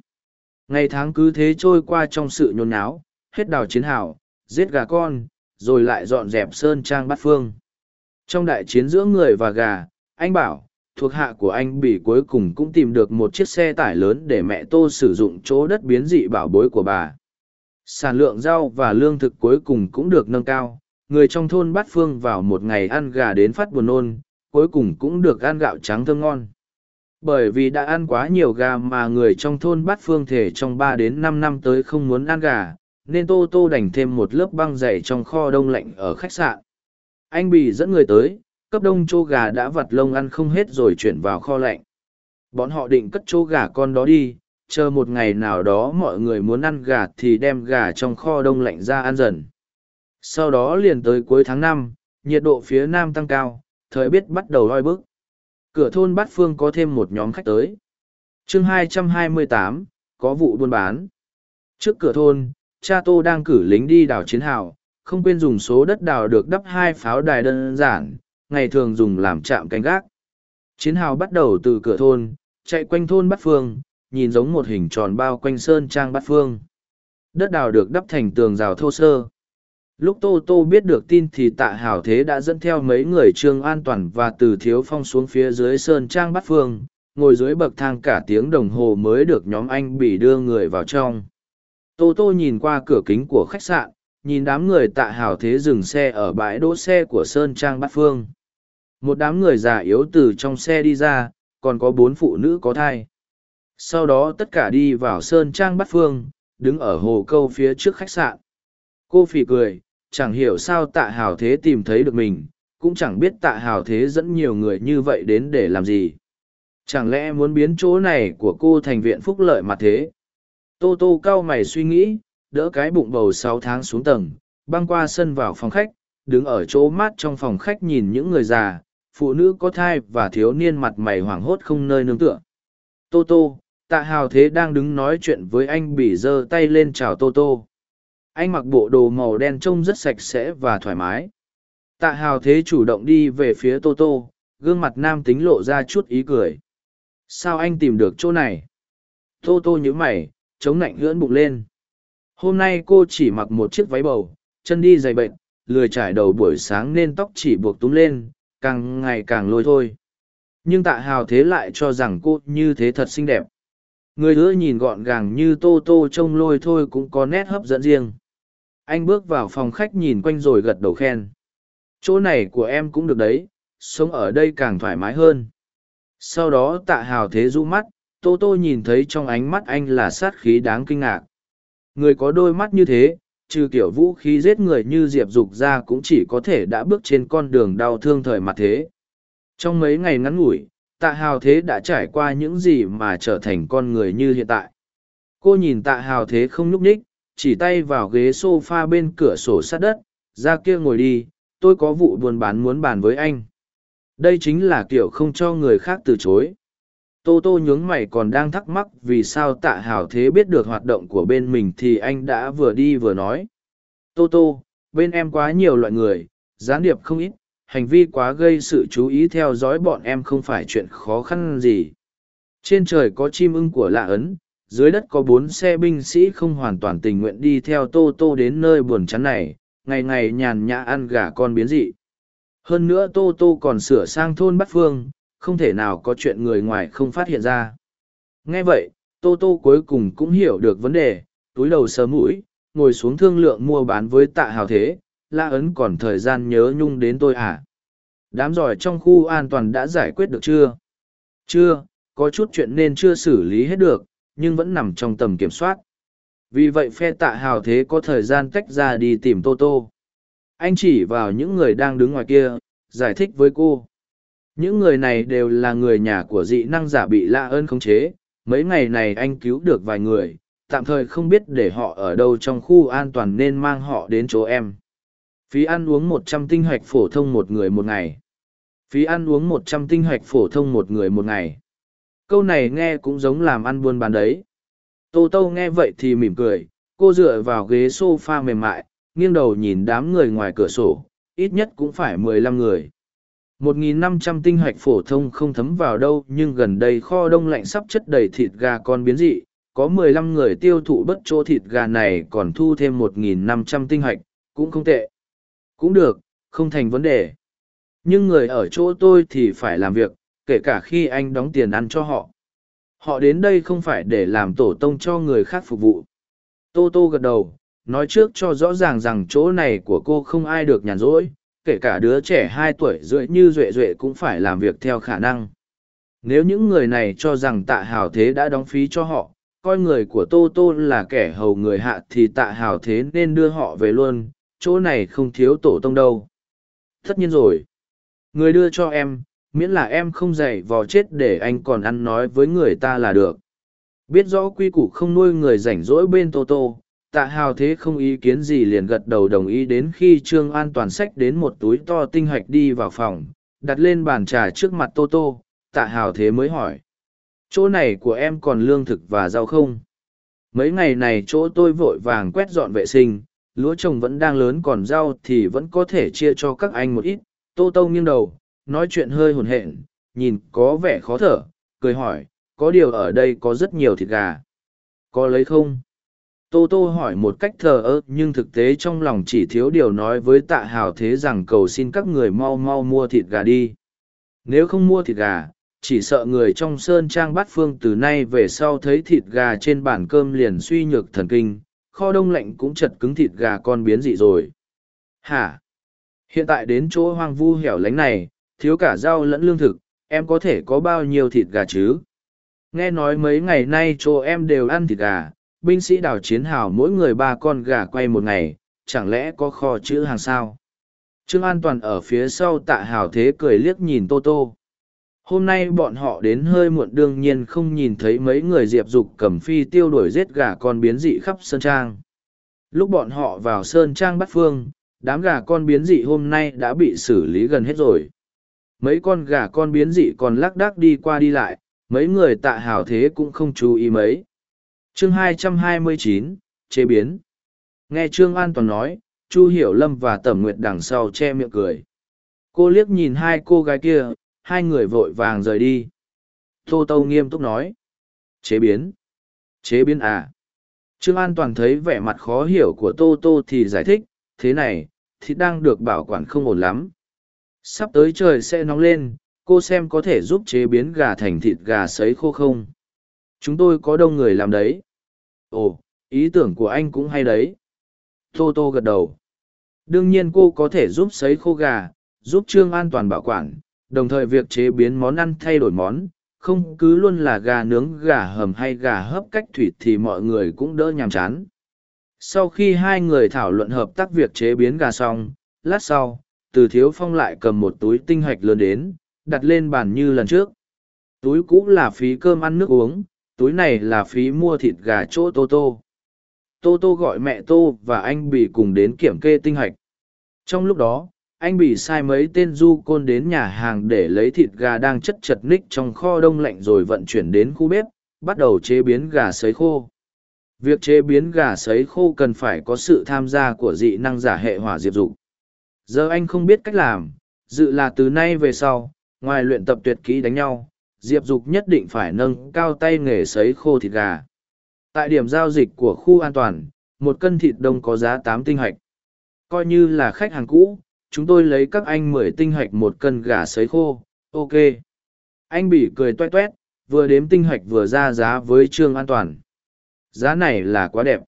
Ngày tháng cứ thế trôi qua trong sự nhôn náo, hết đào chiến hào, giết gà con, rồi lại dọn dẹp sơn trang bát phương. Trong đại chiến giữa người và gà, anh bảo, thuộc hạ của anh bị cuối cùng cũng tìm được một chiếc xe tải lớn để mẹ tô sử dụng chỗ đất biến dị bảo bối của bà. Sản lượng rau và lương thực cuối cùng cũng được nâng cao, người trong thôn bát phương vào một ngày ăn gà đến phát buồn nôn, cuối cùng cũng được ăn gạo trắng thơm ngon. Bởi vì đã ăn quá nhiều gà mà người trong thôn bắt phương thể trong ba đến năm năm tới không muốn ăn gà, nên Tô Tô đành thêm một lớp băng dày trong kho đông lạnh ở khách sạn. Anh bị dẫn người tới, cấp đông chô gà đã vặt lông ăn không hết rồi chuyển vào kho lạnh. Bọn họ định cất chô gà con đó đi, chờ một ngày nào đó mọi người muốn ăn gà thì đem gà trong kho đông lạnh ra ăn dần. Sau đó liền tới cuối tháng năm, nhiệt độ phía nam tăng cao, thời biết bắt đầu oi bức. Cửa thôn Bát Phương có thêm một nhóm khách tới. chương 228, có vụ buôn bán. Trước cửa thôn, cha tô đang cử lính đi đảo chiến hào, không quên dùng số đất đào được đắp hai pháo đài đơn giản, ngày thường dùng làm trạm canh gác. Chiến hào bắt đầu từ cửa thôn, chạy quanh thôn Bát Phương, nhìn giống một hình tròn bao quanh sơn trang Bát Phương. Đất đào được đắp thành tường rào thô sơ. Lúc Tô Tô biết được tin thì tạ hảo thế đã dẫn theo mấy người trương an toàn và từ thiếu phong xuống phía dưới sơn trang Bát Phương, ngồi dưới bậc thang cả tiếng đồng hồ mới được nhóm anh bị đưa người vào trong. Tô Tô nhìn qua cửa kính của khách sạn, nhìn đám người tạ Hảo thế dừng xe ở bãi đỗ xe của Sơn Trang Bát Phương. Một đám người già yếu từ trong xe đi ra, còn có bốn phụ nữ có thai. Sau đó tất cả đi vào Sơn Trang Bát Phương, đứng ở hồ câu phía trước khách sạn. Cô phì cười, chẳng hiểu sao tạ hào thế tìm thấy được mình, cũng chẳng biết tạ hào thế dẫn nhiều người như vậy đến để làm gì. Chẳng lẽ muốn biến chỗ này của cô thành viện phúc lợi mà thế? Tô tô cao mày suy nghĩ, đỡ cái bụng bầu sáu tháng xuống tầng, băng qua sân vào phòng khách, đứng ở chỗ mát trong phòng khách nhìn những người già, phụ nữ có thai và thiếu niên mặt mày hoảng hốt không nơi nương tựa. Tô tô, tạ hào thế đang đứng nói chuyện với anh bỉ giơ tay lên chào tô tô. Anh mặc bộ đồ màu đen trông rất sạch sẽ và thoải mái. Tạ hào thế chủ động đi về phía tô tô, gương mặt nam tính lộ ra chút ý cười. Sao anh tìm được chỗ này? Tô tô nhíu mày, chống nạnh hưỡn bụng lên. Hôm nay cô chỉ mặc một chiếc váy bầu, chân đi dày bệnh, lười trải đầu buổi sáng nên tóc chỉ buộc túm lên, càng ngày càng lôi thôi. Nhưng tạ hào thế lại cho rằng cô như thế thật xinh đẹp. Người ưa nhìn gọn gàng như tô tô trông lôi thôi cũng có nét hấp dẫn riêng. Anh bước vào phòng khách nhìn quanh rồi gật đầu khen. Chỗ này của em cũng được đấy, sống ở đây càng thoải mái hơn. Sau đó tạ hào thế rũ mắt, tô tô nhìn thấy trong ánh mắt anh là sát khí đáng kinh ngạc người có đôi mắt như thế trừ kiểu vũ khí giết người như diệp dục ra cũng chỉ có thể đã bước trên con đường đau thương thời mặt thế trong mấy ngày ngắn ngủi tạ hào thế đã trải qua những gì mà trở thành con người như hiện tại cô nhìn tạ hào thế không nhúc ních chỉ tay vào ghế s o f a bên cửa sổ sát đất, ra kia ngồi đi, tôi có vụ buôn bán muốn bàn với anh. Đây chính là kiểu không cho người khác từ chối. Tô tô nhướng mày còn đang thắc mắc vì sao tạ hào thế biết được hoạt động của bên mình thì anh đã vừa đi vừa nói. Tô tô, bên em quá nhiều loại người, gián điệp không ít, hành vi quá gây sự chú ý theo dõi bọn em không phải chuyện khó khăn gì. Trên trời có chim ưng của lạ ấn dưới đất có bốn xe binh sĩ không hoàn toàn tình nguyện đi theo tô tô đến nơi buồn chán này ngày ngày nhàn nhã ăn gà con biến dị hơn nữa tô tô còn sửa sang thôn bắt phương không thể nào có chuyện người ngoài không phát hiện ra. Nghe vậy, Tô Tô cuối cùng cũng hiểu được vấn đề, túi đầu sờ mũi, ngồi xuống thương lượng mua bán với tạ hào thế, la ấn còn thời gian nhớ nhung đến tôi à. Đám giỏi trong khu an toàn đã giải quyết được chưa? Chưa, có chút chuyện nên chưa xử lý hết được, nhưng vẫn nằm trong tầm kiểm soát. Vì vậy phe tạ hào thế có thời gian tách ra đi tìm Tô Tô. Anh chỉ vào những người đang đứng ngoài kia, giải thích với cô. Những người này đều là người nhà của dị năng giả bị lạ ơn khống chế. Mấy ngày này anh cứu được vài người, tạm thời không biết để họ ở đâu trong khu an toàn nên mang họ đến chỗ em. Phí ăn uống một trăm tinh hoạch phổ thông một người một ngày. Phí ăn uống một trăm tinh hoạch phổ thông một người một ngày. Câu này nghe cũng giống làm ăn buôn bán đấy. Tô Tô nghe vậy thì mỉm cười, cô dựa vào ghế sofa mềm mại, nghiêng đầu nhìn đám người ngoài cửa sổ, ít nhất cũng phải mười lăm người. Một nghìn năm trăm tinh hoạch phổ thông không thấm vào đâu nhưng gần đây kho đông lạnh sắp chất đầy thịt gà con biến dị, có mười lăm người tiêu thụ bất chỗ thịt gà này còn thu thêm một nghìn năm trăm tinh hoạch, cũng không tệ. Cũng được, không thành vấn đề. Nhưng người ở chỗ tôi thì phải làm việc, kể cả khi anh đóng tiền ăn cho họ. Họ đến đây không phải để làm tổ tông cho người khác phục vụ. Tô Tô gật đầu, nói trước cho rõ ràng rằng chỗ này của cô không ai được nhàn rỗi, kể cả đứa trẻ hai tuổi rưỡi như Duệ Duệ cũng phải làm việc theo khả năng. Nếu những người này cho rằng tạ hào thế đã đóng phí cho họ, coi người của Tô Tô là kẻ hầu người hạ thì tạ hào thế nên đưa họ về luôn, chỗ này không thiếu tổ tông đâu. Tất nhiên rồi. Người đưa cho em, miễn là em không dạy vò chết để anh còn ăn nói với người ta là được. Biết rõ quy củ không nuôi người rảnh rỗi bên Tô Tô, tạ hào thế không ý kiến gì liền gật đầu đồng ý đến khi trương an toàn sách đến một túi to tinh hạch đi vào phòng đặt lên bàn trà trước mặt tô tô tạ hào thế mới hỏi chỗ này của em còn lương thực và rau không mấy ngày này chỗ tôi vội vàng quét dọn vệ sinh lúa trồng vẫn đang lớn còn rau thì vẫn có thể chia cho các anh một ít tô tô nghiêng đầu nói chuyện hơi hồn hện nhìn có vẻ khó thở cười hỏi có điều ở đây có rất nhiều thịt gà có lấy không Tô Tô hỏi một cách thờ ơ nhưng thực tế trong lòng chỉ thiếu điều nói với tạ hào thế rằng cầu xin các người mau mau mua thịt gà đi. Nếu không mua thịt gà, chỉ sợ người trong sơn trang bát phương từ nay về sau thấy thịt gà trên bàn cơm liền suy nhược thần kinh, kho đông lạnh cũng chật cứng thịt gà con biến dị rồi. Hả? Hiện tại đến chỗ hoang vu hẻo lánh này, thiếu cả rau lẫn lương thực, em có thể có bao nhiêu thịt gà chứ? Nghe nói mấy ngày nay chỗ em đều ăn thịt gà, binh sĩ đào chiến hào mỗi người ba con gà quay một ngày, chẳng lẽ có kho chữ hàng sao? Trương An Toàn ở phía sau tạ hào thế cười liếc nhìn Tô Tô. Hôm nay bọn họ đến hơi muộn đương nhiên không nhìn thấy mấy người diệp dục cầm phi tiêu đuổi giết gà con biến dị khắp Sơn Trang. Lúc bọn họ vào Sơn Trang bắt phương, đám gà con biến dị hôm nay đã bị xử lý gần hết rồi. Mấy con gà con biến dị còn lác đác đi qua đi lại, mấy người tạ hào thế cũng không chú ý mấy. Chương 229, chế biến. Nghe trương an toàn nói chu hiểu lâm và tẩm nguyệt đằng sau che miệng cười. Cô liếc nhìn hai cô gái kia hai người vội vàng rời đi. Tô tâu nghiêm túc nói. Chế biến. Chế biến à? Trương an toàn thấy vẻ mặt khó hiểu của tô tô thì giải thích thế này thịt đang được bảo quản không ổn lắm sắp tới trời sẽ nóng lên, cô xem có thể giúp chế biến gà thành thịt gà sấy khô không? Chúng tôi có đông người làm đấy. Ồ, ý tưởng của anh cũng hay đấy. Tô tô gật đầu. Đương nhiên cô có thể giúp sấy khô gà, giúp trương an toàn bảo quản, đồng thời việc chế biến món ăn thay đổi món, không cứ luôn là gà nướng, gà hầm hay gà hấp cách thủy thì mọi người cũng đỡ nhàm chán. Sau khi hai người thảo luận hợp tác việc chế biến gà xong, lát sau từ thiếu phong lại cầm một túi tinh hạch lớn đến, đặt lên bàn như lần trước. Túi cũ là phí cơm ăn nước uống, túi này là phí mua thịt gà chỗ tô tô. Tô tô gọi mẹ tô và anh bị cùng đến kiểm kê tinh hạch. Trong lúc đó, anh bị sai mấy tên du côn đến nhà hàng để lấy thịt gà đang chất chật ních trong kho đông lạnh rồi vận chuyển đến khu bếp, bắt đầu chế biến gà sấy khô. Việc chế biến gà sấy khô cần phải có sự tham gia của dị năng giả hệ hỏa diệp dục giờ anh không biết cách làm, dự là từ nay về sau, ngoài luyện tập tuyệt kỹ đánh nhau, diệp dục nhất định phải nâng cao tay nghề sấy khô thịt gà. Tại điểm giao dịch của khu an toàn, một cân thịt đông có giá tám tinh hạch. Coi như là khách hàng cũ, chúng tôi lấy các anh mười tinh hạch một cân gà sấy khô, ok. Anh bị cười toét toét, vừa đếm tinh hạch vừa ra giá với trương an toàn. Giá này là quá đẹp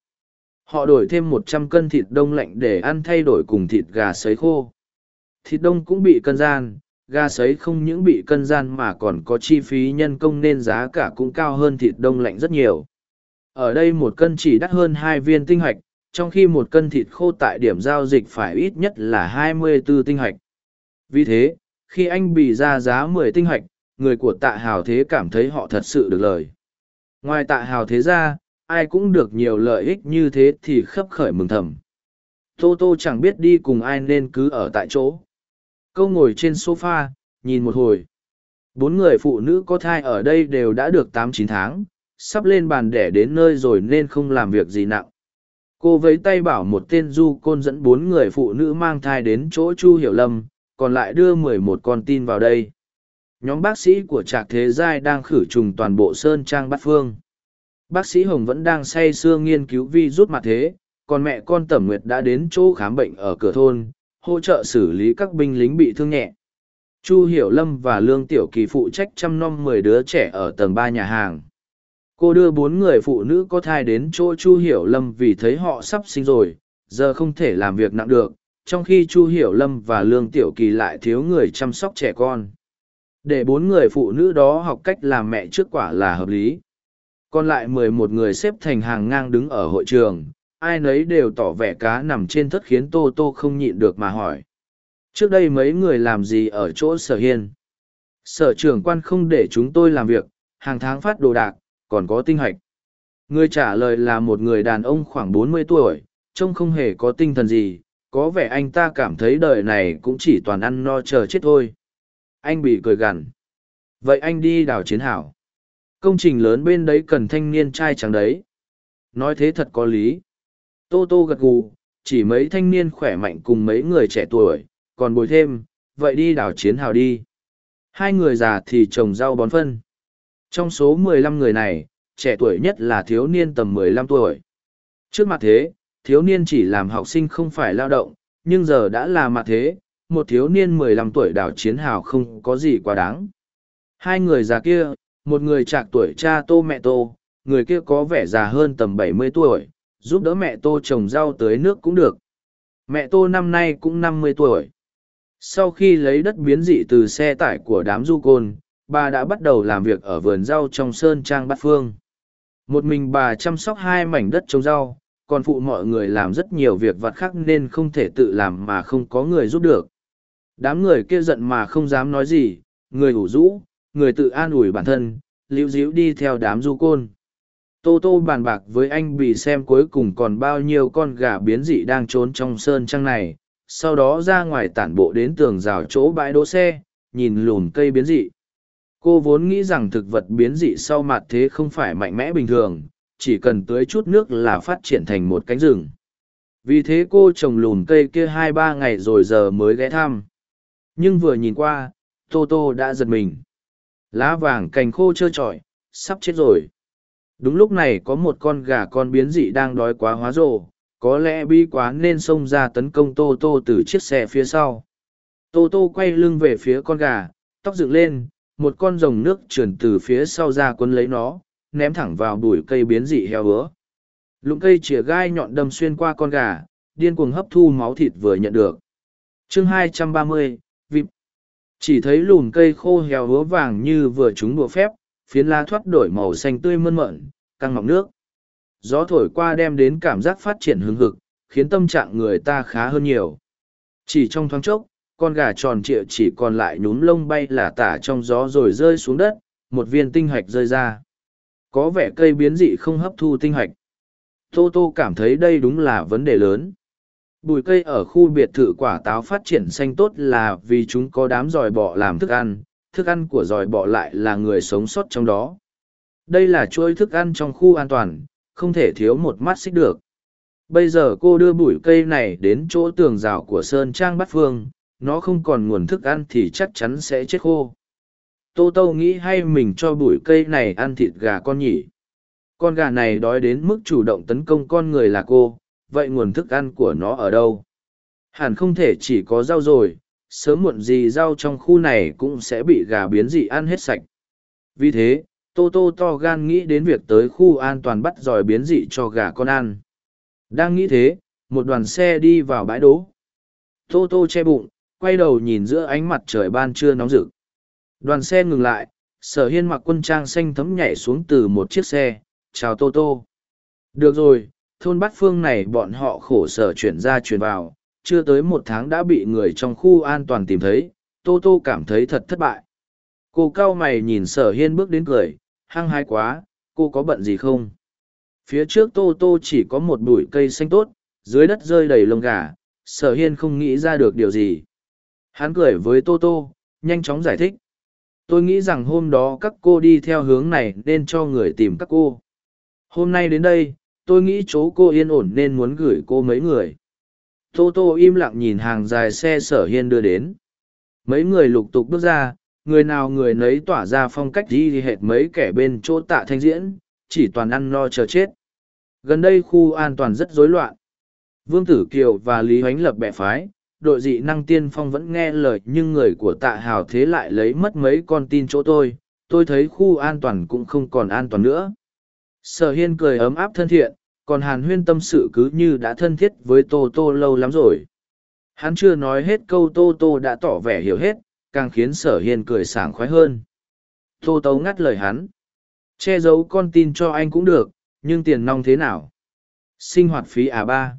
họ đổi thêm một trăm cân thịt đông lạnh để ăn thay đổi cùng thịt gà sấy khô thịt đông cũng bị cân gian gà sấy không những bị cân gian mà còn có chi phí nhân công nên giá cả cũng cao hơn thịt đông lạnh rất nhiều. Ở đây một cân chỉ đắt hơn hai viên tinh hoạch, trong khi một cân thịt khô tại điểm giao dịch phải ít nhất là 24 tinh hoạch. Vì thế, khi anh bị ra giá 10 tinh hoạch, người của tạ hào thế cảm thấy họ thật sự được lời. Ngoài tạ hào thế ra, ai cũng được nhiều lợi ích như thế thì khấp khởi mừng thầm. Tô Tô chẳng biết đi cùng ai nên cứ ở tại chỗ. Câu ngồi trên sofa, nhìn một hồi. Bốn người phụ nữ có thai ở đây đều đã được tám chín tháng, sắp lên bàn đẻ đến nơi rồi nên không làm việc gì nặng. Cô vấy tay bảo một tên du côn dẫn bốn người phụ nữ mang thai đến chỗ Chu Hiểu Lâm, còn lại đưa mười một con tin vào đây. Nhóm bác sĩ của Trạc Thế Giai đang khử trùng toàn bộ Sơn Trang Bát Phương. Bác sĩ Hồng vẫn đang say sưa nghiên cứu vi rút mặt thế, còn mẹ con Tẩm Nguyệt đã đến chỗ khám bệnh ở cửa thôn, hỗ trợ xử lý các binh lính bị thương nhẹ. Chu Hiểu Lâm và Lương Tiểu Kỳ phụ trách chăm nom mười đứa trẻ ở tầng ba nhà hàng. Cô đưa bốn người phụ nữ có thai đến chỗ Chu Hiểu Lâm vì thấy họ sắp sinh rồi, giờ không thể làm việc nặng được, trong khi Chu Hiểu Lâm và Lương Tiểu Kỳ lại thiếu người chăm sóc trẻ con. Để bốn người phụ nữ đó học cách làm mẹ trước quả là hợp lý. Còn lại mười một người xếp thành hàng ngang đứng ở hội trường, ai nấy đều tỏ vẻ cá nằm trên thất khiến Tô Tô không nhịn được mà hỏi. Trước đây mấy người làm gì ở chỗ sở hiên? Sở trưởng quan không để chúng tôi làm việc, hàng tháng phát đồ đạc, còn có tinh hạch. Người trả lời là một người đàn ông khoảng bốn mươi tuổi, trông không hề có tinh thần gì, có vẻ anh ta cảm thấy đời này cũng chỉ toàn ăn no chờ chết thôi. Anh bị cười gằn. Vậy anh đi đào chiến hảo. Công trình lớn bên đấy cần thanh niên trai trắng đấy. Nói thế thật có lý. Tô Tô gật gù, chỉ mấy thanh niên khỏe mạnh cùng mấy người trẻ tuổi, còn bồi thêm, vậy đi đảo chiến hào đi. Hai người già thì trồng rau bón phân. Trong số mười lăm người này, trẻ tuổi nhất là thiếu niên tầm mười lăm tuổi. Trước mặt thế, thiếu niên chỉ làm học sinh không phải lao động, nhưng giờ đã là mặt thế, một thiếu niên mười lăm tuổi đảo chiến hào không có gì quá đáng. Hai người già kia, một người trạc tuổi cha tô mẹ tô, người kia có vẻ già hơn tầm bảy mươi tuổi, giúp đỡ mẹ tô trồng rau tới nước cũng được. Mẹ tô năm nay cũng năm mươi tuổi. Sau khi lấy đất biến dị từ xe tải của đám du côn, bà đã bắt đầu làm việc ở vườn rau trong sơn trang bát phương. Một mình bà chăm sóc hai mảnh đất trồng rau, còn phụ mọi người làm rất nhiều việc vặt khác nên không thể tự làm mà không có người giúp được. Đám người kia giận mà không dám nói gì, người ủ rũ, người tự an ủi bản thân, liễu díu đi theo đám du côn. Tô Tô bàn bạc với anh bị xem cuối cùng còn bao nhiêu con gà biến dị đang trốn trong sơn trăng này, sau đó ra ngoài tản bộ đến tường rào chỗ bãi đỗ xe, nhìn lùn cây biến dị. Cô vốn nghĩ rằng thực vật biến dị sau mặt thế không phải mạnh mẽ bình thường, chỉ cần tưới chút nước là phát triển thành một cánh rừng. Vì thế cô trồng lùn cây kia hai ba ngày rồi giờ mới ghé thăm. Nhưng vừa nhìn qua, Tô Tô đã giật mình. Lá vàng cành khô trơ trọi, sắp chết rồi. Đúng lúc này có một con gà con biến dị đang đói quá hóa rồ, có lẽ bi quá nên xông ra tấn công Tô Tô từ chiếc xe phía sau. Tô Tô quay lưng về phía con gà, tóc dựng lên, một con rồng nước trườn từ phía sau ra quấn lấy nó, ném thẳng vào bụi cây biến dị heo hứa. lũng cây chìa gai nhọn đâm xuyên qua con gà, điên cuồng hấp thu máu thịt vừa nhận được. chương 230, vịp. Chỉ thấy lùn cây khô héo hứa vàng như vừa trúng đùa phép, phiến lá thoát đổi màu xanh tươi mơn mởn, căng ngọc nước. Gió thổi qua đem đến cảm giác phát triển hứng hực, khiến tâm trạng người ta khá hơn nhiều. Chỉ trong thoáng chốc, con gà tròn trịa chỉ còn lại nhún lông bay là tả trong gió rồi rơi xuống đất, một viên tinh hạch rơi ra. Có vẻ cây biến dị không hấp thu tinh hạch. Tô Tô cảm thấy đây đúng là vấn đề lớn bụi cây ở khu biệt thự quả táo phát triển xanh tốt là vì chúng có đám giòi bọ làm thức ăn, thức ăn của giòi bọ lại là người sống sót trong đó. Đây là chuỗi thức ăn trong khu an toàn, không thể thiếu một mắt xích được. Bây giờ cô đưa bụi cây này đến chỗ tường rào của Sơn Trang Bát Phương, nó không còn nguồn thức ăn thì chắc chắn sẽ chết khô. Tô Tô nghĩ hay mình cho bụi cây này ăn thịt gà con nhỉ. Con gà này đói đến mức chủ động tấn công con người là cô, vậy nguồn thức ăn của nó ở đâu? Hẳn không thể chỉ có rau rồi, sớm muộn gì rau trong khu này cũng sẽ bị gà biến dị ăn hết sạch. Vì thế, Tô Tô to gan nghĩ đến việc tới khu an toàn bắt giỏi biến dị cho gà con ăn. Đang nghĩ thế, một đoàn xe đi vào bãi đỗ. Tô Tô che bụng, quay đầu nhìn giữa ánh mặt trời ban trưa nóng rực. Đoàn xe ngừng lại, sở hiên mặc quân trang xanh thấm nhảy xuống từ một chiếc xe, chào Tô Tô. Được rồi, thôn bát phương này bọn họ khổ sở chuyển ra chuyển vào, chưa tới một tháng đã bị người trong khu an toàn tìm thấy, Tô Tô cảm thấy thật thất bại. Cô cao mày nhìn sở hiên bước đến cười, hăng hái quá, cô có bận gì không? Phía trước Tô Tô chỉ có một bụi cây xanh tốt, dưới đất rơi đầy lông gà, sở hiên không nghĩ ra được điều gì. Hắn cười với Tô Tô, nhanh chóng giải thích. Tôi nghĩ rằng hôm đó các cô đi theo hướng này nên cho người tìm các cô. Hôm nay đến đây, tôi nghĩ chỗ cô yên ổn nên muốn gửi cô mấy người. Tô Tô im lặng nhìn hàng dài xe sở hiên đưa đến. Mấy người lục tục bước ra, người nào người nấy tỏa ra phong cách đi hệt mấy kẻ bên chỗ tạ thanh diễn, chỉ toàn ăn no chờ chết. Gần đây khu an toàn rất rối loạn. Vương Tử Kiều và Lý Hoánh lập bè phái, đội dị năng tiên phong vẫn nghe lời nhưng người của tạ hào thế lại lấy mất mấy con tin chỗ tôi, tôi thấy khu an toàn cũng không còn an toàn nữa. Sở hiên cười ấm áp thân thiện, còn hàn huyên tâm sự cứ như đã thân thiết với Tô Tô lâu lắm rồi. Hắn chưa nói hết câu Tô Tô đã tỏ vẻ hiểu hết, càng khiến sở hiên cười sảng khoái hơn. Tô Tấu ngắt lời hắn. Che giấu con tin cho anh cũng được, nhưng tiền nong thế nào? Sinh hoạt phí à ba.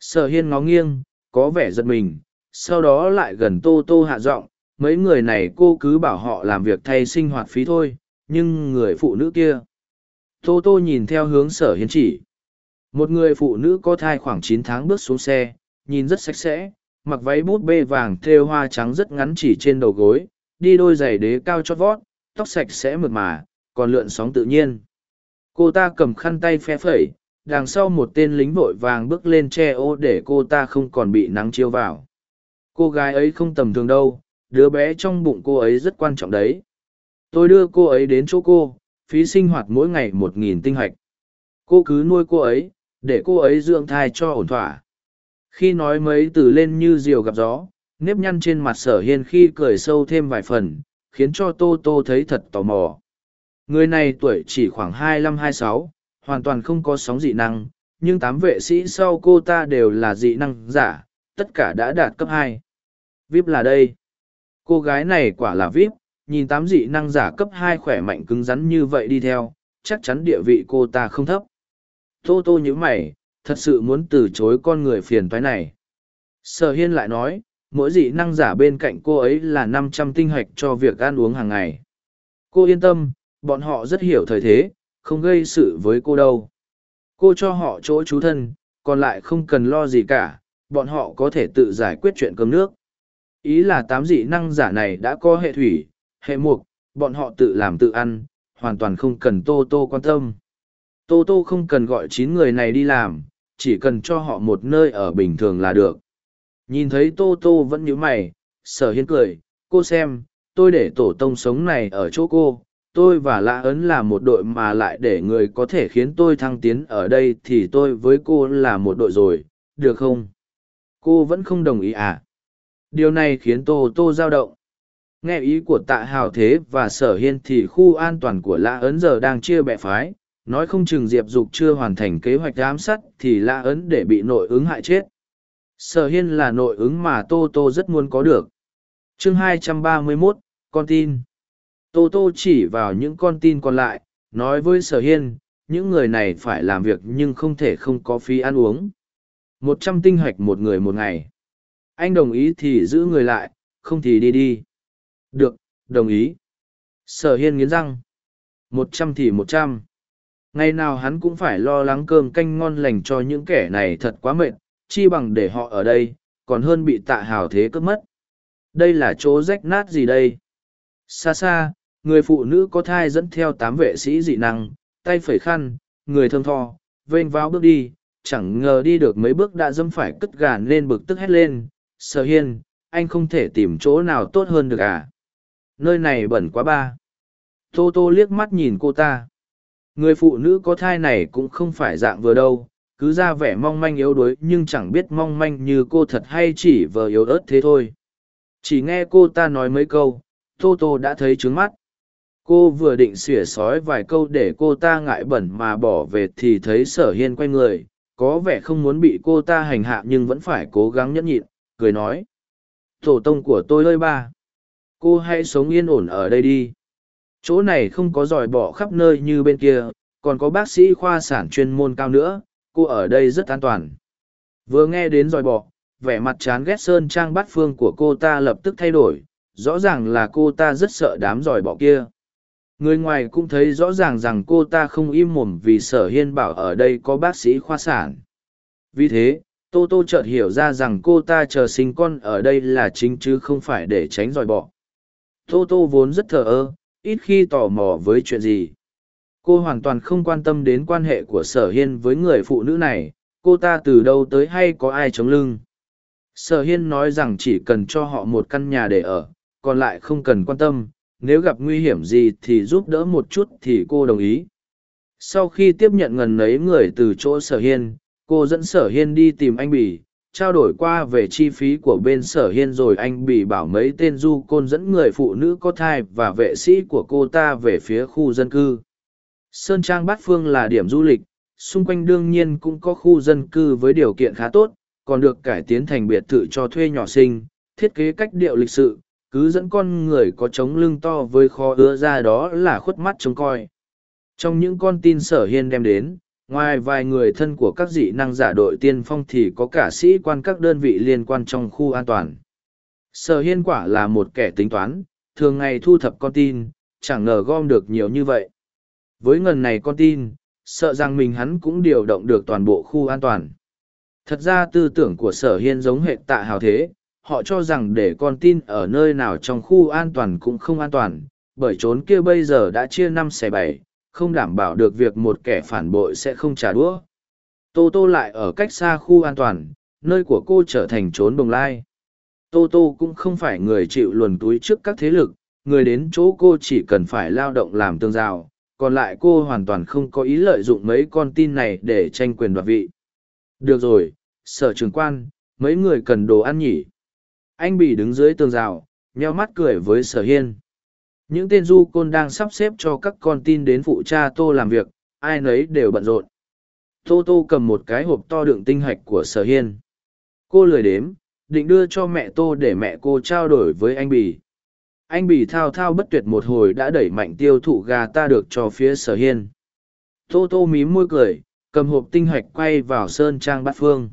Sở hiên ngó nghiêng, có vẻ giật mình, sau đó lại gần Tô Tô hạ giọng. mấy người này cô cứ bảo họ làm việc thay sinh hoạt phí thôi, nhưng người phụ nữ kia. Tô Tô nhìn theo hướng sở hiến chỉ. Một người phụ nữ có thai khoảng chín tháng bước xuống xe, nhìn rất sạch sẽ, mặc váy bút bê vàng thêu hoa trắng rất ngắn chỉ trên đầu gối, đi đôi giày đế cao chót vót, tóc sạch sẽ mượt mà, còn lượn sóng tự nhiên. Cô ta cầm khăn tay phe phẩy, đằng sau một tên lính vội vàng bước lên che ô để cô ta không còn bị nắng chiếu vào. Cô gái ấy không tầm thường đâu, đứa bé trong bụng cô ấy rất quan trọng đấy. Tôi đưa cô ấy đến chỗ cô, phí sinh hoạt mỗi ngày một nghìn tinh hạch. Cô cứ nuôi cô ấy, để cô ấy dưỡng thai cho ổn thỏa. Khi nói mấy từ lên như diều gặp gió nếp nhăn trên mặt sở hiên khi cười sâu thêm vài phần khiến cho tô tô thấy thật tò mò. Người này tuổi chỉ khoảng hai mươi hai sáu hoàn toàn không có sóng dị năng nhưng tám vệ sĩ sau cô ta đều là dị năng giả tất cả đã đạt cấp hai. Vip là đây. Cô gái này quả là vip nhìn tám dị năng giả cấp hai khỏe mạnh cứng rắn như vậy đi theo, chắc chắn địa vị cô ta không thấp. Tô tô nhíu mày, thật sự muốn từ chối con người phiền toái này. Sở hiên lại nói, mỗi dị năng giả bên cạnh cô ấy là năm trăm tinh hạch cho việc ăn uống hàng ngày. Cô yên tâm, bọn họ rất hiểu thời thế, không gây sự với cô đâu. Cô cho họ chỗ trú thân, còn lại không cần lo gì cả, bọn họ có thể tự giải quyết chuyện cơm nước. Ý là tám dị năng giả này đã có hệ thủy hệ mục bọn họ tự làm tự ăn hoàn toàn không cần tô tô quan tâm tô tô không cần gọi chín người này đi làm chỉ cần cho họ một nơi ở bình thường là được. Nhìn thấy Tô Tô vẫn nhíu mày, sở hiên cười, cô xem, tôi để tổ tông sống này ở chỗ cô, tôi và lã ấn là một đội mà lại để người có thể khiến tôi thăng tiến ở đây thì tôi với cô là một đội rồi, được không? Cô vẫn không đồng ý à? Điều này khiến Tô Tô dao động. Nghe ý của tạ hào thế và sở hiên thì khu an toàn của lã ấn giờ đang chia bè phái, nói không chừng diệp dục chưa hoàn thành kế hoạch ám sát thì lã ấn để bị nội ứng hại chết. Sở hiên là nội ứng mà tô tô rất muốn có được. Chương 231, con tin. Tô tô chỉ vào những con tin còn lại nói với sở hiên những người này phải làm việc nhưng không thể không có phí ăn uống. Một trăm tinh hạch một người một ngày. Anh đồng ý thì giữ người lại không thì đi đi được, đồng ý. Sở hiên nghiến răng. Một trăm thì một trăm. Ngày nào hắn cũng phải lo lắng cơm canh ngon lành cho những kẻ này thật quá mệt, chi bằng để họ ở đây, còn hơn bị tạ hào thế cướp mất. Đây là chỗ rách nát gì đây? Xa xa, người phụ nữ có thai dẫn theo tám vệ sĩ dị năng, tay phẩy khăn, người thơm tho, vênh vào bước đi, chẳng ngờ đi được mấy bước đã dâm phải cất gà nên bực tức hét lên. Sở hiên, anh không thể tìm chỗ nào tốt hơn được à? Nơi này bẩn quá ba tô tô liếc mắt nhìn cô ta Người phụ nữ có thai này cũng không phải dạng vừa đâu, cứ ra vẻ mong manh yếu đuối nhưng chẳng biết mong manh như cô thật hay chỉ vờ yếu ớt thế thôi. Chỉ nghe cô ta nói mấy câu, Tô Tô đã thấy trướng mắt. Cô vừa định xỉa sói vài câu để cô ta ngại bẩn mà bỏ về thì thấy sở hiên quay người, có vẻ không muốn bị cô ta hành hạ nhưng vẫn phải cố gắng nhẫn nhịn, cười nói. tổ tông của tôi ơi ba cô hãy sống yên ổn ở đây đi. Chỗ này không có dòi bỏ khắp nơi như bên kia, còn có bác sĩ khoa sản chuyên môn cao nữa, cô ở đây rất an toàn. Vừa nghe đến dòi bỏ, vẻ mặt chán ghét sơn trang bát phương của cô ta lập tức thay đổi, rõ ràng là cô ta rất sợ đám dòi bỏ kia. Người ngoài cũng thấy rõ ràng rằng cô ta không im mồm vì sở hiên bảo ở đây có bác sĩ khoa sản. Vì thế, tô tô chợt hiểu ra rằng cô ta chờ sinh con ở đây là chính chứ không phải để tránh dòi bọ tô tô vốn rất thờ ơ, ít khi tò mò với chuyện gì. Cô hoàn toàn không quan tâm đến quan hệ của sở hiên với người phụ nữ này, cô ta từ đâu tới hay có ai chống lưng. Sở hiên nói rằng chỉ cần cho họ một căn nhà để ở, còn lại không cần quan tâm, nếu gặp nguy hiểm gì thì giúp đỡ một chút thì cô đồng ý. Sau khi tiếp nhận ngần ấy người từ chỗ sở hiên, cô dẫn sở hiên đi tìm anh bỉ trao đổi qua về chi phí của bên sở hiên rồi anh bị bảo mấy tên du côn dẫn người phụ nữ có thai và vệ sĩ của cô ta về phía khu dân cư. Sơn trang bát phương là điểm du lịch, xung quanh đương nhiên cũng có khu dân cư với điều kiện khá tốt, còn được cải tiến thành biệt thự cho thuê nhỏ sinh thiết kế cách điệu lịch sự, cứ dẫn con người có trống lưng to với kho ứa ra đó là khuất mắt trông coi. Trong những con tin sở hiên đem đến ngoài vài người thân của các dị năng giả đội tiên phong thì có cả sĩ quan các đơn vị liên quan trong khu an toàn. Sở hiên quả là một kẻ tính toán, thường ngày thu thập con tin, chẳng ngờ gom được nhiều như vậy. Với ngần này con tin, sợ rằng mình hắn cũng điều động được toàn bộ khu an toàn. Thật ra tư tưởng của sở hiên giống hệ tạ hào thế, họ cho rằng để con tin ở nơi nào trong khu an toàn cũng không an toàn, bởi trốn kia bây giờ đã chia năm xẻ bảy không đảm bảo được việc một kẻ phản bội sẽ không trả đũa. Tô Tô lại ở cách xa khu an toàn, nơi của cô trở thành trốn bồng lai. Tô Tô cũng không phải người chịu luồn túi trước các thế lực, người đến chỗ cô chỉ cần phải lao động làm tương rào, còn lại cô hoàn toàn không có ý lợi dụng mấy con tin này để tranh quyền đoạt vị. Được rồi, sở trường quan, mấy người cần đồ ăn nhỉ. Anh bị đứng dưới tường rào, nheo mắt cười với sở hiên. Những tên du côn đang sắp xếp cho các con tin đến phụ cha Tô làm việc, ai nấy đều bận rộn. Tô Tô cầm một cái hộp to đựng tinh hạch của sở hiên. Cô lười đếm, định đưa cho mẹ Tô để mẹ cô trao đổi với anh Bì. Anh Bì thao thao bất tuyệt một hồi đã đẩy mạnh tiêu thụ gà ta được cho phía sở hiên. Tô Tô mím môi cười, cầm hộp tinh hạch quay vào sơn trang bát phương.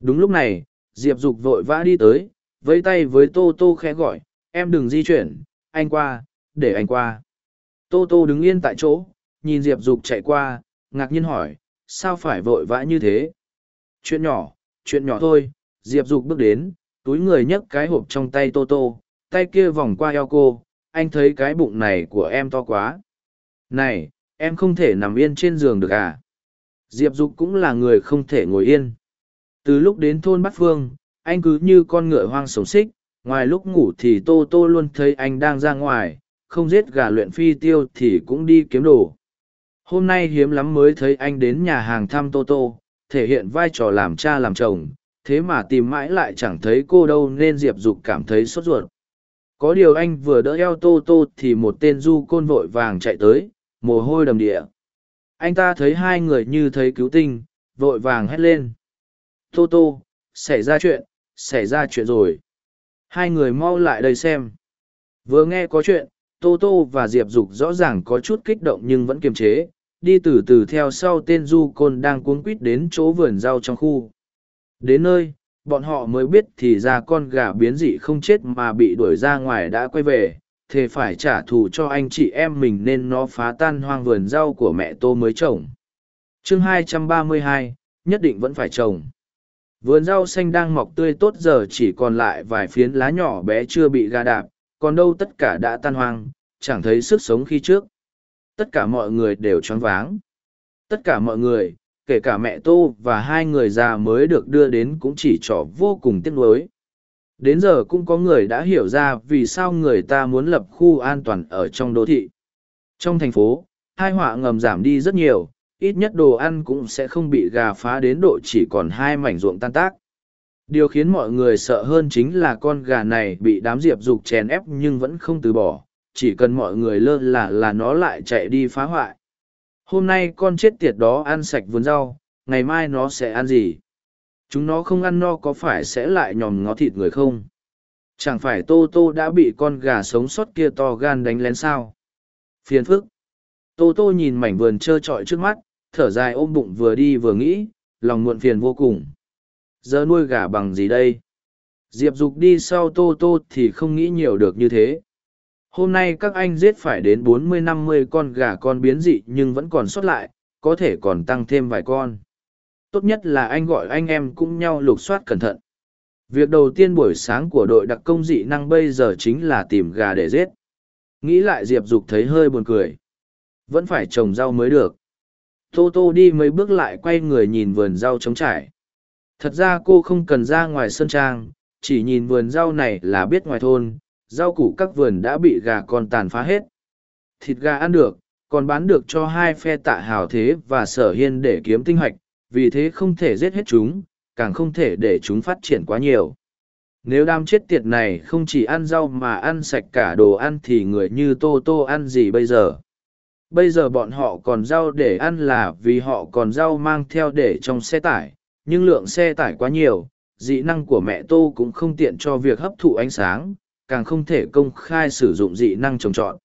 Đúng lúc này, Diệp Dục vội vã đi tới, vẫy tay với Tô Tô khẽ gọi, em đừng di chuyển, anh qua, để anh qua. Tô Tô đứng yên tại chỗ, nhìn Diệp Dục chạy qua, ngạc nhiên hỏi, sao phải vội vã như thế? Chuyện nhỏ, chuyện nhỏ thôi, Diệp Dục bước đến, túi người nhấc cái hộp trong tay Tô Tô, tay kia vòng qua eo cô, anh thấy cái bụng này của em to quá. Này, em không thể nằm yên trên giường được à? Diệp Dục cũng là người không thể ngồi yên. Từ lúc đến thôn Bát Phương, anh cứ như con ngựa hoang sống xích, ngoài lúc ngủ thì Tô Tô luôn thấy anh đang ra ngoài, không giết gà luyện phi tiêu thì cũng đi kiếm đồ. Hôm nay hiếm lắm mới thấy anh đến nhà hàng thăm Tô Tô, thể hiện vai trò làm cha làm chồng, thế mà tìm mãi lại chẳng thấy cô đâu nên Diệp Dục cảm thấy sốt ruột. Có điều anh vừa đỡ eo Tô Tô thì một tên du côn vội vàng chạy tới, mồ hôi đầm địa. Anh ta thấy hai người như thấy cứu tinh, vội vàng hét lên. Tô Tô, xảy ra chuyện, xảy ra chuyện rồi. Hai người mau lại đây xem. Vừa nghe có chuyện, Tô Tô và Diệp Dục rõ ràng có chút kích động nhưng vẫn kiềm chế, đi từ từ theo sau tên du côn đang cuống quýt đến chỗ vườn rau trong khu. Đến nơi, bọn họ mới biết thì ra con gà biến dị không chết mà bị đuổi ra ngoài đã quay về, thề phải trả thù cho anh chị em mình nên nó phá tan hoang vườn rau của mẹ Tô mới trồng. chương 232, nhất định vẫn phải trồng. Vườn rau xanh đang mọc tươi tốt giờ chỉ còn lại vài phiến lá nhỏ bé chưa bị gà đạp, còn đâu tất cả đã tan hoang, chẳng thấy sức sống khi trước. Tất cả mọi người đều choáng váng. Tất cả mọi người, kể cả mẹ Tô và hai người già mới được đưa đến cũng chỉ trỏ vô cùng tiếc nuối. Đến giờ cũng có người đã hiểu ra vì sao người ta muốn lập khu an toàn ở trong đô thị. Trong thành phố, hai họa ngầm giảm đi rất nhiều, ít nhất đồ ăn cũng sẽ không bị gà phá đến độ chỉ còn hai mảnh ruộng tan tác. Điều khiến mọi người sợ hơn chính là con gà này bị đám diệp dục chèn ép nhưng vẫn không từ bỏ, chỉ cần mọi người lơ là là nó lại chạy đi phá hoại. Hôm nay con chết tiệt đó ăn sạch vườn rau, ngày mai nó sẽ ăn gì? Chúng nó không ăn no có phải sẽ lại nhòm ngó thịt người không? Chẳng phải Tô Tô đã bị con gà sống sót kia to gan đánh lén sao? Phiền phức. Tô Tô nhìn mảnh vườn trơ trọi trước mắt, thở dài ôm bụng vừa đi vừa nghĩ, lòng muộn phiền vô cùng. Giờ nuôi gà bằng gì đây? Diệp Dục đi sau Tô Tô thì không nghĩ nhiều được như thế. Hôm nay các anh giết phải đến bốn mươi năm mươi con gà con biến dị nhưng vẫn còn sót lại, có thể còn tăng thêm vài con. Tốt nhất là anh gọi anh em cũng nhau lục soát cẩn thận. Việc đầu tiên buổi sáng của đội đặc công dị năng bây giờ chính là tìm gà để giết. Nghĩ lại Diệp Dục thấy hơi buồn cười. Vẫn phải trồng rau mới được. Tô Tô đi mấy bước lại quay người nhìn vườn rau trống trải. Thật ra cô không cần ra ngoài sân trang, chỉ nhìn vườn rau này là biết ngoài thôn, rau củ các vườn đã bị gà con tàn phá hết. Thịt gà ăn được, còn bán được cho hai phe tạ hào thế và sở hiên để kiếm tinh hoạch, vì thế không thể giết hết chúng, càng không thể để chúng phát triển quá nhiều. Nếu đám chết tiệt này không chỉ ăn rau mà ăn sạch cả đồ ăn thì người như Tô Tô ăn gì bây giờ? Bây giờ bọn họ còn rau để ăn là vì họ còn rau mang theo để trong xe tải, nhưng lượng xe tải quá nhiều, dị năng của mẹ Tô cũng không tiện cho việc hấp thụ ánh sáng, càng không thể công khai sử dụng dị năng trồng trọt.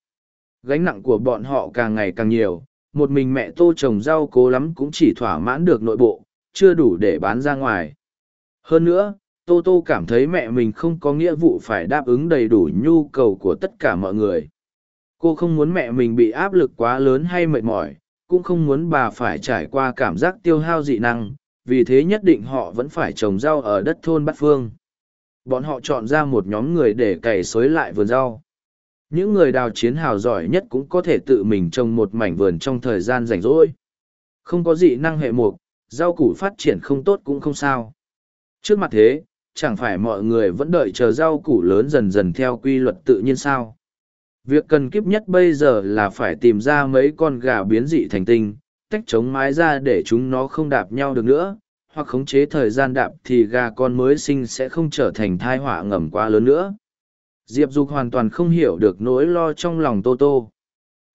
Gánh nặng của bọn họ càng ngày càng nhiều, một mình mẹ Tô trồng rau cố lắm cũng chỉ thỏa mãn được nội bộ, chưa đủ để bán ra ngoài. Hơn nữa, Tô Tô cảm thấy mẹ mình không có nghĩa vụ phải đáp ứng đầy đủ nhu cầu của tất cả mọi người. Cô không muốn mẹ mình bị áp lực quá lớn hay mệt mỏi, cũng không muốn bà phải trải qua cảm giác tiêu hao dị năng, vì thế nhất định họ vẫn phải trồng rau ở đất thôn Bát Phương. Bọn họ chọn ra một nhóm người để cày xới lại vườn rau. Những người đào chiến hào giỏi nhất cũng có thể tự mình trồng một mảnh vườn trong thời gian rảnh rỗi. Không có dị năng hệ mục, rau củ phát triển không tốt cũng không sao. Trước mặt thế, chẳng phải mọi người vẫn đợi chờ rau củ lớn dần dần theo quy luật tự nhiên sao. Việc cần kiếp nhất bây giờ là phải tìm ra mấy con gà biến dị thành tinh, tách chống mái ra để chúng nó không đạp nhau được nữa, hoặc khống chế thời gian đạp thì gà con mới sinh sẽ không trở thành thai họa ngầm quá lớn nữa. Diệp Dục hoàn toàn không hiểu được nỗi lo trong lòng Tô Tô.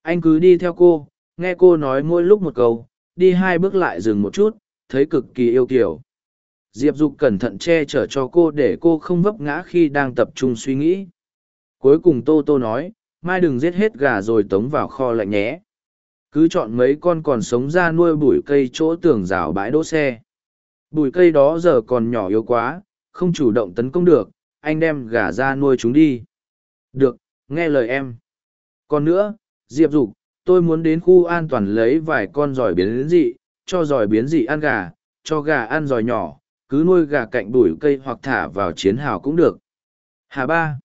Anh cứ đi theo cô, nghe cô nói mỗi lúc một câu, đi hai bước lại dừng một chút, thấy cực kỳ yêu kiểu. Diệp Dục cẩn thận che chở cho cô để cô không vấp ngã khi đang tập trung suy nghĩ. Cuối cùng Tô Tô nói, mai đừng giết hết gà rồi tống vào kho lạnh nhé cứ chọn mấy con còn sống ra nuôi bụi cây chỗ tường rào bãi đỗ xe. Bụi cây đó giờ còn nhỏ yếu quá, không chủ động tấn công được, anh đem gà ra nuôi chúng đi. Được, nghe lời em. Còn nữa, diệp dục, tôi muốn đến khu an toàn lấy vài con giỏi biến dị, cho giỏi biến dị ăn gà, cho gà ăn giỏi nhỏ, cứ nuôi gà cạnh bụi cây hoặc thả vào chiến hào cũng được. Hà ba.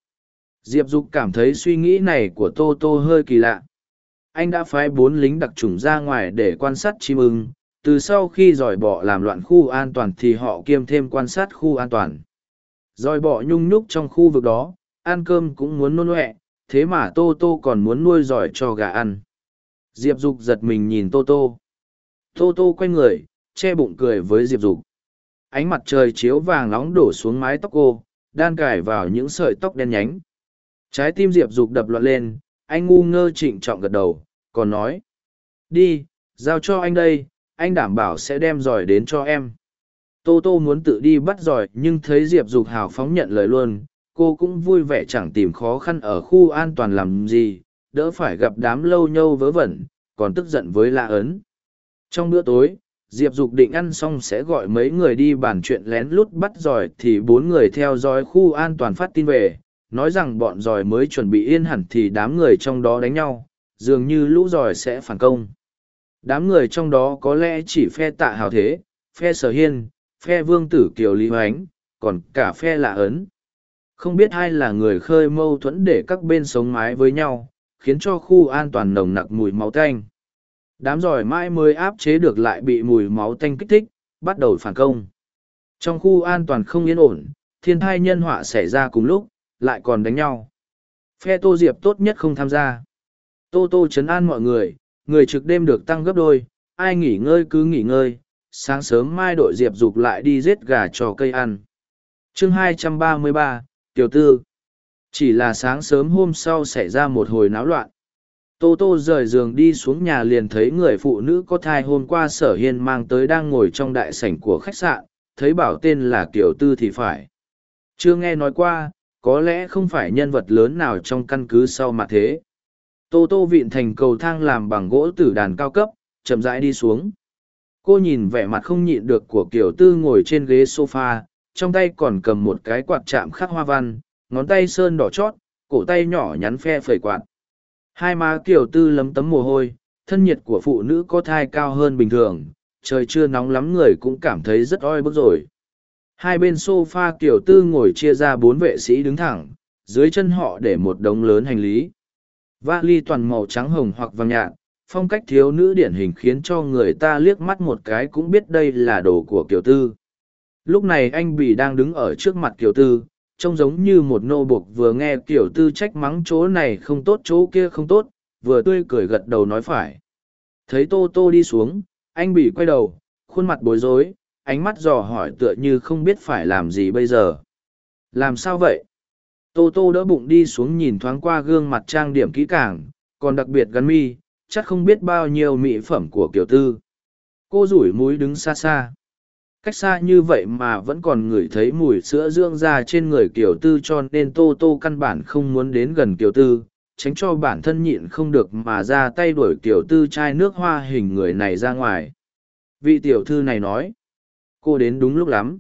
Diệp dục cảm thấy suy nghĩ này của tô tô hơi kỳ lạ anh đã phái bốn lính đặc trùng ra ngoài để quan sát chim ưng. Từ sau khi dòi bọ làm loạn khu an toàn thì họ kiêm thêm quan sát khu an toàn. Dòi bọ nhung nhúc trong khu vực đó ăn cơm cũng muốn nôn huệ thế mà tô tô còn muốn nuôi giỏi cho gà ăn. Diệp dục giật mình nhìn tô tô. Tô tô quay người che bụng cười với diệp dục. Ánh mặt trời chiếu vàng nóng đổ xuống mái tóc cô đan cài vào những sợi tóc đen nhánh. Trái tim Diệp Dục đập loạn lên, anh ngu ngơ trịnh trọng gật đầu, còn nói. Đi, giao cho anh đây, anh đảm bảo sẽ đem giỏi đến cho em. Tô Tô muốn tự đi bắt giỏi nhưng thấy Diệp Dục hào phóng nhận lời luôn, cô cũng vui vẻ chẳng tìm khó khăn ở khu an toàn làm gì, đỡ phải gặp đám lâu nhâu vớ vẩn, còn tức giận với lạ ấn. Trong bữa tối, Diệp Dục định ăn xong sẽ gọi mấy người đi bàn chuyện lén lút bắt giỏi thì bốn người theo dõi khu an toàn phát tin về, nói rằng bọn giỏi mới chuẩn bị yên hẳn thì đám người trong đó đánh nhau, dường như lũ giỏi sẽ phản công. Đám người trong đó có lẽ chỉ phe tạ hào thế, phe sở hiên, phe vương tử kiều lý hoánh, còn cả phe lạ ấn. Không biết ai là người khơi mâu thuẫn để các bên sống mái với nhau, khiến cho khu an toàn nồng nặc mùi máu tanh. Đám giỏi mãi mới áp chế được lại bị mùi máu tanh kích thích, bắt đầu phản công. Trong khu an toàn không yên ổn, thiên thai nhân họa xảy ra cùng lúc, lại còn đánh nhau. Phe Tô Diệp tốt nhất không tham gia. Tô Tô chấn an mọi người, người trực đêm được tăng gấp đôi, ai nghỉ ngơi cứ nghỉ ngơi, sáng sớm mai đội Diệp dục lại đi giết gà cho cây ăn. chương 233, Tiểu Tư Chỉ là sáng sớm hôm sau xảy ra một hồi náo loạn. Tô Tô rời giường đi xuống nhà liền thấy người phụ nữ có thai hôm qua sở hiên mang tới đang ngồi trong đại sảnh của khách sạn, thấy bảo tên là Kiều Tư thì phải. Chưa nghe nói qua, có lẽ không phải nhân vật lớn nào trong căn cứ sau mà thế. Tô tô vịn thành cầu thang làm bằng gỗ tử đàn cao cấp, chậm rãi đi xuống. Cô nhìn vẻ mặt không nhịn được của kiểu tư ngồi trên ghế sofa, trong tay còn cầm một cái quạt chạm khắc hoa văn, ngón tay sơn đỏ chót, cổ tay nhỏ nhắn phe phẩy quạt. Hai má kiểu tư lấm tấm mồ hôi, thân nhiệt của phụ nữ có thai cao hơn bình thường, trời chưa nóng lắm người cũng cảm thấy rất oi bức rồi. Hai bên sofa kiểu tư ngồi chia ra bốn vệ sĩ đứng thẳng, dưới chân họ để một đống lớn hành lý. Vali toàn màu trắng hồng hoặc vàng nhạt, phong cách thiếu nữ điển hình khiến cho người ta liếc mắt một cái cũng biết đây là đồ của kiểu Tư. Lúc này anh bỉ đang đứng ở trước mặt kiểu Tư, trông giống như một nô buộc vừa nghe kiểu Tư trách mắng chỗ này không tốt chỗ kia không tốt, vừa tươi cười gật đầu nói phải. Thấy Tô Tô đi xuống, anh bỉ quay đầu, khuôn mặt bối rối, ánh mắt dò hỏi tựa như không biết phải làm gì bây giờ. Làm sao vậy? Tô Tô đỡ bụng đi xuống nhìn thoáng qua gương mặt trang điểm kỹ càng, còn đặc biệt gắn mi, chắc không biết bao nhiêu mỹ phẩm của kiểu tư. Cô rủi mũi đứng xa xa. Cách xa như vậy mà vẫn còn ngửi thấy mùi sữa dương ra trên người kiểu tư cho nên Tô Tô căn bản không muốn đến gần kiểu tư, tránh cho bản thân nhịn không được mà ra tay đuổi kiểu tư chai nước hoa hình người này ra ngoài. Vị tiểu thư này nói, cô đến đúng lúc lắm.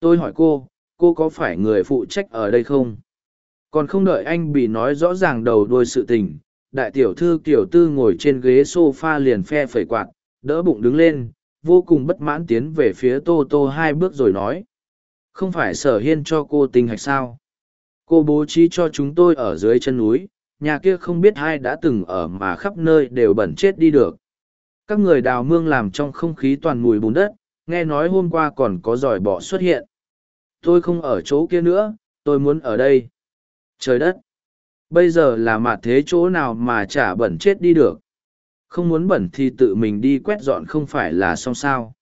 Tôi hỏi cô, cô có phải người phụ trách ở đây không? còn không đợi anh bị nói rõ ràng đầu đuôi sự tình đại tiểu thư kiểu tư ngồi trên ghế s o f a liền phe phẩy quạt đỡ bụng đứng lên vô cùng bất mãn tiến về phía tô tô hai bước rồi nói không phải sở hiên cho cô tình hạch sao cô bố trí cho chúng tôi ở dưới chân núi nhà kia không biết ai đã từng ở mà khắp nơi đều bẩn chết đi được các người đào mương làm trong không khí toàn mùi bùn đất nghe nói hôm qua còn có giỏi bọ xuất hiện tôi không ở chỗ kia nữa tôi muốn ở đây Trời đất! Bây giờ là mặt thế chỗ nào mà chả bẩn chết đi được. Không muốn bẩn thì tự mình đi quét dọn không phải là xong sao.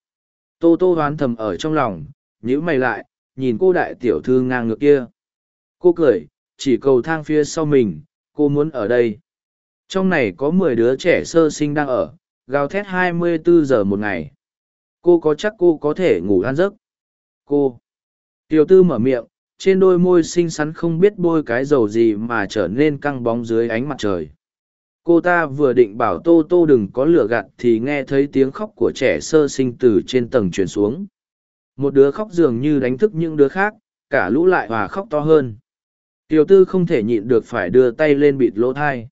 Tô tô hoán thầm ở trong lòng, nhíu mày lại, nhìn cô đại tiểu thư ngang ngược kia. Cô cười, chỉ cầu thang phía sau mình, cô muốn ở đây. Trong này có mười đứa trẻ sơ sinh đang ở, gào thét hai mươi bốn giờ một ngày. Cô có chắc cô có thể ngủ ăn giấc? Cô. Tiểu tư mở miệng, trên đôi môi xinh xắn không biết bôi cái dầu gì mà trở nên căng bóng dưới ánh mặt trời. Cô ta vừa định bảo tô tô đừng có lửa gạt thì nghe thấy tiếng khóc của trẻ sơ sinh từ trên tầng truyền xuống. Một đứa khóc dường như đánh thức những đứa khác cả lũ lại hòa khóc to hơn. Tiểu tư không thể nhịn được phải đưa tay lên bịt lỗ thai.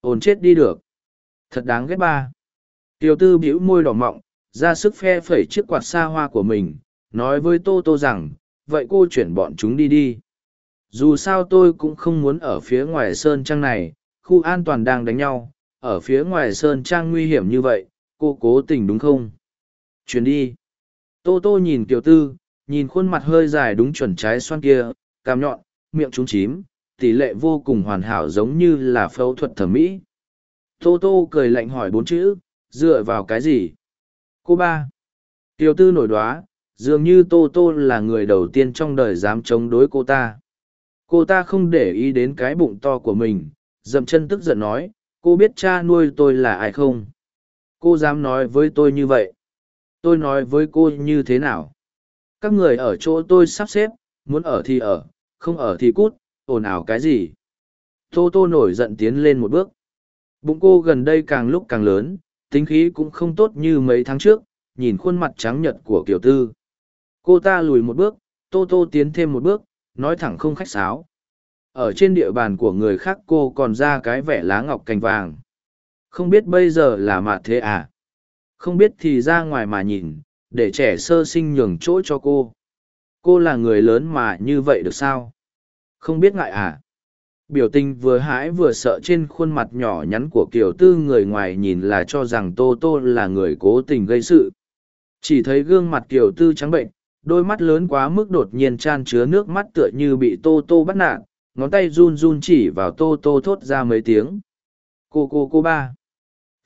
Ồn chết đi được. Thật đáng ghét ba. Tiểu tư bĩu môi đỏ mọng ra sức phe phẩy chiếc quạt xa hoa của mình, nói với tô tô rằng, vậy cô chuyển bọn chúng đi đi. Dù sao tôi cũng không muốn ở phía ngoài sơn trang này, khu an toàn đang đánh nhau, ở phía ngoài sơn trang nguy hiểm như vậy, cô cố tình đúng không? Chuyển đi. Tô tô nhìn kiều tư, nhìn khuôn mặt hơi dài đúng chuẩn trái xoan kia cam nhọn, miệng trúng chím, tỷ lệ vô cùng hoàn hảo giống như là phẫu thuật thẩm mỹ. Tô tô cười lạnh hỏi bốn chữ, dựa vào cái gì? Cô ba. Tiểu tư nổi đoá, dường như tô tô là người đầu tiên trong đời dám chống đối cô ta. Cô ta không để ý đến cái bụng to của mình, dậm chân tức giận nói, cô biết cha nuôi tôi là ai không? Cô dám nói với tôi như vậy? Tôi nói với cô như thế nào? Các người ở chỗ tôi sắp xếp, muốn ở thì ở, không ở thì cút, ồn ào cái gì? Tô tô nổi giận tiến lên một bước. Bụng cô gần đây càng lúc càng lớn tính khí cũng không tốt như mấy tháng trước, nhìn khuôn mặt trắng nhật của kiểu tư. Cô ta lùi một bước, tô tô tiến thêm một bước, nói thẳng không khách sáo. Ở trên địa bàn của người khác cô còn ra cái vẻ lá ngọc cành vàng. Không biết bây giờ là mạt thế à? Không biết thì ra ngoài mà nhìn, để trẻ sơ sinh nhường chỗ cho cô. Cô là người lớn mà như vậy được sao? Không biết ngại à? Biểu tình vừa hãi vừa sợ trên khuôn mặt nhỏ nhắn của kiều tư người ngoài nhìn là cho rằng tô tô là người cố tình gây sự. Chỉ thấy gương mặt kiều tư trắng bệnh, đôi mắt lớn quá mức đột nhiên chan chứa nước mắt tựa như bị tô tô bắt nạt, ngón tay run run chỉ vào tô tô thốt ra mấy tiếng. Cô cô cô ba.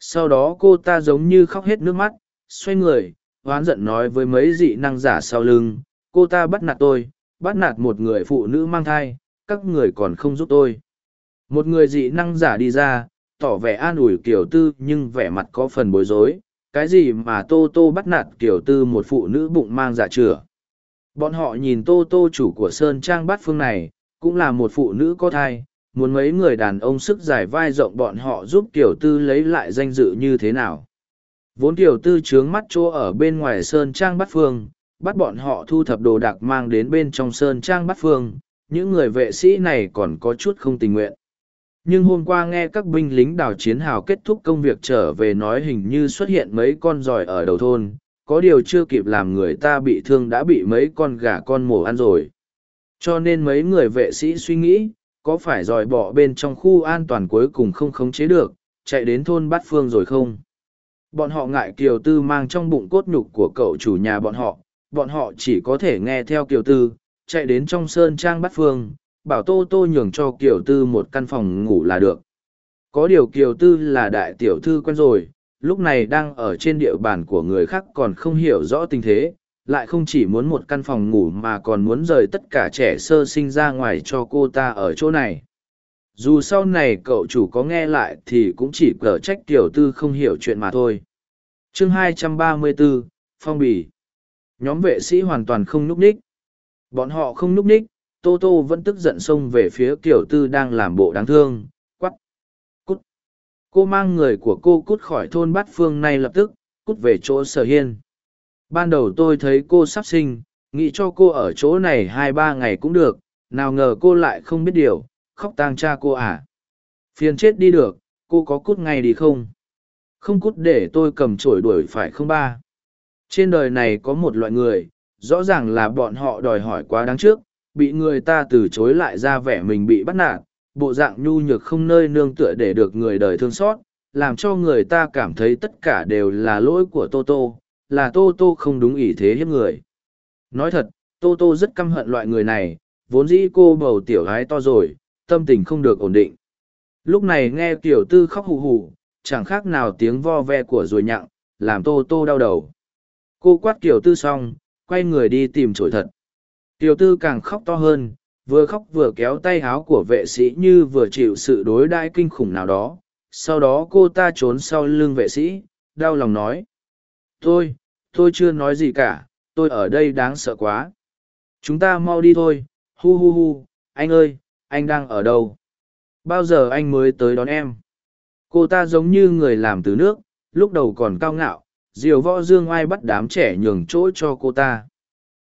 Sau đó cô ta giống như khóc hết nước mắt, xoay người oán giận nói với mấy dị năng giả sau lưng, cô ta bắt nạt tôi, bắt nạt một người phụ nữ mang thai các người còn không giúp tôi. Một người dị năng giả đi ra tỏ vẻ an ủi kiểu tư nhưng vẻ mặt có phần bối rối. Cái gì mà tô tô bắt nạt kiểu tư một phụ nữ bụng mang dạ chửa? Bọn họ nhìn tô tô chủ của Sơn Trang bát phương này, cũng là một phụ nữ có thai muốn mấy người đàn ông sức giải vai rộng bọn họ giúp tiểu tư lấy lại danh dự như thế nào? Vốn tiểu tư trướng mắt chỗ ở bên ngoài sơn trang bát phương bắt bọn họ thu thập đồ đạc mang đến bên trong sơn trang bát phương những người vệ sĩ này còn có chút không tình nguyện. Nhưng hôm qua nghe các binh lính đào chiến hào kết thúc công việc trở về nói hình như xuất hiện mấy con giỏi ở đầu thôn, có điều chưa kịp làm người ta bị thương đã bị mấy con gà con mổ ăn rồi. Cho nên mấy người vệ sĩ suy nghĩ, có phải dòi bỏ bên trong khu an toàn cuối cùng không khống chế được, chạy đến thôn bát phương rồi không? Bọn họ ngại kiều tư mang trong bụng cốt nhục của cậu chủ nhà bọn họ bọn họ chỉ có thể nghe theo kiều tư chạy đến trong sơn trang bát phương bảo tô tô nhường cho kiều tư một căn phòng ngủ là được. Có điều kiều tư là đại tiểu thư quen rồi lúc này đang ở trên địa bàn của người khác còn không hiểu rõ tình thế lại không chỉ muốn một căn phòng ngủ mà còn muốn rời tất cả trẻ sơ sinh ra ngoài cho cô ta ở chỗ này. Dù sau này cậu chủ có nghe lại thì cũng chỉ cở trách tiểu tư không hiểu chuyện mà thôi. Chương 234, phong bì. Nhóm vệ sĩ hoàn toàn không núp ních bọn họ không núp ních, tô tô vẫn tức giận xông về phía Kiều tư đang làm bộ đáng thương quắp cút. Cô mang người của cô cút khỏi thôn bát phương nay lập tức, cút về chỗ sở hiên. Ban đầu tôi thấy cô sắp sinh, nghĩ cho cô ở chỗ này hai ba ngày cũng được, nào ngờ cô lại không biết điều, khóc tang cha cô à. Phiền chết đi được, cô có cút ngay đi không? Không cút để tôi cầm chổi đuổi phải không ba? Trên đời này có một loại người rõ ràng là bọn họ đòi hỏi quá đáng trước, bị người ta từ chối lại ra vẻ mình bị bắt nạt, bộ dạng nhu nhược không nơi nương tựa để được người đời thương xót, làm cho người ta cảm thấy tất cả đều là lỗi của tô tô, là tô tô không đúng ý thế hiếp người. Nói thật, tô tô rất căm hận loại người này, vốn dĩ cô bầu tiểu gái to rồi, tâm tình không được ổn định. Lúc này nghe tiểu tư khóc hù hù, chẳng khác nào tiếng vo ve của ruồi nhặng, làm tô tô đau đầu. Cô quát kiểu tư xong quay người đi tìm chổi thật. Tiểu tư càng khóc to hơn, vừa khóc vừa kéo tay háo của vệ sĩ như vừa chịu sự đối đãi kinh khủng nào đó. Sau đó cô ta trốn sau lưng vệ sĩ, đau lòng nói. Tôi tôi chưa nói gì cả, tôi ở đây đáng sợ quá. Chúng ta mau đi thôi, hu hu hu, anh ơi, anh đang ở đâu? Bao giờ anh mới tới đón em? Cô ta giống như người làm từ nước, lúc đầu còn cao ngạo diều võ dương ai bắt đám trẻ nhường chỗ cho cô ta.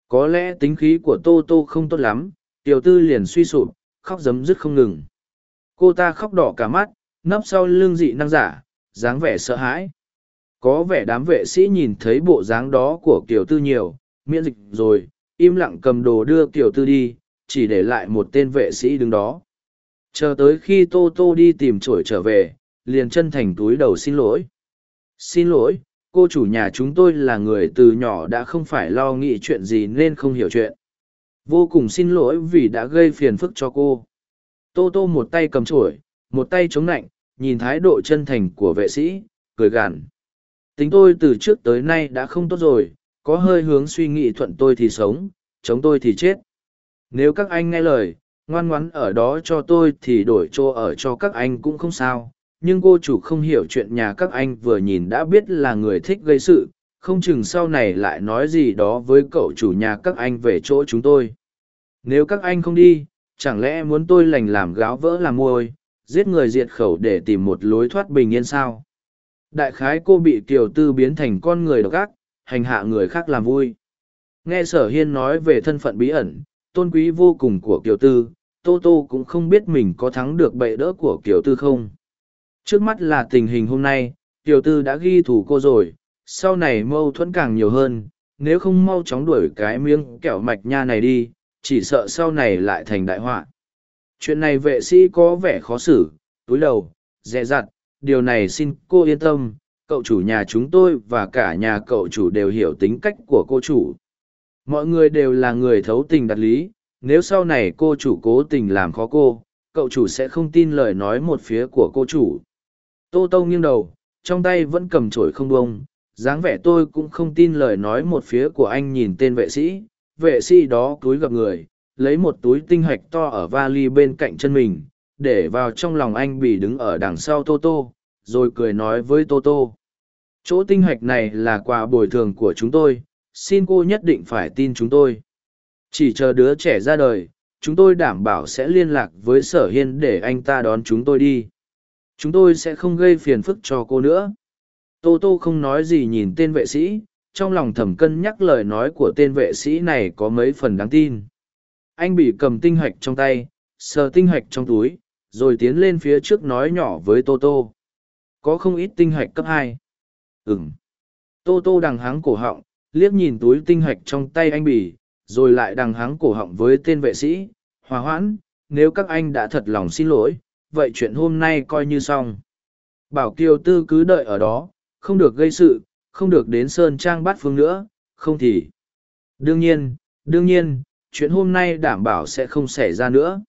Có lẽ tính khí của tô tô không tốt lắm, tiểu tư liền suy sụp, khóc giấm dứt không ngừng. Cô ta khóc đỏ cả mắt, nấp sau lưng dị năng giả, dáng vẻ sợ hãi. Có vẻ đám vệ sĩ nhìn thấy bộ dáng đó của tiểu tư nhiều, miễn dịch rồi, im lặng cầm đồ đưa tiểu tư đi, chỉ để lại một tên vệ sĩ đứng đó. Chờ tới khi tô tô đi tìm trổi trở về, liền chân thành túi đầu xin lỗi. Xin lỗi cô chủ nhà chúng tôi là người từ nhỏ đã không phải lo nghĩ chuyện gì nên không hiểu chuyện. Vô cùng xin lỗi vì đã gây phiền phức cho cô. Tô tô một tay cầm trổi một tay chống lạnh nhìn thái độ chân thành của vệ sĩ, cười gằn. Tính tôi từ trước tới nay đã không tốt rồi, có hơi hướng suy nghĩ thuận tôi thì sống, chống tôi thì chết. Nếu các anh nghe lời, ngoan ngoắn ở đó cho tôi thì đổi chỗ ở cho các anh cũng không sao nhưng cô chủ không hiểu chuyện nhà các anh vừa nhìn đã biết là người thích gây sự, không chừng sau này lại nói gì đó với cậu chủ nhà các anh về chỗ chúng tôi. Nếu các anh không đi, chẳng lẽ muốn tôi lành làm gáo vỡ làm môi, giết người diệt khẩu để tìm một lối thoát bình yên sao? Đại khái cô bị kiều tư biến thành con người độc ác, hành hạ người khác làm vui. Nghe sở hiên nói về thân phận bí ẩn, tôn quý vô cùng của kiều tư, tô tô cũng không biết mình có thắng được bệ đỡ của kiều tư không trước mắt là tình hình hôm nay, tiểu tư đã ghi thủ cô rồi, sau này mâu thuẫn càng nhiều hơn, nếu không mau chóng đuổi cái miếng kẹo mạch nha này đi, chỉ sợ sau này lại thành đại họa. Chuyện này vệ sĩ có vẻ khó xử, túi đầu, dè dặt, điều này xin cô yên tâm, cậu chủ nhà chúng tôi và cả nhà cậu chủ đều hiểu tính cách của cô chủ. Mọi người đều là người thấu tình đạt lý, nếu sau này cô chủ cố tình làm khó cô, cậu chủ sẽ không tin lời nói một phía của cô chủ tô tô nghiêng đầu, trong tay vẫn cầm chổi không bông dáng vẻ tôi cũng không tin lời nói một phía của anh nhìn tên vệ sĩ. Vệ sĩ đó cúi gặp người, lấy một túi tinh hạch to ở vali bên cạnh chân mình, để vào trong lòng anh bị đứng ở đằng sau tô tô, rồi cười nói với tô tô. Chỗ tinh hạch này là quà bồi thường của chúng tôi, xin cô nhất định phải tin chúng tôi. Chỉ chờ đứa trẻ ra đời, chúng tôi đảm bảo sẽ liên lạc với sở hiên để anh ta đón chúng tôi đi chúng tôi sẽ không gây phiền phức cho cô nữa. Tô tô không nói gì nhìn tên vệ sĩ, trong lòng thẩm cân nhắc lời nói của tên vệ sĩ này có mấy phần đáng tin. Anh bị cầm tinh hạch trong tay, sờ tinh hạch trong túi, rồi tiến lên phía trước nói nhỏ với tô tô. Có không ít tinh hạch cấp hai. Ừng tô tô đằng háng cổ họng, liếc nhìn túi tinh hạch trong tay anh bỉ rồi lại đằng háng cổ họng với tên vệ sĩ. Hòa hoãn, nếu các anh đã thật lòng xin lỗi vậy chuyện hôm nay coi như xong. Bảo kiều tư cứ đợi ở đó, không được gây sự, không được đến sơn trang bắt phương nữa, không thì. Đương nhiên đương nhiên, chuyện hôm nay đảm bảo sẽ không xảy ra nữa.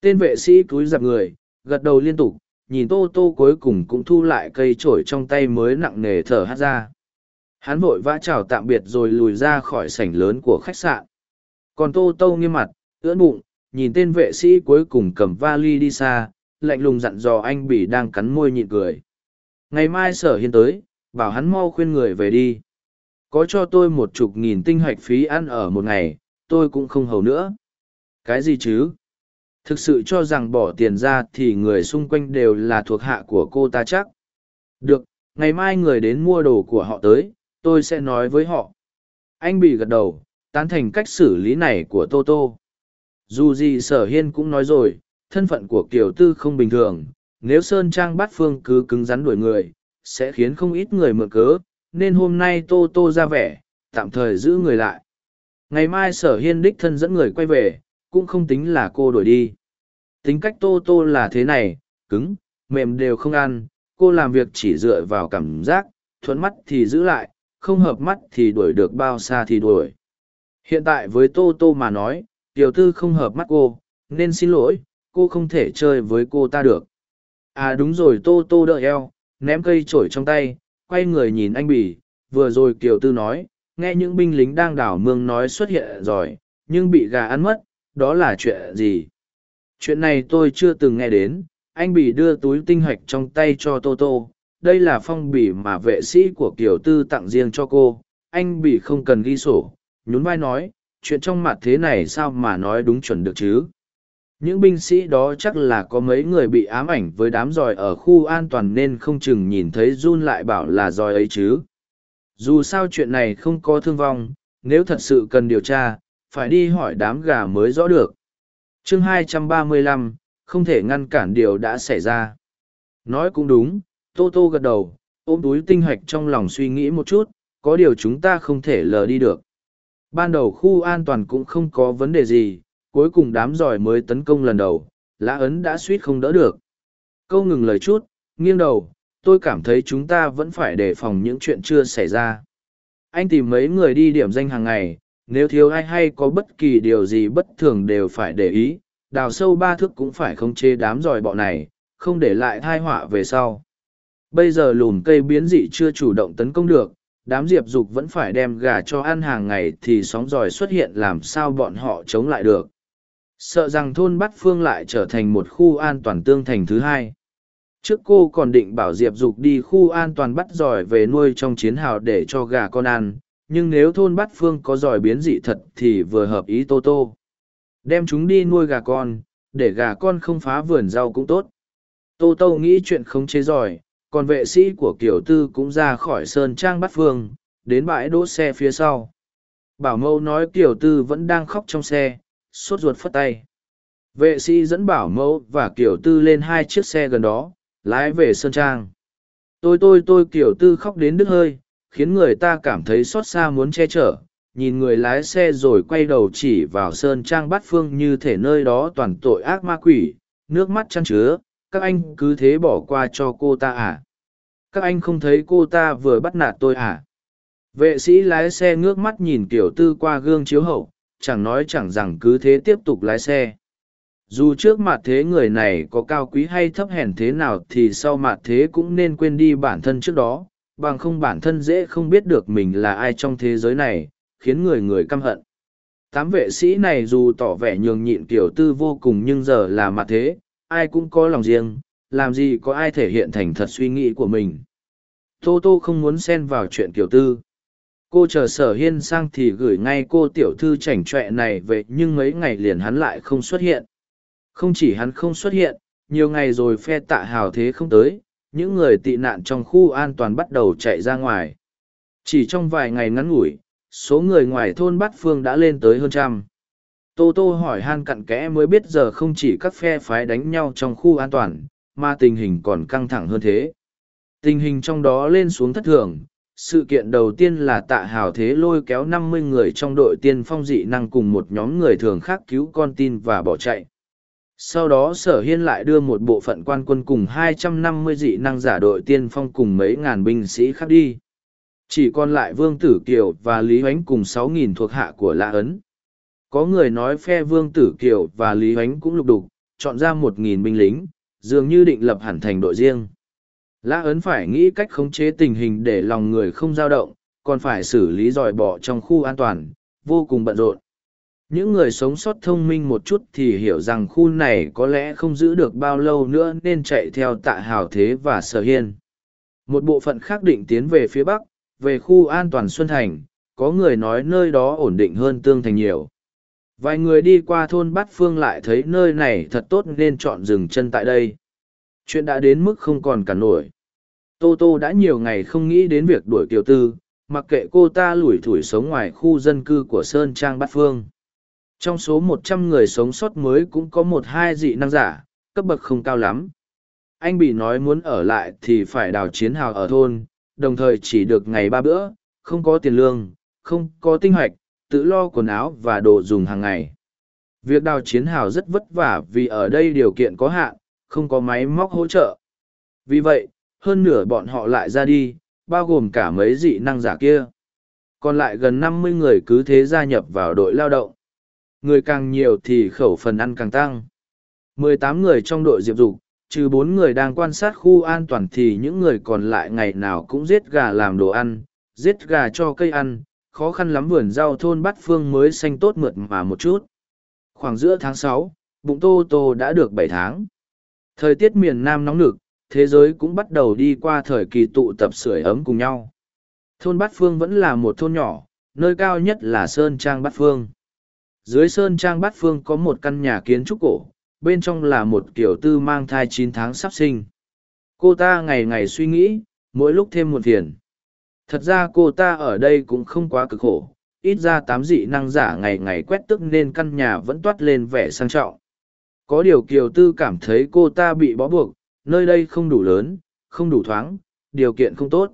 Tên vệ sĩ cúi dạp người, gật đầu liên tục, nhìn tô tô cuối cùng cũng thu lại cây trổi trong tay mới nặng nề thở hát ra. Hắn vội vã chào tạm biệt rồi lùi ra khỏi sảnh lớn của khách sạn. Còn tô tô nghiêm mặt, ưỡn bụng, nhìn tên vệ sĩ cuối cùng cầm vali đi xa lạnh lùng dặn dò anh bỉ đang cắn môi nhịn cười. Ngày mai sở hiên tới, bảo hắn mau khuyên người về đi. Có cho tôi một chục nghìn tinh hạch phí ăn ở một ngày, tôi cũng không hầu nữa. Cái gì chứ? Thực sự cho rằng bỏ tiền ra thì người xung quanh đều là thuộc hạ của cô ta chắc. Được, ngày mai người đến mua đồ của họ tới, tôi sẽ nói với họ. Anh bị gật đầu, tán thành cách xử lý này của toto dù gì sở hiên cũng nói rồi thân phận của kiều tư không bình thường, nếu sơn trang bát phương cứ cứng rắn đuổi người, sẽ khiến không ít người mượn cớ, nên hôm nay tô tô ra vẻ, tạm thời giữ người lại. Ngày mai sở hiên đích thân dẫn người quay về, cũng không tính là cô đuổi đi. Tính cách tô tô là thế này, cứng, mềm đều không ăn, cô làm việc chỉ dựa vào cảm giác, thuận mắt thì giữ lại, không hợp mắt thì đuổi được bao xa thì đuổi. Hiện tại với tô tô mà nói, tiểu tư không hợp mắt cô, nên xin lỗi cô không thể chơi với cô ta được. À đúng rồi, tô tô đợi eo, ném cây trổi trong tay, quay người nhìn anh bỉ vừa rồi kiều tư nói, nghe những binh lính đang đảo mương nói xuất hiện rồi, nhưng bị gà ăn mất, đó là chuyện gì? Chuyện này tôi chưa từng nghe đến, anh bỉ đưa túi tinh hạch trong tay cho tô tô, đây là phong bỉ mà vệ sĩ của kiều tư tặng riêng cho cô, anh bỉ không cần ghi sổ, nhún vai nói, chuyện trong mặt thế này sao mà nói đúng chuẩn được chứ? Những binh sĩ đó chắc là có mấy người bị ám ảnh với đám giỏi ở khu an toàn nên không chừng nhìn thấy run lại bảo là giỏi ấy chứ. Dù sao chuyện này không có thương vong nếu thật sự cần điều tra phải đi hỏi đám gà mới rõ được. Chương 235, không thể ngăn cản điều đã xảy ra. Nói cũng đúng tô tô gật đầu ôm túi tinh hạch trong lòng suy nghĩ một chút có điều chúng ta không thể lờ đi được. Ban đầu khu an toàn cũng không có vấn đề gì cuối cùng đám giỏi mới tấn công lần đầu, lã ấn đã suýt không đỡ được. Câu ngừng lời chút, nghiêng đầu, tôi cảm thấy chúng ta vẫn phải đề phòng những chuyện chưa xảy ra. Anh tìm mấy người đi điểm danh hàng ngày, nếu thiếu ai hay có bất kỳ điều gì bất thường đều phải để ý, đào sâu ba thước cũng phải khống chế đám giỏi bọ này, không để lại thai họa về sau. Bây giờ lùm cây biến dị chưa chủ động tấn công được, đám diệp dục vẫn phải đem gà cho ăn hàng ngày thì sóng giỏi xuất hiện làm sao bọn họ chống lại được sợ rằng thôn bát phương lại trở thành một khu an toàn tương thành thứ hai. Trước cô còn định bảo diệp dục đi khu an toàn bắt giỏi về nuôi trong chiến hào để cho gà con ăn, nhưng nếu thôn bát phương có giỏi biến dị thật thì vừa hợp ý tô tô. Đem chúng đi nuôi gà con, để gà con không phá vườn rau cũng tốt. Tô tô nghĩ chuyện không chế giỏi, còn vệ sĩ của kiểu tư cũng ra khỏi sơn trang bát phương, đến bãi đỗ xe phía sau. Bảo mẫu nói kiểu tư vẫn đang khóc trong xe sốt ruột phất tay. Vệ sĩ dẫn bảo mẫu và kiểu tư lên hai chiếc xe gần đó, lái về sơn trang. Tôi tôi tôi, kiểu tư khóc đến đứt hơi, khiến người ta cảm thấy xót xa muốn che chở. Nhìn người lái xe rồi quay đầu chỉ vào sơn trang bát phương như thể nơi đó toàn tội ác ma quỷ, nước mắt chăn chứa. Các anh cứ thế bỏ qua cho cô ta à? Các anh không thấy cô ta vừa bắt nạt tôi à? Vệ sĩ lái xe ngước mắt nhìn kiểu tư qua gương chiếu hậu chẳng nói chẳng rằng cứ thế tiếp tục lái xe. Dù trước mặt thế người này có cao quý hay thấp hèn thế nào thì sau mặt thế cũng nên quên đi bản thân trước đó, bằng không bản thân dễ không biết được mình là ai trong thế giới này, khiến người người căm hận. Tám vệ sĩ này dù tỏ vẻ nhường nhịn tiểu tư vô cùng nhưng giờ là mặt thế, ai cũng có lòng riêng, làm gì có ai thể hiện thành thật suy nghĩ của mình. Tô tô không muốn xen vào chuyện tiểu tư cô chờ sở hiên sang thì gửi ngay cô tiểu thư chảnh chọe này về, nhưng mấy ngày liền hắn lại không xuất hiện. Không chỉ hắn không xuất hiện, nhiều ngày rồi phe tạ hào thế không tới, những người tị nạn trong khu an toàn bắt đầu chạy ra ngoài. Chỉ trong vài ngày ngắn ngủi, số người ngoài thôn bát phương đã lên tới hơn trăm. Tô tô hỏi han cặn kẽ mới biết giờ không chỉ các phe phái đánh nhau trong khu an toàn, mà tình hình còn căng thẳng hơn thế. Tình hình trong đó lên xuống thất thường sự kiện đầu tiên là tạ hào thế lôi kéo năm mươi người trong đội tiên phong dị năng cùng một nhóm người thường khác cứu con tin và bỏ chạy. Sau đó sở hiên lại đưa một bộ phận quan quân cùng 250 dị năng giả đội tiên phong cùng mấy ngàn binh sĩ khác đi. Chỉ còn lại vương tử kiều và lý hoánh cùng 6.000 thuộc hạ của lã ấn. Có người nói phe vương tử kiều và lý hoánh cũng lục đục, chọn ra 1.000 binh lính, dường như định lập hẳn thành đội riêng lã ấn phải nghĩ cách khống chế tình hình để lòng người không dao động, còn phải xử lý dòi bỏ trong khu an toàn, vô cùng bận rộn. Những người sống sót thông minh một chút thì hiểu rằng khu này có lẽ không giữ được bao lâu nữa nên chạy theo tạ hào thế và sở hiên. Một bộ phận khác định tiến về phía bắc, về khu an toàn xuân thành, có người nói nơi đó ổn định hơn tương thành nhiều. Vài người đi qua thôn bát phương lại thấy nơi này thật tốt nên chọn dừng chân tại đây chuyện đã đến mức không còn cả nổi. Tô tô đã nhiều ngày không nghĩ đến việc đuổi Tiểu tư, mặc kệ cô ta lủi thủi sống ngoài khu dân cư của sơn trang bát phương. Trong số một trăm người sống sót mới cũng có một hai dị năng giả, cấp bậc không cao lắm. Anh bị nói muốn ở lại thì phải đào chiến hào ở thôn, đồng thời chỉ được ngày ba bữa, không có tiền lương, không có tinh hoạch, tự lo quần áo và đồ dùng hàng ngày. Việc đào chiến hào rất vất vả vì ở đây điều kiện có hạn không có máy móc hỗ trợ vì vậy hơn nửa bọn họ lại ra đi bao gồm cả mấy dị năng giả kia còn lại gần năm mươi người cứ thế gia nhập vào đội lao động Người càng nhiều thì khẩu phần ăn càng tăng. 18 người trong đội diệp dục, trừ 4 người đang quan sát khu an toàn thì những người còn lại ngày nào cũng giết gà làm đồ ăn, giết gà cho cây ăn, khó khăn lắm vườn rau thôn Bát Phương mới xanh tốt mượt mà một chút. Khoảng giữa tháng 6, bụng Tô Tô đã được 7 tháng. Thời tiết miền Nam nóng nực, thế giới cũng bắt đầu đi qua thời kỳ tụ tập sưởi ấm cùng nhau. Thôn Bát Phương vẫn là một thôn nhỏ, nơi cao nhất là Sơn Trang Bát Phương. Dưới sơn trang bát phương có một căn nhà kiến trúc cổ bên trong là một kiểu tư mang thai chín tháng sắp sinh. Cô ta ngày ngày suy nghĩ mỗi lúc thêm một phiền. Thật ra cô ta ở đây cũng không quá cực khổ ít ra tám dị năng giả ngày ngày quét tức nên căn nhà vẫn toát lên vẻ sang trọng có điều kiều tư cảm thấy cô ta bị bó buộc, nơi đây không đủ lớn, không đủ thoáng, điều kiện không tốt.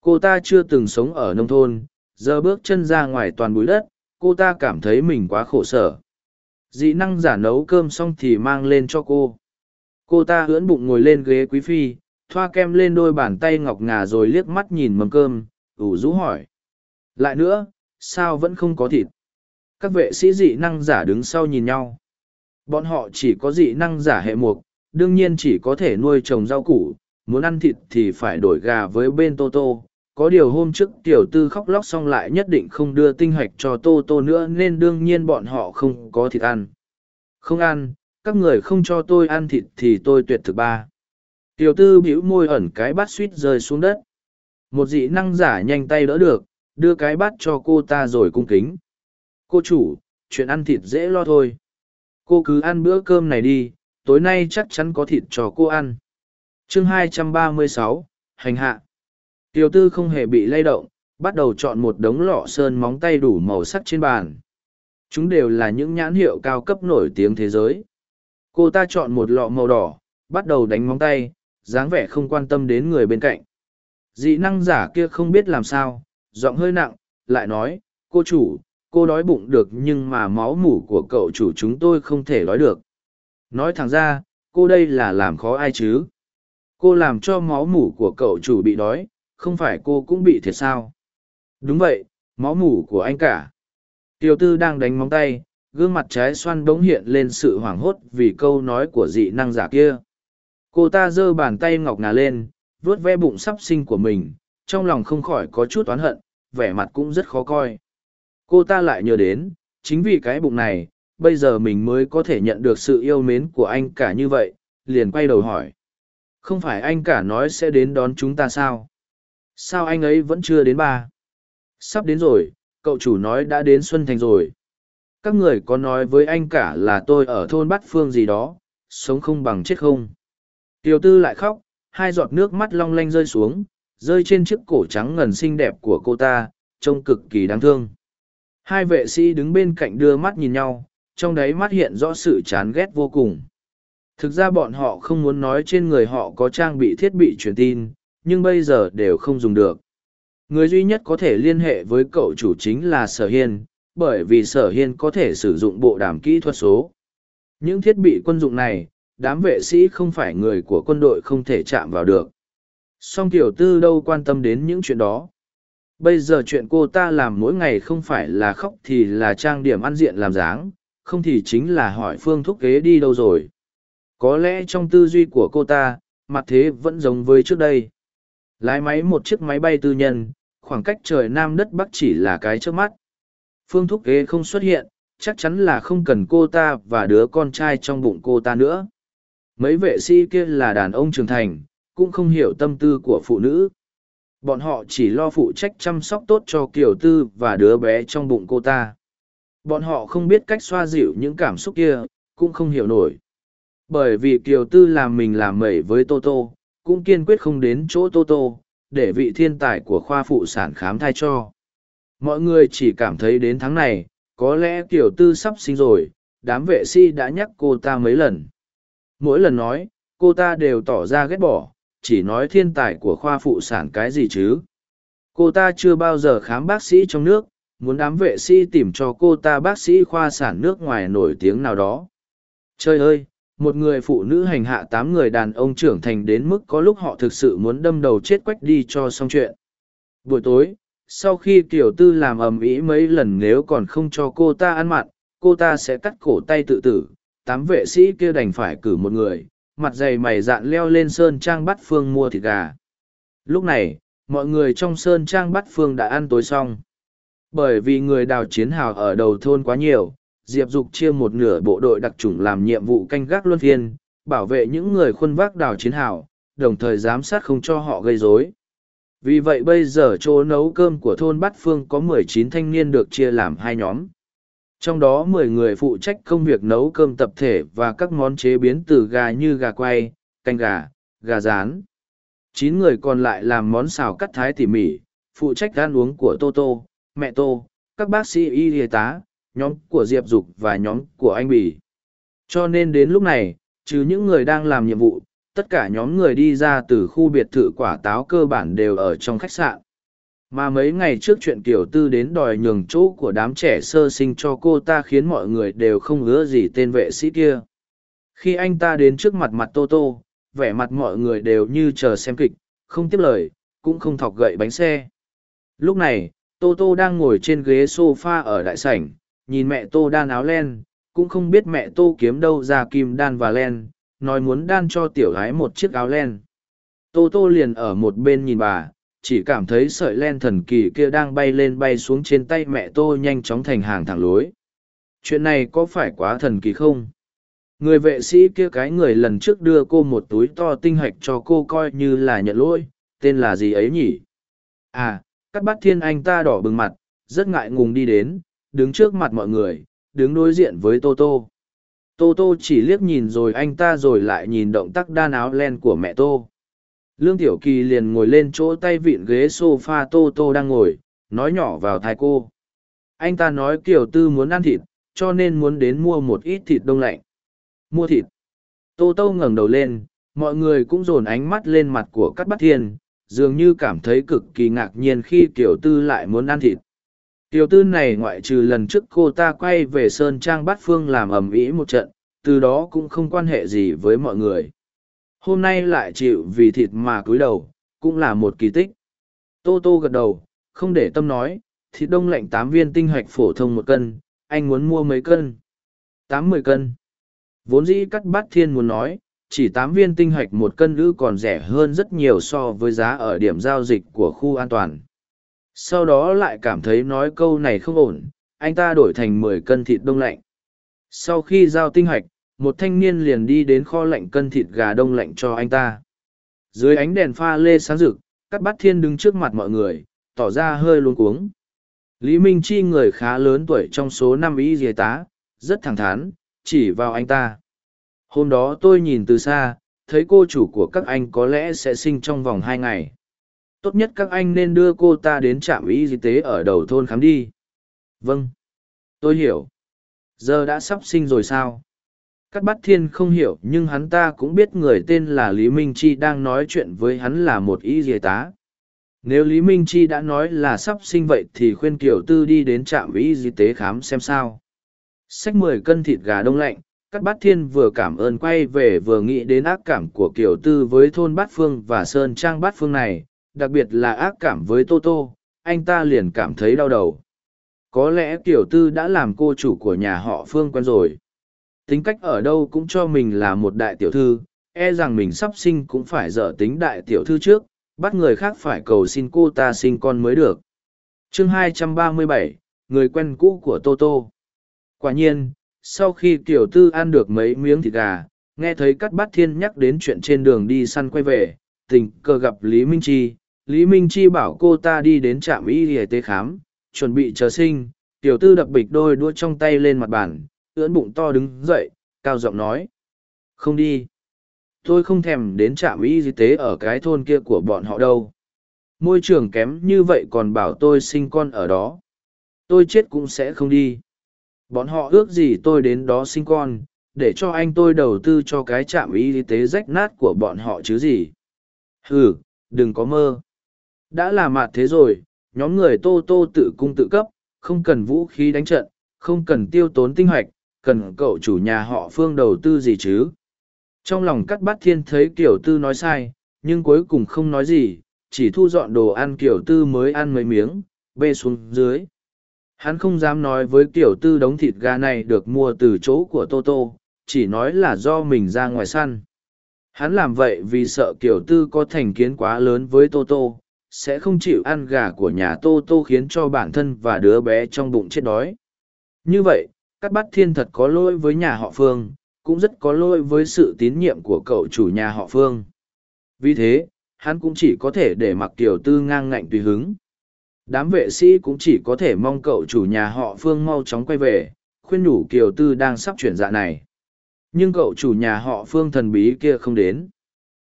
Cô ta chưa từng sống ở nông thôn, giờ bước chân ra ngoài toàn bụi đất, cô ta cảm thấy mình quá khổ sở. Dị năng giả nấu cơm xong thì mang lên cho cô. Cô ta ưỡn bụng ngồi lên ghế quý phi, thoa kem lên đôi bàn tay ngọc ngà rồi liếc mắt nhìn mầm cơm, ủ rũ hỏi. Lại nữa, sao vẫn không có thịt? Các vệ sĩ dị năng giả đứng sau nhìn nhau bọn họ chỉ có dị năng giả hệ mục, đương nhiên chỉ có thể nuôi trồng rau củ, muốn ăn thịt thì phải đổi gà với bên tô tô. Có điều hôm trước tiểu tư khóc lóc xong lại nhất định không đưa tinh hạch cho tô tô nữa nên đương nhiên bọn họ không có thịt ăn. Không ăn, các người không cho tôi ăn thịt thì tôi tuyệt thực ba. Tiểu tư bĩu môi ẩn cái bát suýt rơi xuống đất. Một dị năng giả nhanh tay đỡ được, đưa cái bát cho cô ta rồi cung kính. Cô chủ, chuyện ăn thịt dễ lo thôi cô cứ ăn bữa cơm này đi tối nay chắc chắn có thịt cho cô ăn chương 236, hành hạ Tiểu tư không hề bị lay động, bắt đầu chọn một đống lọ sơn móng tay đủ màu sắc trên bàn. Chúng đều là những nhãn hiệu cao cấp nổi tiếng thế giới. Cô ta chọn một lọ màu đỏ, bắt đầu đánh móng tay, dáng vẻ không quan tâm đến người bên cạnh. Dị năng giả kia không biết làm sao, giọng hơi nặng, lại nói, cô chủ, cô đói bụng được nhưng mà máu mủ của cậu chủ chúng tôi không thể đói được. Nói thẳng ra, cô đây là làm khó ai chứ? Cô làm cho máu mủ của cậu chủ bị đói, không phải cô cũng bị thiệt sao đúng vậy máu mủ của anh cả tiểu tư đang đánh móng tay gương mặt trái xoan bỗng hiện lên sự hoảng hốt vì câu nói của dị năng giả kia cô ta giơ bàn tay ngọc ngà lên vuốt ve bụng sắp sinh của mình trong lòng không khỏi có chút oán hận vẻ mặt cũng rất khó coi cô ta lại nhớ đến chính vì cái bụng này bây giờ mình mới có thể nhận được sự yêu mến của anh cả như vậy liền quay đầu hỏi không phải anh cả nói sẽ đến đón chúng ta sao sao anh ấy vẫn chưa đến ba Sắp đến rồi, cậu chủ nói đã đến Xuân Thành rồi. Các người có nói với anh cả là tôi ở thôn Bát Phương gì đó, sống không bằng chết không. Tiểu tư lại khóc, hai giọt nước mắt long lanh rơi xuống, rơi trên chiếc cổ trắng ngần xinh đẹp của cô ta, trông cực kỳ đáng thương. Hai vệ sĩ đứng bên cạnh đưa mắt nhìn nhau, trong đấy mắt hiện rõ sự chán ghét vô cùng. Thực ra bọn họ không muốn nói trên người họ có trang bị thiết bị truyền tin, nhưng bây giờ đều không dùng được. Người duy nhất có thể liên hệ với cậu chủ chính là Sở Hiên, bởi vì Sở Hiên có thể sử dụng bộ đàm kỹ thuật số. Những thiết bị quân dụng này, đám vệ sĩ không phải người của quân đội không thể chạm vào được. Song tiểu tư đâu quan tâm đến những chuyện đó. Bây giờ chuyện cô ta làm mỗi ngày không phải là khóc thì là trang điểm ăn diện làm dáng, không thì chính là hỏi phương thúc kế đi đâu rồi. Có lẽ trong tư duy của cô ta, mặt thế vẫn giống với trước đây. Lái máy một chiếc máy bay tư nhân, khoảng cách trời nam đất bắc chỉ là cái trước mắt. Phương thúc kế không xuất hiện, chắc chắn là không cần cô ta và đứa con trai trong bụng cô ta nữa. Mấy vệ sĩ kia là đàn ông trưởng thành, cũng không hiểu tâm tư của phụ nữ. Bọn họ chỉ lo phụ trách chăm sóc tốt cho Kiều Tư và đứa bé trong bụng cô ta. Bọn họ không biết cách xoa dịu những cảm xúc kia, cũng không hiểu nổi. Bởi vì Kiều Tư làm mình làm mẩy với Toto, cũng kiên quyết không đến chỗ Toto để vị thiên tài của khoa phụ sản khám thai cho. Mọi người chỉ cảm thấy đến tháng này, có lẽ Kiều Tư sắp sinh rồi, đám vệ sĩ đã nhắc cô ta mấy lần. Mỗi lần nói, cô ta đều tỏ ra ghét bỏ, chỉ nói thiên tài của khoa phụ sản cái gì chứ. Cô ta chưa bao giờ khám bác sĩ trong nước, muốn đám vệ sĩ tìm cho cô ta bác sĩ khoa sản nước ngoài nổi tiếng nào đó. Trời ơi, một người phụ nữ hành hạ tám người đàn ông trưởng thành đến mức có lúc họ thực sự muốn đâm đầu chết quách đi cho xong chuyện. Buổi tối, sau khi tiểu tư làm ầm ĩ mấy lần nếu còn không cho cô ta ăn mặn, cô ta sẽ cắt cổ tay tự tử. Tám vệ sĩ kia đành phải cử một người, mặt dày mày dạn leo lên sơn trang bắt phương mua thịt gà. Lúc này, mọi người trong sơn trang bắt phương đã ăn tối xong. Bởi vì người đào chiến hào ở đầu thôn quá nhiều, Diệp Dục chia một nửa bộ đội đặc chủng làm nhiệm vụ canh gác luân phiên, bảo vệ những người khuân vác đào chiến hào, đồng thời giám sát không cho họ gây rối. Vì vậy bây giờ chỗ nấu cơm của thôn Bát Phương có mười chín thanh niên được chia làm hai nhóm. Trong đó mười người phụ trách công việc nấu cơm tập thể và các món chế biến từ gà như gà quay, canh gà, gà rán. Chín người còn lại làm món xào cắt thái tỉ mỉ, phụ trách ăn uống của Tô Tô, mẹ Tô, các bác sĩ y y tá, nhóm của Diệp Dục và nhóm của anh Bỉ. Cho nên đến lúc này, trừ những người đang làm nhiệm vụ, tất cả nhóm người đi ra từ khu biệt thự quả táo cơ bản đều ở trong khách sạn. Mà mấy ngày trước chuyện tiểu Tư đến đòi nhường chỗ của đám trẻ sơ sinh cho cô ta khiến mọi người đều không ngứa gì tên vệ sĩ kia. Khi anh ta đến trước mặt mặt Tô Tô, vẻ mặt mọi người đều như chờ xem kịch, không tiếp lời, cũng không thọc gậy bánh xe. Lúc này, Tô Tô đang ngồi trên ghế sofa ở đại sảnh, nhìn mẹ Tô đan áo len, cũng không biết mẹ Tô kiếm đâu ra kim đan và len, nói muốn đan cho tiểu gái một chiếc áo len. Tô Tô liền ở một bên nhìn bà, chỉ cảm thấy sợi len thần kỳ kia đang bay lên bay xuống trên tay mẹ Tô nhanh chóng thành hàng thẳng lối. Chuyện này có phải quá thần kỳ không? Người vệ sĩ kia cái người lần trước đưa cô một túi to tinh hạch cho cô coi như là nhận lỗi, tên là gì ấy nhỉ? À, cắt bát thiên anh ta đỏ bừng mặt, rất ngại ngùng đi đến, đứng trước mặt mọi người, đứng đối diện với Tô Tô. Tô Tô chỉ liếc nhìn rồi anh ta rồi lại nhìn động tác đan áo len của mẹ Tô. Lương Tiểu Kỳ liền ngồi lên chỗ tay vịn ghế sofa Tô Tô đang ngồi, nói nhỏ vào thai cô. Anh ta nói Kiều Tư muốn ăn thịt, cho nên muốn đến mua một ít thịt đông lạnh. Mua thịt. Tô Tô ngẩng đầu lên, mọi người cũng dồn ánh mắt lên mặt của Cát Bát Thiên, dường như cảm thấy cực kỳ ngạc nhiên khi Kiều Tư lại muốn ăn thịt. Kiều tư này ngoại trừ lần trước cô ta quay về Sơn Trang Bát Phương làm ầm ĩ một trận, từ đó cũng không quan hệ gì với mọi người. Hôm nay lại chịu vì thịt mà cúi đầu, cũng là một kỳ tích. Tô Tô gật đầu, không để tâm nói, thịt đông lạnh tám viên tinh hoạch phổ thông một cân, anh muốn mua mấy cân? Tám mươi cân. Vốn dĩ cắt bát thiên muốn nói, chỉ tám viên tinh hoạch một cân nữ còn rẻ hơn rất nhiều so với giá ở điểm giao dịch của khu an toàn sau đó lại cảm thấy nói câu này không ổn anh ta đổi thành mười cân thịt đông lạnh sau khi giao tinh hạch một thanh niên liền đi đến kho lạnh cân thịt gà đông lạnh cho anh ta dưới ánh đèn pha lê sáng rực Cát bát thiên đứng trước mặt mọi người tỏ ra hơi luống cuống Lý Minh Chi người khá lớn tuổi trong số năm y dìa tá, rất thẳng thắn, chỉ vào anh ta. Hôm đó tôi nhìn từ xa, thấy cô chủ của các anh có lẽ sẽ sinh trong vòng hai ngày. Tốt nhất các anh nên đưa cô ta đến trạm y tế ở đầu thôn khám đi. Vâng. Tôi hiểu. Giờ đã sắp sinh rồi sao? Cát bát thiên không hiểu nhưng hắn ta cũng biết người tên là Lý Minh Chi đang nói chuyện với hắn là một y dề tá. Nếu Lý Minh Chi đã nói là sắp sinh vậy thì khuyên Kiều Tư đi đến trạm y tế khám xem sao. Xách mười cân thịt gà đông lạnh, Cát Bát Thiên vừa cảm ơn quay về vừa nghĩ đến ác cảm của Kiều Tư với thôn Bát Phương và Sơn Trang Bát Phương này, đặc biệt là ác cảm với Tô Tô, anh ta liền cảm thấy đau đầu. Có lẽ Kiều Tư đã làm cô chủ của nhà họ Phương quen rồi. Tính cách ở đâu cũng cho mình là một đại tiểu thư, e rằng mình sắp sinh cũng phải dở tính đại tiểu thư trước, bắt người khác phải cầu xin cô ta sinh con mới được. chương 237, người quen cũ của Tô Tô. Quả nhiên, sau khi tiểu Tư ăn được mấy miếng thịt gà, nghe thấy Cát Bát Thiên nhắc đến chuyện trên đường đi săn quay về, tình cờ gặp Lý Minh Chi. Lý Minh Chi bảo cô ta đi đến trạm y y tế khám, chuẩn bị chờ sinh. Tiểu Tư đập bịch đôi đua trong tay lên mặt bàn, ưỡn bụng to đứng dậy, cao giọng nói. Không đi. Tôi không thèm đến trạm y tế ở cái thôn kia của bọn họ đâu. Môi trường kém như vậy còn bảo tôi sinh con ở đó. Tôi chết cũng sẽ không đi. Bọn họ ước gì tôi đến đó sinh con, để cho anh tôi đầu tư cho cái trạm y tế rách nát của bọn họ chứ gì. Ừ, đừng có mơ. Đã là mạt thế rồi, nhóm người tô tô tự cung tự cấp, không cần vũ khí đánh trận, không cần tiêu tốn tinh hoạch, cần cậu chủ nhà họ phương đầu tư gì chứ. Trong lòng cắt bát thiên thấy kiểu tư nói sai, nhưng cuối cùng không nói gì, chỉ thu dọn đồ ăn kiểu tư mới ăn mấy miếng, bê xuống dưới. Hắn không dám nói với kiểu tư đống thịt gà này được mua từ chỗ của Toto, chỉ nói là do mình ra ngoài săn. Hắn làm vậy vì sợ kiểu tư có thành kiến quá lớn với Toto, sẽ không chịu ăn gà của nhà Toto khiến cho bản thân và đứa bé trong bụng chết đói. Như vậy, Cát bát thiên thật có lỗi với nhà họ Phương, cũng rất có lỗi với sự tín nhiệm của cậu chủ nhà họ Phương. Vì thế, hắn cũng chỉ có thể để mặc tiểu tư ngang ngạnh tùy hứng. Đám vệ sĩ cũng chỉ có thể mong cậu chủ nhà họ phương mau chóng quay về khuyên nhủ kiều tư đang sắp chuyển dạ này. Nhưng cậu chủ nhà họ phương thần bí kia không đến.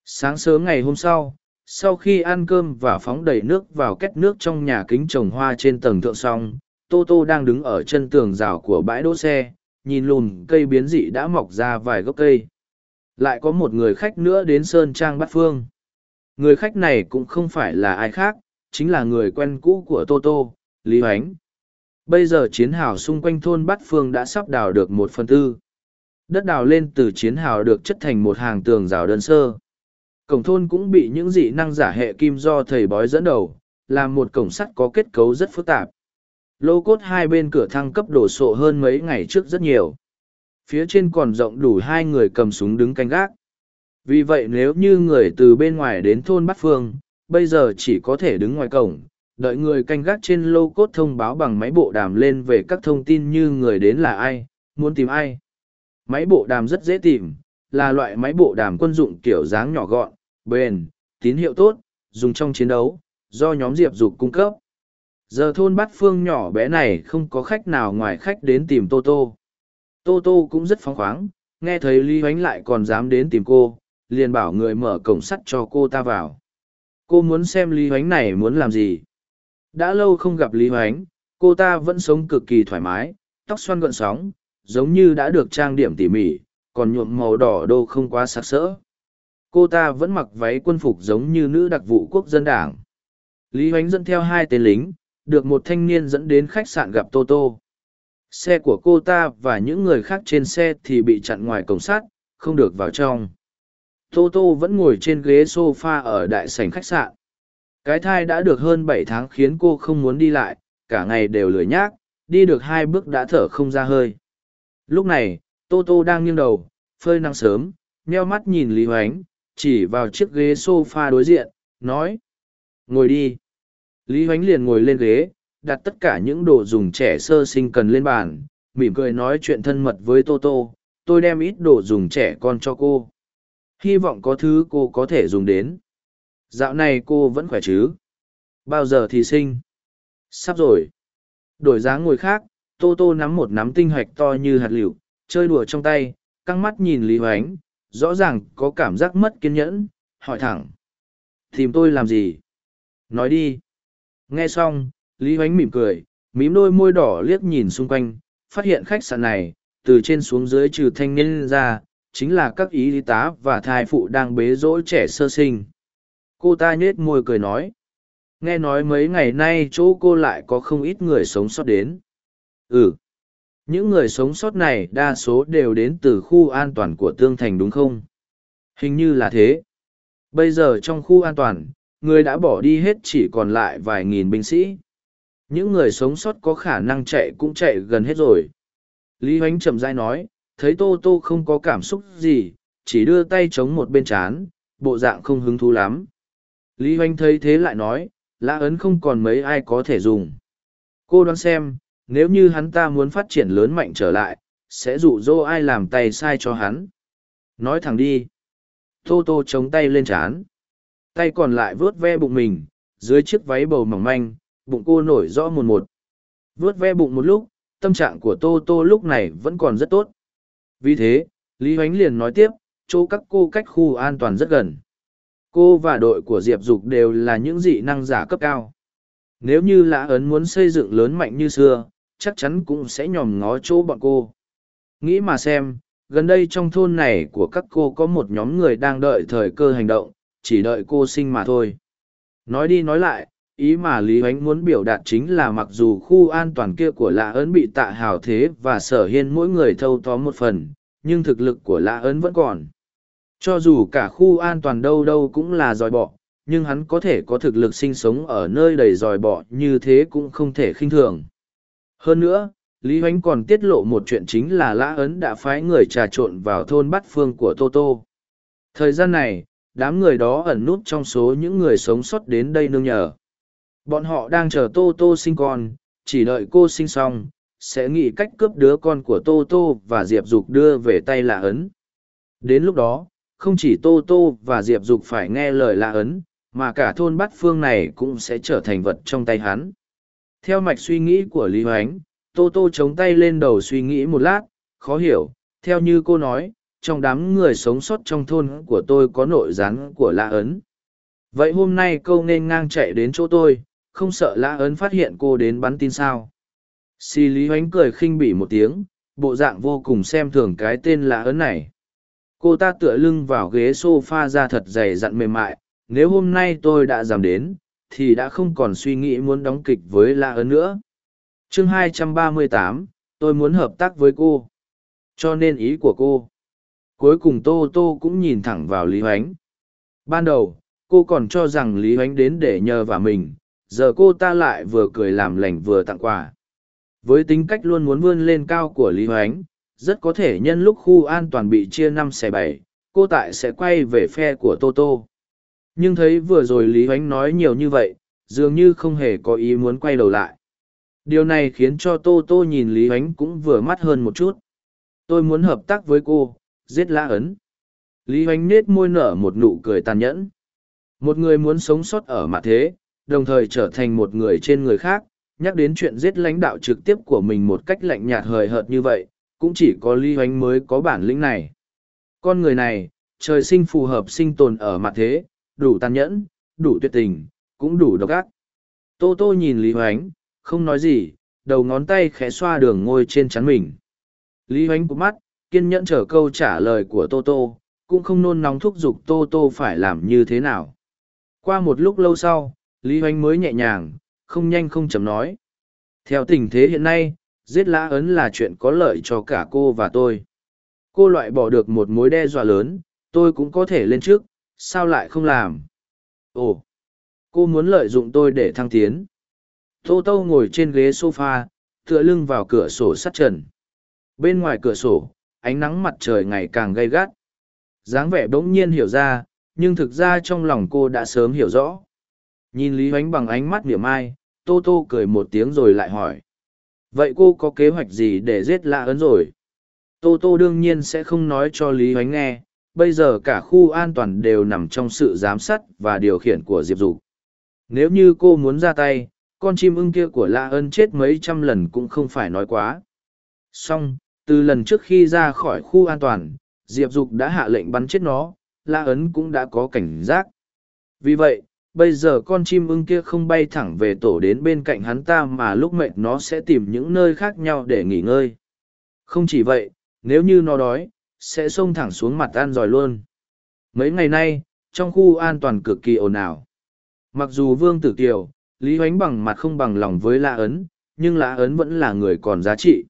Sáng sớm ngày hôm sau sau khi ăn cơm và phóng đầy nước vào két nước trong nhà kính trồng hoa trên tầng thượng xong tô tô đang đứng ở chân tường rào của bãi đỗ xe nhìn lùn cây biến dị đã mọc ra vài gốc cây lại có một người khách nữa đến sơn trang bát phương người khách này cũng không phải là ai khác chính là người quen cũ của Tô Tô, Lý Hoánh. Bây giờ chiến hào xung quanh thôn Bát Phương đã sắp đào được một phần tư. Đất đào lên từ chiến hào được chất thành một hàng tường rào đơn sơ. Cổng thôn cũng bị những dị năng giả hệ kim do thầy bói dẫn đầu, làm một cổng sắt có kết cấu rất phức tạp. Lô cốt hai bên cửa thăng cấp đổ sộ hơn mấy ngày trước rất nhiều. Phía trên còn rộng đủ hai người cầm súng đứng canh gác. Vì vậy nếu như người từ bên ngoài đến thôn Bát Phương, bây giờ chỉ có thể đứng ngoài cổng, đợi người canh gác trên lô cốt thông báo bằng máy bộ đàm lên về các thông tin như người đến là ai, muốn tìm ai. Máy bộ đàm rất dễ tìm, là loại máy bộ đàm quân dụng kiểu dáng nhỏ gọn, bền, tín hiệu tốt, dùng trong chiến đấu, do nhóm Diệp Dục cung cấp. Giờ thôn Bát Phương nhỏ bé này không có khách nào ngoài khách đến tìm Tô Tô. Tô Tô cũng rất phóng khoáng, nghe thấy Lý Hoánh lại còn dám đến tìm cô, liền bảo người mở cổng sắt cho cô ta vào. Cô muốn xem lý hoánh này muốn làm gì. Đã lâu không gặp lý hoánh cô ta vẫn sống cực kỳ thoải mái tóc xoăn gợn sóng giống như đã được trang điểm tỉ mỉ còn nhuộm màu đỏ đô không quá sặc sỡ. Cô ta vẫn mặc váy quân phục giống như nữ đặc vụ quốc dân đảng. Lý hoánh dẫn theo hai tên lính được một thanh niên dẫn đến khách sạn gặp tô tô xe của cô ta và những người khác trên xe thì bị chặn ngoài cổng sắt không được vào trong Tô Tô vẫn ngồi trên ghế sofa ở đại sảnh khách sạn. Cái thai đã được hơn bảy tháng khiến cô không muốn đi lại, cả ngày đều lười nhác, đi được hai bước đã thở không ra hơi. Lúc này, Tô Tô đang nghiêng đầu, phơi nắng sớm, nheo mắt nhìn Lý Hoánh, chỉ vào chiếc ghế sofa đối diện, nói. Ngồi đi. Lý Hoánh liền ngồi lên ghế, đặt tất cả những đồ dùng trẻ sơ sinh cần lên bàn, mỉm cười nói chuyện thân mật với Tô Tô. Tôi đem ít đồ dùng trẻ con cho cô hy vọng có thứ cô có thể dùng đến dạo này cô vẫn khỏe chứ bao giờ thì sinh sắp rồi Đổi dáng ngồi khác, Tô Tô nắm một nắm tinh hoạch to như hạt liệu, chơi đùa trong tay, căng mắt nhìn Lý Hoánh, rõ ràng có cảm giác mất kiên nhẫn, hỏi thẳng. Tìm tôi làm gì? Nói đi. Nghe xong, Lý Hoánh mỉm cười, mím đôi môi đỏ liếc nhìn xung quanh, phát hiện khách sạn này, từ trên xuống dưới trừ thanh niên ra, chính là các y tá và thai phụ đang bế rỗ trẻ sơ sinh. Cô ta nhết môi cười nói. Nghe nói mấy ngày nay chỗ cô lại có không ít người sống sót đến. Ừ. Những người sống sót này đa số đều đến từ khu an toàn của Tương Thành đúng không? Hình như là thế. Bây giờ trong khu an toàn, người đã bỏ đi hết chỉ còn lại vài nghìn binh sĩ. Những người sống sót có khả năng chạy cũng chạy gần hết rồi. Lý Hoánh chậm rãi nói, thấy Tô Tô không có cảm xúc gì, chỉ đưa tay chống một bên chán, bộ dạng không hứng thú lắm. Lý Hoánh thấy thế lại nói, lã ấn không còn mấy ai có thể dùng. Cô đoán xem, nếu như hắn ta muốn phát triển lớn mạnh trở lại, sẽ dụ dỗ ai làm tay sai cho hắn. Nói thẳng đi. Tô Tô chống tay lên chán. Tay còn lại vớt ve bụng mình, dưới chiếc váy bầu mỏng manh, bụng cô nổi rõ một một. Vớt ve bụng một lúc, tâm trạng của Tô Tô lúc này vẫn còn rất tốt. Vì thế, Lý Hoánh liền nói tiếp, chỗ các cô cách khu an toàn rất gần. Cô và đội của Diệp Dục đều là những dị năng giả cấp cao. Nếu như Lã Ấn muốn xây dựng lớn mạnh như xưa, chắc chắn cũng sẽ nhòm ngó chỗ bọn cô. Nghĩ mà xem, gần đây trong thôn này của các cô có một nhóm người đang đợi thời cơ hành động, chỉ đợi cô sinh mà thôi. Nói đi nói lại, ý mà Lý Huánh muốn biểu đạt chính là mặc dù khu an toàn kia của Lã Ấn bị tạ hào thế và sở hiên mỗi người thâu tóm một phần, nhưng thực lực của Lã Ấn vẫn còn. Cho dù cả khu an toàn đâu đâu cũng là dòi bọ, nhưng hắn có thể có thực lực sinh sống ở nơi đầy dòi bọ như thế cũng không thể khinh thường. Hơn nữa, Lý Huánh còn tiết lộ một chuyện chính là Lã Ấn đã phái người trà trộn vào thôn Bát Phương của Tô Tô. Thời gian này, đám người đó ẩn nút trong số những người sống sót đến đây nương nhờ. Bọn họ đang chờ Tô Tô sinh con, chỉ đợi cô sinh xong, sẽ nghĩ cách cướp đứa con của Tô Tô và Diệp Dục đưa về tay Lạ Ấn. Đến lúc đó, không chỉ Tô Tô và Diệp Dục phải nghe lời Lạ Ấn, mà cả thôn Bát Phương này cũng sẽ trở thành vật trong tay hắn. Theo mạch suy nghĩ của Lý Hoánh, Tô Tô chống tay lên đầu suy nghĩ một lát, khó hiểu, theo như cô nói, trong đám người sống sót trong thôn của tôi có nội gián của Lã Ấn. Vậy hôm nay câu nên ngang chạy đến chỗ tôi, không sợ Lã Ấn phát hiện cô đến bắn tin sao? Xì Lý oánh cười khinh bỉ một tiếng, bộ dạng vô cùng xem thường cái tên Lã Ấn này. Cô ta tựa lưng vào ghế sofa ra thật dày dặn mềm mại, nếu hôm nay tôi đã giảm đến, thì đã không còn suy nghĩ muốn đóng kịch với lã Ấn nữa. chương 238, tôi muốn hợp tác với cô. Cho nên ý của cô. Cuối cùng Tô Tô cũng nhìn thẳng vào Lý Hoánh. Ban đầu, cô còn cho rằng Lý Hoánh đến để nhờ vào mình, giờ cô ta lại vừa cười làm lành vừa tặng quà. Với tính cách luôn muốn vươn lên cao của Lý Hoánh, rất có thể nhân lúc khu an toàn bị chia năm xẻ bảy, cô tại sẽ quay về phe của Tô Tô. Nhưng thấy vừa rồi Lý Hoánh nói nhiều như vậy, dường như không hề có ý muốn quay đầu lại. Điều này khiến cho Tô Tô nhìn Lý Hoánh cũng vừa mắt hơn một chút. Tôi muốn hợp tác với cô, giết lã ấn. Lý Hoánh nết môi nở một nụ cười tàn nhẫn. Một người muốn sống sót ở mặt thế, đồng thời trở thành một người trên người khác, nhắc đến chuyện giết lãnh đạo trực tiếp của mình một cách lạnh nhạt hời hợt như vậy, cũng chỉ có Lý Hoánh mới có bản lĩnh này. Con người này, trời sinh phù hợp sinh tồn ở mặt thế, đủ tàn nhẫn, đủ tuyệt tình, cũng đủ độc ác. Tô Tô nhìn Lý Hoánh, không nói gì, đầu ngón tay khẽ xoa đường ngôi trên chắn mình. Lý Hoánh của mắt, kiên nhẫn chờ câu trả lời của Tô Tô, cũng không nôn nóng thúc giục Tô Tô phải làm như thế nào. Qua một lúc lâu sau, Lý Hoánh mới nhẹ nhàng, không nhanh không chậm nói. Theo tình thế hiện nay, giết lã ấn là chuyện có lợi cho cả cô và tôi. Cô loại bỏ được một mối đe dọa lớn, tôi cũng có thể lên trước, sao lại không làm ồ cô muốn lợi dụng tôi để thăng tiến tô tô ngồi trên ghế s o f a tựa lưng vào cửa sổ sắt trần bên ngoài cửa sổ ánh nắng mặt trời ngày càng gay gắt. Dáng vẻ bỗng nhiên hiểu ra, nhưng thực ra trong lòng cô đã sớm hiểu rõ. Nhìn lý hoánh bằng ánh mắt niệm ai tô tô cười một tiếng rồi lại hỏi. Vậy cô có kế hoạch gì để giết lạ ấn rồi? Tô tô đương nhiên sẽ không nói cho lý hoánh nghe. Bây giờ cả khu an toàn đều nằm trong sự giám sát và điều khiển của diệp dục. Nếu như cô muốn ra tay, con chim ưng kia của la ân chết mấy trăm lần cũng không phải nói quá. Song từ lần trước khi ra khỏi khu an toàn, diệp dục đã hạ lệnh bắn chết nó, la ấn cũng đã có cảnh giác. Vì vậy, bây giờ con chim ưng kia không bay thẳng về tổ đến bên cạnh hắn ta mà lúc mệt nó sẽ tìm những nơi khác nhau để nghỉ ngơi. Không chỉ vậy, nếu như nó đói, sẽ xông thẳng xuống mặt ăn giỏi luôn. Mấy ngày nay, trong khu an toàn cực kỳ ồn ào. Mặc dù vương tử kiều, lý hoánh bằng mặt không bằng lòng với La ấn, nhưng La ấn vẫn là người còn giá trị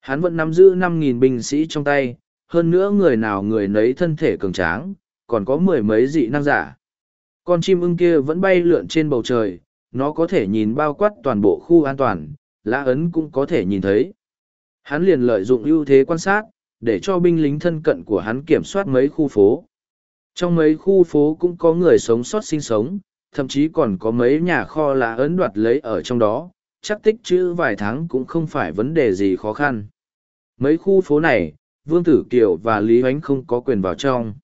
hắn vẫn nắm giữ năm nghìn binh sĩ trong tay, hơn nữa người nào người nấy thân thể cường tráng, còn có mười mấy dị năng giả. Con chim ưng kia vẫn bay lượn trên bầu trời, nó có thể nhìn bao quát toàn bộ khu an toàn lã ấn cũng có thể nhìn thấy. Hắn liền lợi dụng ưu thế quan sát, để cho binh lính thân cận của hắn kiểm soát mấy khu phố. Trong mấy khu phố cũng có người sống sót sinh sống, thậm chí còn có mấy nhà kho lã ấn đoạt lấy ở trong đó chắc tích chữ vài tháng cũng không phải vấn đề gì khó khăn. Mấy khu phố này, vương tử kiều và lý Huánh không có quyền vào trong.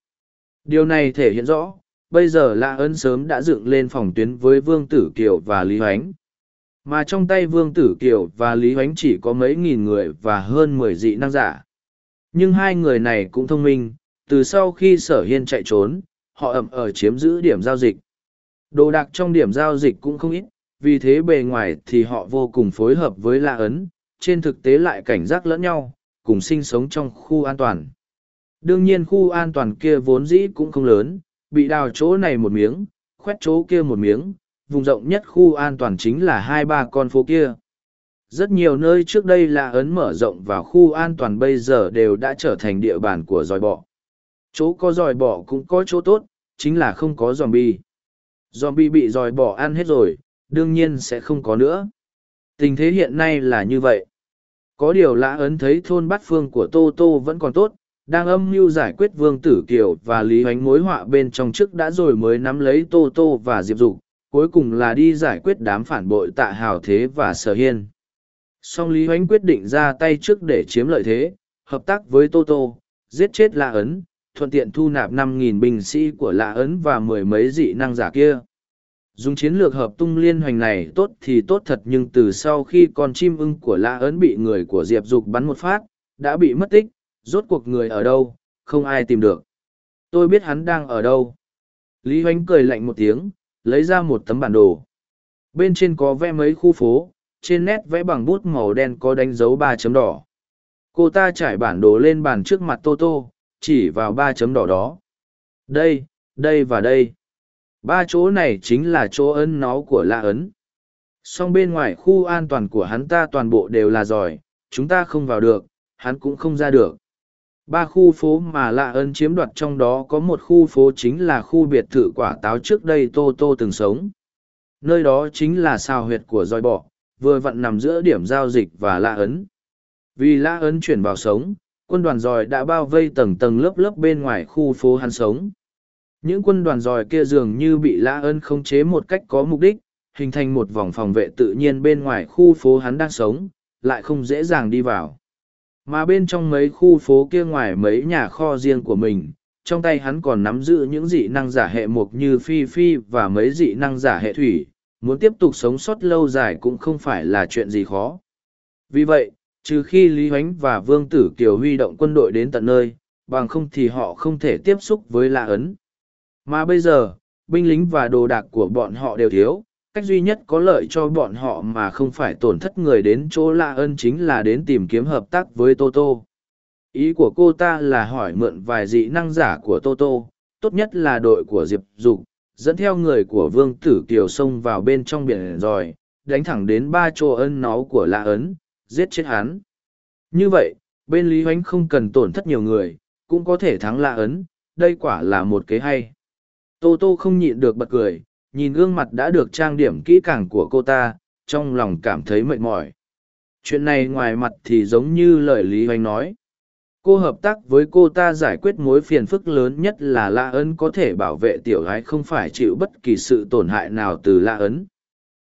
Điều này thể hiện rõ, bây giờ lã Ân sớm đã dựng lên phòng tuyến với vương tử kiều và lý Huánh. mà trong tay vương tử kiều và lý Huánh chỉ có mấy nghìn người và hơn mười dị năng giả. Nhưng hai người này cũng thông minh, từ sau khi sở hiên chạy trốn, họ ẩm ở ờ chiếm giữ điểm giao dịch. Đồ đạc trong điểm giao dịch cũng không ít vì thế bề ngoài thì họ vô cùng phối hợp với la ấn trên thực tế lại cảnh giác lẫn nhau cùng sinh sống trong khu an toàn đương nhiên khu an toàn kia vốn dĩ cũng không lớn bị đào chỗ này một miếng, khoét chỗ kia một miếng, vùng rộng nhất khu an toàn chính là hai ba con phố kia. Rất nhiều nơi trước đây là ấn mở rộng vào khu an toàn bây giờ đều đã trở thành địa bàn của dòi bọ. Chỗ có dòi bọ cũng có chỗ tốt, chính là không có zombie. Zombie bị dòi bọ ăn hết rồi, đương nhiên sẽ không có nữa. Tình thế hiện nay là như vậy. Có điều lã ấn thấy thôn bát phương của Tô Tô vẫn còn tốt, đang âm mưu giải quyết vương tử kiều và lý hoánh mối họa bên trong trước đã rồi mới nắm lấy tô tô và diệp dục cuối cùng là đi giải quyết đám phản bội tạ hào thế và sở hiên song lý hoánh quyết định ra tay trước để chiếm lợi thế hợp tác với tô tô giết chết Lã ấn thuận tiện thu nạp năm nghìn binh sĩ của Lã ấn và mười mấy dị năng giả kia dùng chiến lược hợp tung liên hoành này tốt thì tốt thật nhưng từ sau khi con chim ưng của La ấn bị người của diệp dục bắn một phát đã bị mất tích rốt cuộc người ở đâu, không ai tìm được. Tôi biết hắn đang ở đâu. Lý Hoánh cười lạnh một tiếng, lấy ra một tấm bản đồ. Bên trên có vẽ mấy khu phố, trên nét vẽ bằng bút màu đen có đánh dấu ba chấm đỏ. Cô ta trải bản đồ lên bàn trước mặt Tô Tô, chỉ vào ba chấm đỏ đó. Đây, đây và đây. Ba chỗ này chính là chỗ ấn nó của La Ấn. Song bên ngoài khu an toàn của hắn ta toàn bộ đều là giỏi, chúng ta không vào được, hắn cũng không ra được. Ba khu phố mà La ấn chiếm đoạt trong đó có một khu phố chính là khu biệt thự quả táo trước đây Tô Tô từng sống. Nơi đó chính là sao huyệt của roi bọ, vừa vặn nằm giữa điểm giao dịch và La ấn. Vì La ấn chuyển vào sống, quân đoàn giỏi đã bao vây tầng tầng lớp lớp bên ngoài khu phố hắn sống. Những quân đoàn giòi kia dường như bị lã ấn khống chế một cách có mục đích, hình thành một vòng phòng vệ tự nhiên bên ngoài khu phố hắn đang sống, lại không dễ dàng đi vào. Mà bên trong mấy khu phố kia ngoài mấy nhà kho riêng của mình, trong tay hắn còn nắm giữ những dị năng giả hệ mục như phi phi và mấy dị năng giả hệ thủy, muốn tiếp tục sống sót lâu dài cũng không phải là chuyện gì khó. Vì vậy, trừ khi Lý Huánh và Vương Tử Kiều huy động quân đội đến tận nơi, bằng không thì họ không thể tiếp xúc với La Ấn. Mà bây giờ, binh lính và đồ đạc của bọn họ đều thiếu, cách duy nhất có lợi cho bọn họ mà không phải tổn thất người đến chỗ lạ ân chính là đến tìm kiếm hợp tác với Toto. Ý của cô ta là hỏi mượn vài dị năng giả của Toto, tốt nhất là đội của Diệp Dục, dẫn theo người của Vương Tử Kiều xông vào bên trong biển rồi, đánh thẳng đến ba chỗ ân náu của lạ ấn, giết chết hắn. Như vậy, bên Lý Hoánh không cần tổn thất nhiều người, cũng có thể thắng lạ ấn, đây quả là một kế hay. Tô Tô không nhịn được bật cười, nhìn gương mặt đã được trang điểm kỹ càng của cô ta trong lòng cảm thấy mệt mỏi. Chuyện này ngoài mặt thì giống như lời lý hoành nói. Cô hợp tác với cô ta giải quyết mối phiền phức lớn nhất là la ấn có thể bảo vệ tiểu gái không phải chịu bất kỳ sự tổn hại nào từ la ấn.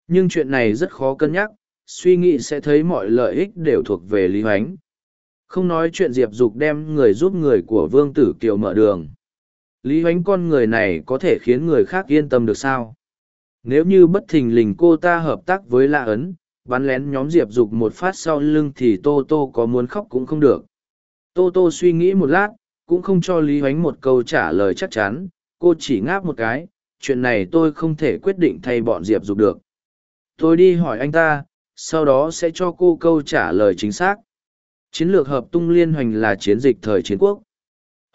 Nhưng chuyện này rất khó cân nhắc suy nghĩ sẽ thấy mọi lợi ích đều thuộc về lý hoánh không nói chuyện diệp dục đem người giúp người của vương tử kiều mở đường lý hoánh con người này có thể khiến người khác yên tâm được sao? Nếu như bất thình lình cô ta hợp tác với la ấn, bắn lén nhóm diệp dục một phát sau lưng thì tô tô có muốn khóc cũng không được. Tô tô suy nghĩ một lát, cũng không cho lý hoánh một câu trả lời chắc chắn, cô chỉ ngáp một cái, chuyện này tôi không thể quyết định thay bọn diệp dục được. Tôi đi hỏi anh ta, sau đó sẽ cho cô câu trả lời chính xác. Chiến lược hợp tung liên hoành là chiến dịch thời chiến quốc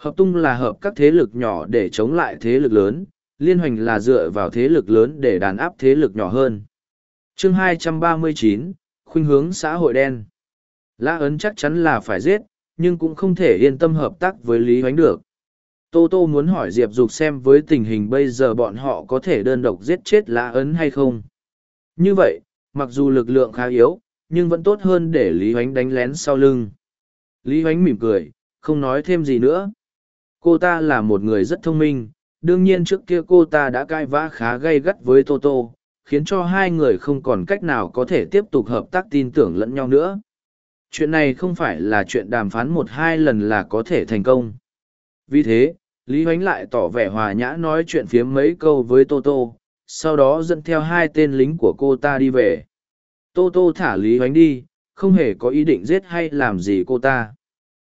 hợp tung là hợp các thế lực nhỏ để chống lại thế lực lớn liên hoành là dựa vào thế lực lớn để đàn áp thế lực nhỏ hơn. Chương 239, khuynh hướng xã hội đen. Lã ấn chắc chắn là phải giết nhưng cũng không thể yên tâm hợp tác với lý hoánh được. Tô tô muốn hỏi diệp dục xem với tình hình bây giờ bọn họ có thể đơn độc giết chết lã ấn hay không. Như vậy mặc dù lực lượng khá yếu nhưng vẫn tốt hơn để lý hoánh đánh lén sau lưng. Lý hoánh mỉm cười không nói thêm gì nữa cô ta là một người rất thông minh đương nhiên trước kia cô ta đã cai vã khá gay gắt với Toto, khiến cho hai người không còn cách nào có thể tiếp tục hợp tác tin tưởng lẫn nhau nữa. Chuyện này không phải là chuyện đàm phán một hai lần là có thể thành công. Vì thế lý hoánh lại tỏ vẻ hòa nhã nói chuyện phiếm mấy câu với Toto, sau đó dẫn theo hai tên lính của cô ta đi về. Toto thả lý hoánh đi không hề có ý định giết hay làm gì cô ta.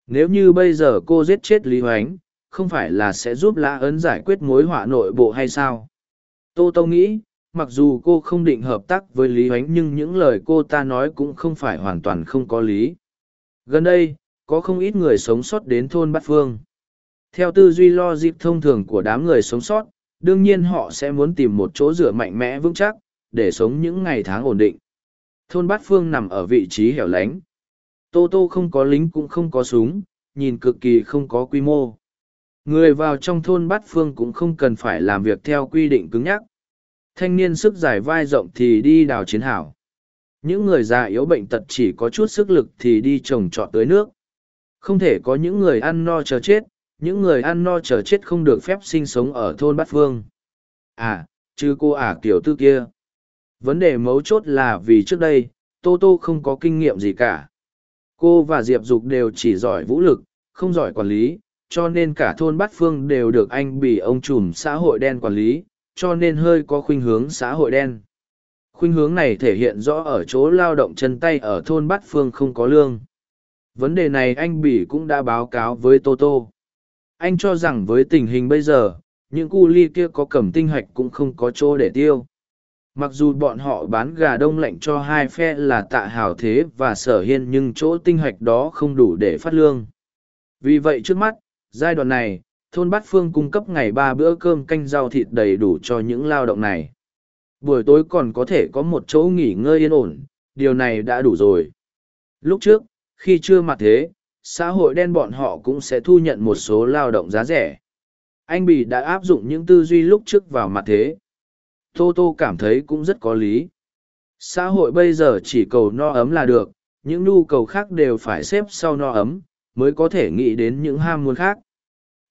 Nếu như bây giờ cô giết chết lý hoánh không phải là sẽ giúp lã ấn giải quyết mối họa nội bộ hay sao? Tô tô nghĩ, mặc dù cô không định hợp tác với lý ánh nhưng những lời cô ta nói cũng không phải hoàn toàn không có lý. Gần đây, có không ít người sống sót đến thôn bát phương. Theo tư duy lo dịp thông thường của đám người sống sót, đương nhiên họ sẽ muốn tìm một chỗ dựa mạnh mẽ vững chắc để sống những ngày tháng ổn định. Thôn bát phương nằm ở vị trí hẻo lánh. Tô tô không có lính cũng không có súng, nhìn cực kỳ không có quy mô người vào trong thôn bát phương cũng không cần phải làm việc theo quy định cứng nhắc. Thanh niên sức giải vai rộng thì đi đào chiến hảo những người già yếu bệnh tật chỉ có chút sức lực thì đi trồng trọt tới nước. Không thể có những người ăn no chờ chết, những người ăn no chờ chết không được phép sinh sống ở thôn bát phương. À chứ cô ả à kiểu tư kia. Vấn đề mấu chốt là vì trước đây, tô tô không có kinh nghiệm gì cả. Cô và diệp dục đều chỉ giỏi vũ lực, không giỏi quản lý cho nên cả thôn bát phương đều được anh bị ông trùm xã hội đen quản lý cho nên hơi có khuynh hướng xã hội đen. Khuynh hướng này thể hiện rõ ở chỗ lao động chân tay ở thôn Bát Phương không có lương. Vấn đề này anh Bỉ cũng đã báo cáo với Toto. Anh cho rằng với tình hình bây giờ, những cu ly kia có cầm tinh hạch cũng không có chỗ để tiêu. Mặc dù bọn họ bán gà đông lạnh cho hai phe là tạ hào thế và sở hiên nhưng chỗ tinh hạch đó không đủ để phát lương. Vì vậy trước mắt, giai đoạn này, thôn bát phương cung cấp ngày ba bữa cơm canh rau thịt đầy đủ cho những lao động này. Buổi tối còn có thể có một chỗ nghỉ ngơi yên ổn điều này đã đủ rồi. Lúc trước khi chưa mặt thế xã hội đen bọn họ cũng sẽ thu nhận một số lao động giá rẻ. Anh bì đã áp dụng những tư duy lúc trước vào mặt thế. Tô tô cảm thấy cũng rất có lý. Xã hội bây giờ chỉ cầu no ấm là được những nhu cầu khác đều phải xếp sau no ấm mới có thể nghĩ đến những ham muốn khác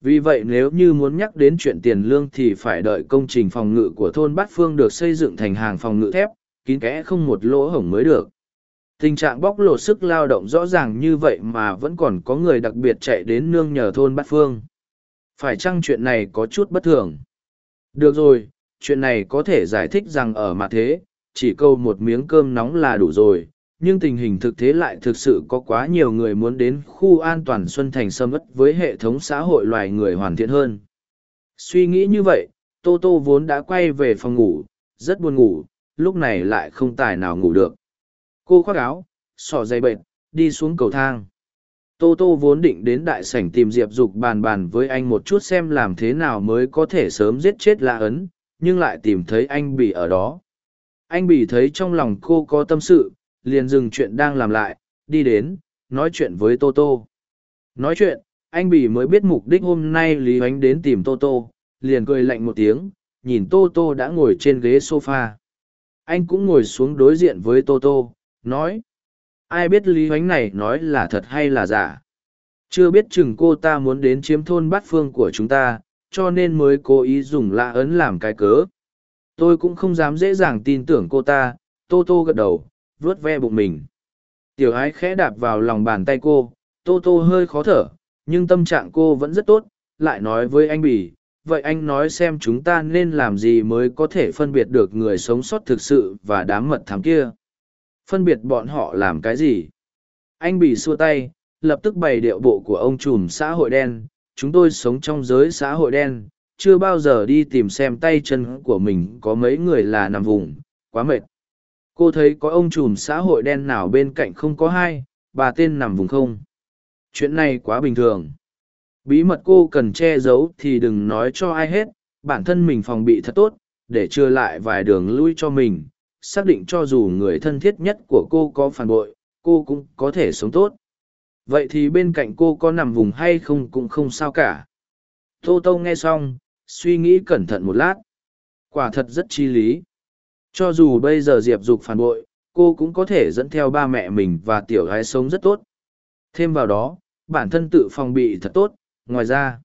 vì vậy nếu như muốn nhắc đến chuyện tiền lương thì phải đợi công trình phòng ngự của thôn Bát Phương được xây dựng thành hàng phòng ngự thép, kín kẽ không một lỗ hổng mới được. Tình trạng bóc lột sức lao động rõ ràng như vậy mà vẫn còn có người đặc biệt chạy đến nương nhờ thôn Bát Phương. Phải chăng chuyện này có chút bất thường? Được rồi, chuyện này có thể giải thích rằng ở mặt thế, chỉ câu một miếng cơm nóng là đủ rồi, nhưng tình hình thực tế lại thực sự có quá nhiều người muốn đến khu an toàn Xuân Thành sâm ất với hệ thống xã hội loài người hoàn thiện hơn. Suy nghĩ như vậy, Tô Tô vốn đã quay về phòng ngủ, rất buồn ngủ, lúc này lại không tài nào ngủ được. Cô khoác áo, sỏ dây bệnh, đi xuống cầu thang. Tô Tô vốn định đến đại sảnh tìm Diệp Dục bàn bàn với anh một chút xem làm thế nào mới có thể sớm giết chết La Ấn, nhưng lại tìm thấy anh Bỉ ở đó. Anh Bỉ thấy trong lòng cô có tâm sự, liền dừng chuyện đang làm lại, đi đến, nói chuyện với Tô Tô. Nói chuyện, anh Bỉ mới biết mục đích hôm nay Lý Hoánh đến tìm Tô Tô, liền cười lạnh một tiếng, nhìn Tô Tô đã ngồi trên ghế sofa. Anh cũng ngồi xuống đối diện với Tô Tô, nói. Ai biết Lý Hoánh này nói là thật hay là giả. Chưa biết chừng cô ta muốn đến chiếm thôn bát phương của chúng ta, cho nên mới cố ý dùng lạ ấn làm cái cớ. Tôi cũng không dám dễ dàng tin tưởng cô ta, Tô Tô gật đầu, vớt ve bụng mình. Tiểu ái khẽ đạp vào lòng bàn tay cô, tô tô hơi khó thở, nhưng tâm trạng cô vẫn rất tốt, lại nói với anh bỉ, vậy anh nói xem chúng ta nên làm gì mới có thể phân biệt được người sống sót thực sự và đám mật thám kia? Phân biệt bọn họ làm cái gì? Anh bỉ xua tay lập tức bày điệu bộ của ông trùm xã hội đen chúng tôi sống trong giới xã hội đen chưa bao giờ đi tìm xem tay chân của mình có mấy người là nằm vùng quá mệt cô thấy có ông trùm xã hội đen nào bên cạnh không có hai, bà tên nằm vùng không? Chuyện này quá bình thường. Bí mật cô cần che giấu thì đừng nói cho ai hết, bản thân mình phòng bị thật tốt, để chưa lại vài đường lui cho mình, xác định cho dù người thân thiết nhất của cô có phản bội, cô cũng có thể sống tốt. Vậy thì bên cạnh cô có nằm vùng hay không cũng không sao cả. Tô tô nghe xong, suy nghĩ cẩn thận một lát. Quả thật rất chi lý cho dù bây giờ diệp dục phản bội, cô cũng có thể dẫn theo ba mẹ mình và tiểu gái sống rất tốt. Thêm vào đó, bản thân tự phòng bị thật tốt, ngoài ra.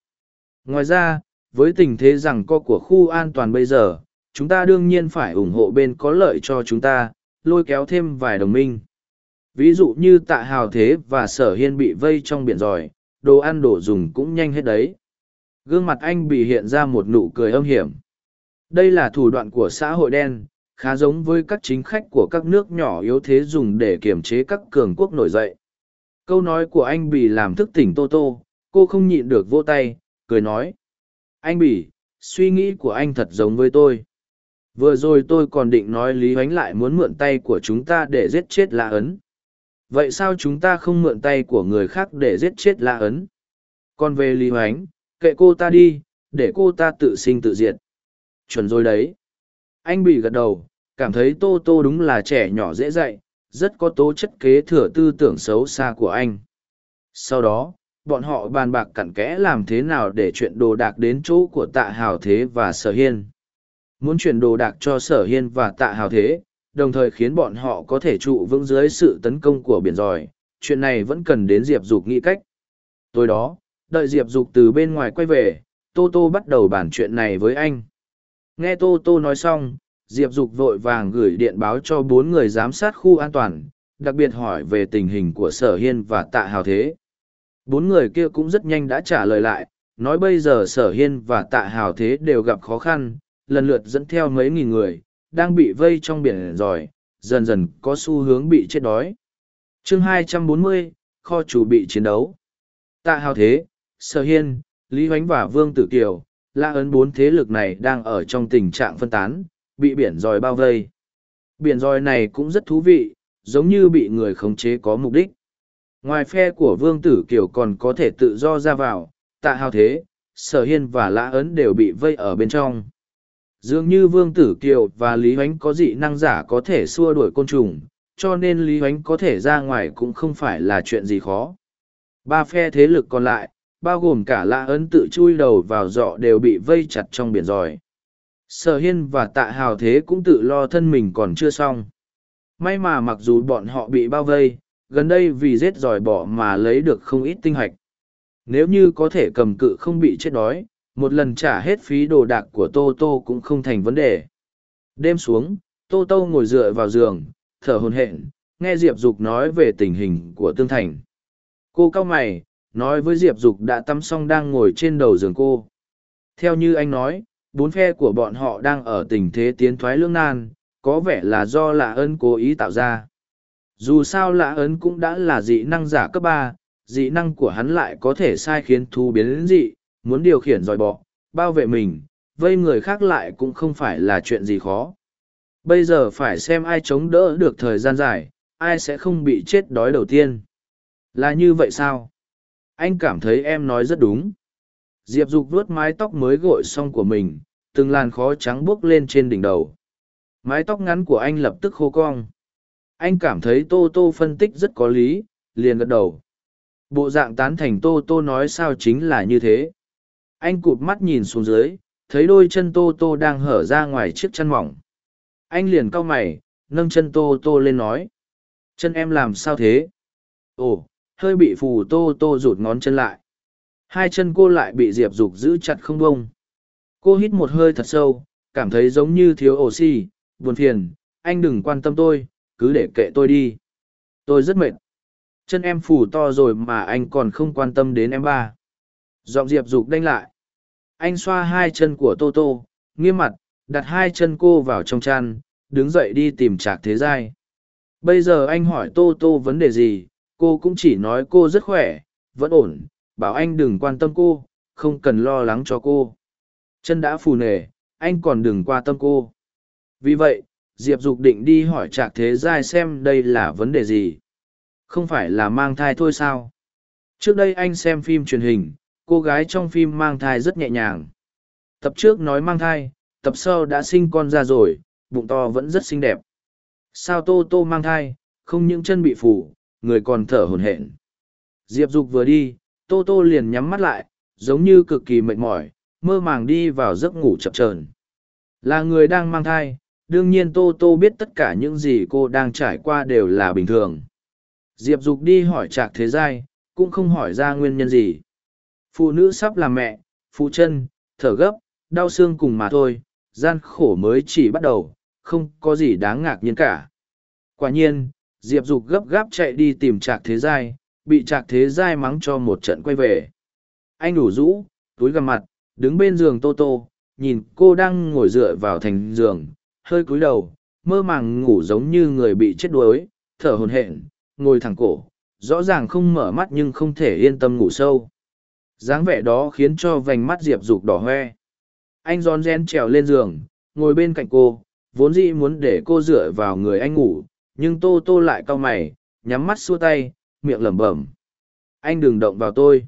Ngoài ra, với tình thế rằng co của khu an toàn bây giờ, chúng ta đương nhiên phải ủng hộ bên có lợi cho chúng ta, lôi kéo thêm vài đồng minh. Ví dụ như tạ hào thế và sở hiên bị vây trong biển giỏi, đồ ăn đồ dùng cũng nhanh hết đấy. Gương mặt anh bị hiện ra một nụ cười âm hiểm. Đây là thủ đoạn của xã hội đen khá giống với các chính khách của các nước nhỏ yếu thế dùng để kiềm chế các cường quốc nổi dậy. Câu nói của anh bỉ làm thức tỉnh tô tô, cô không nhịn được vô tay, cười nói. Anh bỉ suy nghĩ của anh thật giống với tôi. Vừa rồi tôi còn định nói lý hoánh lại muốn mượn tay của chúng ta để giết chết la ấn. Vậy sao chúng ta không mượn tay của người khác để giết chết la ấn? Còn về lý hoánh, kệ cô ta đi, để cô ta tự sinh tự diệt. Chuẩn rồi đấy. Anh bị gật đầu cảm thấy tô tô đúng là trẻ nhỏ dễ dạy, rất có tố chất kế thừa tư tưởng xấu xa của anh. Sau đó, bọn họ bàn bạc cặn kẽ làm thế nào để chuyện đồ đạc đến chỗ của tạ hào thế và sở hiên. Muốn chuyển đồ đạc cho sở hiên và tạ hào thế, đồng thời khiến bọn họ có thể trụ vững dưới sự tấn công của biển giỏi, chuyện này vẫn cần đến diệp dục nghĩ cách. Tối đó, đợi diệp dục từ bên ngoài quay về, tô tô bắt đầu bàn chuyện này với anh. Nghe tô tô nói xong diệp dục vội vàng gửi điện báo cho bốn người giám sát khu an toàn đặc biệt hỏi về tình hình của sở hiên và tạ hào thế. Bốn người kia cũng rất nhanh đã trả lời lại nói bây giờ sở hiên và tạ hào thế đều gặp khó khăn lần lượt dẫn theo mấy nghìn người đang bị vây trong biển giỏi dần dần có xu hướng bị chết đói. Chương 240, kho chủ bị chiến đấu. Tạ hào thế sở hiên lý hoánh và vương tử kiều la ấn bốn thế lực này đang ở trong tình trạng phân tán bị biển ròi bao vây biển ròi này cũng rất thú vị giống như bị người khống chế có mục đích Ngoài phe của Vương Tử Kiều còn có thể tự do ra vào, tạ hào thế, sở hiên và lã ấn đều bị vây ở bên trong. Dường như Vương Tử Kiều và Lý Huánh có dị năng giả có thể xua đuổi côn trùng, cho nên Lý Huánh có thể ra ngoài cũng không phải là chuyện gì khó. Ba phe thế lực còn lại, bao gồm cả lã ấn tự chui đầu vào dọ đều bị vây chặt trong biển giỏi. Sở hiên và tạ hào thế cũng tự lo thân mình còn chưa xong. May mà mặc dù bọn họ bị bao vây, gần đây vì rết giỏi bỏ mà lấy được không ít tinh hạch. Nếu như có thể cầm cự không bị chết đói, một lần trả hết phí đồ đạc của Tô Tô cũng không thành vấn đề. Đêm xuống, Tô Tô ngồi dựa vào giường, thở hồn hện, nghe Diệp Dục nói về tình hình của Tương Thành. Cô cao mày, nói với Diệp Dục đã tắm xong đang ngồi trên đầu giường cô. Theo như anh nói, bốn phe của bọn họ đang ở tình thế tiến thoái lưỡng nan, có vẻ là do lạ ơn cố ý tạo ra. Dù sao lạ ấn cũng đã là dị năng giả cấp ba dị năng của hắn lại có thể sai khiến thú biến đến dị muốn điều khiển dòi bọ bao vệ mình vây người khác lại cũng không phải là chuyện gì khó. Bây giờ phải xem ai chống đỡ được thời gian dài ai sẽ không bị chết đói đầu tiên. Là như vậy sao? Anh cảm thấy em nói rất đúng diệp dục vuốt mái tóc mới gội xong của mình, từng làn khó trắng buốc lên trên đỉnh đầu. Mái tóc ngắn của anh lập tức khô cong. Anh cảm thấy tô tô phân tích rất có lý, liền gật đầu. Bộ dạng tán thành tô tô nói sao chính là như thế. Anh cụp mắt nhìn xuống dưới, thấy đôi chân tô tô đang hở ra ngoài chiếc chân mỏng. Anh liền cau mày, nâng chân tô tô lên nói. Chân em làm sao thế? Ồ, hơi bị phù tô tô rụt ngón chân lại hai chân cô lại bị diệp dục giữ chặt không bông cô hít một hơi thật sâu, cảm thấy giống như thiếu oxy, buồn phiền, anh đừng quan tâm tôi, cứ để kệ tôi đi. Tôi rất mệt. Chân em phù to rồi mà anh còn không quan tâm đến em ba. Giọng diệp dục đanh lại. Anh xoa hai chân của tô tô, nghiêm mặt, đặt hai chân cô vào trong chăn, đứng dậy đi tìm trạc thế giai. Bây giờ anh hỏi tô tô vấn đề gì, cô cũng chỉ nói cô rất khỏe, vẫn ổn bảo anh đừng quan tâm cô, không cần lo lắng cho cô. Chân đã phù nề, anh còn đừng qua tâm cô. Vì vậy, diệp dục định đi hỏi trạc thế giai xem đây là vấn đề gì. Không phải là mang thai thôi sao? Trước đây anh xem phim truyền hình, cô gái trong phim mang thai rất nhẹ nhàng. Tập trước nói mang thai, tập sau đã sinh con ra rồi, bụng to vẫn rất xinh đẹp. Sao tô tô mang thai, không những chân bị phủ người còn thở hổn hển. Diệp dục vừa đi tô tô liền nhắm mắt lại, giống như cực kỳ mệt mỏi, mơ màng đi vào giấc ngủ chập trờn là người đang mang thai, đương nhiên tô tô biết tất cả những gì cô đang trải qua đều là bình thường. Diệp dục đi hỏi trạc thế giai, cũng không hỏi ra nguyên nhân gì. Phụ nữ sắp làm mẹ, phụ chân, thở gấp, đau xương cùng mà thôi, gian khổ mới chỉ bắt đầu, không có gì đáng ngạc nhiên cả. Quả nhiên, diệp dục gấp gáp chạy đi tìm trạc thế giai bị trạc thế giai mắng cho một trận quay về. Anh đủ rũ, túi gầm mặt, đứng bên giường tô tô, nhìn cô đang ngồi dựa vào thành giường, hơi cúi đầu, mơ màng ngủ giống như người bị chết đuối, thở hồn hển, ngồi thẳng cổ, rõ ràng không mở mắt nhưng không thể yên tâm ngủ sâu. Dáng vẻ đó khiến cho vành mắt diệp dục đỏ hoe. Anh rón rén trèo lên giường, ngồi bên cạnh cô, vốn dĩ muốn để cô dựa vào người anh ngủ, nhưng tô tô lại cau mày, nhắm mắt xua tay miệng lẩm bẩm. Anh đừng động vào tôi.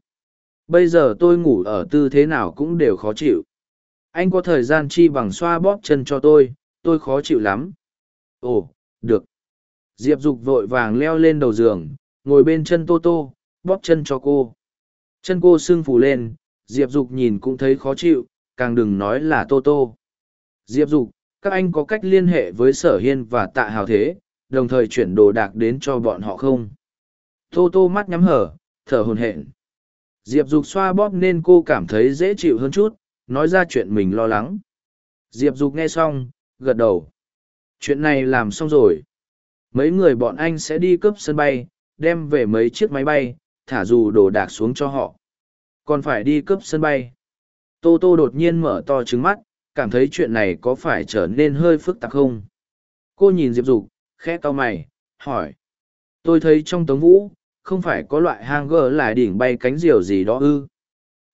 Bây giờ tôi ngủ ở tư thế nào cũng đều khó chịu. Anh có thời gian chi bằng xoa bóp chân cho tôi tôi khó chịu lắm. Ồ, được. Diệp dục vội vàng leo lên đầu giường, ngồi bên chân tô tô, bóp chân cho cô. Chân cô sưng phù lên, diệp dục nhìn cũng thấy khó chịu, càng đừng nói là tô tô. Diệp dục, các anh có cách liên hệ với sở hiên và tạ hào thế, đồng thời chuyển đồ đạc đến cho bọn họ không? Tô tô mắt nhắm hở, thở hồn hển. Diệp dục xoa bóp nên cô cảm thấy dễ chịu hơn chút, nói ra chuyện mình lo lắng. Diệp dục nghe xong, gật đầu. Chuyện này làm xong rồi. Mấy người bọn anh sẽ đi cướp sân bay, đem về mấy chiếc máy bay, thả dù đồ đạc xuống cho họ. Còn phải đi cướp sân bay. Tô tô đột nhiên mở to trứng mắt, cảm thấy chuyện này có phải trở nên hơi phức tạp không? Cô nhìn diệp dục, khẽ cau mày, hỏi. Tôi thấy trong tống vũ không phải có loại hang gờ lại đỉnh bay cánh diều gì đó ư.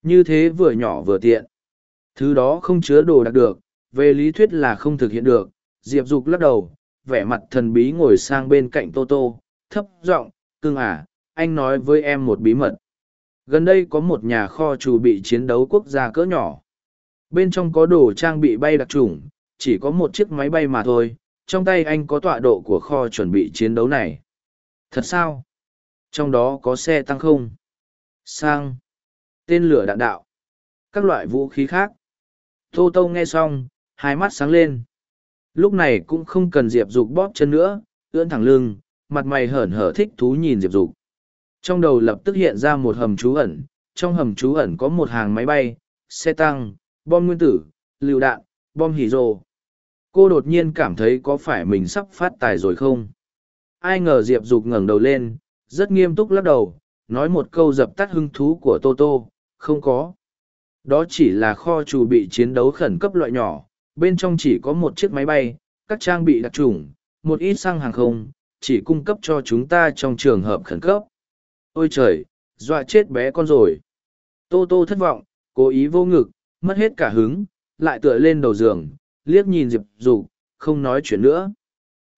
Như thế vừa nhỏ vừa tiện. Thứ đó không chứa đồ đạc được, về lý thuyết là không thực hiện được. Diệp dục lắc đầu, vẻ mặt thần bí ngồi sang bên cạnh tô tô, thấp giọng, cưng à anh nói với em một bí mật. Gần đây có một nhà kho chủ bị chiến đấu quốc gia cỡ nhỏ. Bên trong có đồ trang bị bay đặc trùng, chỉ có một chiếc máy bay mà thôi. Trong tay anh có tọa độ của kho chuẩn bị chiến đấu này. Thật sao? Trong đó có xe tăng không? Sang. Tên lửa đạn đạo. Các loại vũ khí khác. Tô tô nghe xong, hai mắt sáng lên. Lúc này cũng không cần diệp dục bóp chân nữa, ưỡn thẳng lưng, mặt mày hởn hở thích thú nhìn diệp dục. Trong đầu lập tức hiện ra một hầm trú ẩn, trong hầm trú ẩn có một hàng máy bay, xe tăng, bom nguyên tử, lựu đạn, bom hỉ rồ. Cô đột nhiên cảm thấy có phải mình sắp phát tài rồi không? Ai ngờ diệp dục ngẩng đầu lên rất nghiêm túc lắc đầu, nói một câu dập tắt hứng thú của tô tô, không có. Đó chỉ là kho chủ bị chiến đấu khẩn cấp loại nhỏ, bên trong chỉ có một chiếc máy bay, các trang bị đặc trùng, một ít xăng hàng không, chỉ cung cấp cho chúng ta trong trường hợp khẩn cấp. Ôi trời, dọa chết bé con rồi. Tô tô thất vọng, cố ý vô ngực, mất hết cả hứng, lại tựa lên đầu giường, liếc nhìn diệp dục, không nói chuyện nữa.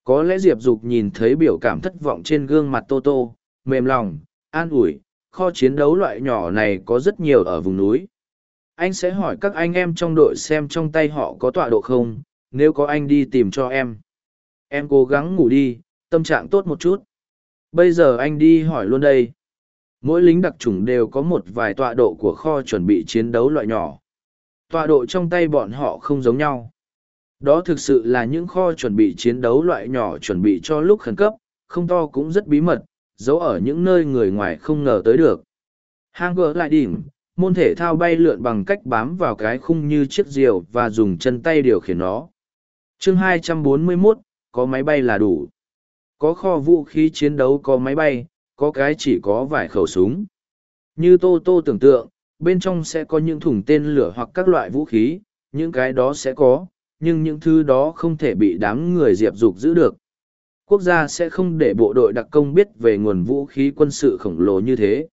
Có lẽ diệp dục nhìn thấy biểu cảm thất vọng trên gương mặt tô tô mềm lòng, an ủi, kho chiến đấu loại nhỏ này có rất nhiều ở vùng núi. Anh sẽ hỏi các anh em trong đội xem trong tay họ có tọa độ không, nếu có anh đi tìm cho em. Em cố gắng ngủ đi, tâm trạng tốt một chút. Bây giờ anh đi hỏi luôn đây. Mỗi lính đặc chủng đều có một vài tọa độ của kho chuẩn bị chiến đấu loại nhỏ. Tọa độ trong tay bọn họ không giống nhau. Đó thực sự là những kho chuẩn bị chiến đấu loại nhỏ chuẩn bị cho lúc khẩn cấp, không to cũng rất bí mật giấu ở những nơi người ngoài không ngờ tới được. Hang gỡ lại đỉnh môn thể thao bay lượn bằng cách bám vào cái khung như chiếc diều và dùng chân tay điều khiển nó. Chương 241, có máy bay là đủ. Có kho vũ khí chiến đấu có máy bay có cái chỉ có vài khẩu súng. Như tô tô tưởng tượng bên trong sẽ có những thùng tên lửa hoặc các loại vũ khí, những cái đó sẽ có, nhưng những thứ đó không thể bị đám người diệp dục giữ được. Quốc gia sẽ không để bộ đội đặc công biết về nguồn vũ khí quân sự khổng lồ như thế.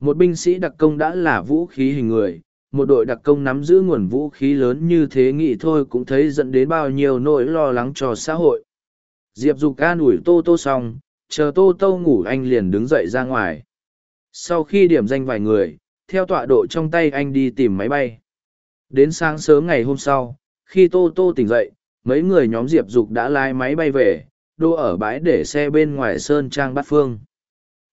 Một binh sĩ đặc công đã là vũ khí hình người, một đội đặc công nắm giữ nguồn vũ khí lớn như thế nghĩ thôi cũng thấy dẫn đến bao nhiêu nỗi lo lắng cho xã hội. Diệp Dục an ủi Tô Tô xong, chờ Tô Tô ngủ anh liền đứng dậy ra ngoài. Sau khi điểm danh vài người, theo tọa độ trong tay anh đi tìm máy bay. Đến sáng sớm ngày hôm sau, khi Tô Tô tỉnh dậy, mấy người nhóm Diệp Dục đã lái máy bay về, đô ở bãi để xe bên ngoài Sơn Trang Bát Phương.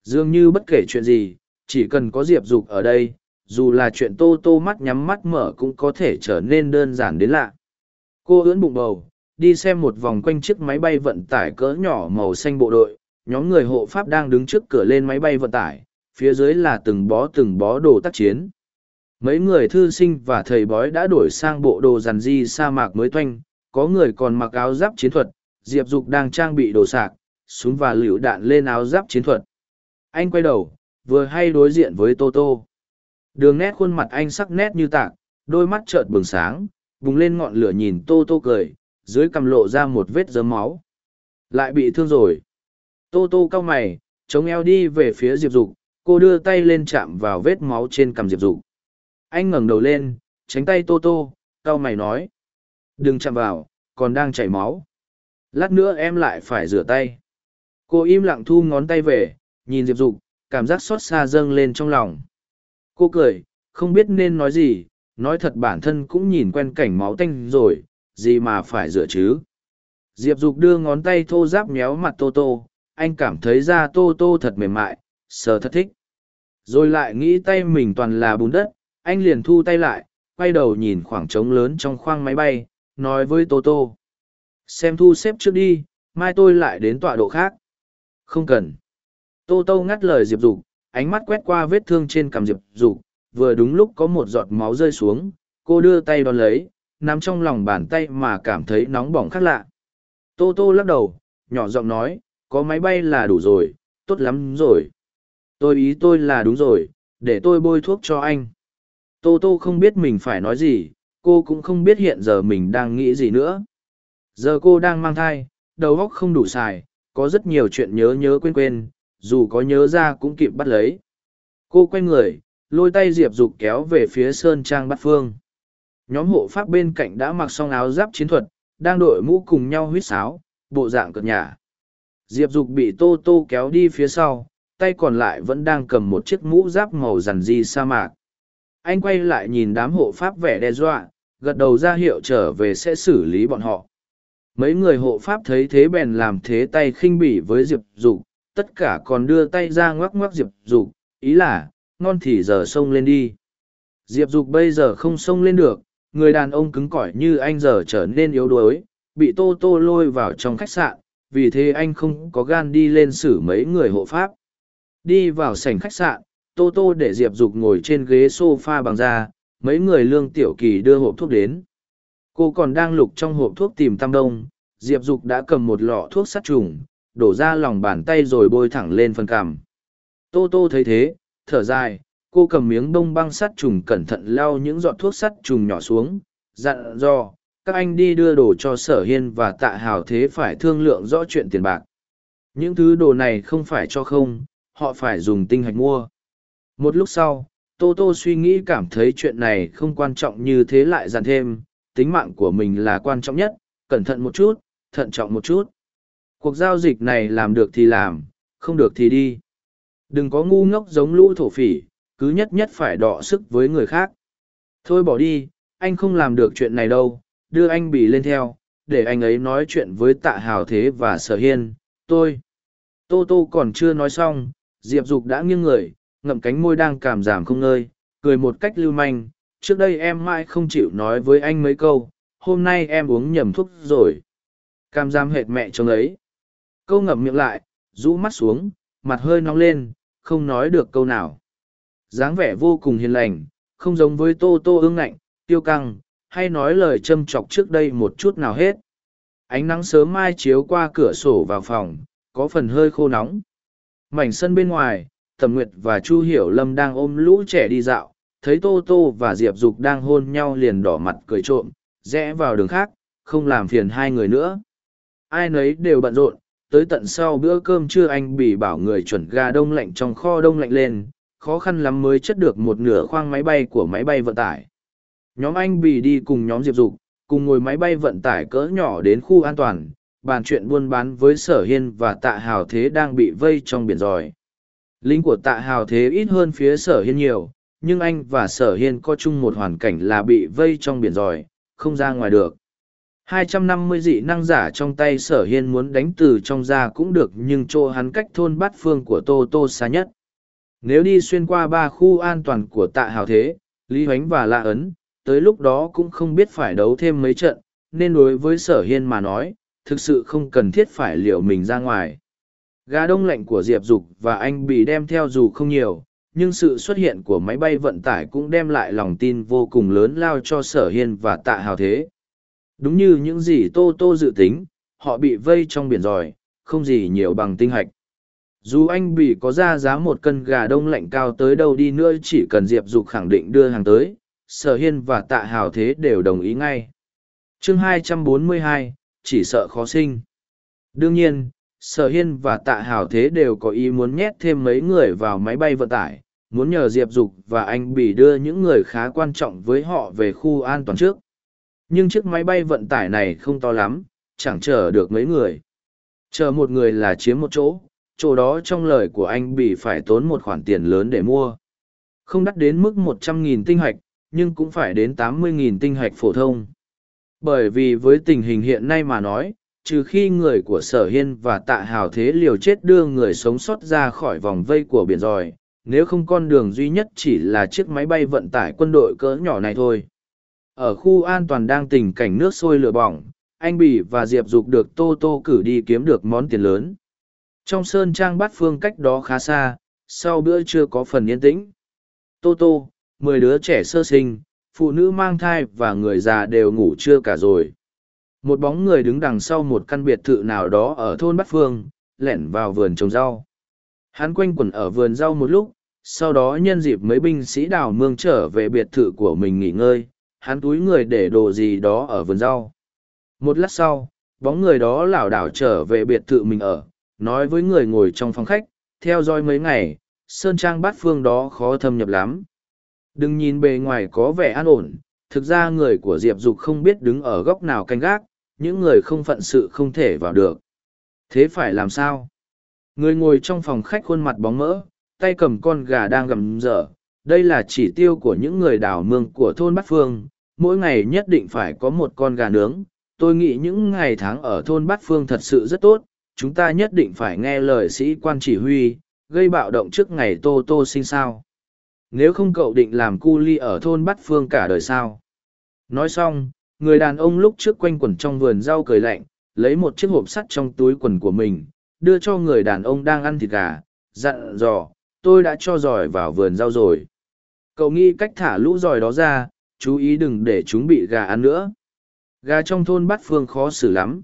Dường như bất kể chuyện gì, chỉ cần có Diệp Dục ở đây, dù là chuyện Tô Tô mắt nhắm mắt mở cũng có thể trở nên đơn giản đến lạ. Cô ưỡn bụng bầu, đi xem một vòng quanh chiếc máy bay vận tải cỡ nhỏ màu xanh bộ đội, nhóm người hộ Pháp đang đứng trước cửa lên máy bay vận tải, phía dưới là từng bó từng bó đồ tác chiến. Mấy người thư sinh và thầy bói đã đổi sang bộ đồ rằn di sa mạc mới toanh, có người còn mặc áo giáp chiến thuật, Diệp Dục đang trang bị đồ sạc, súng và lựu đạn lên áo giáp chiến thuật. Anh quay đầu, vừa hay đối diện với Tô Tô. Đường nét khuôn mặt anh sắc nét như tạc, đôi mắt trợn bừng sáng, bùng lên ngọn lửa nhìn Tô Tô cười, dưới cằm lộ ra một vết dớm máu. Lại bị thương rồi. Tô Tô cau mày, chống eo đi về phía Diệp Dục, cô đưa tay lên chạm vào vết máu trên cằm Diệp Dục. Anh ngẩng đầu lên, tránh tay Tô Tô, cau mày nói. Đừng chạm vào, còn đang chảy máu. Lát nữa em lại phải rửa tay. Cô im lặng thu ngón tay về, nhìn Diệp Dục, cảm giác xót xa dâng lên trong lòng. Cô cười, không biết nên nói gì, nói thật bản thân cũng nhìn quen cảnh máu tanh rồi, gì mà phải rửa chứ. Diệp Dục đưa ngón tay thô giáp méo mặt Tô Tô, anh cảm thấy da Tô Tô thật mềm mại, sờ thật thích. Rồi lại nghĩ tay mình toàn là bùn đất, anh liền thu tay lại, quay đầu nhìn khoảng trống lớn trong khoang máy bay, nói với Tô Tô. Xem thu xếp trước đi, mai tôi lại đến tọa độ khác. Không cần. Tô Tô ngắt lời Diệp Dục, ánh mắt quét qua vết thương trên cằm Diệp Dục, vừa đúng lúc có một giọt máu rơi xuống, cô đưa tay đón lấy, nắm trong lòng bàn tay mà cảm thấy nóng bỏng khác lạ. Tô Tô lắc đầu, nhỏ giọng nói, có máy bay là đủ rồi, tốt lắm rồi. Tôi ý tôi là đúng rồi, để tôi bôi thuốc cho anh. Tô Tô không biết mình phải nói gì, cô cũng không biết hiện giờ mình đang nghĩ gì nữa. Giờ cô đang mang thai, đầu óc không đủ xài, có rất nhiều chuyện nhớ nhớ quên quên, dù có nhớ ra cũng kịp bắt lấy. Cô quay người, lôi tay Diệp Dục kéo về phía Sơn Trang Bát Phương. Nhóm hộ pháp bên cạnh đã mặc xong áo giáp chiến thuật, đang đội mũ cùng nhau huýt sáo, bộ dạng cợt nhả. Diệp Dục bị Tô Tô kéo đi phía sau, tay còn lại vẫn đang cầm một chiếc mũ giáp màu rằn di sa mạc. Anh quay lại nhìn đám hộ pháp vẻ đe dọa, gật đầu ra hiệu trở về sẽ xử lý bọn họ. Mấy người hộ pháp thấy thế bèn làm thế tay khinh bỉ với Diệp Dục, tất cả còn đưa tay ra ngoắc ngoắc Diệp Dục, ý là, ngon thì giờ xông lên đi. Diệp Dục bây giờ không xông lên được, người đàn ông cứng cỏi như anh giờ trở nên yếu đuối, bị Tô Tô lôi vào trong khách sạn, vì thế anh không có gan đi lên xử mấy người hộ pháp. Đi vào sảnh khách sạn, Tô Tô để Diệp Dục ngồi trên ghế sofa bằng da, mấy người lương tiểu kỳ đưa hộp thuốc đến. Cô còn đang lục trong hộp thuốc tìm tam đông, Diệp Dục đã cầm một lọ thuốc sát trùng, đổ ra lòng bàn tay rồi bôi thẳng lên phần cằm. Tô Tô thấy thế, thở dài, cô cầm miếng bông băng sát trùng cẩn thận lau những giọt thuốc sắt trùng nhỏ xuống, dặn dò, các anh đi đưa đồ cho sở hiên và tạ hào thế phải thương lượng rõ chuyện tiền bạc. Những thứ đồ này không phải cho không, họ phải dùng tinh hạch mua. Một lúc sau, Tô Tô suy nghĩ cảm thấy chuyện này không quan trọng như thế lại dặn thêm, tính mạng của mình là quan trọng nhất, cẩn thận một chút, thận trọng một chút. Cuộc giao dịch này làm được thì làm, không được thì đi. Đừng có ngu ngốc giống lũ thổ phỉ, cứ nhất nhất phải đọ sức với người khác. Thôi bỏ đi, anh không làm được chuyện này đâu, đưa anh bị lên theo, để anh ấy nói chuyện với tạ hào thế và sở hiên, tôi. Tô tô còn chưa nói xong, Diệp Dục đã nghiêng người, ngậm cánh môi đang cảm giảm không ngơi, cười một cách lưu manh. Trước đây em mãi không chịu nói với anh mấy câu, hôm nay em uống nhầm thuốc rồi. Cam giam hệt mẹ chồng ấy. Câu ngậm miệng lại, rũ mắt xuống, mặt hơi nóng lên, không nói được câu nào. dáng vẻ vô cùng hiền lành, không giống với tô tô ương ngạnh, tiêu căng, hay nói lời châm chọc trước đây một chút nào hết. Ánh nắng sớm mai chiếu qua cửa sổ vào phòng, có phần hơi khô nóng. Mảnh sân bên ngoài, Thẩm Nguyệt và Chu Hiểu Lâm đang ôm lũ trẻ đi dạo, thấy Tô Tô và Diệp Dục đang hôn nhau liền đỏ mặt cười trộm, rẽ vào đường khác, không làm phiền hai người nữa. Ai nấy đều bận rộn, tới tận sau bữa cơm trưa anh bị bảo người chuẩn gà đông lạnh trong kho đông lạnh lên, khó khăn lắm mới chất được một nửa khoang máy bay của máy bay vận tải. Nhóm anh bị đi cùng nhóm Diệp Dục, cùng ngồi máy bay vận tải cỡ nhỏ đến khu an toàn, bàn chuyện buôn bán với sở hiên và tạ hào thế đang bị vây trong biển giỏi. Lính của tạ hào thế ít hơn phía sở hiên nhiều, nhưng anh và sở hiên có chung một hoàn cảnh là bị vây trong biển giỏi, không ra ngoài được. 250 dị năng giả trong tay sở hiên muốn đánh từ trong ra cũng được nhưng chỗ hắn cách thôn bát phương của Tô Tô xa nhất. Nếu đi xuyên qua ba khu an toàn của tạ hào thế, Lý Huánh và Lạ Ấn, tới lúc đó cũng không biết phải đấu thêm mấy trận, nên đối với sở hiên mà nói, thực sự không cần thiết phải liệu mình ra ngoài. Gà đông lạnh của Diệp Dục và anh bị đem theo dù không nhiều, nhưng sự xuất hiện của máy bay vận tải cũng đem lại lòng tin vô cùng lớn lao cho sở hiên và tạ hào thế. Đúng như những gì Tô Tô dự tính, họ bị vây trong biển giỏi, không gì nhiều bằng tinh hạch. Dù anh bị có ra giá một cân gà đông lạnh cao tới đâu đi nữa chỉ cần Diệp Dục khẳng định đưa hàng tới, sở hiên và tạ hào thế đều đồng ý ngay. chương 242, chỉ sợ khó sinh. Đương nhiên, sở hiên và tạ hào thế đều có ý muốn nhét thêm mấy người vào máy bay vận tải, muốn nhờ Diệp Dục và anh Bỉ đưa những người khá quan trọng với họ về khu an toàn trước. Nhưng chiếc máy bay vận tải này không to lắm, chẳng chở được mấy người. Chờ một người là chiếm một chỗ, chỗ đó trong lời của anh Bỉ phải tốn một khoản tiền lớn để mua. Không đắt đến mức một trăm nghìn tinh hạch, nhưng cũng phải đến tám mươi nghìn tinh hạch phổ thông. Bởi vì với tình hình hiện nay mà nói, trừ khi người của sở hiên và tạ hào thế liều chết đưa người sống sót ra khỏi vòng vây của biển giỏi, nếu không con đường duy nhất chỉ là chiếc máy bay vận tải quân đội cỡ nhỏ này thôi. Ở khu an toàn đang tình cảnh nước sôi lửa bỏng, anh Bỉ và Diệp Dục được Tô Tô cử đi kiếm được món tiền lớn. Trong sơn trang bát phương cách đó khá xa, sau bữa trưa có phần yên tĩnh. Tô Tô, mười đứa trẻ sơ sinh, phụ nữ mang thai và người già đều ngủ trưa cả rồi. Một bóng người đứng đằng sau một căn biệt thự nào đó ở thôn Bát Phương, lẻn vào vườn trồng rau. Hắn quanh quẩn ở vườn rau một lúc, sau đó nhân dịp mấy binh sĩ đào mương trở về biệt thự của mình nghỉ ngơi, hắn túi người để đồ gì đó ở vườn rau. Một lát sau, bóng người đó lảo đảo trở về biệt thự mình ở, nói với người ngồi trong phòng khách, theo dõi mấy ngày, sơn trang bát phương đó khó thâm nhập lắm. Đừng nhìn bề ngoài có vẻ an ổn, thực ra người của Diệp Dục không biết đứng ở góc nào canh gác, những người không phận sự không thể vào được. Thế phải làm sao? Người ngồi trong phòng khách khuôn mặt bóng mỡ, tay cầm con gà đang gầm dở. Đây là chỉ tiêu của những người đảo mương của thôn Bát Phương, mỗi ngày nhất định phải có một con gà nướng. Tôi nghĩ những ngày tháng ở thôn Bát Phương thật sự rất tốt, chúng ta nhất định phải nghe lời sĩ quan chỉ huy, gây bạo động trước ngày Tô Tô sinh sao. Nếu không cậu định làm cu ly ở thôn Bát Phương cả đời sao? Nói xong, người đàn ông lúc trước quanh quẩn trong vườn rau cười lạnh, lấy một chiếc hộp sắt trong túi quần của mình, đưa cho người đàn ông đang ăn thịt gà, dặn dò, tôi đã cho giỏi vào vườn rau rồi. Cậu nghĩ cách thả lũ giỏi đó ra, chú ý đừng để chúng bị gà ăn nữa. Gà trong thôn Bát Phương khó xử lắm.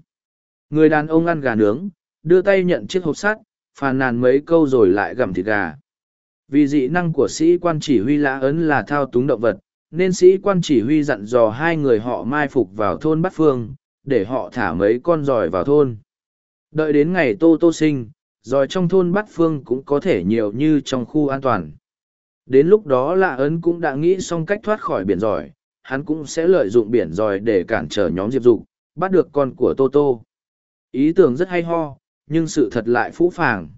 Người đàn ông ăn gà nướng, đưa tay nhận chiếc hộp sắt, phàn nàn mấy câu rồi lại gặm thịt gà. Vì dị năng của sĩ quan chỉ huy lã ấn là thao túng động vật, nên sĩ quan chỉ huy dặn dò hai người họ mai phục vào thôn Bát Phương, để họ thả mấy con giỏi vào thôn. Đợi đến ngày Tô Tô sinh, rồi trong thôn Bát Phương cũng có thể nhiều như trong khu an toàn. Đến lúc đó lạ ấn cũng đã nghĩ xong cách thoát khỏi biển giỏi, hắn cũng sẽ lợi dụng biển giỏi để cản trở nhóm Diệp Dục, bắt được con của Tô Tô. Ý tưởng rất hay ho, nhưng sự thật lại phũ phàng.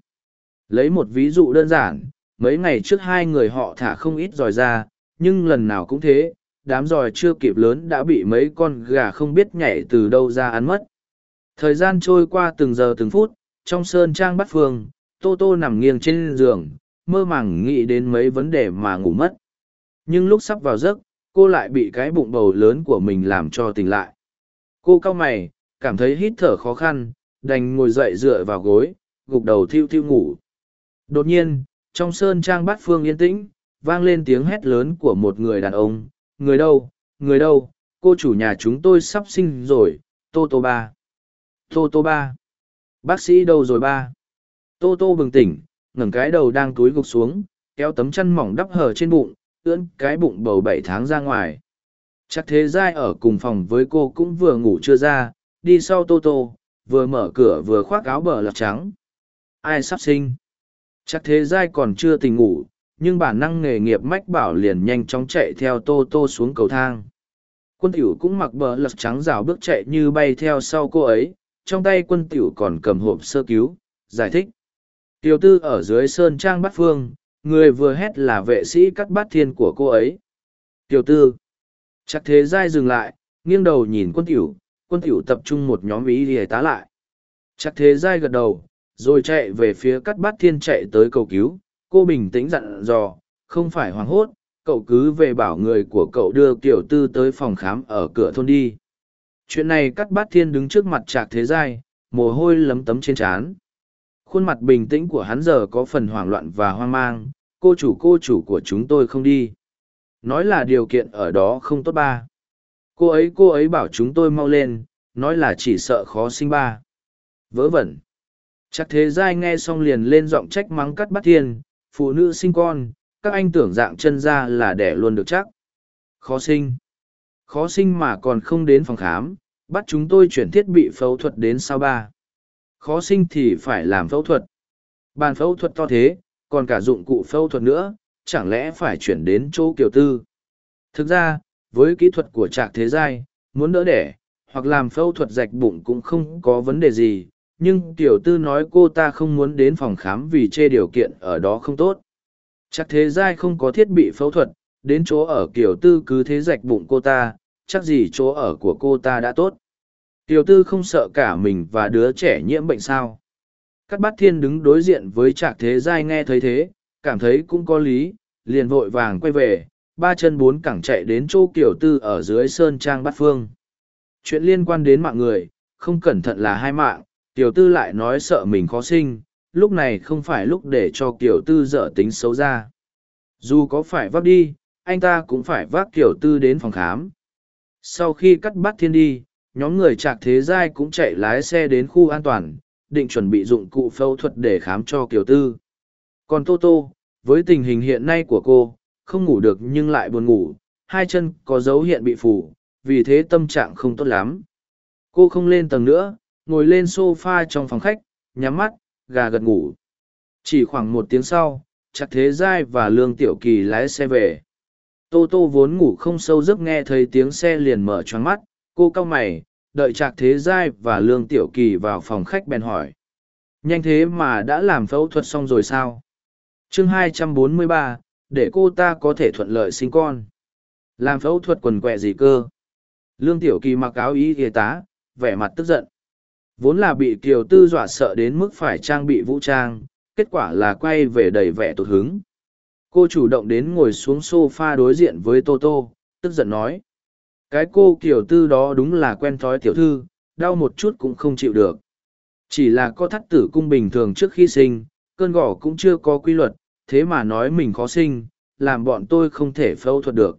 Lấy một ví dụ đơn giản, mấy ngày trước hai người họ thả không ít giỏi ra, nhưng lần nào cũng thế, đám giỏi chưa kịp lớn đã bị mấy con gà không biết nhảy từ đâu ra ăn mất. Thời gian trôi qua từng giờ từng phút, trong sơn trang bắt phương, Tô Tô nằm nghiêng trên giường, mơ màng nghĩ đến mấy vấn đề mà ngủ mất. Nhưng lúc sắp vào giấc, cô lại bị cái bụng bầu lớn của mình làm cho tỉnh lại. Cô cau mày, cảm thấy hít thở khó khăn, đành ngồi dậy dựa vào gối, gục đầu thiêu thiêu ngủ. Đột nhiên, trong sơn trang bát phương yên tĩnh, vang lên tiếng hét lớn của một người đàn ông, người đâu, người đâu, cô chủ nhà chúng tôi sắp sinh rồi, Tô Tô Ba. Tô Tô Ba. Bác sĩ đâu rồi ba? Tô Tô bừng tỉnh, ngẩng cái đầu đang túi gục xuống, kéo tấm chăn mỏng đắp hở trên bụng, ưỡn cái bụng bầu bảy tháng ra ngoài chắc thế giai ở cùng phòng với cô cũng vừa ngủ chưa ra đi sau tô tô vừa mở cửa vừa khoác áo bờ lọc trắng ai sắp sinh chắc thế giai còn chưa tỉnh ngủ nhưng bản năng nghề nghiệp mách bảo liền nhanh chóng chạy theo tô tô xuống cầu thang quân tiểu cũng mặc bờ lọc trắng rào bước chạy như bay theo sau cô ấy trong tay quân tiểu còn cầm hộp sơ cứu, giải thích. Tiểu tư ở dưới sơn trang bát phương, người vừa hét là vệ sĩ cắt bát thiên của cô ấy. Tiểu tư, chắc thế giai dừng lại, nghiêng đầu nhìn quân tiểu quân tiểu tập trung một nhóm ý để tá lại. Chắc thế giai gật đầu, rồi chạy về phía cắt bát thiên chạy tới cầu cứu. Cô bình tĩnh dặn dò, không phải hoảng hốt, cậu cứ về bảo người của cậu đưa tiểu tư tới phòng khám ở cửa thôn đi chuyện này cắt bát thiên đứng trước mặt trạc thế giai, mồ hôi lấm tấm trên trán. Khuôn mặt bình tĩnh của hắn giờ có phần hoảng loạn và hoang mang, cô chủ cô chủ của chúng tôi không đi. Nói là điều kiện ở đó không tốt ba. Cô ấy cô ấy bảo chúng tôi mau lên, nói là chỉ sợ khó sinh ba. Vớ vẩn. Chắc thế giai nghe xong liền lên giọng trách mắng cắt bắt thiên, phụ nữ sinh con, các anh tưởng dạng chân ra là đẻ luôn được chắc. Khó sinh khó sinh mà còn không đến phòng khám, bắt chúng tôi chuyển thiết bị phẫu thuật đến sao ba. Khó sinh thì phải làm phẫu thuật. Bàn phẫu thuật to thế, còn cả dụng cụ phẫu thuật nữa, chẳng lẽ phải chuyển đến chỗ kiều tư? Thực ra, với kỹ thuật của trạc thế giai, muốn đỡ đẻ, hoặc làm phẫu thuật rạch bụng cũng không có vấn đề gì, nhưng tiểu tư nói cô ta không muốn đến phòng khám vì chê điều kiện ở đó không tốt. Chắc thế giai không có thiết bị phẫu thuật, đến chỗ ở kiểu tư cứ thế rạch bụng cô ta chắc gì chỗ ở của cô ta đã tốt. Tiểu tư không sợ cả mình và đứa trẻ nhiễm bệnh sao? Cắt bát thiên đứng đối diện với trạc thế giai nghe thấy thế, cảm thấy cũng có lý, liền vội vàng quay về, ba chân bốn cẳng chạy đến chỗ kiểu tư ở dưới sơn trang bát phương. Chuyện liên quan đến mạng người, không cẩn thận là hai mạng, tiểu tư lại nói sợ mình khó sinh, lúc này không phải lúc để cho kiểu tư dở tính xấu ra. Dù có phải vác đi, anh ta cũng phải vác kiểu tư đến phòng khám sau khi cắt bắt thiên đi, nhóm người trạc thế giai cũng chạy lái xe đến khu an toàn, định chuẩn bị dụng cụ phẫu thuật để khám cho Kiều tư. Còn tô tô, với tình hình hiện nay của cô, không ngủ được nhưng lại buồn ngủ, hai chân có dấu hiện bị phủ, vì thế tâm trạng không tốt lắm. Cô không lên tầng nữa, ngồi lên s o f a trong phòng khách, nhắm mắt, gà gật ngủ. Chỉ khoảng một tiếng sau chặt thế giai và lương tiểu kỳ lái xe về tô tô vốn ngủ không sâu giấc nghe thấy tiếng xe liền mở choáng mắt cô cau mày đợi trạc thế giai và lương tiểu kỳ vào phòng khách bèn hỏi. Nhanh thế mà đã làm phẫu thuật xong rồi sao? Chương 243, để cô ta có thể thuận lợi sinh con. Làm phẫu thuật quần quẹ gì cơ? Lương tiểu kỳ mặc áo y y tá vẻ mặt tức giận. Vốn là bị kiều tư dọa sợ đến mức phải trang bị vũ trang kết quả là quay về đầy vẻ tụt hứng cô chủ động đến ngồi xuống s o f a đối diện với tô tô tức giận nói. Cái cô kiểu tư đó đúng là quen thói tiểu thư, đau một chút cũng không chịu được. Chỉ là có thắt tử cung bình thường trước khi sinh, cơn gỏ cũng chưa có quy luật, thế mà nói mình khó sinh, làm bọn tôi không thể phẫu thuật được.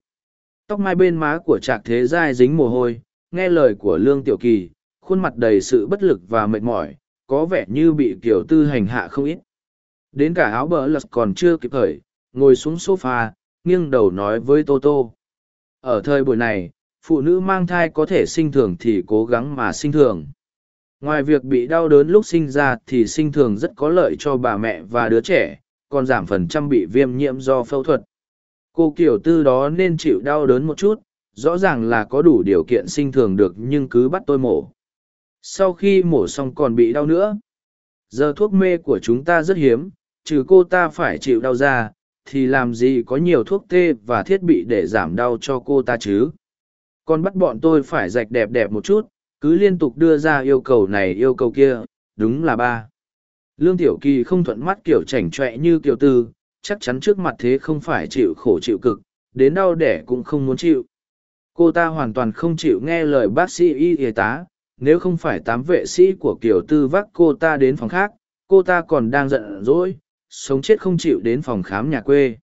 Tóc mai bên má của trạc thế giai dính mồ hôi, nghe lời của lương tiểu kỳ, khuôn mặt đầy sự bất lực và mệt mỏi, có vẻ như bị kiểu tư hành hạ không ít. Đến cả áo bờ lật còn chưa kịp khởi ngồi xuống sofa, nghiêng đầu nói với tô tô. Ở thời buổi này phụ nữ mang thai có thể sinh thường thì cố gắng mà sinh thường. Ngoài việc bị đau đớn lúc sinh ra thì sinh thường rất có lợi cho bà mẹ và đứa trẻ còn giảm phần trăm bị viêm nhiễm do phẫu thuật. Cô kiểu tư đó nên chịu đau đớn một chút rõ ràng là có đủ điều kiện sinh thường được nhưng cứ bắt tôi mổ. Sau khi mổ xong còn bị đau nữa. Giờ thuốc mê của chúng ta rất hiếm trừ cô ta phải chịu đau ra thì làm gì có nhiều thuốc tê và thiết bị để giảm đau cho cô ta chứ? Còn bắt bọn tôi phải rạch đẹp đẹp một chút, cứ liên tục đưa ra yêu cầu này yêu cầu kia, đúng là ba. Lương tiểu kỳ không thuận mắt kiểu chảnh chọe như kiểu tư, chắc chắn trước mặt thế không phải chịu khổ chịu cực, đến đau đẻ cũng không muốn chịu. Cô ta hoàn toàn không chịu nghe lời bác sĩ y y tá, nếu không phải tám vệ sĩ của kiểu tư vác cô ta đến phòng khác, cô ta còn đang giận dỗi sống chết không chịu đến phòng khám nhà quê.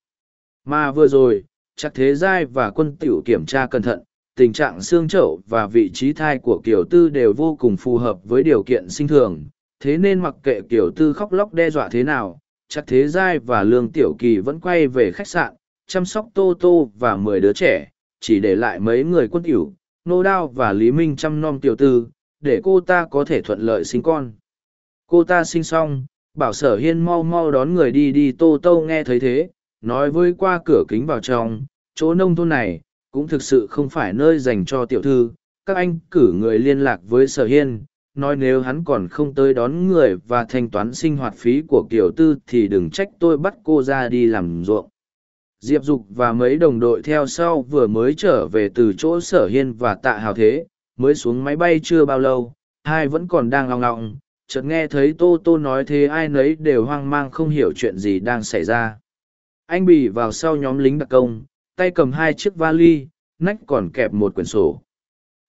Mà vừa rồi chắc thế giai và quân tiểu kiểm tra cẩn thận tình trạng xương trậu và vị trí thai của Kiều tư đều vô cùng phù hợp với điều kiện sinh thường. Thế nên mặc kệ Kiều tư khóc lóc đe dọa thế nào chắc thế giai và lương tiểu kỳ vẫn quay về khách sạn chăm sóc tô tô và mười đứa trẻ chỉ để lại mấy người quân tiểu, nô đao và lý minh chăm nom tiểu tư để cô ta có thể thuận lợi sinh con. Cô ta sinh xong bảo sở hiên mau mau đón người đi đi tô tô nghe thấy thế, nói với qua cửa kính vào trong, chỗ nông thôn này, cũng thực sự không phải nơi dành cho tiểu thư, các anh cử người liên lạc với sở hiên, nói nếu hắn còn không tới đón người và thanh toán sinh hoạt phí của kiểu tư thì đừng trách tôi bắt cô ra đi làm ruộng. Diệp dục và mấy đồng đội theo sau vừa mới trở về từ chỗ sở hiên và tạ hào thế, mới xuống máy bay chưa bao lâu, hai vẫn còn đang long ngọng chợt nghe thấy tô tô nói thế ai nấy đều hoang mang không hiểu chuyện gì đang xảy ra. Anh bị vào sau nhóm lính đặc công, tay cầm hai chiếc vali, nách còn kẹp một quyển sổ.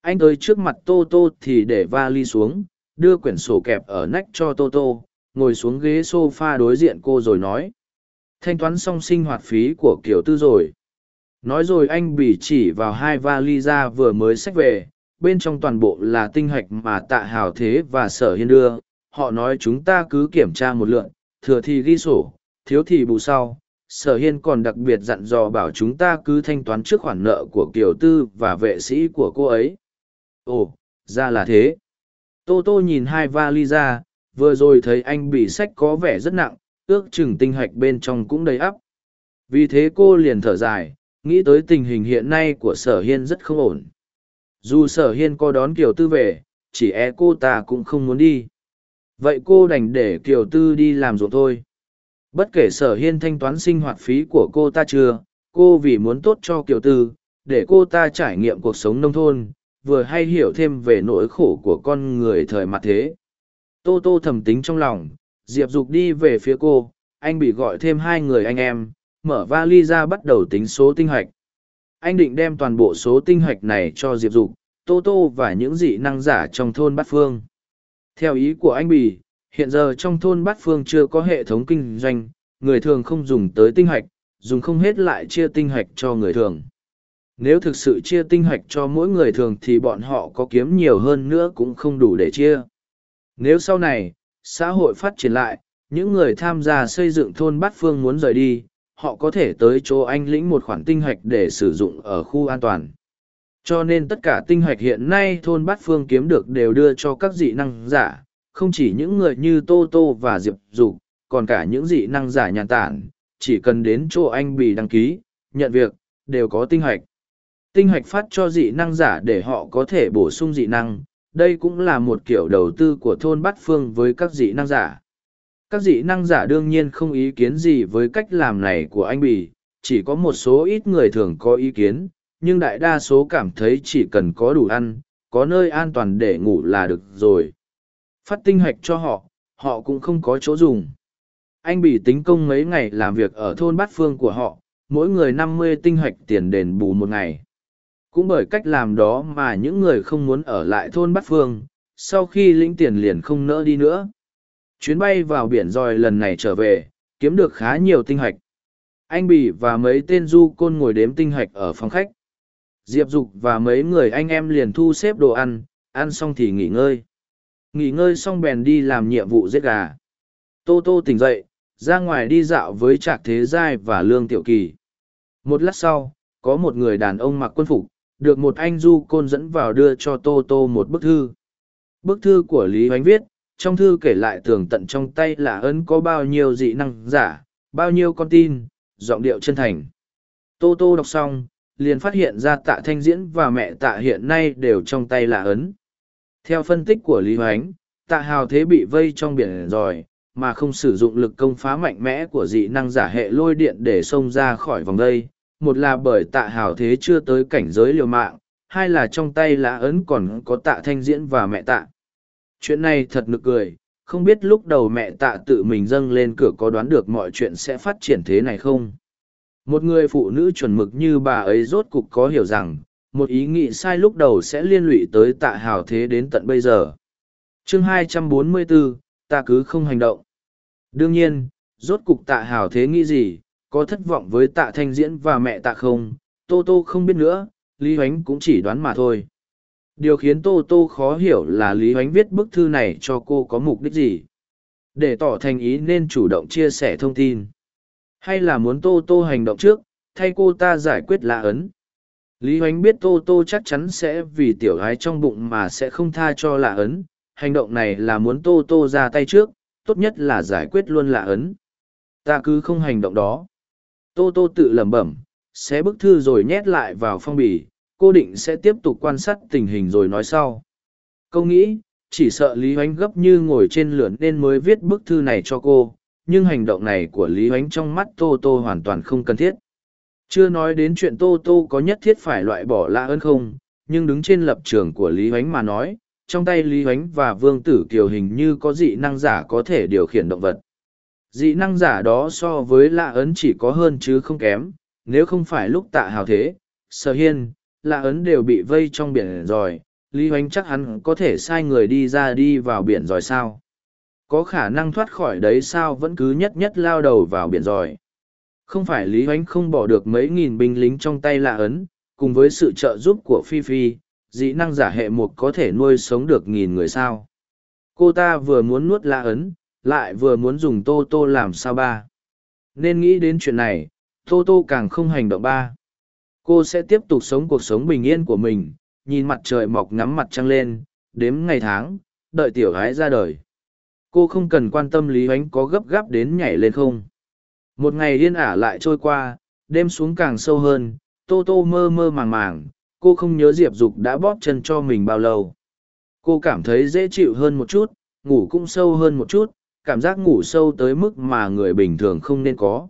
Anh tới trước mặt tô tô thì để vali xuống, đưa quyển sổ kẹp ở nách cho tô tô, ngồi xuống ghế s o f a đối diện cô rồi nói. Thanh toán xong sinh hoạt phí của kiểu tư rồi. Nói rồi anh bị chỉ vào hai vali ra vừa mới xách về, bên trong toàn bộ là tinh hạch mà tạ hào thế và sở hiên đưa họ nói chúng ta cứ kiểm tra một lượn, thừa thì ghi sổ, thiếu thì bù sau. Sở hiên còn đặc biệt dặn dò bảo chúng ta cứ thanh toán trước khoản nợ của kiều tư và vệ sĩ của cô ấy. Ồ, ra là thế. Tô tô nhìn hai vali ra, vừa rồi thấy anh bị sách có vẻ rất nặng, ước chừng tinh hạch bên trong cũng đầy ắp. Vì thế cô liền thở dài, nghĩ tới tình hình hiện nay của sở hiên rất không ổn. Dù sở hiên có đón kiều tư về, chỉ e cô ta cũng không muốn đi vậy cô đành để kiều tư đi làm ruộng thôi. Bất kể sở hiên thanh toán sinh hoạt phí của cô ta chưa, cô vì muốn tốt cho kiều tư, để cô ta trải nghiệm cuộc sống nông thôn, vừa hay hiểu thêm về nỗi khổ của con người thời mặt thế. Tô tô thầm tính trong lòng, diệp dục đi về phía cô, anh bị gọi thêm hai người anh em, mở vali ra bắt đầu tính số tinh hạch anh định đem toàn bộ số tinh hạch này cho diệp dục, tô tô và những dị năng giả trong thôn bát phương theo ý của anh bì, hiện giờ trong thôn bát phương chưa có hệ thống kinh doanh, người thường không dùng tới tinh hạch, dùng không hết lại chia tinh hạch cho người thường. Nếu thực sự chia tinh hạch cho mỗi người thường thì bọn họ có kiếm nhiều hơn nữa cũng không đủ để chia. Nếu sau này, xã hội phát triển lại, những người tham gia xây dựng thôn bát phương muốn rời đi, họ có thể tới chỗ anh lĩnh một khoản tinh hạch để sử dụng ở khu an toàn cho nên tất cả tinh hạch hiện nay thôn bát phương kiếm được đều đưa cho các dị năng giả, không chỉ những người như tô tô và diệp dục, còn cả những dị năng giả nhàn tản, chỉ cần đến chỗ anh bị đăng ký, nhận việc, đều có tinh hạch tinh hạch phát cho dị năng giả để họ có thể bổ sung dị năng, đây cũng là một kiểu đầu tư của thôn bát phương với các dị năng giả. Các dị năng giả đương nhiên không ý kiến gì với cách làm này của anh bì, chỉ có một số ít người thường có ý kiến nhưng đại đa số cảm thấy chỉ cần có đủ ăn, có nơi an toàn để ngủ là được rồi. Phát tinh hạch cho họ họ cũng không có chỗ dùng. Anh bị tính công mấy ngày làm việc ở thôn bát phương của họ, mỗi người năm mươi tinh hạch tiền đền bù một ngày. Cũng bởi cách làm đó mà những người không muốn ở lại thôn bát phương, sau khi lĩnh tiền liền không nỡ đi nữa. Chuyến bay vào biển roi lần này trở về, kiếm được khá nhiều tinh hạch. Anh bỉ và mấy tên du côn ngồi đếm tinh hạch ở phòng khách diệp dục và mấy người anh em liền thu xếp đồ ăn ăn xong thì nghỉ ngơi. Nghỉ ngơi xong bèn đi làm nhiệm vụ giết gà. Tô tô tỉnh dậy, ra ngoài đi dạo với trạc thế giai và lương tiểu kỳ. Một lát sau, có một người đàn ông mặc quân phục, được một anh du côn dẫn vào đưa cho tô tô một bức thư. Bức thư của lý hoánh viết, trong thư kể lại tường tận trong tay là ấn có bao nhiêu dị năng giả, bao nhiêu con tin, giọng điệu chân thành. Tô tô đọc xong liền phát hiện ra tạ thanh diễn và mẹ tạ hiện nay đều trong tay là ấn. Theo phân tích của lý hoánh tạ hào thế bị vây trong biển rồi, mà không sử dụng lực công phá mạnh mẽ của dị năng giả hệ lôi điện để xông ra khỏi vòng đây. Một là bởi tạ hào thế chưa tới cảnh giới liều mạng hai là trong tay là ấn còn có tạ thanh diễn và mẹ tạ. Chuyện này thật nực cười không biết lúc đầu mẹ tạ tự mình dâng lên cửa có đoán được mọi chuyện sẽ phát triển thế này không? Một người phụ nữ chuẩn mực như bà ấy rốt cục có hiểu rằng một ý nghĩ sai lúc đầu sẽ liên lụy tới tạ hào thế đến tận bây giờ. Chương 244, ta cứ không hành động. Đương nhiên rốt cục tạ hào thế nghĩ gì có thất vọng với tạ thanh diễn và mẹ tạ không tô tô không biết nữa lý Huánh cũng chỉ đoán mà thôi. Điều khiến tô tô khó hiểu là lý Huánh viết bức thư này cho cô có mục đích gì. Để tỏ thành ý nên chủ động chia sẻ thông tin hay là muốn tô tô hành động trước, thay cô ta giải quyết lạ ấn. Lý hoánh biết tô tô chắc chắn sẽ vì tiểu gái trong bụng mà sẽ không tha cho lạ ấn. Hành động này là muốn tô tô ra tay trước, tốt nhất là giải quyết luôn lạ ấn. Ta cứ không hành động đó. Tô tô tự lẩm bẩm, xé bức thư rồi nhét lại vào phong bì. Cô định sẽ tiếp tục quan sát tình hình rồi nói sau. Câu nghĩ, chỉ sợ lý hoánh gấp như ngồi trên lửa nên mới viết bức thư này cho cô nhưng hành động này của lý ánh trong mắt tô tô hoàn toàn không cần thiết. Chưa nói đến chuyện tô tô có nhất thiết phải loại bỏ lạ ơn không, nhưng đứng trên lập trường của lý ánh mà nói, trong tay lý ánh và vương tử kiều hình như có dị năng giả có thể điều khiển động vật. Dị năng giả đó so với lạ ấn chỉ có hơn chứ không kém, nếu không phải lúc tạ hào thế, sở hiên lạ ấn đều bị vây trong biển rồi, lý hoánh chắc hắn có thể sai người đi ra đi vào biển rồi sao? Có khả năng thoát khỏi đấy sao vẫn cứ nhất nhất lao đầu vào biển rồi. Không phải lý hoánh không bỏ được mấy nghìn binh lính trong tay lạ ấn, cùng với sự trợ giúp của phi phi dĩ năng giả hệ mục có thể nuôi sống được nghìn người sao? Cô ta vừa muốn nuốt lạ ấn, lại vừa muốn dùng tô tô làm sao ba? Nên nghĩ đến chuyện này, tô tô càng không hành động ba. Cô sẽ tiếp tục sống cuộc sống bình yên của mình, nhìn mặt trời mọc ngắm mặt trăng lên, đếm ngày tháng, đợi tiểu gái ra đời cô không cần quan tâm lý ánh có gấp gáp đến nhảy lên không. Một ngày yên ả lại trôi qua, đêm xuống càng sâu hơn, tô tô mơ mơ màng màng, cô không nhớ diệp dục đã bóp chân cho mình bao lâu. Cô cảm thấy dễ chịu hơn một chút, ngủ cũng sâu hơn một chút, cảm giác ngủ sâu tới mức mà người bình thường không nên có.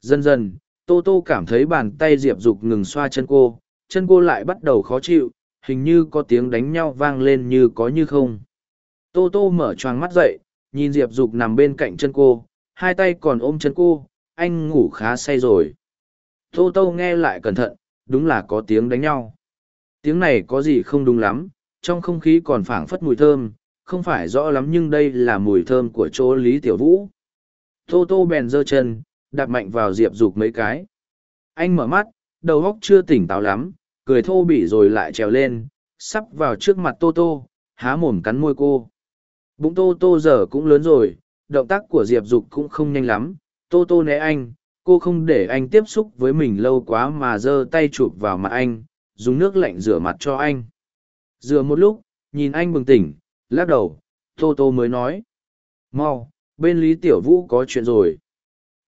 Dần dần, tô tô cảm thấy bàn tay diệp dục ngừng xoa chân cô chân cô lại bắt đầu khó chịu, hình như có tiếng đánh nhau vang lên như có như không. Tô tô mở choàng mắt dậy nhìn diệp dục nằm bên cạnh chân cô, hai tay còn ôm chân cô, anh ngủ khá say rồi. Tô tô nghe lại cẩn thận, đúng là có tiếng đánh nhau. Tiếng này có gì không đúng lắm, trong không khí còn phảng phất mùi thơm, không phải rõ lắm nhưng đây là mùi thơm của chỗ lý tiểu vũ. Tô tô bèn giơ chân, đạp mạnh vào diệp dục mấy cái. Anh mở mắt, đầu óc chưa tỉnh táo lắm, cười thô bỉ rồi lại trèo lên, sắp vào trước mặt tô tô, há mồm cắn môi cô bụng tô tô giờ cũng lớn rồi, động tác của diệp dục cũng không nhanh lắm. Tô tô né anh, cô không để anh tiếp xúc với mình lâu quá mà giơ tay chụp vào mặt anh, dùng nước lạnh rửa mặt cho anh. Rửa một lúc, nhìn anh bừng tỉnh, lắc đầu, tô tô mới nói. Mau, bên lý tiểu vũ có chuyện rồi.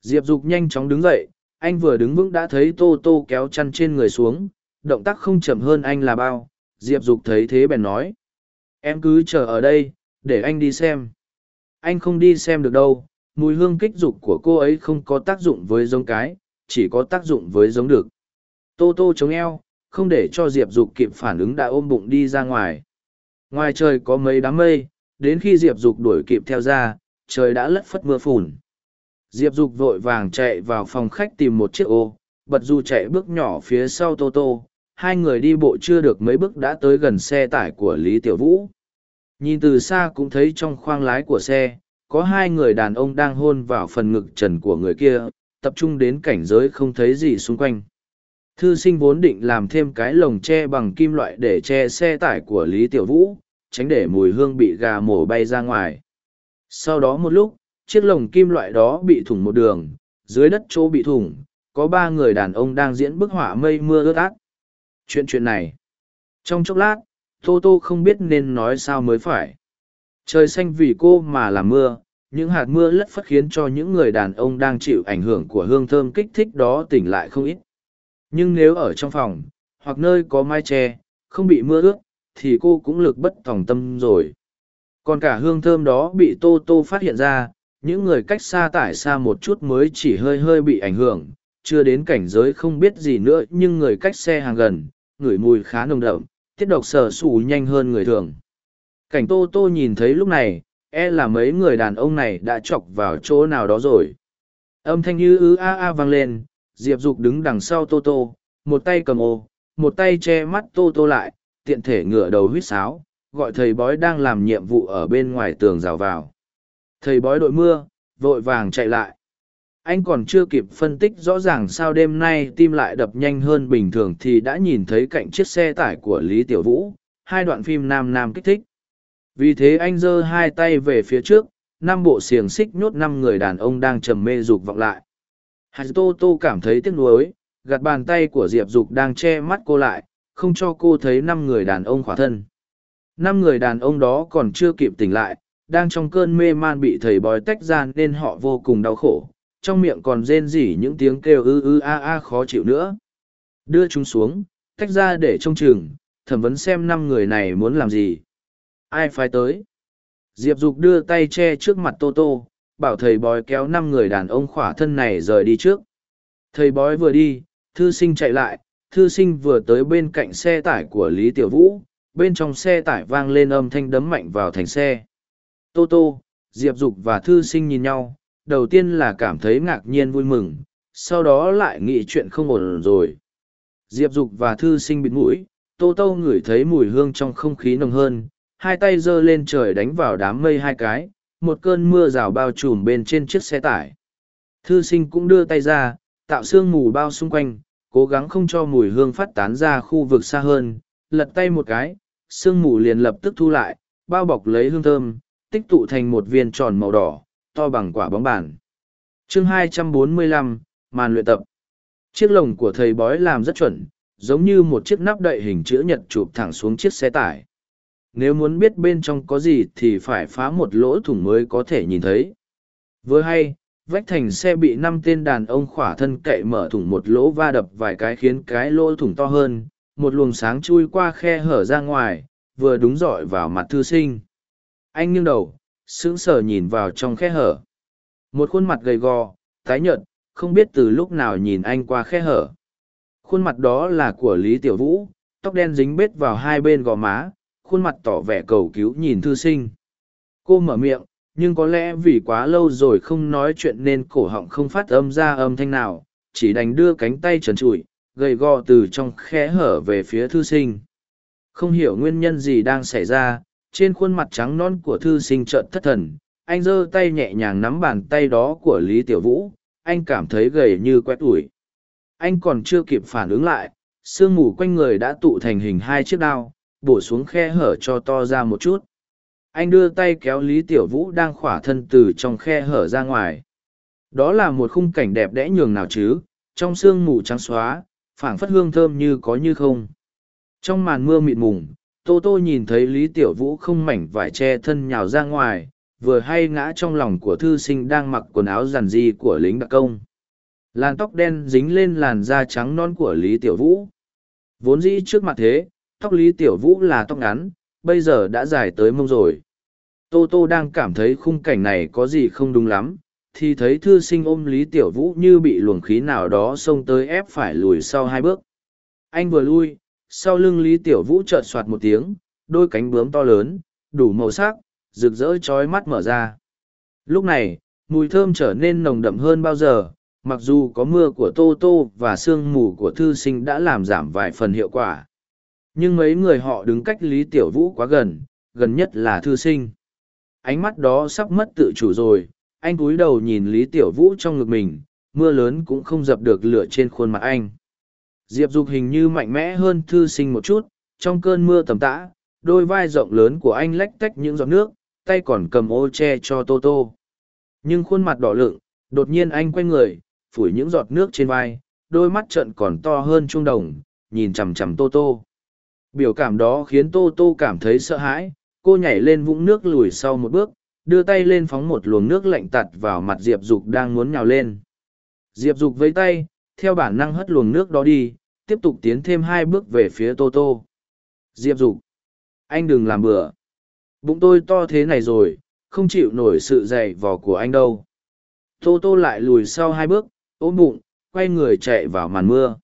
Diệp dục nhanh chóng đứng dậy, anh vừa đứng vững đã thấy tô tô kéo chăn trên người xuống, động tác không chậm hơn anh là bao. Diệp dục thấy thế bèn nói. Em cứ chờ ở đây để anh đi xem. Anh không đi xem được đâu, mùi hương kích dục của cô ấy không có tác dụng với giống cái, chỉ có tác dụng với giống đực tô tô chống eo, không để cho diệp dục kịp phản ứng đã ôm bụng đi ra ngoài. Ngoài trời có mấy đám mây, đến khi diệp dục đuổi kịp theo ra, trời đã lất phất mưa phùn. Diệp dục vội vàng chạy vào phòng khách tìm một chiếc ô, bật dù chạy bước nhỏ phía sau tô tô. Hai người đi bộ chưa được mấy bước đã tới gần xe tải của lý tiểu vũ nhìn từ xa cũng thấy trong khoang lái của xe, có hai người đàn ông đang hôn vào phần ngực trần của người kia, tập trung đến cảnh giới không thấy gì xung quanh. Thư sinh vốn định làm thêm cái lồng tre bằng kim loại để che xe tải của lý tiểu vũ, tránh để mùi hương bị gà mổ bay ra ngoài. Sau đó một lúc, chiếc lồng kim loại đó bị thủng một đường, dưới đất chỗ bị thủng, có ba người đàn ông đang diễn bức họa mây mưa ướt át. Chuyện chuyện này. Trong chốc lát tô tô không biết nên nói sao mới phải. Trời xanh vì cô mà làm mưa, những hạt mưa lất phất khiến cho những người đàn ông đang chịu ảnh hưởng của hương thơm kích thích đó tỉnh lại không ít. Nhưng nếu ở trong phòng, hoặc nơi có mái che, không bị mưa ướt, thì cô cũng lực bất thòng tâm rồi. Còn cả hương thơm đó bị tô tô phát hiện ra, những người cách xa tải xa một chút mới chỉ hơi hơi bị ảnh hưởng, chưa đến cảnh giới không biết gì nữa nhưng người cách xe hàng gần, ngửi mùi khá nồng đậm tiết độc sở sủ nhanh hơn người thường. Cảnh tô tô nhìn thấy lúc này e là mấy người đàn ông này đã chọc vào chỗ nào đó rồi. Âm thanh như ư a a vang lên, diệp dục đứng đằng sau tô tô, một tay cầm ô, một tay che mắt tô tô lại, tiện thể ngửa đầu huýt sáo, gọi thầy bói đang làm nhiệm vụ ở bên ngoài tường rào vào. Thầy bói đội mưa, vội vàng chạy lại anh còn chưa kịp phân tích rõ ràng sao đêm nay tim lại đập nhanh hơn bình thường thì đã nhìn thấy cạnh chiếc xe tải của lý tiểu vũ, hai đoạn phim nam nam kích thích. Vì thế anh giơ hai tay về phía trước, năm bộ xiềng xích nhốt năm người đàn ông đang trầm mê dục vọng lại. Hạt tô tô cảm thấy tiếc nuối, gạt bàn tay của diệp dục đang che mắt cô lại, không cho cô thấy năm người đàn ông khỏa thân. Năm người đàn ông đó còn chưa kịp tỉnh lại, đang trong cơn mê man bị thầy bói tách ra nên họ vô cùng đau khổ trong miệng còn rên rỉ những tiếng kêu ư ư a a khó chịu nữa. Đưa chúng xuống, tách ra để trông chừng, thẩm vấn xem năm người này muốn làm gì. Ai phải tới? Diệp dục đưa tay che trước mặt tô tô, bảo thầy bói kéo năm người đàn ông khỏa thân này rời đi trước. Thầy bói vừa đi, thư sinh chạy lại, thư sinh vừa tới bên cạnh xe tải của lý tiểu vũ, bên trong xe tải vang lên âm thanh đấm mạnh vào thành xe. Tô tô, diệp dục và thư sinh nhìn nhau đầu tiên là cảm thấy ngạc nhiên vui mừng, sau đó lại nghĩ chuyện không ổn rồi. Diệp dục và thư sinh bịt mũi, tô tô ngửi thấy mùi hương trong không khí nồng hơn, hai tay giơ lên trời đánh vào đám mây hai cái, một cơn mưa rào bao trùm bên trên chiếc xe tải. Thư sinh cũng đưa tay ra, tạo sương mù bao xung quanh, cố gắng không cho mùi hương phát tán ra khu vực xa hơn, lật tay một cái, sương mù liền lập tức thu lại, bao bọc lấy hương thơm, tích tụ thành một viên tròn màu đỏ to bằng quả bóng bàn. Chương 245, màn luyện tập. Chiếc lồng của thầy bói làm rất chuẩn giống như một chiếc nắp đậy hình chữ nhật chụp thẳng xuống chiếc xe tải. Nếu muốn biết bên trong có gì thì phải phá một lỗ thủng mới có thể nhìn thấy. Vừa hay vách thành xe bị năm tên đàn ông khỏa thân cậy mở thủng một lỗ va đập vài cái khiến cái lỗ thủng to hơn một luồng sáng chui qua khe hở ra ngoài vừa đúng dọi vào mặt thư sinh. Anh nghiêng đầu sững sờ nhìn vào trong khe hở. Một khuôn mặt gầy gò, tái nhợt, không biết từ lúc nào nhìn anh qua khe hở. Khuôn mặt đó là của lý tiểu vũ, tóc đen dính bết vào hai bên gò má, khuôn mặt tỏ vẻ cầu cứu nhìn thư sinh. Cô mở miệng, nhưng có lẽ vì quá lâu rồi không nói chuyện nên cổ họng không phát âm ra âm thanh nào, chỉ đành đưa cánh tay trần trụi, gầy gò từ trong khe hở về phía thư sinh. Không hiểu nguyên nhân gì đang xảy ra trên khuôn mặt trắng non của thư sinh trợn thất thần, anh giơ tay nhẹ nhàng nắm bàn tay đó của lý tiểu vũ, anh cảm thấy gầy như quét ủi. Anh còn chưa kịp phản ứng lại, sương mù quanh người đã tụ thành hình hai chiếc đao, bổ xuống khe hở cho to ra một chút. Anh đưa tay kéo lý tiểu vũ đang khỏa thân từ trong khe hở ra ngoài. Đó là một khung cảnh đẹp đẽ nhường nào chứ, trong sương mù trắng xóa, phảng phất hương thơm như có như không. Trong màn mưa mịt mùng tô tô nhìn thấy lý tiểu vũ không mảnh vải che thân nhào ra ngoài, vừa hay ngã trong lòng của thư sinh đang mặc quần áo giản di của lính đặc công. Làn tóc đen dính lên làn da trắng non của lý tiểu vũ. Vốn dĩ trước mặt thế, tóc lý tiểu vũ là tóc ngắn, bây giờ đã dài tới mông rồi. Tô tô đang cảm thấy khung cảnh này có gì không đúng lắm, thì thấy thư sinh ôm lý tiểu vũ như bị luồng khí nào đó xông tới ép phải lùi sau hai bước. Anh vừa lui sau lưng lý tiểu vũ chợt soạt một tiếng, đôi cánh bướm to lớn, đủ màu sắc, rực rỡ trói mắt mở ra. Lúc này, mùi thơm trở nên nồng đậm hơn bao giờ, mặc dù có mưa của tô tô và sương mù của thư sinh đã làm giảm vài phần hiệu quả. Nhưng mấy người họ đứng cách lý tiểu vũ quá gần gần nhất là thư sinh. Ánh mắt đó sắp mất tự chủ rồi, anh cúi đầu nhìn lý tiểu vũ trong ngực mình, mưa lớn cũng không dập được lửa trên khuôn mặt anh diệp dục hình như mạnh mẽ hơn thư sinh một chút, trong cơn mưa tầm tã, đôi vai rộng lớn của anh lách tách những giọt nước, tay còn cầm ô che cho tô tô. Nhưng khuôn mặt đỏ lựng, đột nhiên anh quay người, phủi những giọt nước trên vai, đôi mắt trận còn to hơn trung đồng, nhìn chằm chằm tô tô. Biểu cảm đó khiến tô tô cảm thấy sợ hãi, cô nhảy lên vũng nước lùi sau một bước, đưa tay lên phóng một luồng nước lạnh tặt vào mặt diệp dục đang muốn nhào lên. Diệp dục với tay, theo bản năng hất luồng nước đó đi tiếp tục tiến thêm hai bước về phía tô tô. Diệp dục, anh đừng làm bừa. Bụng tôi to thế này rồi, không chịu nổi sự dày vò của anh đâu. Tô tô lại lùi sau hai bước, ôm bụng, quay người chạy vào màn mưa.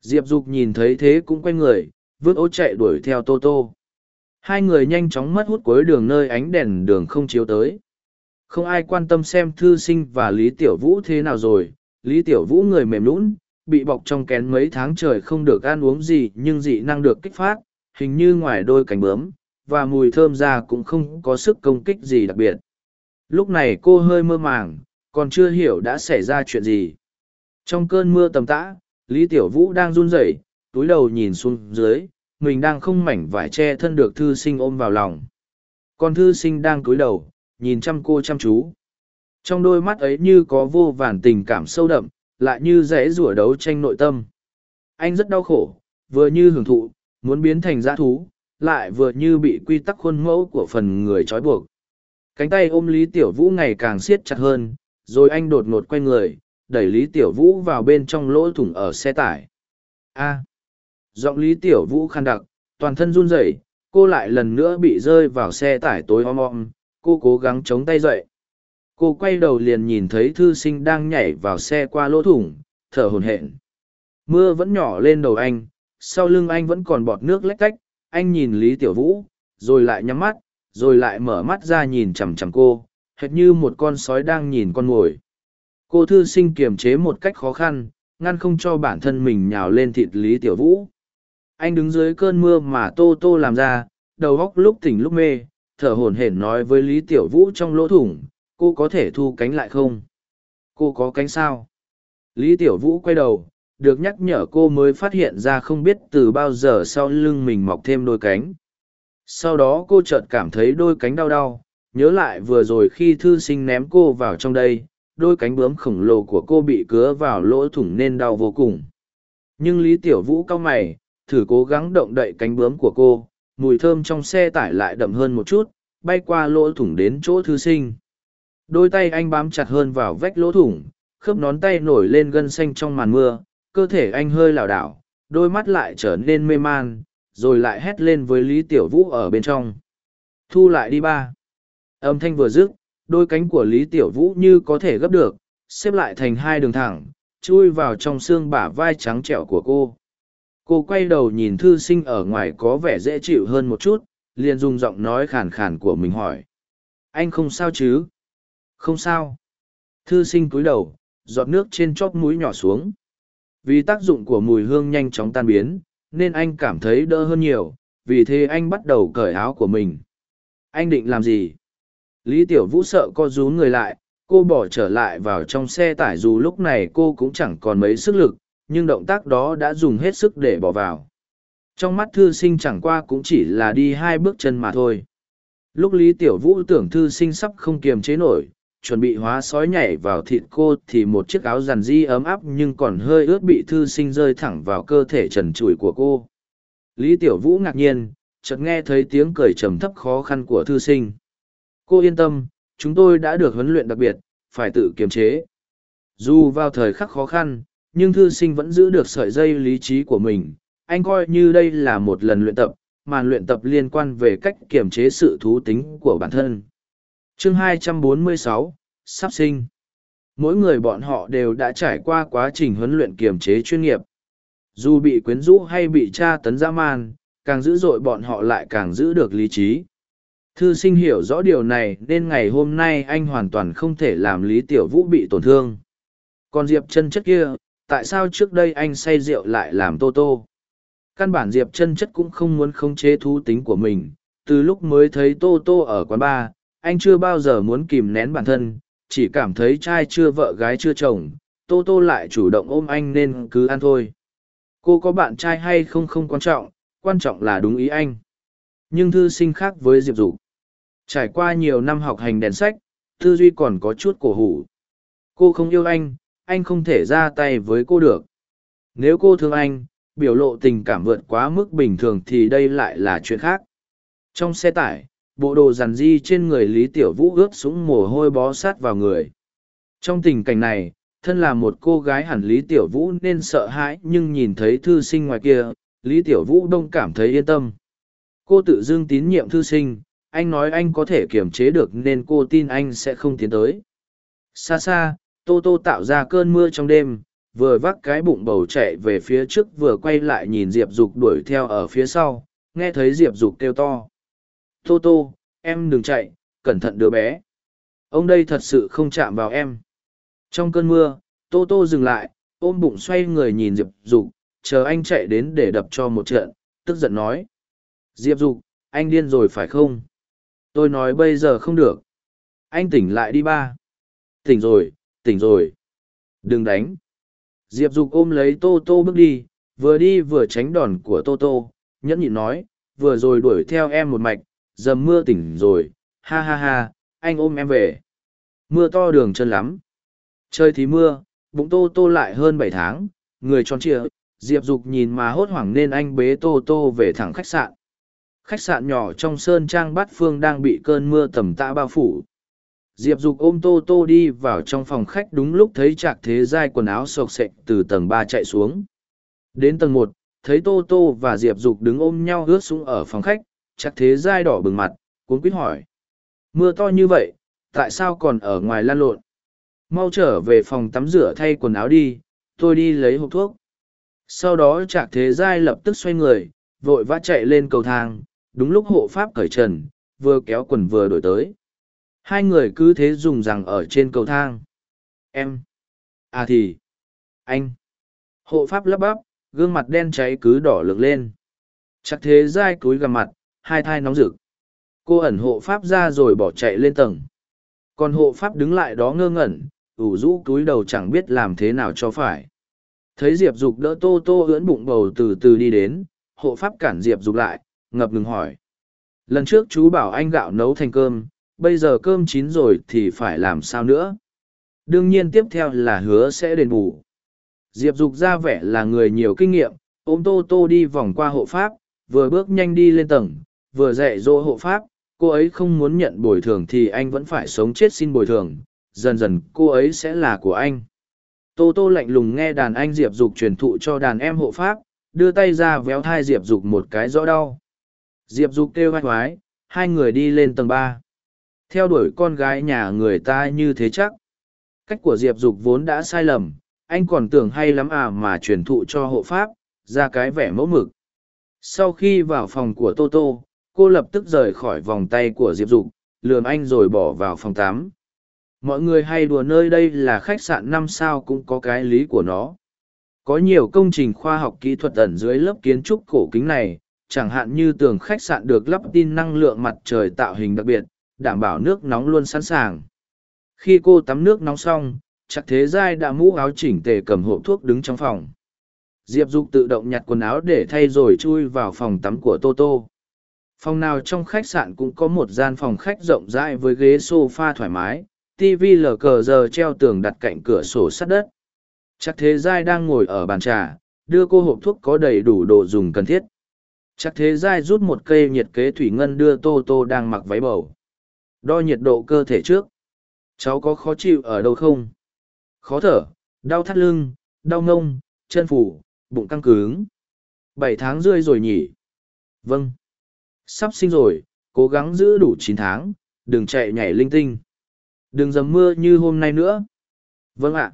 Diệp dục nhìn thấy thế cũng quay người, vứt ô chạy đuổi theo tô tô. Hai người nhanh chóng mất hút cuối đường nơi ánh đèn đường không chiếu tới. Không ai quan tâm xem thư sinh và lý tiểu vũ thế nào rồi, lý tiểu vũ người mềm lũn bị bọc trong kén mấy tháng trời không được ăn uống gì nhưng dị năng được kích phát, hình như ngoài đôi cánh bướm, và mùi thơm ra cũng không có sức công kích gì đặc biệt. Lúc này cô hơi mơ màng, còn chưa hiểu đã xảy ra chuyện gì. Trong cơn mưa tầm tã, lý tiểu vũ đang run rẩy, túi đầu nhìn xuống dưới, mình đang không mảnh vải che thân được thư sinh ôm vào lòng. Còn thư sinh đang cúi đầu, nhìn chăm cô chăm chú. Trong đôi mắt ấy như có vô vàn tình cảm sâu đậm lại như rẽ rủa đấu tranh nội tâm. Anh rất đau khổ, vừa như hưởng thụ, muốn biến thành dã thú, lại vừa như bị quy tắc khuôn mẫu của phần người trói buộc. Cánh tay ôm Lý Tiểu Vũ ngày càng siết chặt hơn, rồi anh đột ngột quay người, đẩy Lý Tiểu Vũ vào bên trong lỗ thủng ở xe tải. A. Giọng Lý Tiểu Vũ khăn đặc, toàn thân run rẩy, cô lại lần nữa bị rơi vào xe tải tối om om, cô cố gắng chống tay dậy. Cô quay đầu liền nhìn thấy thư sinh đang nhảy vào xe qua lỗ thủng, thở hổn hển. Mưa vẫn nhỏ lên đầu anh, sau lưng anh vẫn còn bọt nước lách cách, anh nhìn Lý Tiểu Vũ, rồi lại nhắm mắt, rồi lại mở mắt ra nhìn chằm chằm cô, hệt như một con sói đang nhìn con mồi. Cô thư sinh kiềm chế một cách khó khăn, ngăn không cho bản thân mình nhào lên thịt Lý Tiểu Vũ. Anh đứng dưới cơn mưa mà Tô Tô làm ra, đầu óc lúc tỉnh lúc mê, thở hổn hển nói với Lý Tiểu Vũ trong lỗ thủng, cô có thể thu cánh lại không? Cô có cánh sao? Lý Tiểu Vũ quay đầu, được nhắc nhở cô mới phát hiện ra không biết từ bao giờ sau lưng mình mọc thêm đôi cánh. Sau đó cô chợt cảm thấy đôi cánh đau đau, nhớ lại vừa rồi khi thư sinh ném cô vào trong đây, đôi cánh bướm khổng lồ của cô bị cứa vào lỗ thủng nên đau vô cùng. Nhưng Lý Tiểu Vũ cau mày, thử cố gắng động đậy cánh bướm của cô, mùi thơm trong xe tải lại đậm hơn một chút, bay qua lỗ thủng đến chỗ thư sinh. Đôi tay anh bám chặt hơn vào vách lỗ thủng, khớp nón tay nổi lên gân xanh trong màn mưa, cơ thể anh hơi lảo đảo, đôi mắt lại trở nên mê man, rồi lại hét lên với Lý Tiểu Vũ ở bên trong. Thu lại đi ba. Âm thanh vừa dứt, đôi cánh của Lý Tiểu Vũ như có thể gấp được, xếp lại thành hai đường thẳng, chui vào trong xương bả vai trắng trẻo của cô. Cô quay đầu nhìn thư sinh ở ngoài có vẻ dễ chịu hơn một chút, liền dùng giọng nói khàn khàn của mình hỏi. Anh không sao chứ? Không sao. Thư sinh cúi đầu, giọt nước trên chóp mũi nhỏ xuống. Vì tác dụng của mùi hương nhanh chóng tan biến, nên anh cảm thấy đỡ hơn nhiều, vì thế anh bắt đầu cởi áo của mình. Anh định làm gì? Lý Tiểu Vũ sợ co rú người lại, cô bỏ trở lại vào trong xe tải dù lúc này cô cũng chẳng còn mấy sức lực, nhưng động tác đó đã dùng hết sức để bỏ vào. Trong mắt thư sinh chẳng qua cũng chỉ là đi hai bước chân mà thôi. Lúc Lý Tiểu Vũ tưởng thư sinh sắp không kiềm chế nổi, chuẩn bị hóa sói nhảy vào thịt cô thì một chiếc áo rằn di ấm áp nhưng còn hơi ướt bị thư sinh rơi thẳng vào cơ thể trần trụi của cô. Lý Tiểu Vũ ngạc nhiên, chợt nghe thấy tiếng cười trầm thấp khó khăn của thư sinh. Cô yên tâm, chúng tôi đã được huấn luyện đặc biệt, phải tự kiềm chế. Dù vào thời khắc khó khăn, nhưng thư sinh vẫn giữ được sợi dây lý trí của mình. Anh coi như đây là một lần luyện tập, màn luyện tập liên quan về cách kiềm chế sự thú tính của bản thân. Chương 246, Sắp sinh Mỗi người bọn họ đều đã trải qua quá trình huấn luyện kiềm chế chuyên nghiệp. Dù bị quyến rũ hay bị tra tấn dã man, càng dữ dội bọn họ lại càng giữ được lý trí. Thư sinh hiểu rõ điều này nên ngày hôm nay anh hoàn toàn không thể làm Lý Tiểu Vũ bị tổn thương. Còn Diệp chân chất kia, tại sao trước đây anh say rượu lại làm tô tô? Căn bản Diệp chân chất cũng không muốn khống chế thú tính của mình. Từ lúc mới thấy tô tô ở quán bar, anh chưa bao giờ muốn kìm nén bản thân, chỉ cảm thấy trai chưa vợ gái chưa chồng, tô tô lại chủ động ôm anh nên cứ ăn thôi. Cô có bạn trai hay không không quan trọng, quan trọng là đúng ý anh. Nhưng thư sinh khác với Diệp Dục. Trải qua nhiều năm học hành đèn sách, tư duy còn có chút cổ hủ. Cô không yêu anh, anh không thể ra tay với cô được. Nếu cô thương anh, biểu lộ tình cảm vượt quá mức bình thường thì đây lại là chuyện khác. Trong xe tải, bộ đồ rằn di trên người Lý Tiểu Vũ ướt sũng mồ hôi bó sát vào người. Trong tình cảnh này, thân là một cô gái hẳn Lý Tiểu Vũ nên sợ hãi nhưng nhìn thấy thư sinh ngoài kia, Lý Tiểu Vũ đông cảm thấy yên tâm. Cô tự dưng tín nhiệm thư sinh, anh nói anh có thể kiềm chế được nên cô tin anh sẽ không tiến tới. Xa xa, Tô Tô tạo ra cơn mưa trong đêm, vừa vác cái bụng bầu chạy về phía trước vừa quay lại nhìn Diệp Dục đuổi theo ở phía sau, nghe thấy Diệp Dục kêu to. Tô Tô, em đừng chạy, cẩn thận đứa bé. Ông đây thật sự không chạm vào em. Trong cơn mưa, Tô Tô dừng lại, ôm bụng xoay người nhìn Diệp Dục, chờ anh chạy đến để đập cho một trận, tức giận nói. Diệp Dục, anh điên rồi phải không? Tôi nói bây giờ không được. Anh tỉnh lại đi ba. Tỉnh rồi, tỉnh rồi. Đừng đánh. Diệp Dục ôm lấy Tô Tô bước đi, vừa đi vừa tránh đòn của Tô Tô, nhẫn nhịn nói, vừa rồi đuổi theo em một mạch, dầm mưa tỉnh rồi, ha ha ha, anh ôm em về. Mưa to đường chân lắm. Trời thì mưa, bụng tô tô lại hơn bảy tháng người tròn trịa diệp dục nhìn mà hốt hoảng nên anh bế tô tô về thẳng khách sạn khách sạn nhỏ trong sơn trang bát phương đang bị cơn mưa tầm tã bao phủ diệp dục ôm tô tô đi vào trong phòng khách đúng lúc thấy trạc thế giai quần áo sộc sệch từ tầng ba chạy xuống đến tầng một thấy tô tô và diệp dục đứng ôm nhau ướt sũng ở phòng khách trạc thế dai đỏ bừng mặt, cuốn quýt hỏi. Mưa to như vậy, tại sao còn ở ngoài lan lộn? Mau trở về phòng tắm rửa thay quần áo đi, tôi đi lấy hộp thuốc. Sau đó trạc thế giai lập tức xoay người, vội vã chạy lên cầu thang, đúng lúc hộ pháp cởi trần, vừa kéo quần vừa đổi tới. Hai người cứ thế dùng rằng ở trên cầu thang. Em. À thì. Anh. Hộ pháp lắp bắp, gương mặt đen cháy cứ đỏ lực lên. Chắc thế dai cúi gằm mặt hai thai nóng rực. Cô ẩn hộ pháp ra rồi bỏ chạy lên tầng. Còn hộ pháp đứng lại đó ngơ ngẩn, ủ rũ cúi đầu chẳng biết làm thế nào cho phải. Thấy diệp dục đỡ tô tô ưỡn bụng bầu từ từ đi đến, hộ pháp cản diệp dục lại, ngập ngừng hỏi. Lần trước chú bảo anh gạo nấu thành cơm, bây giờ cơm chín rồi thì phải làm sao nữa? Đương nhiên tiếp theo là hứa sẽ đền bù. Diệp dục ra vẻ là người nhiều kinh nghiệm, ôm tô tô đi vòng qua hộ pháp, vừa bước nhanh đi lên tầng vừa dạy dỗ hộ pháp, cô ấy không muốn nhận bồi thường thì anh vẫn phải sống chết xin bồi thường, dần dần cô ấy sẽ là của anh. Tô tô lạnh lùng nghe đàn anh diệp dục truyền thụ cho đàn em hộ pháp, đưa tay ra véo thai diệp dục một cái rõ đau. Diệp dục kêu vai hoái, hai người đi lên tầng ba. Theo đuổi con gái nhà người ta như thế chắc. Cách của diệp dục vốn đã sai lầm, anh còn tưởng hay lắm à mà truyền thụ cho hộ pháp, ra cái vẻ mẫu mực. Sau khi vào phòng của tô tô cô lập tức rời khỏi vòng tay của diệp dục, lườm anh rồi bỏ vào phòng tám mọi người hay đùa nơi đây là khách sạn năm sao cũng có cái lý của nó. Có nhiều công trình khoa học kỹ thuật ẩn dưới lớp kiến trúc cổ kính này, chẳng hạn như tường khách sạn được lắp tin năng lượng mặt trời tạo hình đặc biệt, đảm bảo nước nóng luôn sẵn sàng. Khi cô tắm nước nóng xong, chắc thế giai đã mũ áo chỉnh tề cầm hộp thuốc đứng trong phòng. Diệp dục tự động nhặt quần áo để thay rồi chui vào phòng tắm của toto phòng nào trong khách sạn cũng có một gian phòng khách rộng rãi với ghế s o f a thoải mái tv lờ cờ giờ treo tường đặt cạnh cửa sổ sắt đất. Chắc thế giai đang ngồi ở bàn trà, đưa cô hộp thuốc có đầy đủ đồ dùng cần thiết. Chắc thế giai rút một cây nhiệt kế thủy ngân đưa tô tô đang mặc váy bầu. Đo nhiệt độ cơ thể trước. Cháu có khó chịu ở đâu không? Khó thở, đau thắt lưng, đau ngông, chân phủ, bụng căng cứng. Bảy tháng rưỡi rồi nhỉ? Vâng sắp sinh rồi, cố gắng giữ đủ chín tháng, đừng chạy nhảy linh tinh. Đừng dầm mưa như hôm nay nữa. Vâng ạ.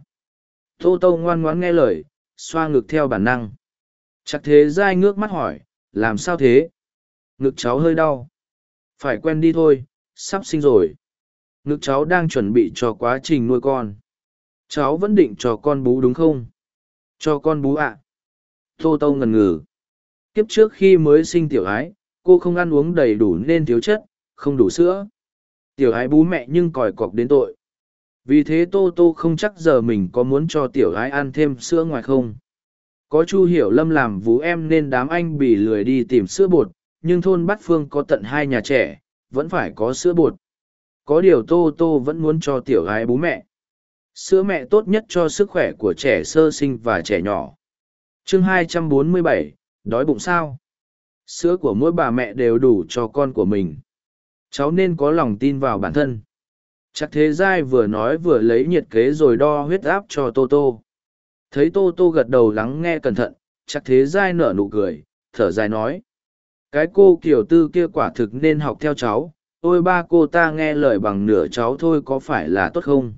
Tô tô ngoan ngoãn nghe lời, xoa ngực theo bản năng. Chắc thế dai ngước mắt hỏi, làm sao thế? Ngực cháu hơi đau. Phải quen đi thôi, sắp sinh rồi. Ngực cháu đang chuẩn bị cho quá trình nuôi con. Cháu vẫn định cho con bú đúng không? Cho con bú ạ. À? tô tô ngần ngừ. Kiếp trước khi mới sinh tiểu ái cô không ăn uống đầy đủ nên thiếu chất không đủ sữa. Tiểu ái bú mẹ nhưng còi cọc đến tội. Vì thế tô tô không chắc giờ mình có muốn cho tiểu ái ăn thêm sữa ngoài không. Có chu hiểu lâm làm vú em nên đám anh bị lười đi tìm sữa bột nhưng thôn bát phương có tận hai nhà trẻ vẫn phải có sữa bột. Có điều tô tô vẫn muốn cho tiểu gái bú mẹ. Sữa mẹ tốt nhất cho sức khỏe của trẻ sơ sinh và trẻ nhỏ. Chương 247, đói bụng sao? Sữa của mỗi bà mẹ đều đủ cho con của mình. Cháu nên có lòng tin vào bản thân. Chắc thế giai vừa nói vừa lấy nhiệt kế rồi đo huyết áp cho tô tô. Thấy tô tô gật đầu lắng nghe cẩn thận, chắc thế giai nở nụ cười, thở dài nói. Cái cô kiểu tư kia quả thực nên học theo cháu. Ôi ba cô ta nghe lời bằng nửa cháu thôi có phải là tốt không?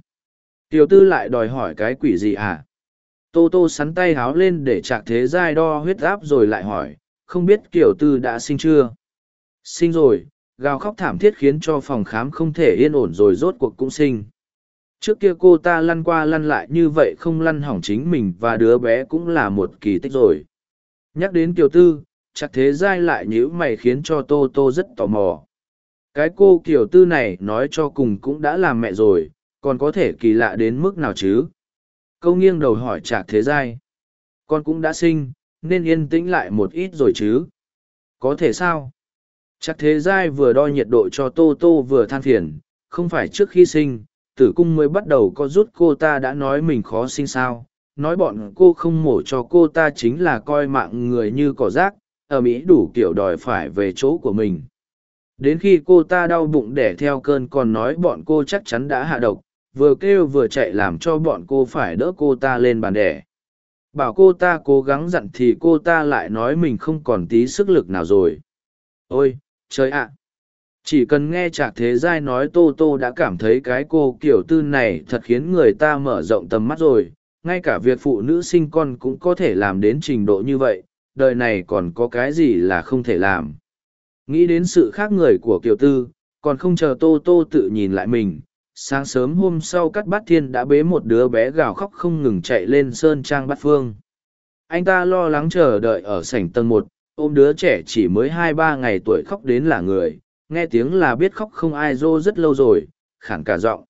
Tiểu tư lại đòi hỏi cái quỷ gì à? Tô tô sắn tay háo lên để chạc thế giai đo huyết áp rồi lại hỏi không biết kiểu tư đã sinh chưa? Sinh rồi, gào khóc thảm thiết khiến cho phòng khám không thể yên ổn rồi rốt cuộc cũng sinh. Trước kia cô ta lăn qua lăn lại như vậy không lăn hỏng chính mình và đứa bé cũng là một kỳ tích rồi. Nhắc đến kiều tư, chắc thế giai lại nhíu mày khiến cho tô tô rất tò mò. Cái cô kiều tư này nói cho cùng cũng đã làm mẹ rồi, còn có thể kỳ lạ đến mức nào chứ? Câu nghiêng đầu hỏi chạc thế giai. Con cũng đã sinh nên yên tĩnh lại một ít rồi chứ. Có thể sao? Chắc thế giai vừa đo nhiệt độ cho tô tô vừa than phiền, không phải trước khi sinh, tử cung mới bắt đầu có rút cô ta đã nói mình khó sinh sao. Nói bọn cô không mổ cho cô ta chính là coi mạng người như cỏ rác, ở mỹ đủ kiểu đòi phải về chỗ của mình. Đến khi cô ta đau bụng đẻ theo cơn còn nói bọn cô chắc chắn đã hạ độc, vừa kêu vừa chạy làm cho bọn cô phải đỡ cô ta lên bàn đẻ bảo cô ta cố gắng dặn thì cô ta lại nói mình không còn tí sức lực nào rồi. Ôi, trời ạ! Chỉ cần nghe trạc thế giai nói tô tô đã cảm thấy cái cô kiểu tư này thật khiến người ta mở rộng tầm mắt rồi. Ngay cả việc phụ nữ sinh con cũng có thể làm đến trình độ như vậy, đời này còn có cái gì là không thể làm? Nghĩ đến sự khác người của kiều tư, còn không chờ tô tô tự nhìn lại mình sáng sớm hôm sau cắt bát thiên đã bế một đứa bé gào khóc không ngừng chạy lên sơn trang bát phương. Anh ta lo lắng chờ đợi ở sảnh tầng một, ôm đứa trẻ chỉ mới hai ba ngày tuổi khóc đến là người, nghe tiếng là biết khóc không ai dô rất lâu rồi, khản cả giọng.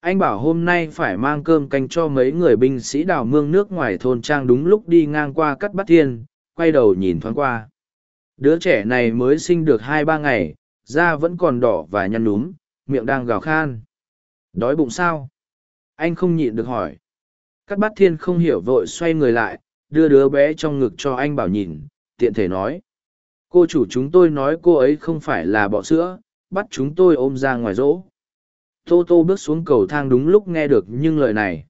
Anh bảo hôm nay phải mang cơm canh cho mấy người binh sĩ đào mương nước ngoài thôn trang đúng lúc đi ngang qua cắt bát thiên, quay đầu nhìn thoáng qua. Đứa trẻ này mới sinh được hai ba ngày, da vẫn còn đỏ và nhăn núm, miệng đang gào khan đói bụng sao? Anh không nhịn được hỏi. Cắt bát thiên không hiểu vội xoay người lại, đưa đứa bé trong ngực cho anh bảo nhìn, tiện thể nói. Cô chủ chúng tôi nói cô ấy không phải là bọ sữa, bắt chúng tôi ôm ra ngoài rỗ. Tô tô bước xuống cầu thang đúng lúc nghe được nhưng lời này.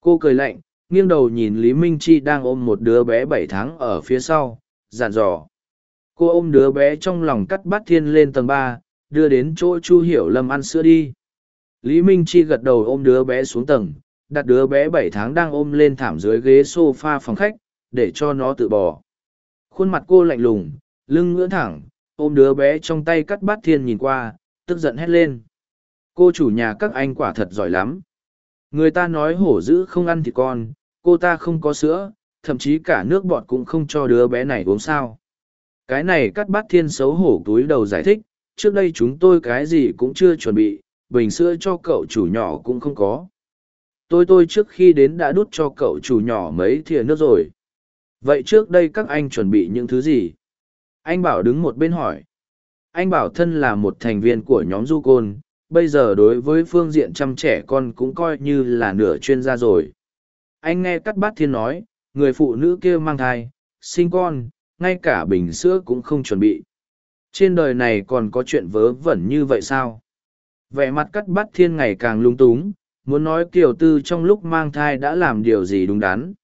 Cô cười lạnh, nghiêng đầu nhìn lý minh chi đang ôm một đứa bé bảy tháng ở phía sau dàn dò. Cô ôm đứa bé trong lòng cắt bát thiên lên tầng ba, đưa đến chỗ chu hiểu lâm ăn sữa đi lý minh chi gật đầu ôm đứa bé xuống tầng, đặt đứa bé bảy tháng đang ôm lên thảm dưới ghế sofa phòng khách, để cho nó tự bò. Khuôn mặt cô lạnh lùng, lưng ngưỡng thẳng, ôm đứa bé trong tay cắt bát thiên nhìn qua, tức giận hét lên. Cô chủ nhà các anh quả thật giỏi lắm. Người ta nói hổ dữ không ăn thịt con, cô ta không có sữa, thậm chí cả nước bọt cũng không cho đứa bé này uống sao. Cái này cắt bát thiên xấu hổ túi đầu giải thích, trước đây chúng tôi cái gì cũng chưa chuẩn bị bình sữa cho cậu chủ nhỏ cũng không có. Tôi tôi trước khi đến đã đút cho cậu chủ nhỏ mấy thìa nước rồi. Vậy trước đây các anh chuẩn bị những thứ gì? Anh bảo đứng một bên hỏi. Anh bảo thân là một thành viên của nhóm du côn, bây giờ đối với phương diện chăm trẻ con cũng coi như là nửa chuyên gia rồi. Anh nghe cắt bát thiên nói, người phụ nữ kia mang thai, sinh con, ngay cả bình sữa cũng không chuẩn bị. Trên đời này còn có chuyện vớ vẩn như vậy sao? Vẻ mặt cắt bát thiên ngày càng lung túng, muốn nói kiều tư trong lúc mang thai đã làm điều gì đúng đắn.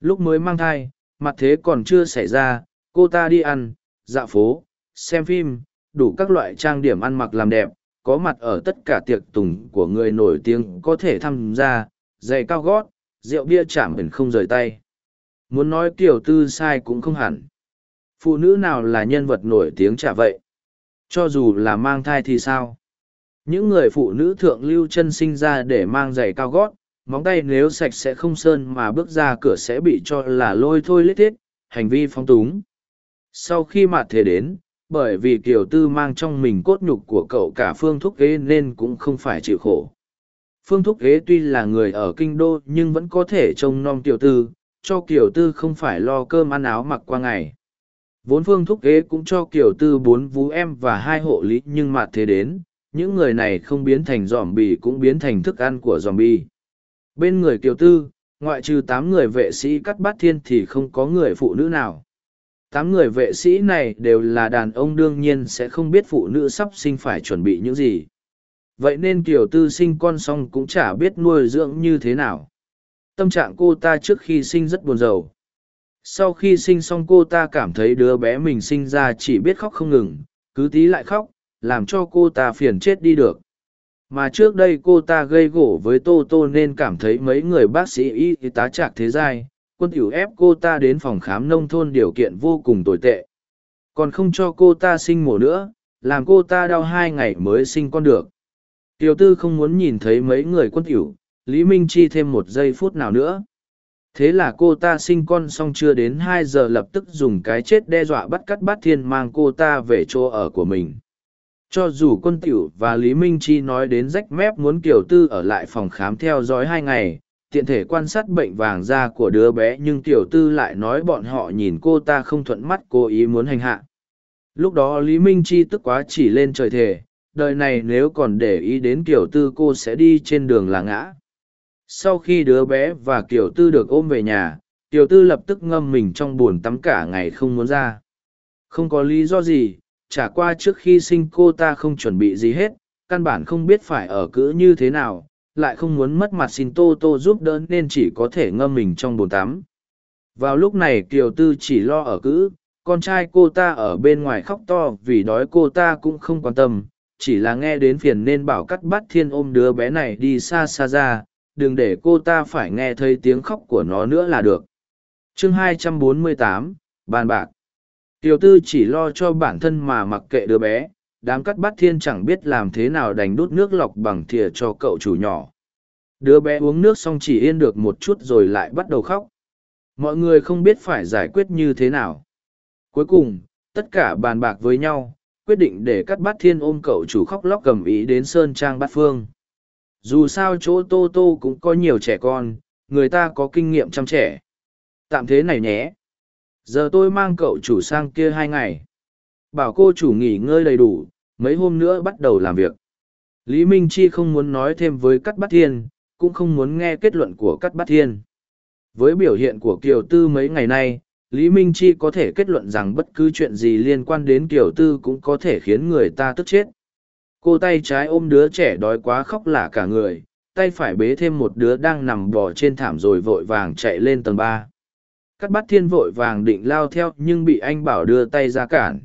Lúc mới mang thai, mặt thế còn chưa xảy ra, cô ta đi ăn, dạo phố, xem phim, đủ các loại trang điểm ăn mặc làm đẹp, có mặt ở tất cả tiệc tùng của người nổi tiếng có thể tham gia, giày cao gót, rượu bia chạm bẩn không rời tay. Muốn nói kiểu tư sai cũng không hẳn. Phụ nữ nào là nhân vật nổi tiếng chả vậy? Cho dù là mang thai thì sao? Những người phụ nữ thượng lưu chân sinh ra để mang giày cao gót, móng tay nếu sạch sẽ không sơn mà bước ra cửa sẽ bị cho là lôi thôi lết thiết, hành vi phong túng. Sau khi mạt thế đến, bởi vì kiều tư mang trong mình cốt nhục của cậu cả phương thúc ghế nên cũng không phải chịu khổ. Phương thúc ghế tuy là người ở kinh đô nhưng vẫn có thể trông nom kiều tư, cho kiều tư không phải lo cơm ăn áo mặc qua ngày. Vốn phương thúc ghế cũng cho kiều tư bốn vú em và hai hộ lý nhưng mạt thế đến những người này không biến thành dòm bì cũng biến thành thức ăn của dòm bì bên người kiều tư, ngoại trừ tám người vệ sĩ cắt bát thiên thì không có người phụ nữ nào. Tám người vệ sĩ này đều là đàn ông đương nhiên sẽ không biết phụ nữ sắp sinh phải chuẩn bị những gì. Vậy nên kiều tư sinh con xong cũng chả biết nuôi dưỡng như thế nào. Tâm trạng cô ta trước khi sinh rất buồn rầu. Sau khi sinh xong cô ta cảm thấy đứa bé mình sinh ra chỉ biết khóc không ngừng, cứ tí lại khóc làm cho cô ta phiền chết đi được. Mà trước đây cô ta gây gỗ với tô tô nên cảm thấy mấy người bác sĩ y tá trạc thế giai, quân tiểu ép cô ta đến phòng khám nông thôn điều kiện vô cùng tồi tệ. Còn không cho cô ta sinh mổ nữa, làm cô ta đau hai ngày mới sinh con được. Tiểu tư không muốn nhìn thấy mấy người quân tiểu lý minh chi thêm một giây phút nào nữa. Thế là cô ta sinh con xong chưa đến hai giờ lập tức dùng cái chết đe dọa bắt cắt bát thiên mang cô ta về chỗ ở của mình cho dù quân tiểu và lý minh chi nói đến rách mép muốn Kiều tư ở lại phòng khám theo dõi hai ngày, tiện thể quan sát bệnh vàng da của đứa bé nhưng tiểu tư lại nói bọn họ nhìn cô ta không thuận mắt cố ý muốn hành hạ. Lúc đó lý minh chi tức quá chỉ lên trời thề, đời này nếu còn để ý đến Kiều tư cô sẽ đi trên đường là ngã. Sau khi đứa bé và Kiều tư được ôm về nhà tiểu tư lập tức ngâm mình trong b ồ n tắm cả ngày không muốn ra. Không có lý do gì chả qua trước khi sinh cô ta không chuẩn bị gì hết căn bản không biết phải ở cữ như thế nào lại không muốn mất mặt xin tô tô giúp đỡ nên chỉ có thể ngâm mình trong bồn tắm. Vào lúc này kiều tư chỉ lo ở cữ con trai cô ta ở bên ngoài khóc to vì đói cô ta cũng không quan tâm chỉ là nghe đến phiền nên bảo cắt bắt thiên ôm đứa bé này đi xa xa ra đừng để cô ta phải nghe thấy tiếng khóc của nó nữa là được. Chương 248, bàn bạc tiểu tư chỉ lo cho bản thân mà mặc kệ đứa bé, đám cắt bắt thiên chẳng biết làm thế nào đành đút nước lọc bằng thìa cho cậu chủ nhỏ. Đứa bé uống nước xong chỉ yên được một chút rồi lại bắt đầu khóc. Mọi người không biết phải giải quyết như thế nào. Cuối cùng, tất cả bàn bạc với nhau, quyết định để cắt bát thiên ôm cậu chủ khóc lóc cầm ý đến sơn trang bát phương. Dù sao chỗ tô tô cũng có nhiều trẻ con, người ta có kinh nghiệm chăm trẻ. Tạm thế này nhé giờ tôi mang cậu chủ sang kia hai ngày bảo cô chủ nghỉ ngơi đầy đủ mấy hôm nữa bắt đầu làm việc lý minh chi không muốn nói thêm với cắt bát thiên cũng không muốn nghe kết luận của cắt bát thiên với biểu hiện của kiều tư mấy ngày nay Lý Minh Chi có thể kết luận rằng bất cứ chuyện gì liên quan đến Kiều Tư cũng có thể khiến người ta tức chết. Cô tay trái ôm đứa trẻ đói quá khóc lả cả người, tay phải bế thêm một đứa đang nằm bò trên thảm rồi vội vàng chạy lên tầng ba. Cắt bắt thiên vội vàng định lao theo nhưng bị anh Bảo đưa tay ra cản.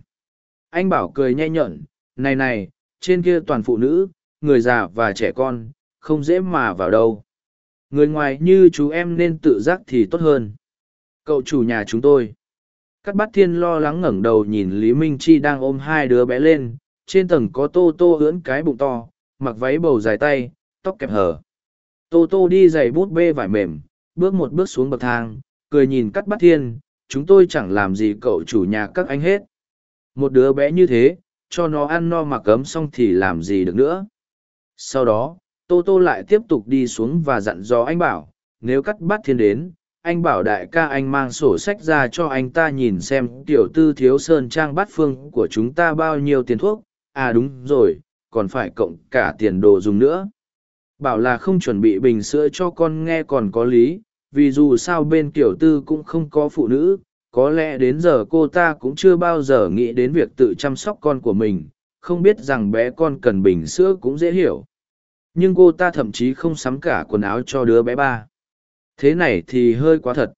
Anh Bảo cười nhẹ nhợn, này này, trên kia toàn phụ nữ, người già và trẻ con, không dễ mà vào đâu. Người ngoài như chú em nên tự giác thì tốt hơn cậu chủ nhà chúng tôi cắt bát thiên lo lắng ngẩng đầu nhìn lý minh chi đang ôm hai đứa bé lên trên tầng có tô tô ưỡn cái bụng to mặc váy bầu dài tay tóc kẹp hở tô tô đi giày bút bê vải mềm bước một bước xuống bậc thang cười nhìn cắt bát thiên, chúng tôi chẳng làm gì cậu chủ nhà các anh hết. Một đứa bé như thế, cho nó ăn no mặc ấm xong thì làm gì được nữa. Sau đó, tô tô lại tiếp tục đi xuống và dặn dò anh bảo, nếu cắt bát thiên đến, anh bảo đại ca anh mang sổ sách ra cho anh ta nhìn xem tiểu tư thiếu sơn trang bát phương của chúng ta bao nhiêu tiền thuốc. À đúng rồi, còn phải cộng cả tiền đồ dùng nữa. Bảo là không chuẩn bị bình sữa cho con nghe còn có lý vì dù sao bên kiểu tư cũng không có phụ nữ có lẽ đến giờ cô ta cũng chưa bao giờ nghĩ đến việc tự chăm sóc con của mình không biết rằng bé con cần bình sữa cũng dễ hiểu nhưng cô ta thậm chí không sắm cả quần áo cho đứa bé ba Thế này thì hơi quá thật.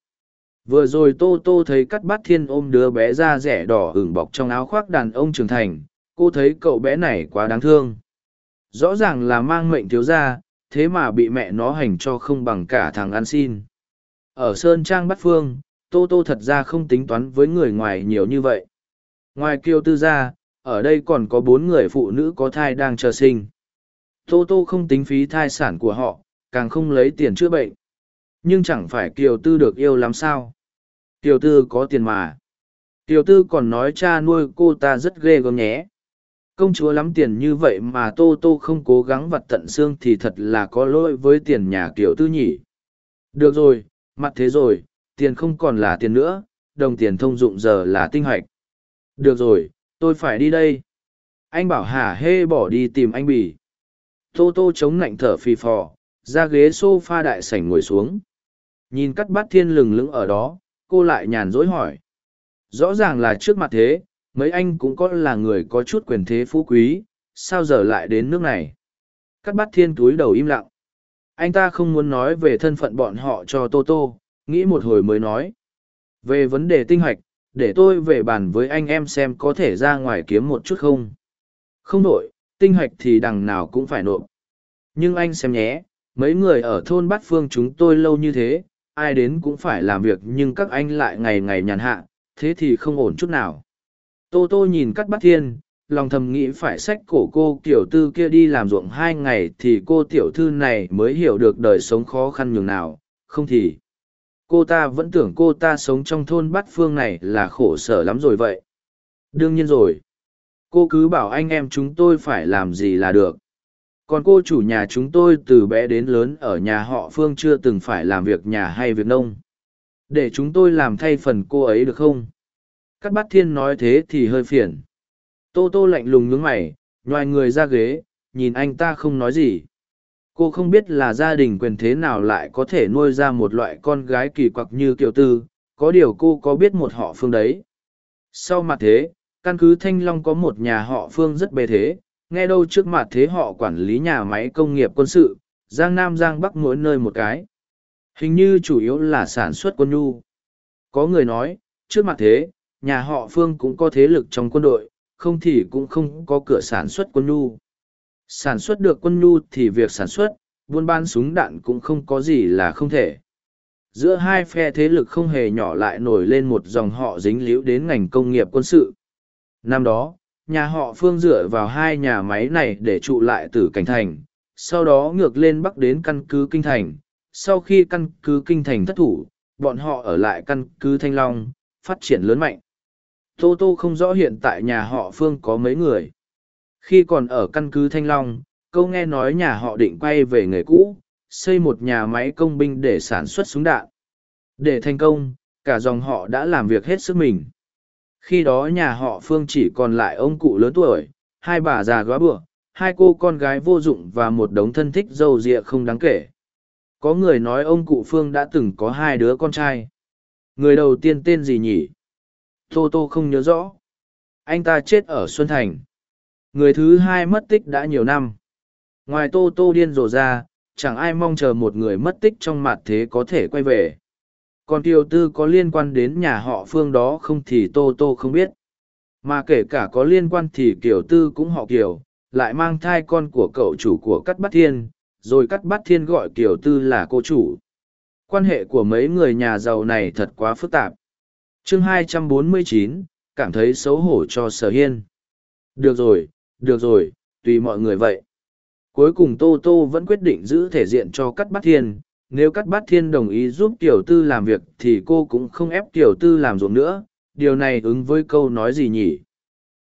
Vừa rồi Tô Tô thấy cắt bát thiên ôm đứa bé da rẻ đỏ ửng bọc trong áo khoác đàn ông trưởng thành, cô thấy cậu bé này quá đáng thương. Rõ ràng là mang mệnh thiếu gia, thế mà bị mẹ nó hành cho không bằng cả thằng ăn xin. Ở Sơn Trang Bát Phương, Tô Tô thật ra không tính toán với người ngoài nhiều như vậy. Ngoài kiêu tư gia, ở đây còn có bốn người phụ nữ có thai đang chờ sinh. Tô Tô không tính phí thai sản của họ, càng không lấy tiền chữa bệnh. Nhưng chẳng phải kiều tư được yêu lắm sao? Kiều tư có tiền mà. Kiều tư còn nói cha nuôi cô ta rất ghê gớm nhé. Công chúa lắm tiền như vậy mà tô tô không cố gắng vặt tận xương thì thật là có lỗi với tiền nhà kiều tư nhỉ. Được rồi mặt thế rồi tiền không còn là tiền nữa đồng tiền thông dụng giờ là tinh hoạch được rồi tôi phải đi đây anh bảo hả hê bỏ đi tìm anh bỉ tô tô chống nạnh thở phì phò ra ghế sofa đại sảnh ngồi xuống Nhìn cắt bát thiên lừng lững ở đó, cô lại nhàn dối hỏi. Rõ ràng là trước mặt thế, mấy anh cũng có là người có chút quyền thế phú quý, sao giờ lại đến nước này? Cắt bát thiên túi đầu im lặng. Anh ta không muốn nói về thân phận bọn họ cho Tô Tô, nghĩ một hồi mới nói. Về vấn đề tinh hoạch, để tôi về bàn với anh em xem có thể ra ngoài kiếm một chút không. Không đổi, tinh hoạch thì đằng nào cũng phải nộp. Nhưng anh xem nhé, mấy người ở thôn bát phương chúng tôi lâu như thế, ai đến cũng phải làm việc nhưng các anh lại ngày ngày nhàn hạ, thế thì không ổn chút nào. Tô Tô nhìn cắt bát thiên, lòng thầm nghĩ phải sách cổ cô tiểu tư kia đi làm ruộng hai ngày thì cô tiểu thư này mới hiểu được đời sống khó khăn nhường nào, không thì. Cô ta vẫn tưởng cô ta sống trong thôn bát phương này là khổ sở lắm rồi vậy. Đương nhiên rồi. Cô cứ bảo anh em chúng tôi phải làm gì là được còn cô chủ nhà chúng tôi từ bé đến lớn ở nhà họ phương chưa từng phải làm việc nhà hay việc nông để chúng tôi làm thay phần cô ấy được không cắt bát thiên nói thế thì hơi phiền tô tô lạnh lùng nhướng mày nhoài người ra ghế, nhìn anh ta không nói gì. Cô không biết là gia đình quyền thế nào lại có thể nuôi ra một loại con gái kỳ quặc như kiều tư, có điều cô có biết một họ phương đấy. Sau mặt thế, căn cứ thanh long có một nhà họ phương rất bề thế, nghe đâu trước mặt thế họ quản lý nhà máy công nghiệp quân sự, giang nam giang bắc mỗi nơi một cái. Hình như chủ yếu là sản xuất quân nhu. Có người nói, trước mặt thế, nhà họ phương cũng có thế lực trong quân đội không thì cũng không có cửa sản xuất quân nhu. Sản xuất được quân nhu thì việc sản xuất, buôn bán súng đạn cũng không có gì là không thể. Giữa hai phe thế lực không hề nhỏ lại nổi lên một dòng họ dính líu đến ngành công nghiệp quân sự. Năm đó, nhà họ phương dựa vào hai nhà máy này để trụ lại từ cảnh thành, sau đó ngược lên bắc đến căn cứ kinh thành. Sau khi căn cứ kinh thành thất thủ, bọn họ ở lại căn cứ thanh long, phát triển lớn mạnh tô tô không rõ hiện tại nhà họ phương có mấy người. Khi còn ở căn cứ thanh long, câu nghe nói nhà họ định quay về nghề cũ, xây một nhà máy công binh để sản xuất súng đạn. Để thành công, cả dòng họ đã làm việc hết sức mình. Khi đó nhà họ phương chỉ còn lại ông cụ lớn tuổi, hai bà già góa bựa, hai cô con gái vô dụng và một đống thân thích d â u rịa không đáng kể. Có người nói ông cụ phương đã từng có hai đứa con trai. Người đầu tiên tên gì nhỉ? Tô tô không nhớ rõ. Anh ta chết ở xuân thành. Người thứ hai mất tích đã nhiều năm. Ngoài tô tô điên rồ ra, chẳng ai mong chờ một người mất tích trong mặt thế có thể quay về. Còn kiều tư có liên quan đến nhà họ phương đó không thì tô tô không biết. Mà kể cả có liên quan thì kiều tư cũng họ kiều lại mang thai con của cậu chủ của cắt bát thiên, rồi cắt bát thiên gọi kiều tư là cô chủ. Quan hệ của mấy người nhà giàu này thật quá phức tạp chương 249, cảm thấy xấu hổ cho sở hiên. Được rồi được rồi tùy mọi người vậy. Cuối cùng tô tô vẫn quyết định giữ thể diện cho cắt bát thiên. Nếu cắt bát thiên đồng ý giúp tiểu tư làm việc thì cô cũng không ép tiểu tư làm ruộng nữa. Điều này ứng với câu nói gì nhỉ?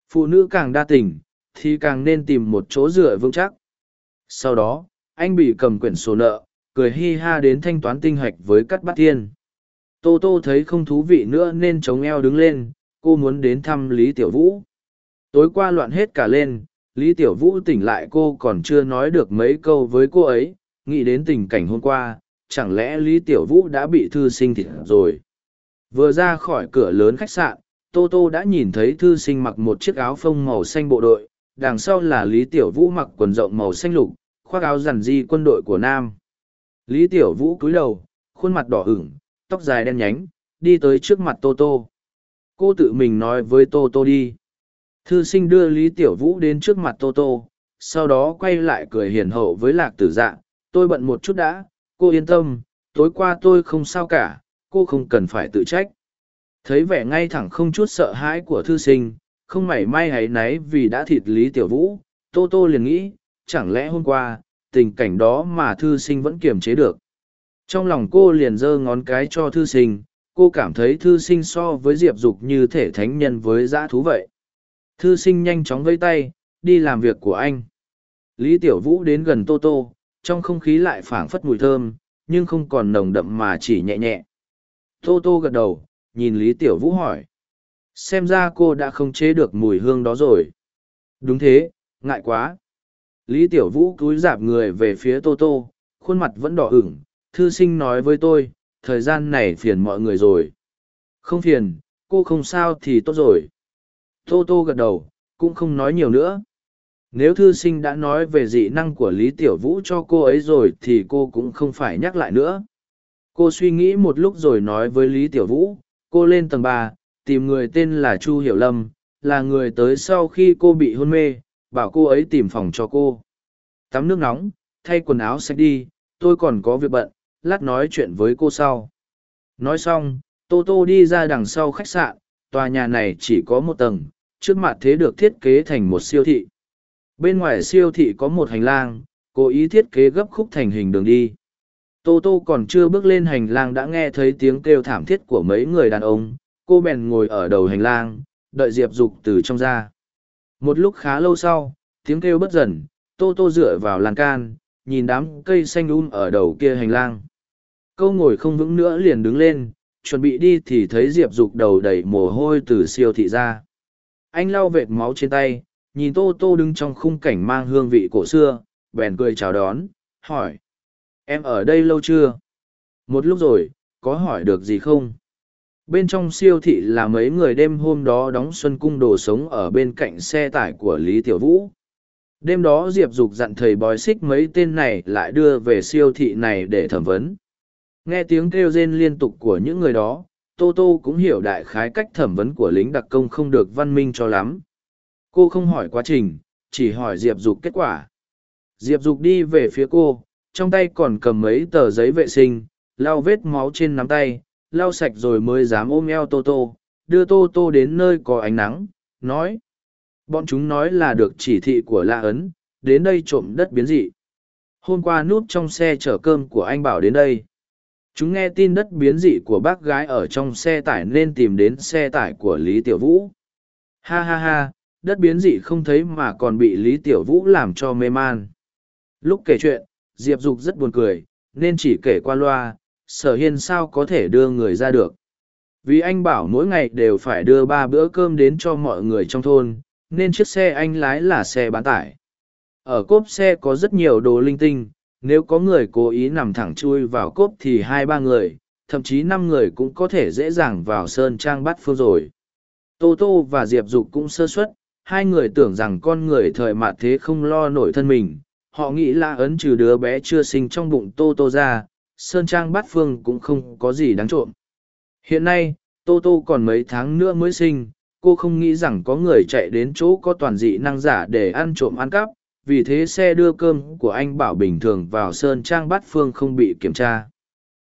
Phụ nữ càng đa tình thì càng nên tìm một chỗ dựa vững chắc. Sau đó anh bị cầm quyển sổ nợ cười hi ha đến thanh toán tinh hạch với cắt bát thiên tô tô thấy không thú vị nữa nên chống eo đứng lên, cô muốn đến thăm lý tiểu vũ. Tối qua loạn hết cả lên, lý tiểu vũ tỉnh lại cô còn chưa nói được mấy câu với cô ấy. Nghĩ đến tình cảnh hôm qua, chẳng lẽ lý tiểu vũ đã bị thư sinh thịt rồi? Vừa ra khỏi cửa lớn khách sạn, tô tô đã nhìn thấy thư sinh mặc một chiếc áo phông màu xanh bộ đội, đằng sau là lý tiểu vũ mặc quần rộng màu xanh lục, khoác áo giản di quân đội của nam. Lý tiểu vũ cúi đầu, khuôn mặt đỏ ửng tóc dài đen nhánh, đi tới trước mặt tô tô. Cô tự mình nói với tô tô đi. Thư sinh đưa lý tiểu vũ đến trước mặt tô tô, sau đó quay lại cười hiền hậu với lạc tử dạ. Tôi bận một chút đã, cô yên tâm, tối qua tôi không sao cả, cô không cần phải tự trách. Thấy vẻ ngay thẳng không chút sợ hãi của thư sinh, không mảy may hãy náy vì đã thịt lý tiểu vũ, tô tô liền nghĩ, chẳng lẽ hôm qua, tình cảnh đó mà thư sinh vẫn kiềm chế được? Trong lòng cô liền giơ ngón cái cho thư sinh, cô cảm thấy thư sinh so với diệp dục như thể thánh nhân với dã thú vậy. Thư sinh nhanh chóng vây tay, đi làm việc của anh. Lý tiểu vũ đến gần tô tô, trong không khí lại phảng phất mùi thơm, nhưng không còn nồng đậm mà chỉ nhẹ nhẹ. Tô tô gật đầu, nhìn lý tiểu vũ hỏi. Xem ra cô đã không chế được mùi hương đó rồi. Đúng thế, ngại quá. Lý tiểu vũ cúi dạp người về phía tô tô, khuôn mặt vẫn đỏ ửng thư sinh nói với tôi, thời gian này phiền mọi người rồi. Không phiền, cô không sao thì tốt rồi. Tô tô gật đầu, cũng không nói nhiều nữa. Nếu thư sinh đã nói về dị năng của lý tiểu vũ cho cô ấy rồi thì cô cũng không phải nhắc lại nữa. Cô suy nghĩ một lúc rồi nói với lý tiểu vũ, cô lên tầng ba, tìm người tên là chu hiểu lâm, là người tới sau khi cô bị hôn mê, bảo cô ấy tìm phòng cho cô. Tắm nước nóng, thay quần áo sạch đi, tôi còn có việc bận lát nói chuyện với cô sau. Nói xong, tô tô đi ra đằng sau khách sạn, tòa nhà này chỉ có một tầng, trước mặt thế được thiết kế thành một siêu thị. Bên ngoài siêu thị có một hành lang, cố ý thiết kế gấp khúc thành hình đường đi. Tô tô còn chưa bước lên hành lang đã nghe thấy tiếng kêu thảm thiết của mấy người đàn ông, cô bèn ngồi ở đầu hành lang, đợi diệp dục từ trong ra. Một lúc khá lâu sau, tiếng kêu bất dần, tô tô dựa vào lan can, nhìn đám cây xanh um ở đầu kia hành lang câu ngồi không vững nữa liền đứng lên, chuẩn bị đi thì thấy diệp dục đầu đầy mồ hôi từ siêu thị ra. Anh lau vệt máu trên tay, nhìn tô tô đứng trong khung cảnh mang hương vị cổ xưa, bèn cười chào đón, hỏi, em ở đây lâu chưa? Một lúc rồi, có hỏi được gì không? Bên trong siêu thị là mấy người đêm hôm đó đóng xuân cung đồ sống ở bên cạnh xe tải của lý tiểu vũ. Đêm đó diệp dục dặn thầy bói xích mấy tên này lại đưa về siêu thị này để thẩm vấn nghe tiếng kêu rên liên tục của những người đó, tô tô cũng hiểu đại khái cách thẩm vấn của lính đặc công không được văn minh cho lắm. Cô không hỏi quá trình, chỉ hỏi diệp dục kết quả. Diệp dục đi về phía cô, trong tay còn cầm mấy tờ giấy vệ sinh, lau vết máu trên nắm tay, lau sạch rồi mới dám ôm eo tô tô, đưa tô tô đến nơi có ánh nắng, nói, bọn chúng nói là được chỉ thị của la ấn, đến đây trộm đất biến dị. Hôm qua núp trong xe chở cơm của anh bảo đến đây chúng nghe tin đất biến dị của bác gái ở trong xe tải nên tìm đến xe tải của lý tiểu vũ. Ha ha ha, đất biến dị không thấy mà còn bị lý tiểu vũ làm cho mê man. Lúc kể chuyện, diệp dục rất buồn cười, nên chỉ kể qua loa, sở hiên sao có thể đưa người ra được. Vì anh bảo mỗi ngày đều phải đưa ba bữa cơm đến cho mọi người trong thôn, nên chiếc xe anh lái là xe bán tải. Ở cốp xe có rất nhiều đồ linh tinh nếu có người cố ý nằm thẳng chui vào cốp thì hai ba người, thậm chí năm người cũng có thể dễ dàng vào sơn trang bắt phương rồi. Tô tô và diệp dục cũng sơ xuất hai người tưởng rằng con người thời mạt thế không lo nổi thân mình. Họ nghĩ là ấn trừ đứa bé chưa sinh trong bụng tô tô ra, sơn trang bát phương cũng không có gì đáng trộm. Hiện nay, tô tô còn mấy tháng nữa mới sinh, cô không nghĩ rằng có người chạy đến chỗ có toàn dị năng giả để ăn trộm ăn cắp vì thế xe đưa cơm của anh bảo bình thường vào sơn trang bát phương không bị kiểm tra.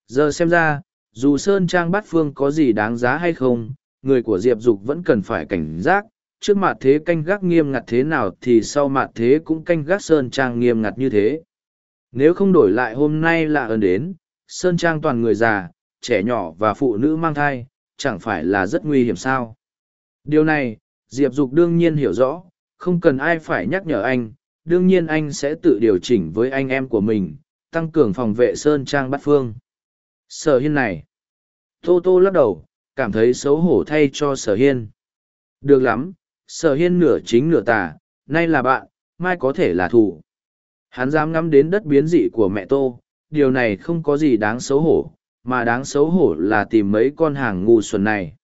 Giờ xem ra, dù sơn trang bát phương có gì đáng giá hay không, người của diệp dục vẫn cần phải cảnh giác. Trước mặt thế canh gác nghiêm ngặt thế nào thì sau mặt thế cũng canh gác sơn trang nghiêm ngặt như thế. Nếu không đổi lại hôm nay là ơn đến, sơn trang toàn người già, trẻ nhỏ và phụ nữ mang thai, chẳng phải là rất nguy hiểm sao? Điều này, diệp dục đương nhiên hiểu rõ, không cần ai phải nhắc nhở anh đương nhiên anh sẽ tự điều chỉnh với anh em của mình, tăng cường phòng vệ sơn trang bát phương. Sở hiên này. Tô tô lắc đầu, cảm thấy xấu hổ thay cho sở hiên. Được lắm, sở hiên nửa chính nửa tà, nay là bạn, mai có thể là thù hắn dám ngắm đến đất biến dị của mẹ tô, điều này không có gì đáng xấu hổ, mà đáng xấu hổ là tìm mấy con hàng ngu xuẩn này.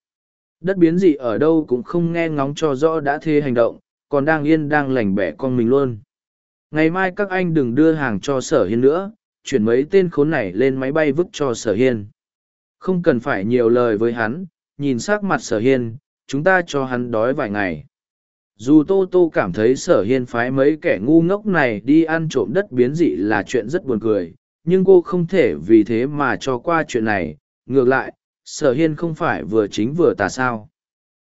Đất biến dị ở đâu cũng không nghe ngóng cho rõ đã thê hành động, còn đang yên đang lành bẻ con mình luôn ngày mai các anh đừng đưa hàng cho sở hiên nữa, chuyển mấy tên khốn này lên máy bay vứt cho sở hiên. Không cần phải nhiều lời với hắn, nhìn s ắ c mặt sở hiên, chúng ta cho hắn đói vài ngày. Dù tô tô cảm thấy sở hiên phái mấy kẻ ngu ngốc này đi ăn trộm đất biến dị là chuyện rất buồn cười, nhưng cô không thể vì thế mà cho qua chuyện này. Ngược lại, sở hiên không phải vừa chính vừa tà sao.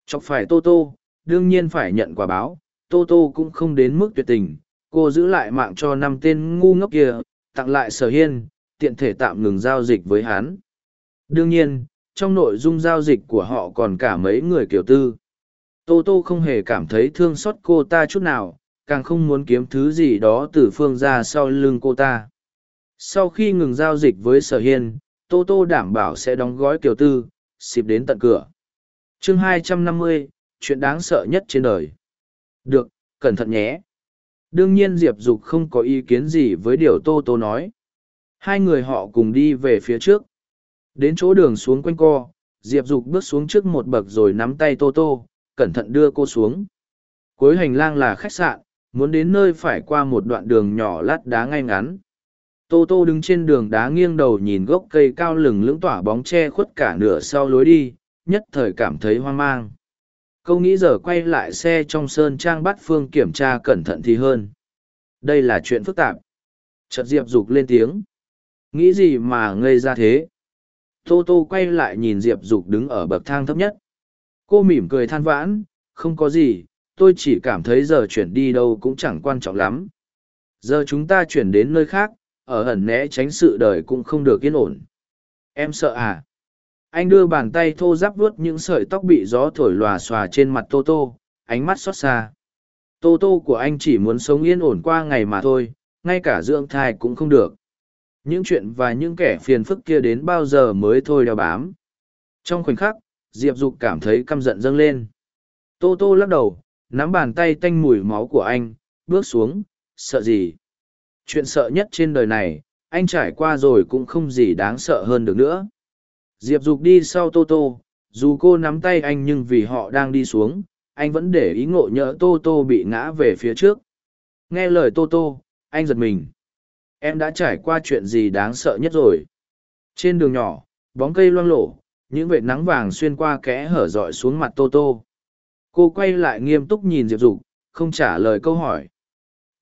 Chọc phải tô tô, đương nhiên phải nhận quả báo, tô tô cũng không đến mức tuyệt tình cô giữ lại mạng cho năm tên ngu ngốc kia tặng lại sở hiên tiện thể tạm ngừng giao dịch với hắn. Đương nhiên trong nội dung giao dịch của họ còn cả mấy người kiểu tư. Tô tô không hề cảm thấy thương xót cô ta chút nào càng không muốn kiếm thứ gì đó từ phương ra sau lưng cô ta. Sau khi ngừng giao dịch với sở hiên tô tô đảm bảo sẽ đóng gói kiểu tư xịp đến tận cửa. Chương 250, chuyện đáng sợ nhất trên đời. Được cẩn thận nhé đương nhiên diệp dục không có ý kiến gì với điều tô tô nói. Hai người họ cùng đi về phía trước. Đến chỗ đường xuống quanh co, diệp dục bước xuống trước một bậc rồi nắm tay tô tô, cẩn thận đưa cô xuống. Cuối hành lang là khách sạn, muốn đến nơi phải qua một đoạn đường nhỏ lát đá ngay ngắn. Tô tô đứng trên đường đá nghiêng đầu nhìn gốc cây cao lừng lưỡng tỏa bóng che khuất cả nửa sau lối đi, nhất thời cảm thấy hoang mang câu nghĩ giờ quay lại xe trong sơn trang bắt phương kiểm tra cẩn thận thì hơn. Đây là chuyện phức tạp. Chợt diệp dục lên tiếng. Nghĩ gì mà ngây ra thế? Tô tô quay lại nhìn diệp dục đứng ở bậc thang thấp nhất. Cô mỉm cười than vãn, không có gì, tôi chỉ cảm thấy giờ chuyển đi đâu cũng chẳng quan trọng lắm. Giờ chúng ta chuyển đến nơi khác, ở ẩn né tránh sự đời cũng không được yên ổn. Em sợ à? Anh đưa bàn tay thô giáp vuốt những sợi tóc bị gió thổi lòa xòa trên mặt tô tô, ánh mắt xót xa. Tô tô của anh chỉ muốn sống yên ổn qua ngày mà thôi, ngay cả dưỡng thai cũng không được. Những chuyện và những kẻ phiền phức kia đến bao giờ mới thôi đeo bám. Trong khoảnh khắc, diệp dục cảm thấy căm giận dâng lên. Tô tô lắc đầu, nắm bàn tay tanh mùi máu của anh, bước xuống, sợ gì? Chuyện sợ nhất trên đời này, anh trải qua rồi cũng không gì đáng sợ hơn được nữa diệp dục đi sau tô tô, dù cô nắm tay anh nhưng vì họ đang đi xuống, anh vẫn để ý ngộ nhỡ tô tô bị ngã về phía trước. Nghe lời tô tô, anh giật mình. Em đã trải qua chuyện gì đáng sợ nhất rồi? Trên đường nhỏ, bóng cây loang lổ, những vệt nắng vàng xuyên qua kẽ hở dọi xuống mặt tô tô. Cô quay lại nghiêm túc nhìn diệp dục, không trả lời câu hỏi.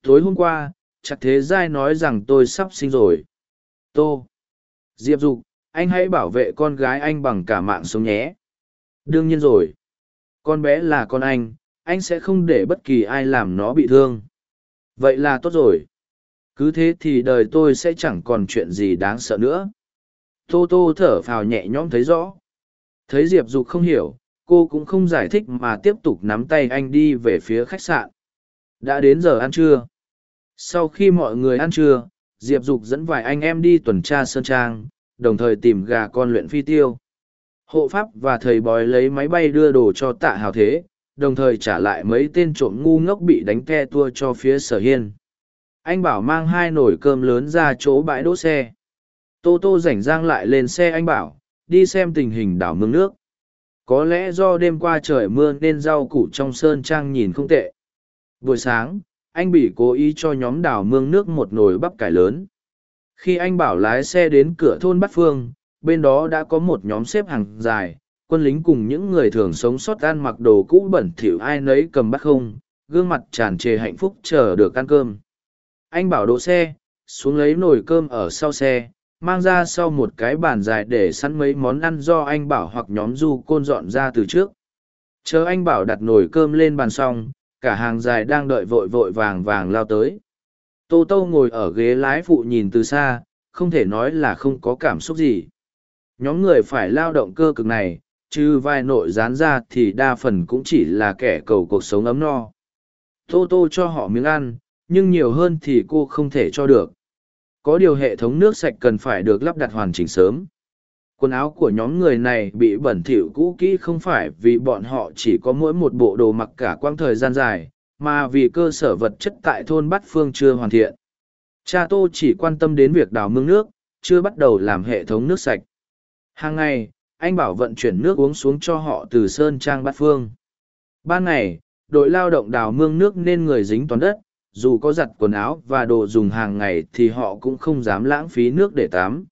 Tối hôm qua, chặt thế giai nói rằng tôi sắp sinh rồi. Tô. Diệp dục anh hãy bảo vệ con gái anh bằng cả mạng sống nhé. Đương nhiên rồi. Con bé là con anh anh sẽ không để bất kỳ ai làm nó bị thương. Vậy là tốt rồi. Cứ thế thì đời tôi sẽ chẳng còn chuyện gì đáng sợ nữa. Tô tô thở phào nhẹ nhõm thấy rõ. Thấy diệp dục không hiểu, cô cũng không giải thích mà tiếp tục nắm tay anh đi về phía khách sạn. Đã đến giờ ăn trưa. Sau khi mọi người ăn trưa, diệp dục dẫn vài anh em đi tuần tra sơn trang đồng thời tìm gà con luyện phi tiêu. Hộ pháp và thầy bói lấy máy bay đưa đồ cho tạ hào thế, đồng thời trả lại mấy tên trộm ngu ngốc bị đánh ke tua cho phía sở hiên. Anh bảo mang hai nồi cơm lớn ra chỗ bãi đỗ xe. Tô tô rảnh rang lại lên xe anh bảo, đi xem tình hình đảo mương nước. Có lẽ do đêm qua trời mưa nên rau củ trong sơn trang nhìn không tệ. Buổi sáng, anh bị cố ý cho nhóm đảo mương nước một nồi bắp cải lớn khi anh bảo lái xe đến cửa thôn bát phương, bên đó đã có một nhóm xếp hàng dài, quân lính cùng những người thường sống sót ăn mặc đồ cũ bẩn thỉu ai nấy cầm bát không, gương mặt tràn trề hạnh phúc chờ được ăn cơm. Anh bảo đỗ xe, xuống lấy nồi cơm ở sau xe, mang ra sau một cái bàn dài để sẵn mấy món ăn do anh bảo hoặc nhóm du côn dọn ra từ trước. Chờ anh bảo đặt nồi cơm lên bàn xong, cả hàng dài đang đợi vội vội vàng vàng lao tới tô tô ngồi ở ghế lái phụ nhìn từ xa, không thể nói là không có cảm xúc gì. Nhóm người phải lao động cơ cực này chứ vai nội dán ra thì đa phần cũng chỉ là kẻ cầu cuộc sống ấm no. Tô tô cho họ miếng ăn, nhưng nhiều hơn thì cô không thể cho được. Có điều hệ thống nước sạch cần phải được lắp đặt hoàn chỉnh sớm. Quần áo của nhóm người này bị bẩn thỉu cũ kỹ không phải vì bọn họ chỉ có mỗi một bộ đồ mặc cả quãng thời gian dài mà vì cơ sở vật chất tại thôn bát phương chưa hoàn thiện. Cha tô chỉ quan tâm đến việc đào mương nước, chưa bắt đầu làm hệ thống nước sạch. Hàng ngày, anh bảo vận chuyển nước uống xuống cho họ từ sơn trang bát phương. Ban ngày, đội lao động đào mương nước nên người dính toàn đất, dù có giặt quần áo và đồ dùng hàng ngày thì họ cũng không dám lãng phí nước để tắm.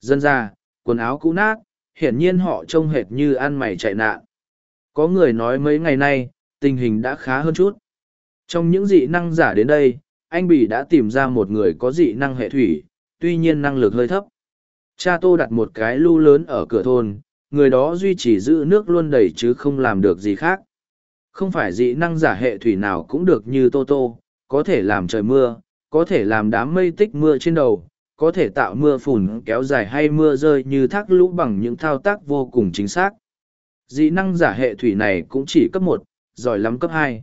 Dân ra, quần áo cũ nát, hiển nhiên họ trông hệt như ăn mày chạy nạn. Có người nói mấy ngày nay, tình hình đã khá hơn chút trong những dị năng giả đến đây, anh bỉ đã tìm ra một người có dị năng hệ thủy, tuy nhiên năng lực hơi thấp. Cha tô đặt một cái lu lớn ở cửa thôn, người đó duy trì giữ nước luôn đầy chứ không làm được gì khác. Không phải dị năng giả hệ thủy nào cũng được như tô tô, có thể làm trời mưa, có thể làm đám mây tích mưa trên đầu, có thể tạo mưa phùn kéo dài hay mưa rơi như thác lũ bằng những thao tác vô cùng chính xác. Dị năng giả hệ thủy này cũng chỉ cấp một, giỏi lắm cấp hai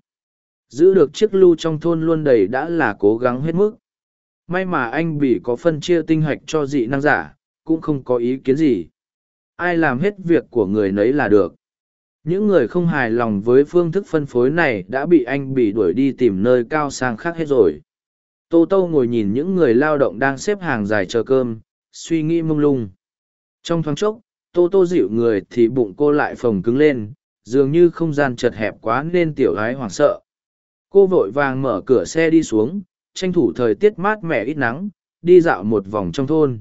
giữ được chiếc lưu trong thôn luôn đầy đã là cố gắng hết mức. May mà anh bị có phân chia tinh hạch cho dị năng giả, cũng không có ý kiến gì. Ai làm hết việc của người nấy là được. Những người không hài lòng với phương thức phân phối này đã bị anh bị đuổi đi tìm nơi cao sang khác hết rồi. Tô tô ngồi nhìn những người lao động đang xếp hàng dài chờ cơm, suy nghĩ mông lung. Trong thoáng chốc, tô tô dịu người thì bụng cô lại phồng cứng lên, dường như không gian chật hẹp quá nên tiểu gái hoảng sợ cô vội vàng mở cửa xe đi xuống, tranh thủ thời tiết mát mẻ ít nắng, đi dạo một vòng trong thôn.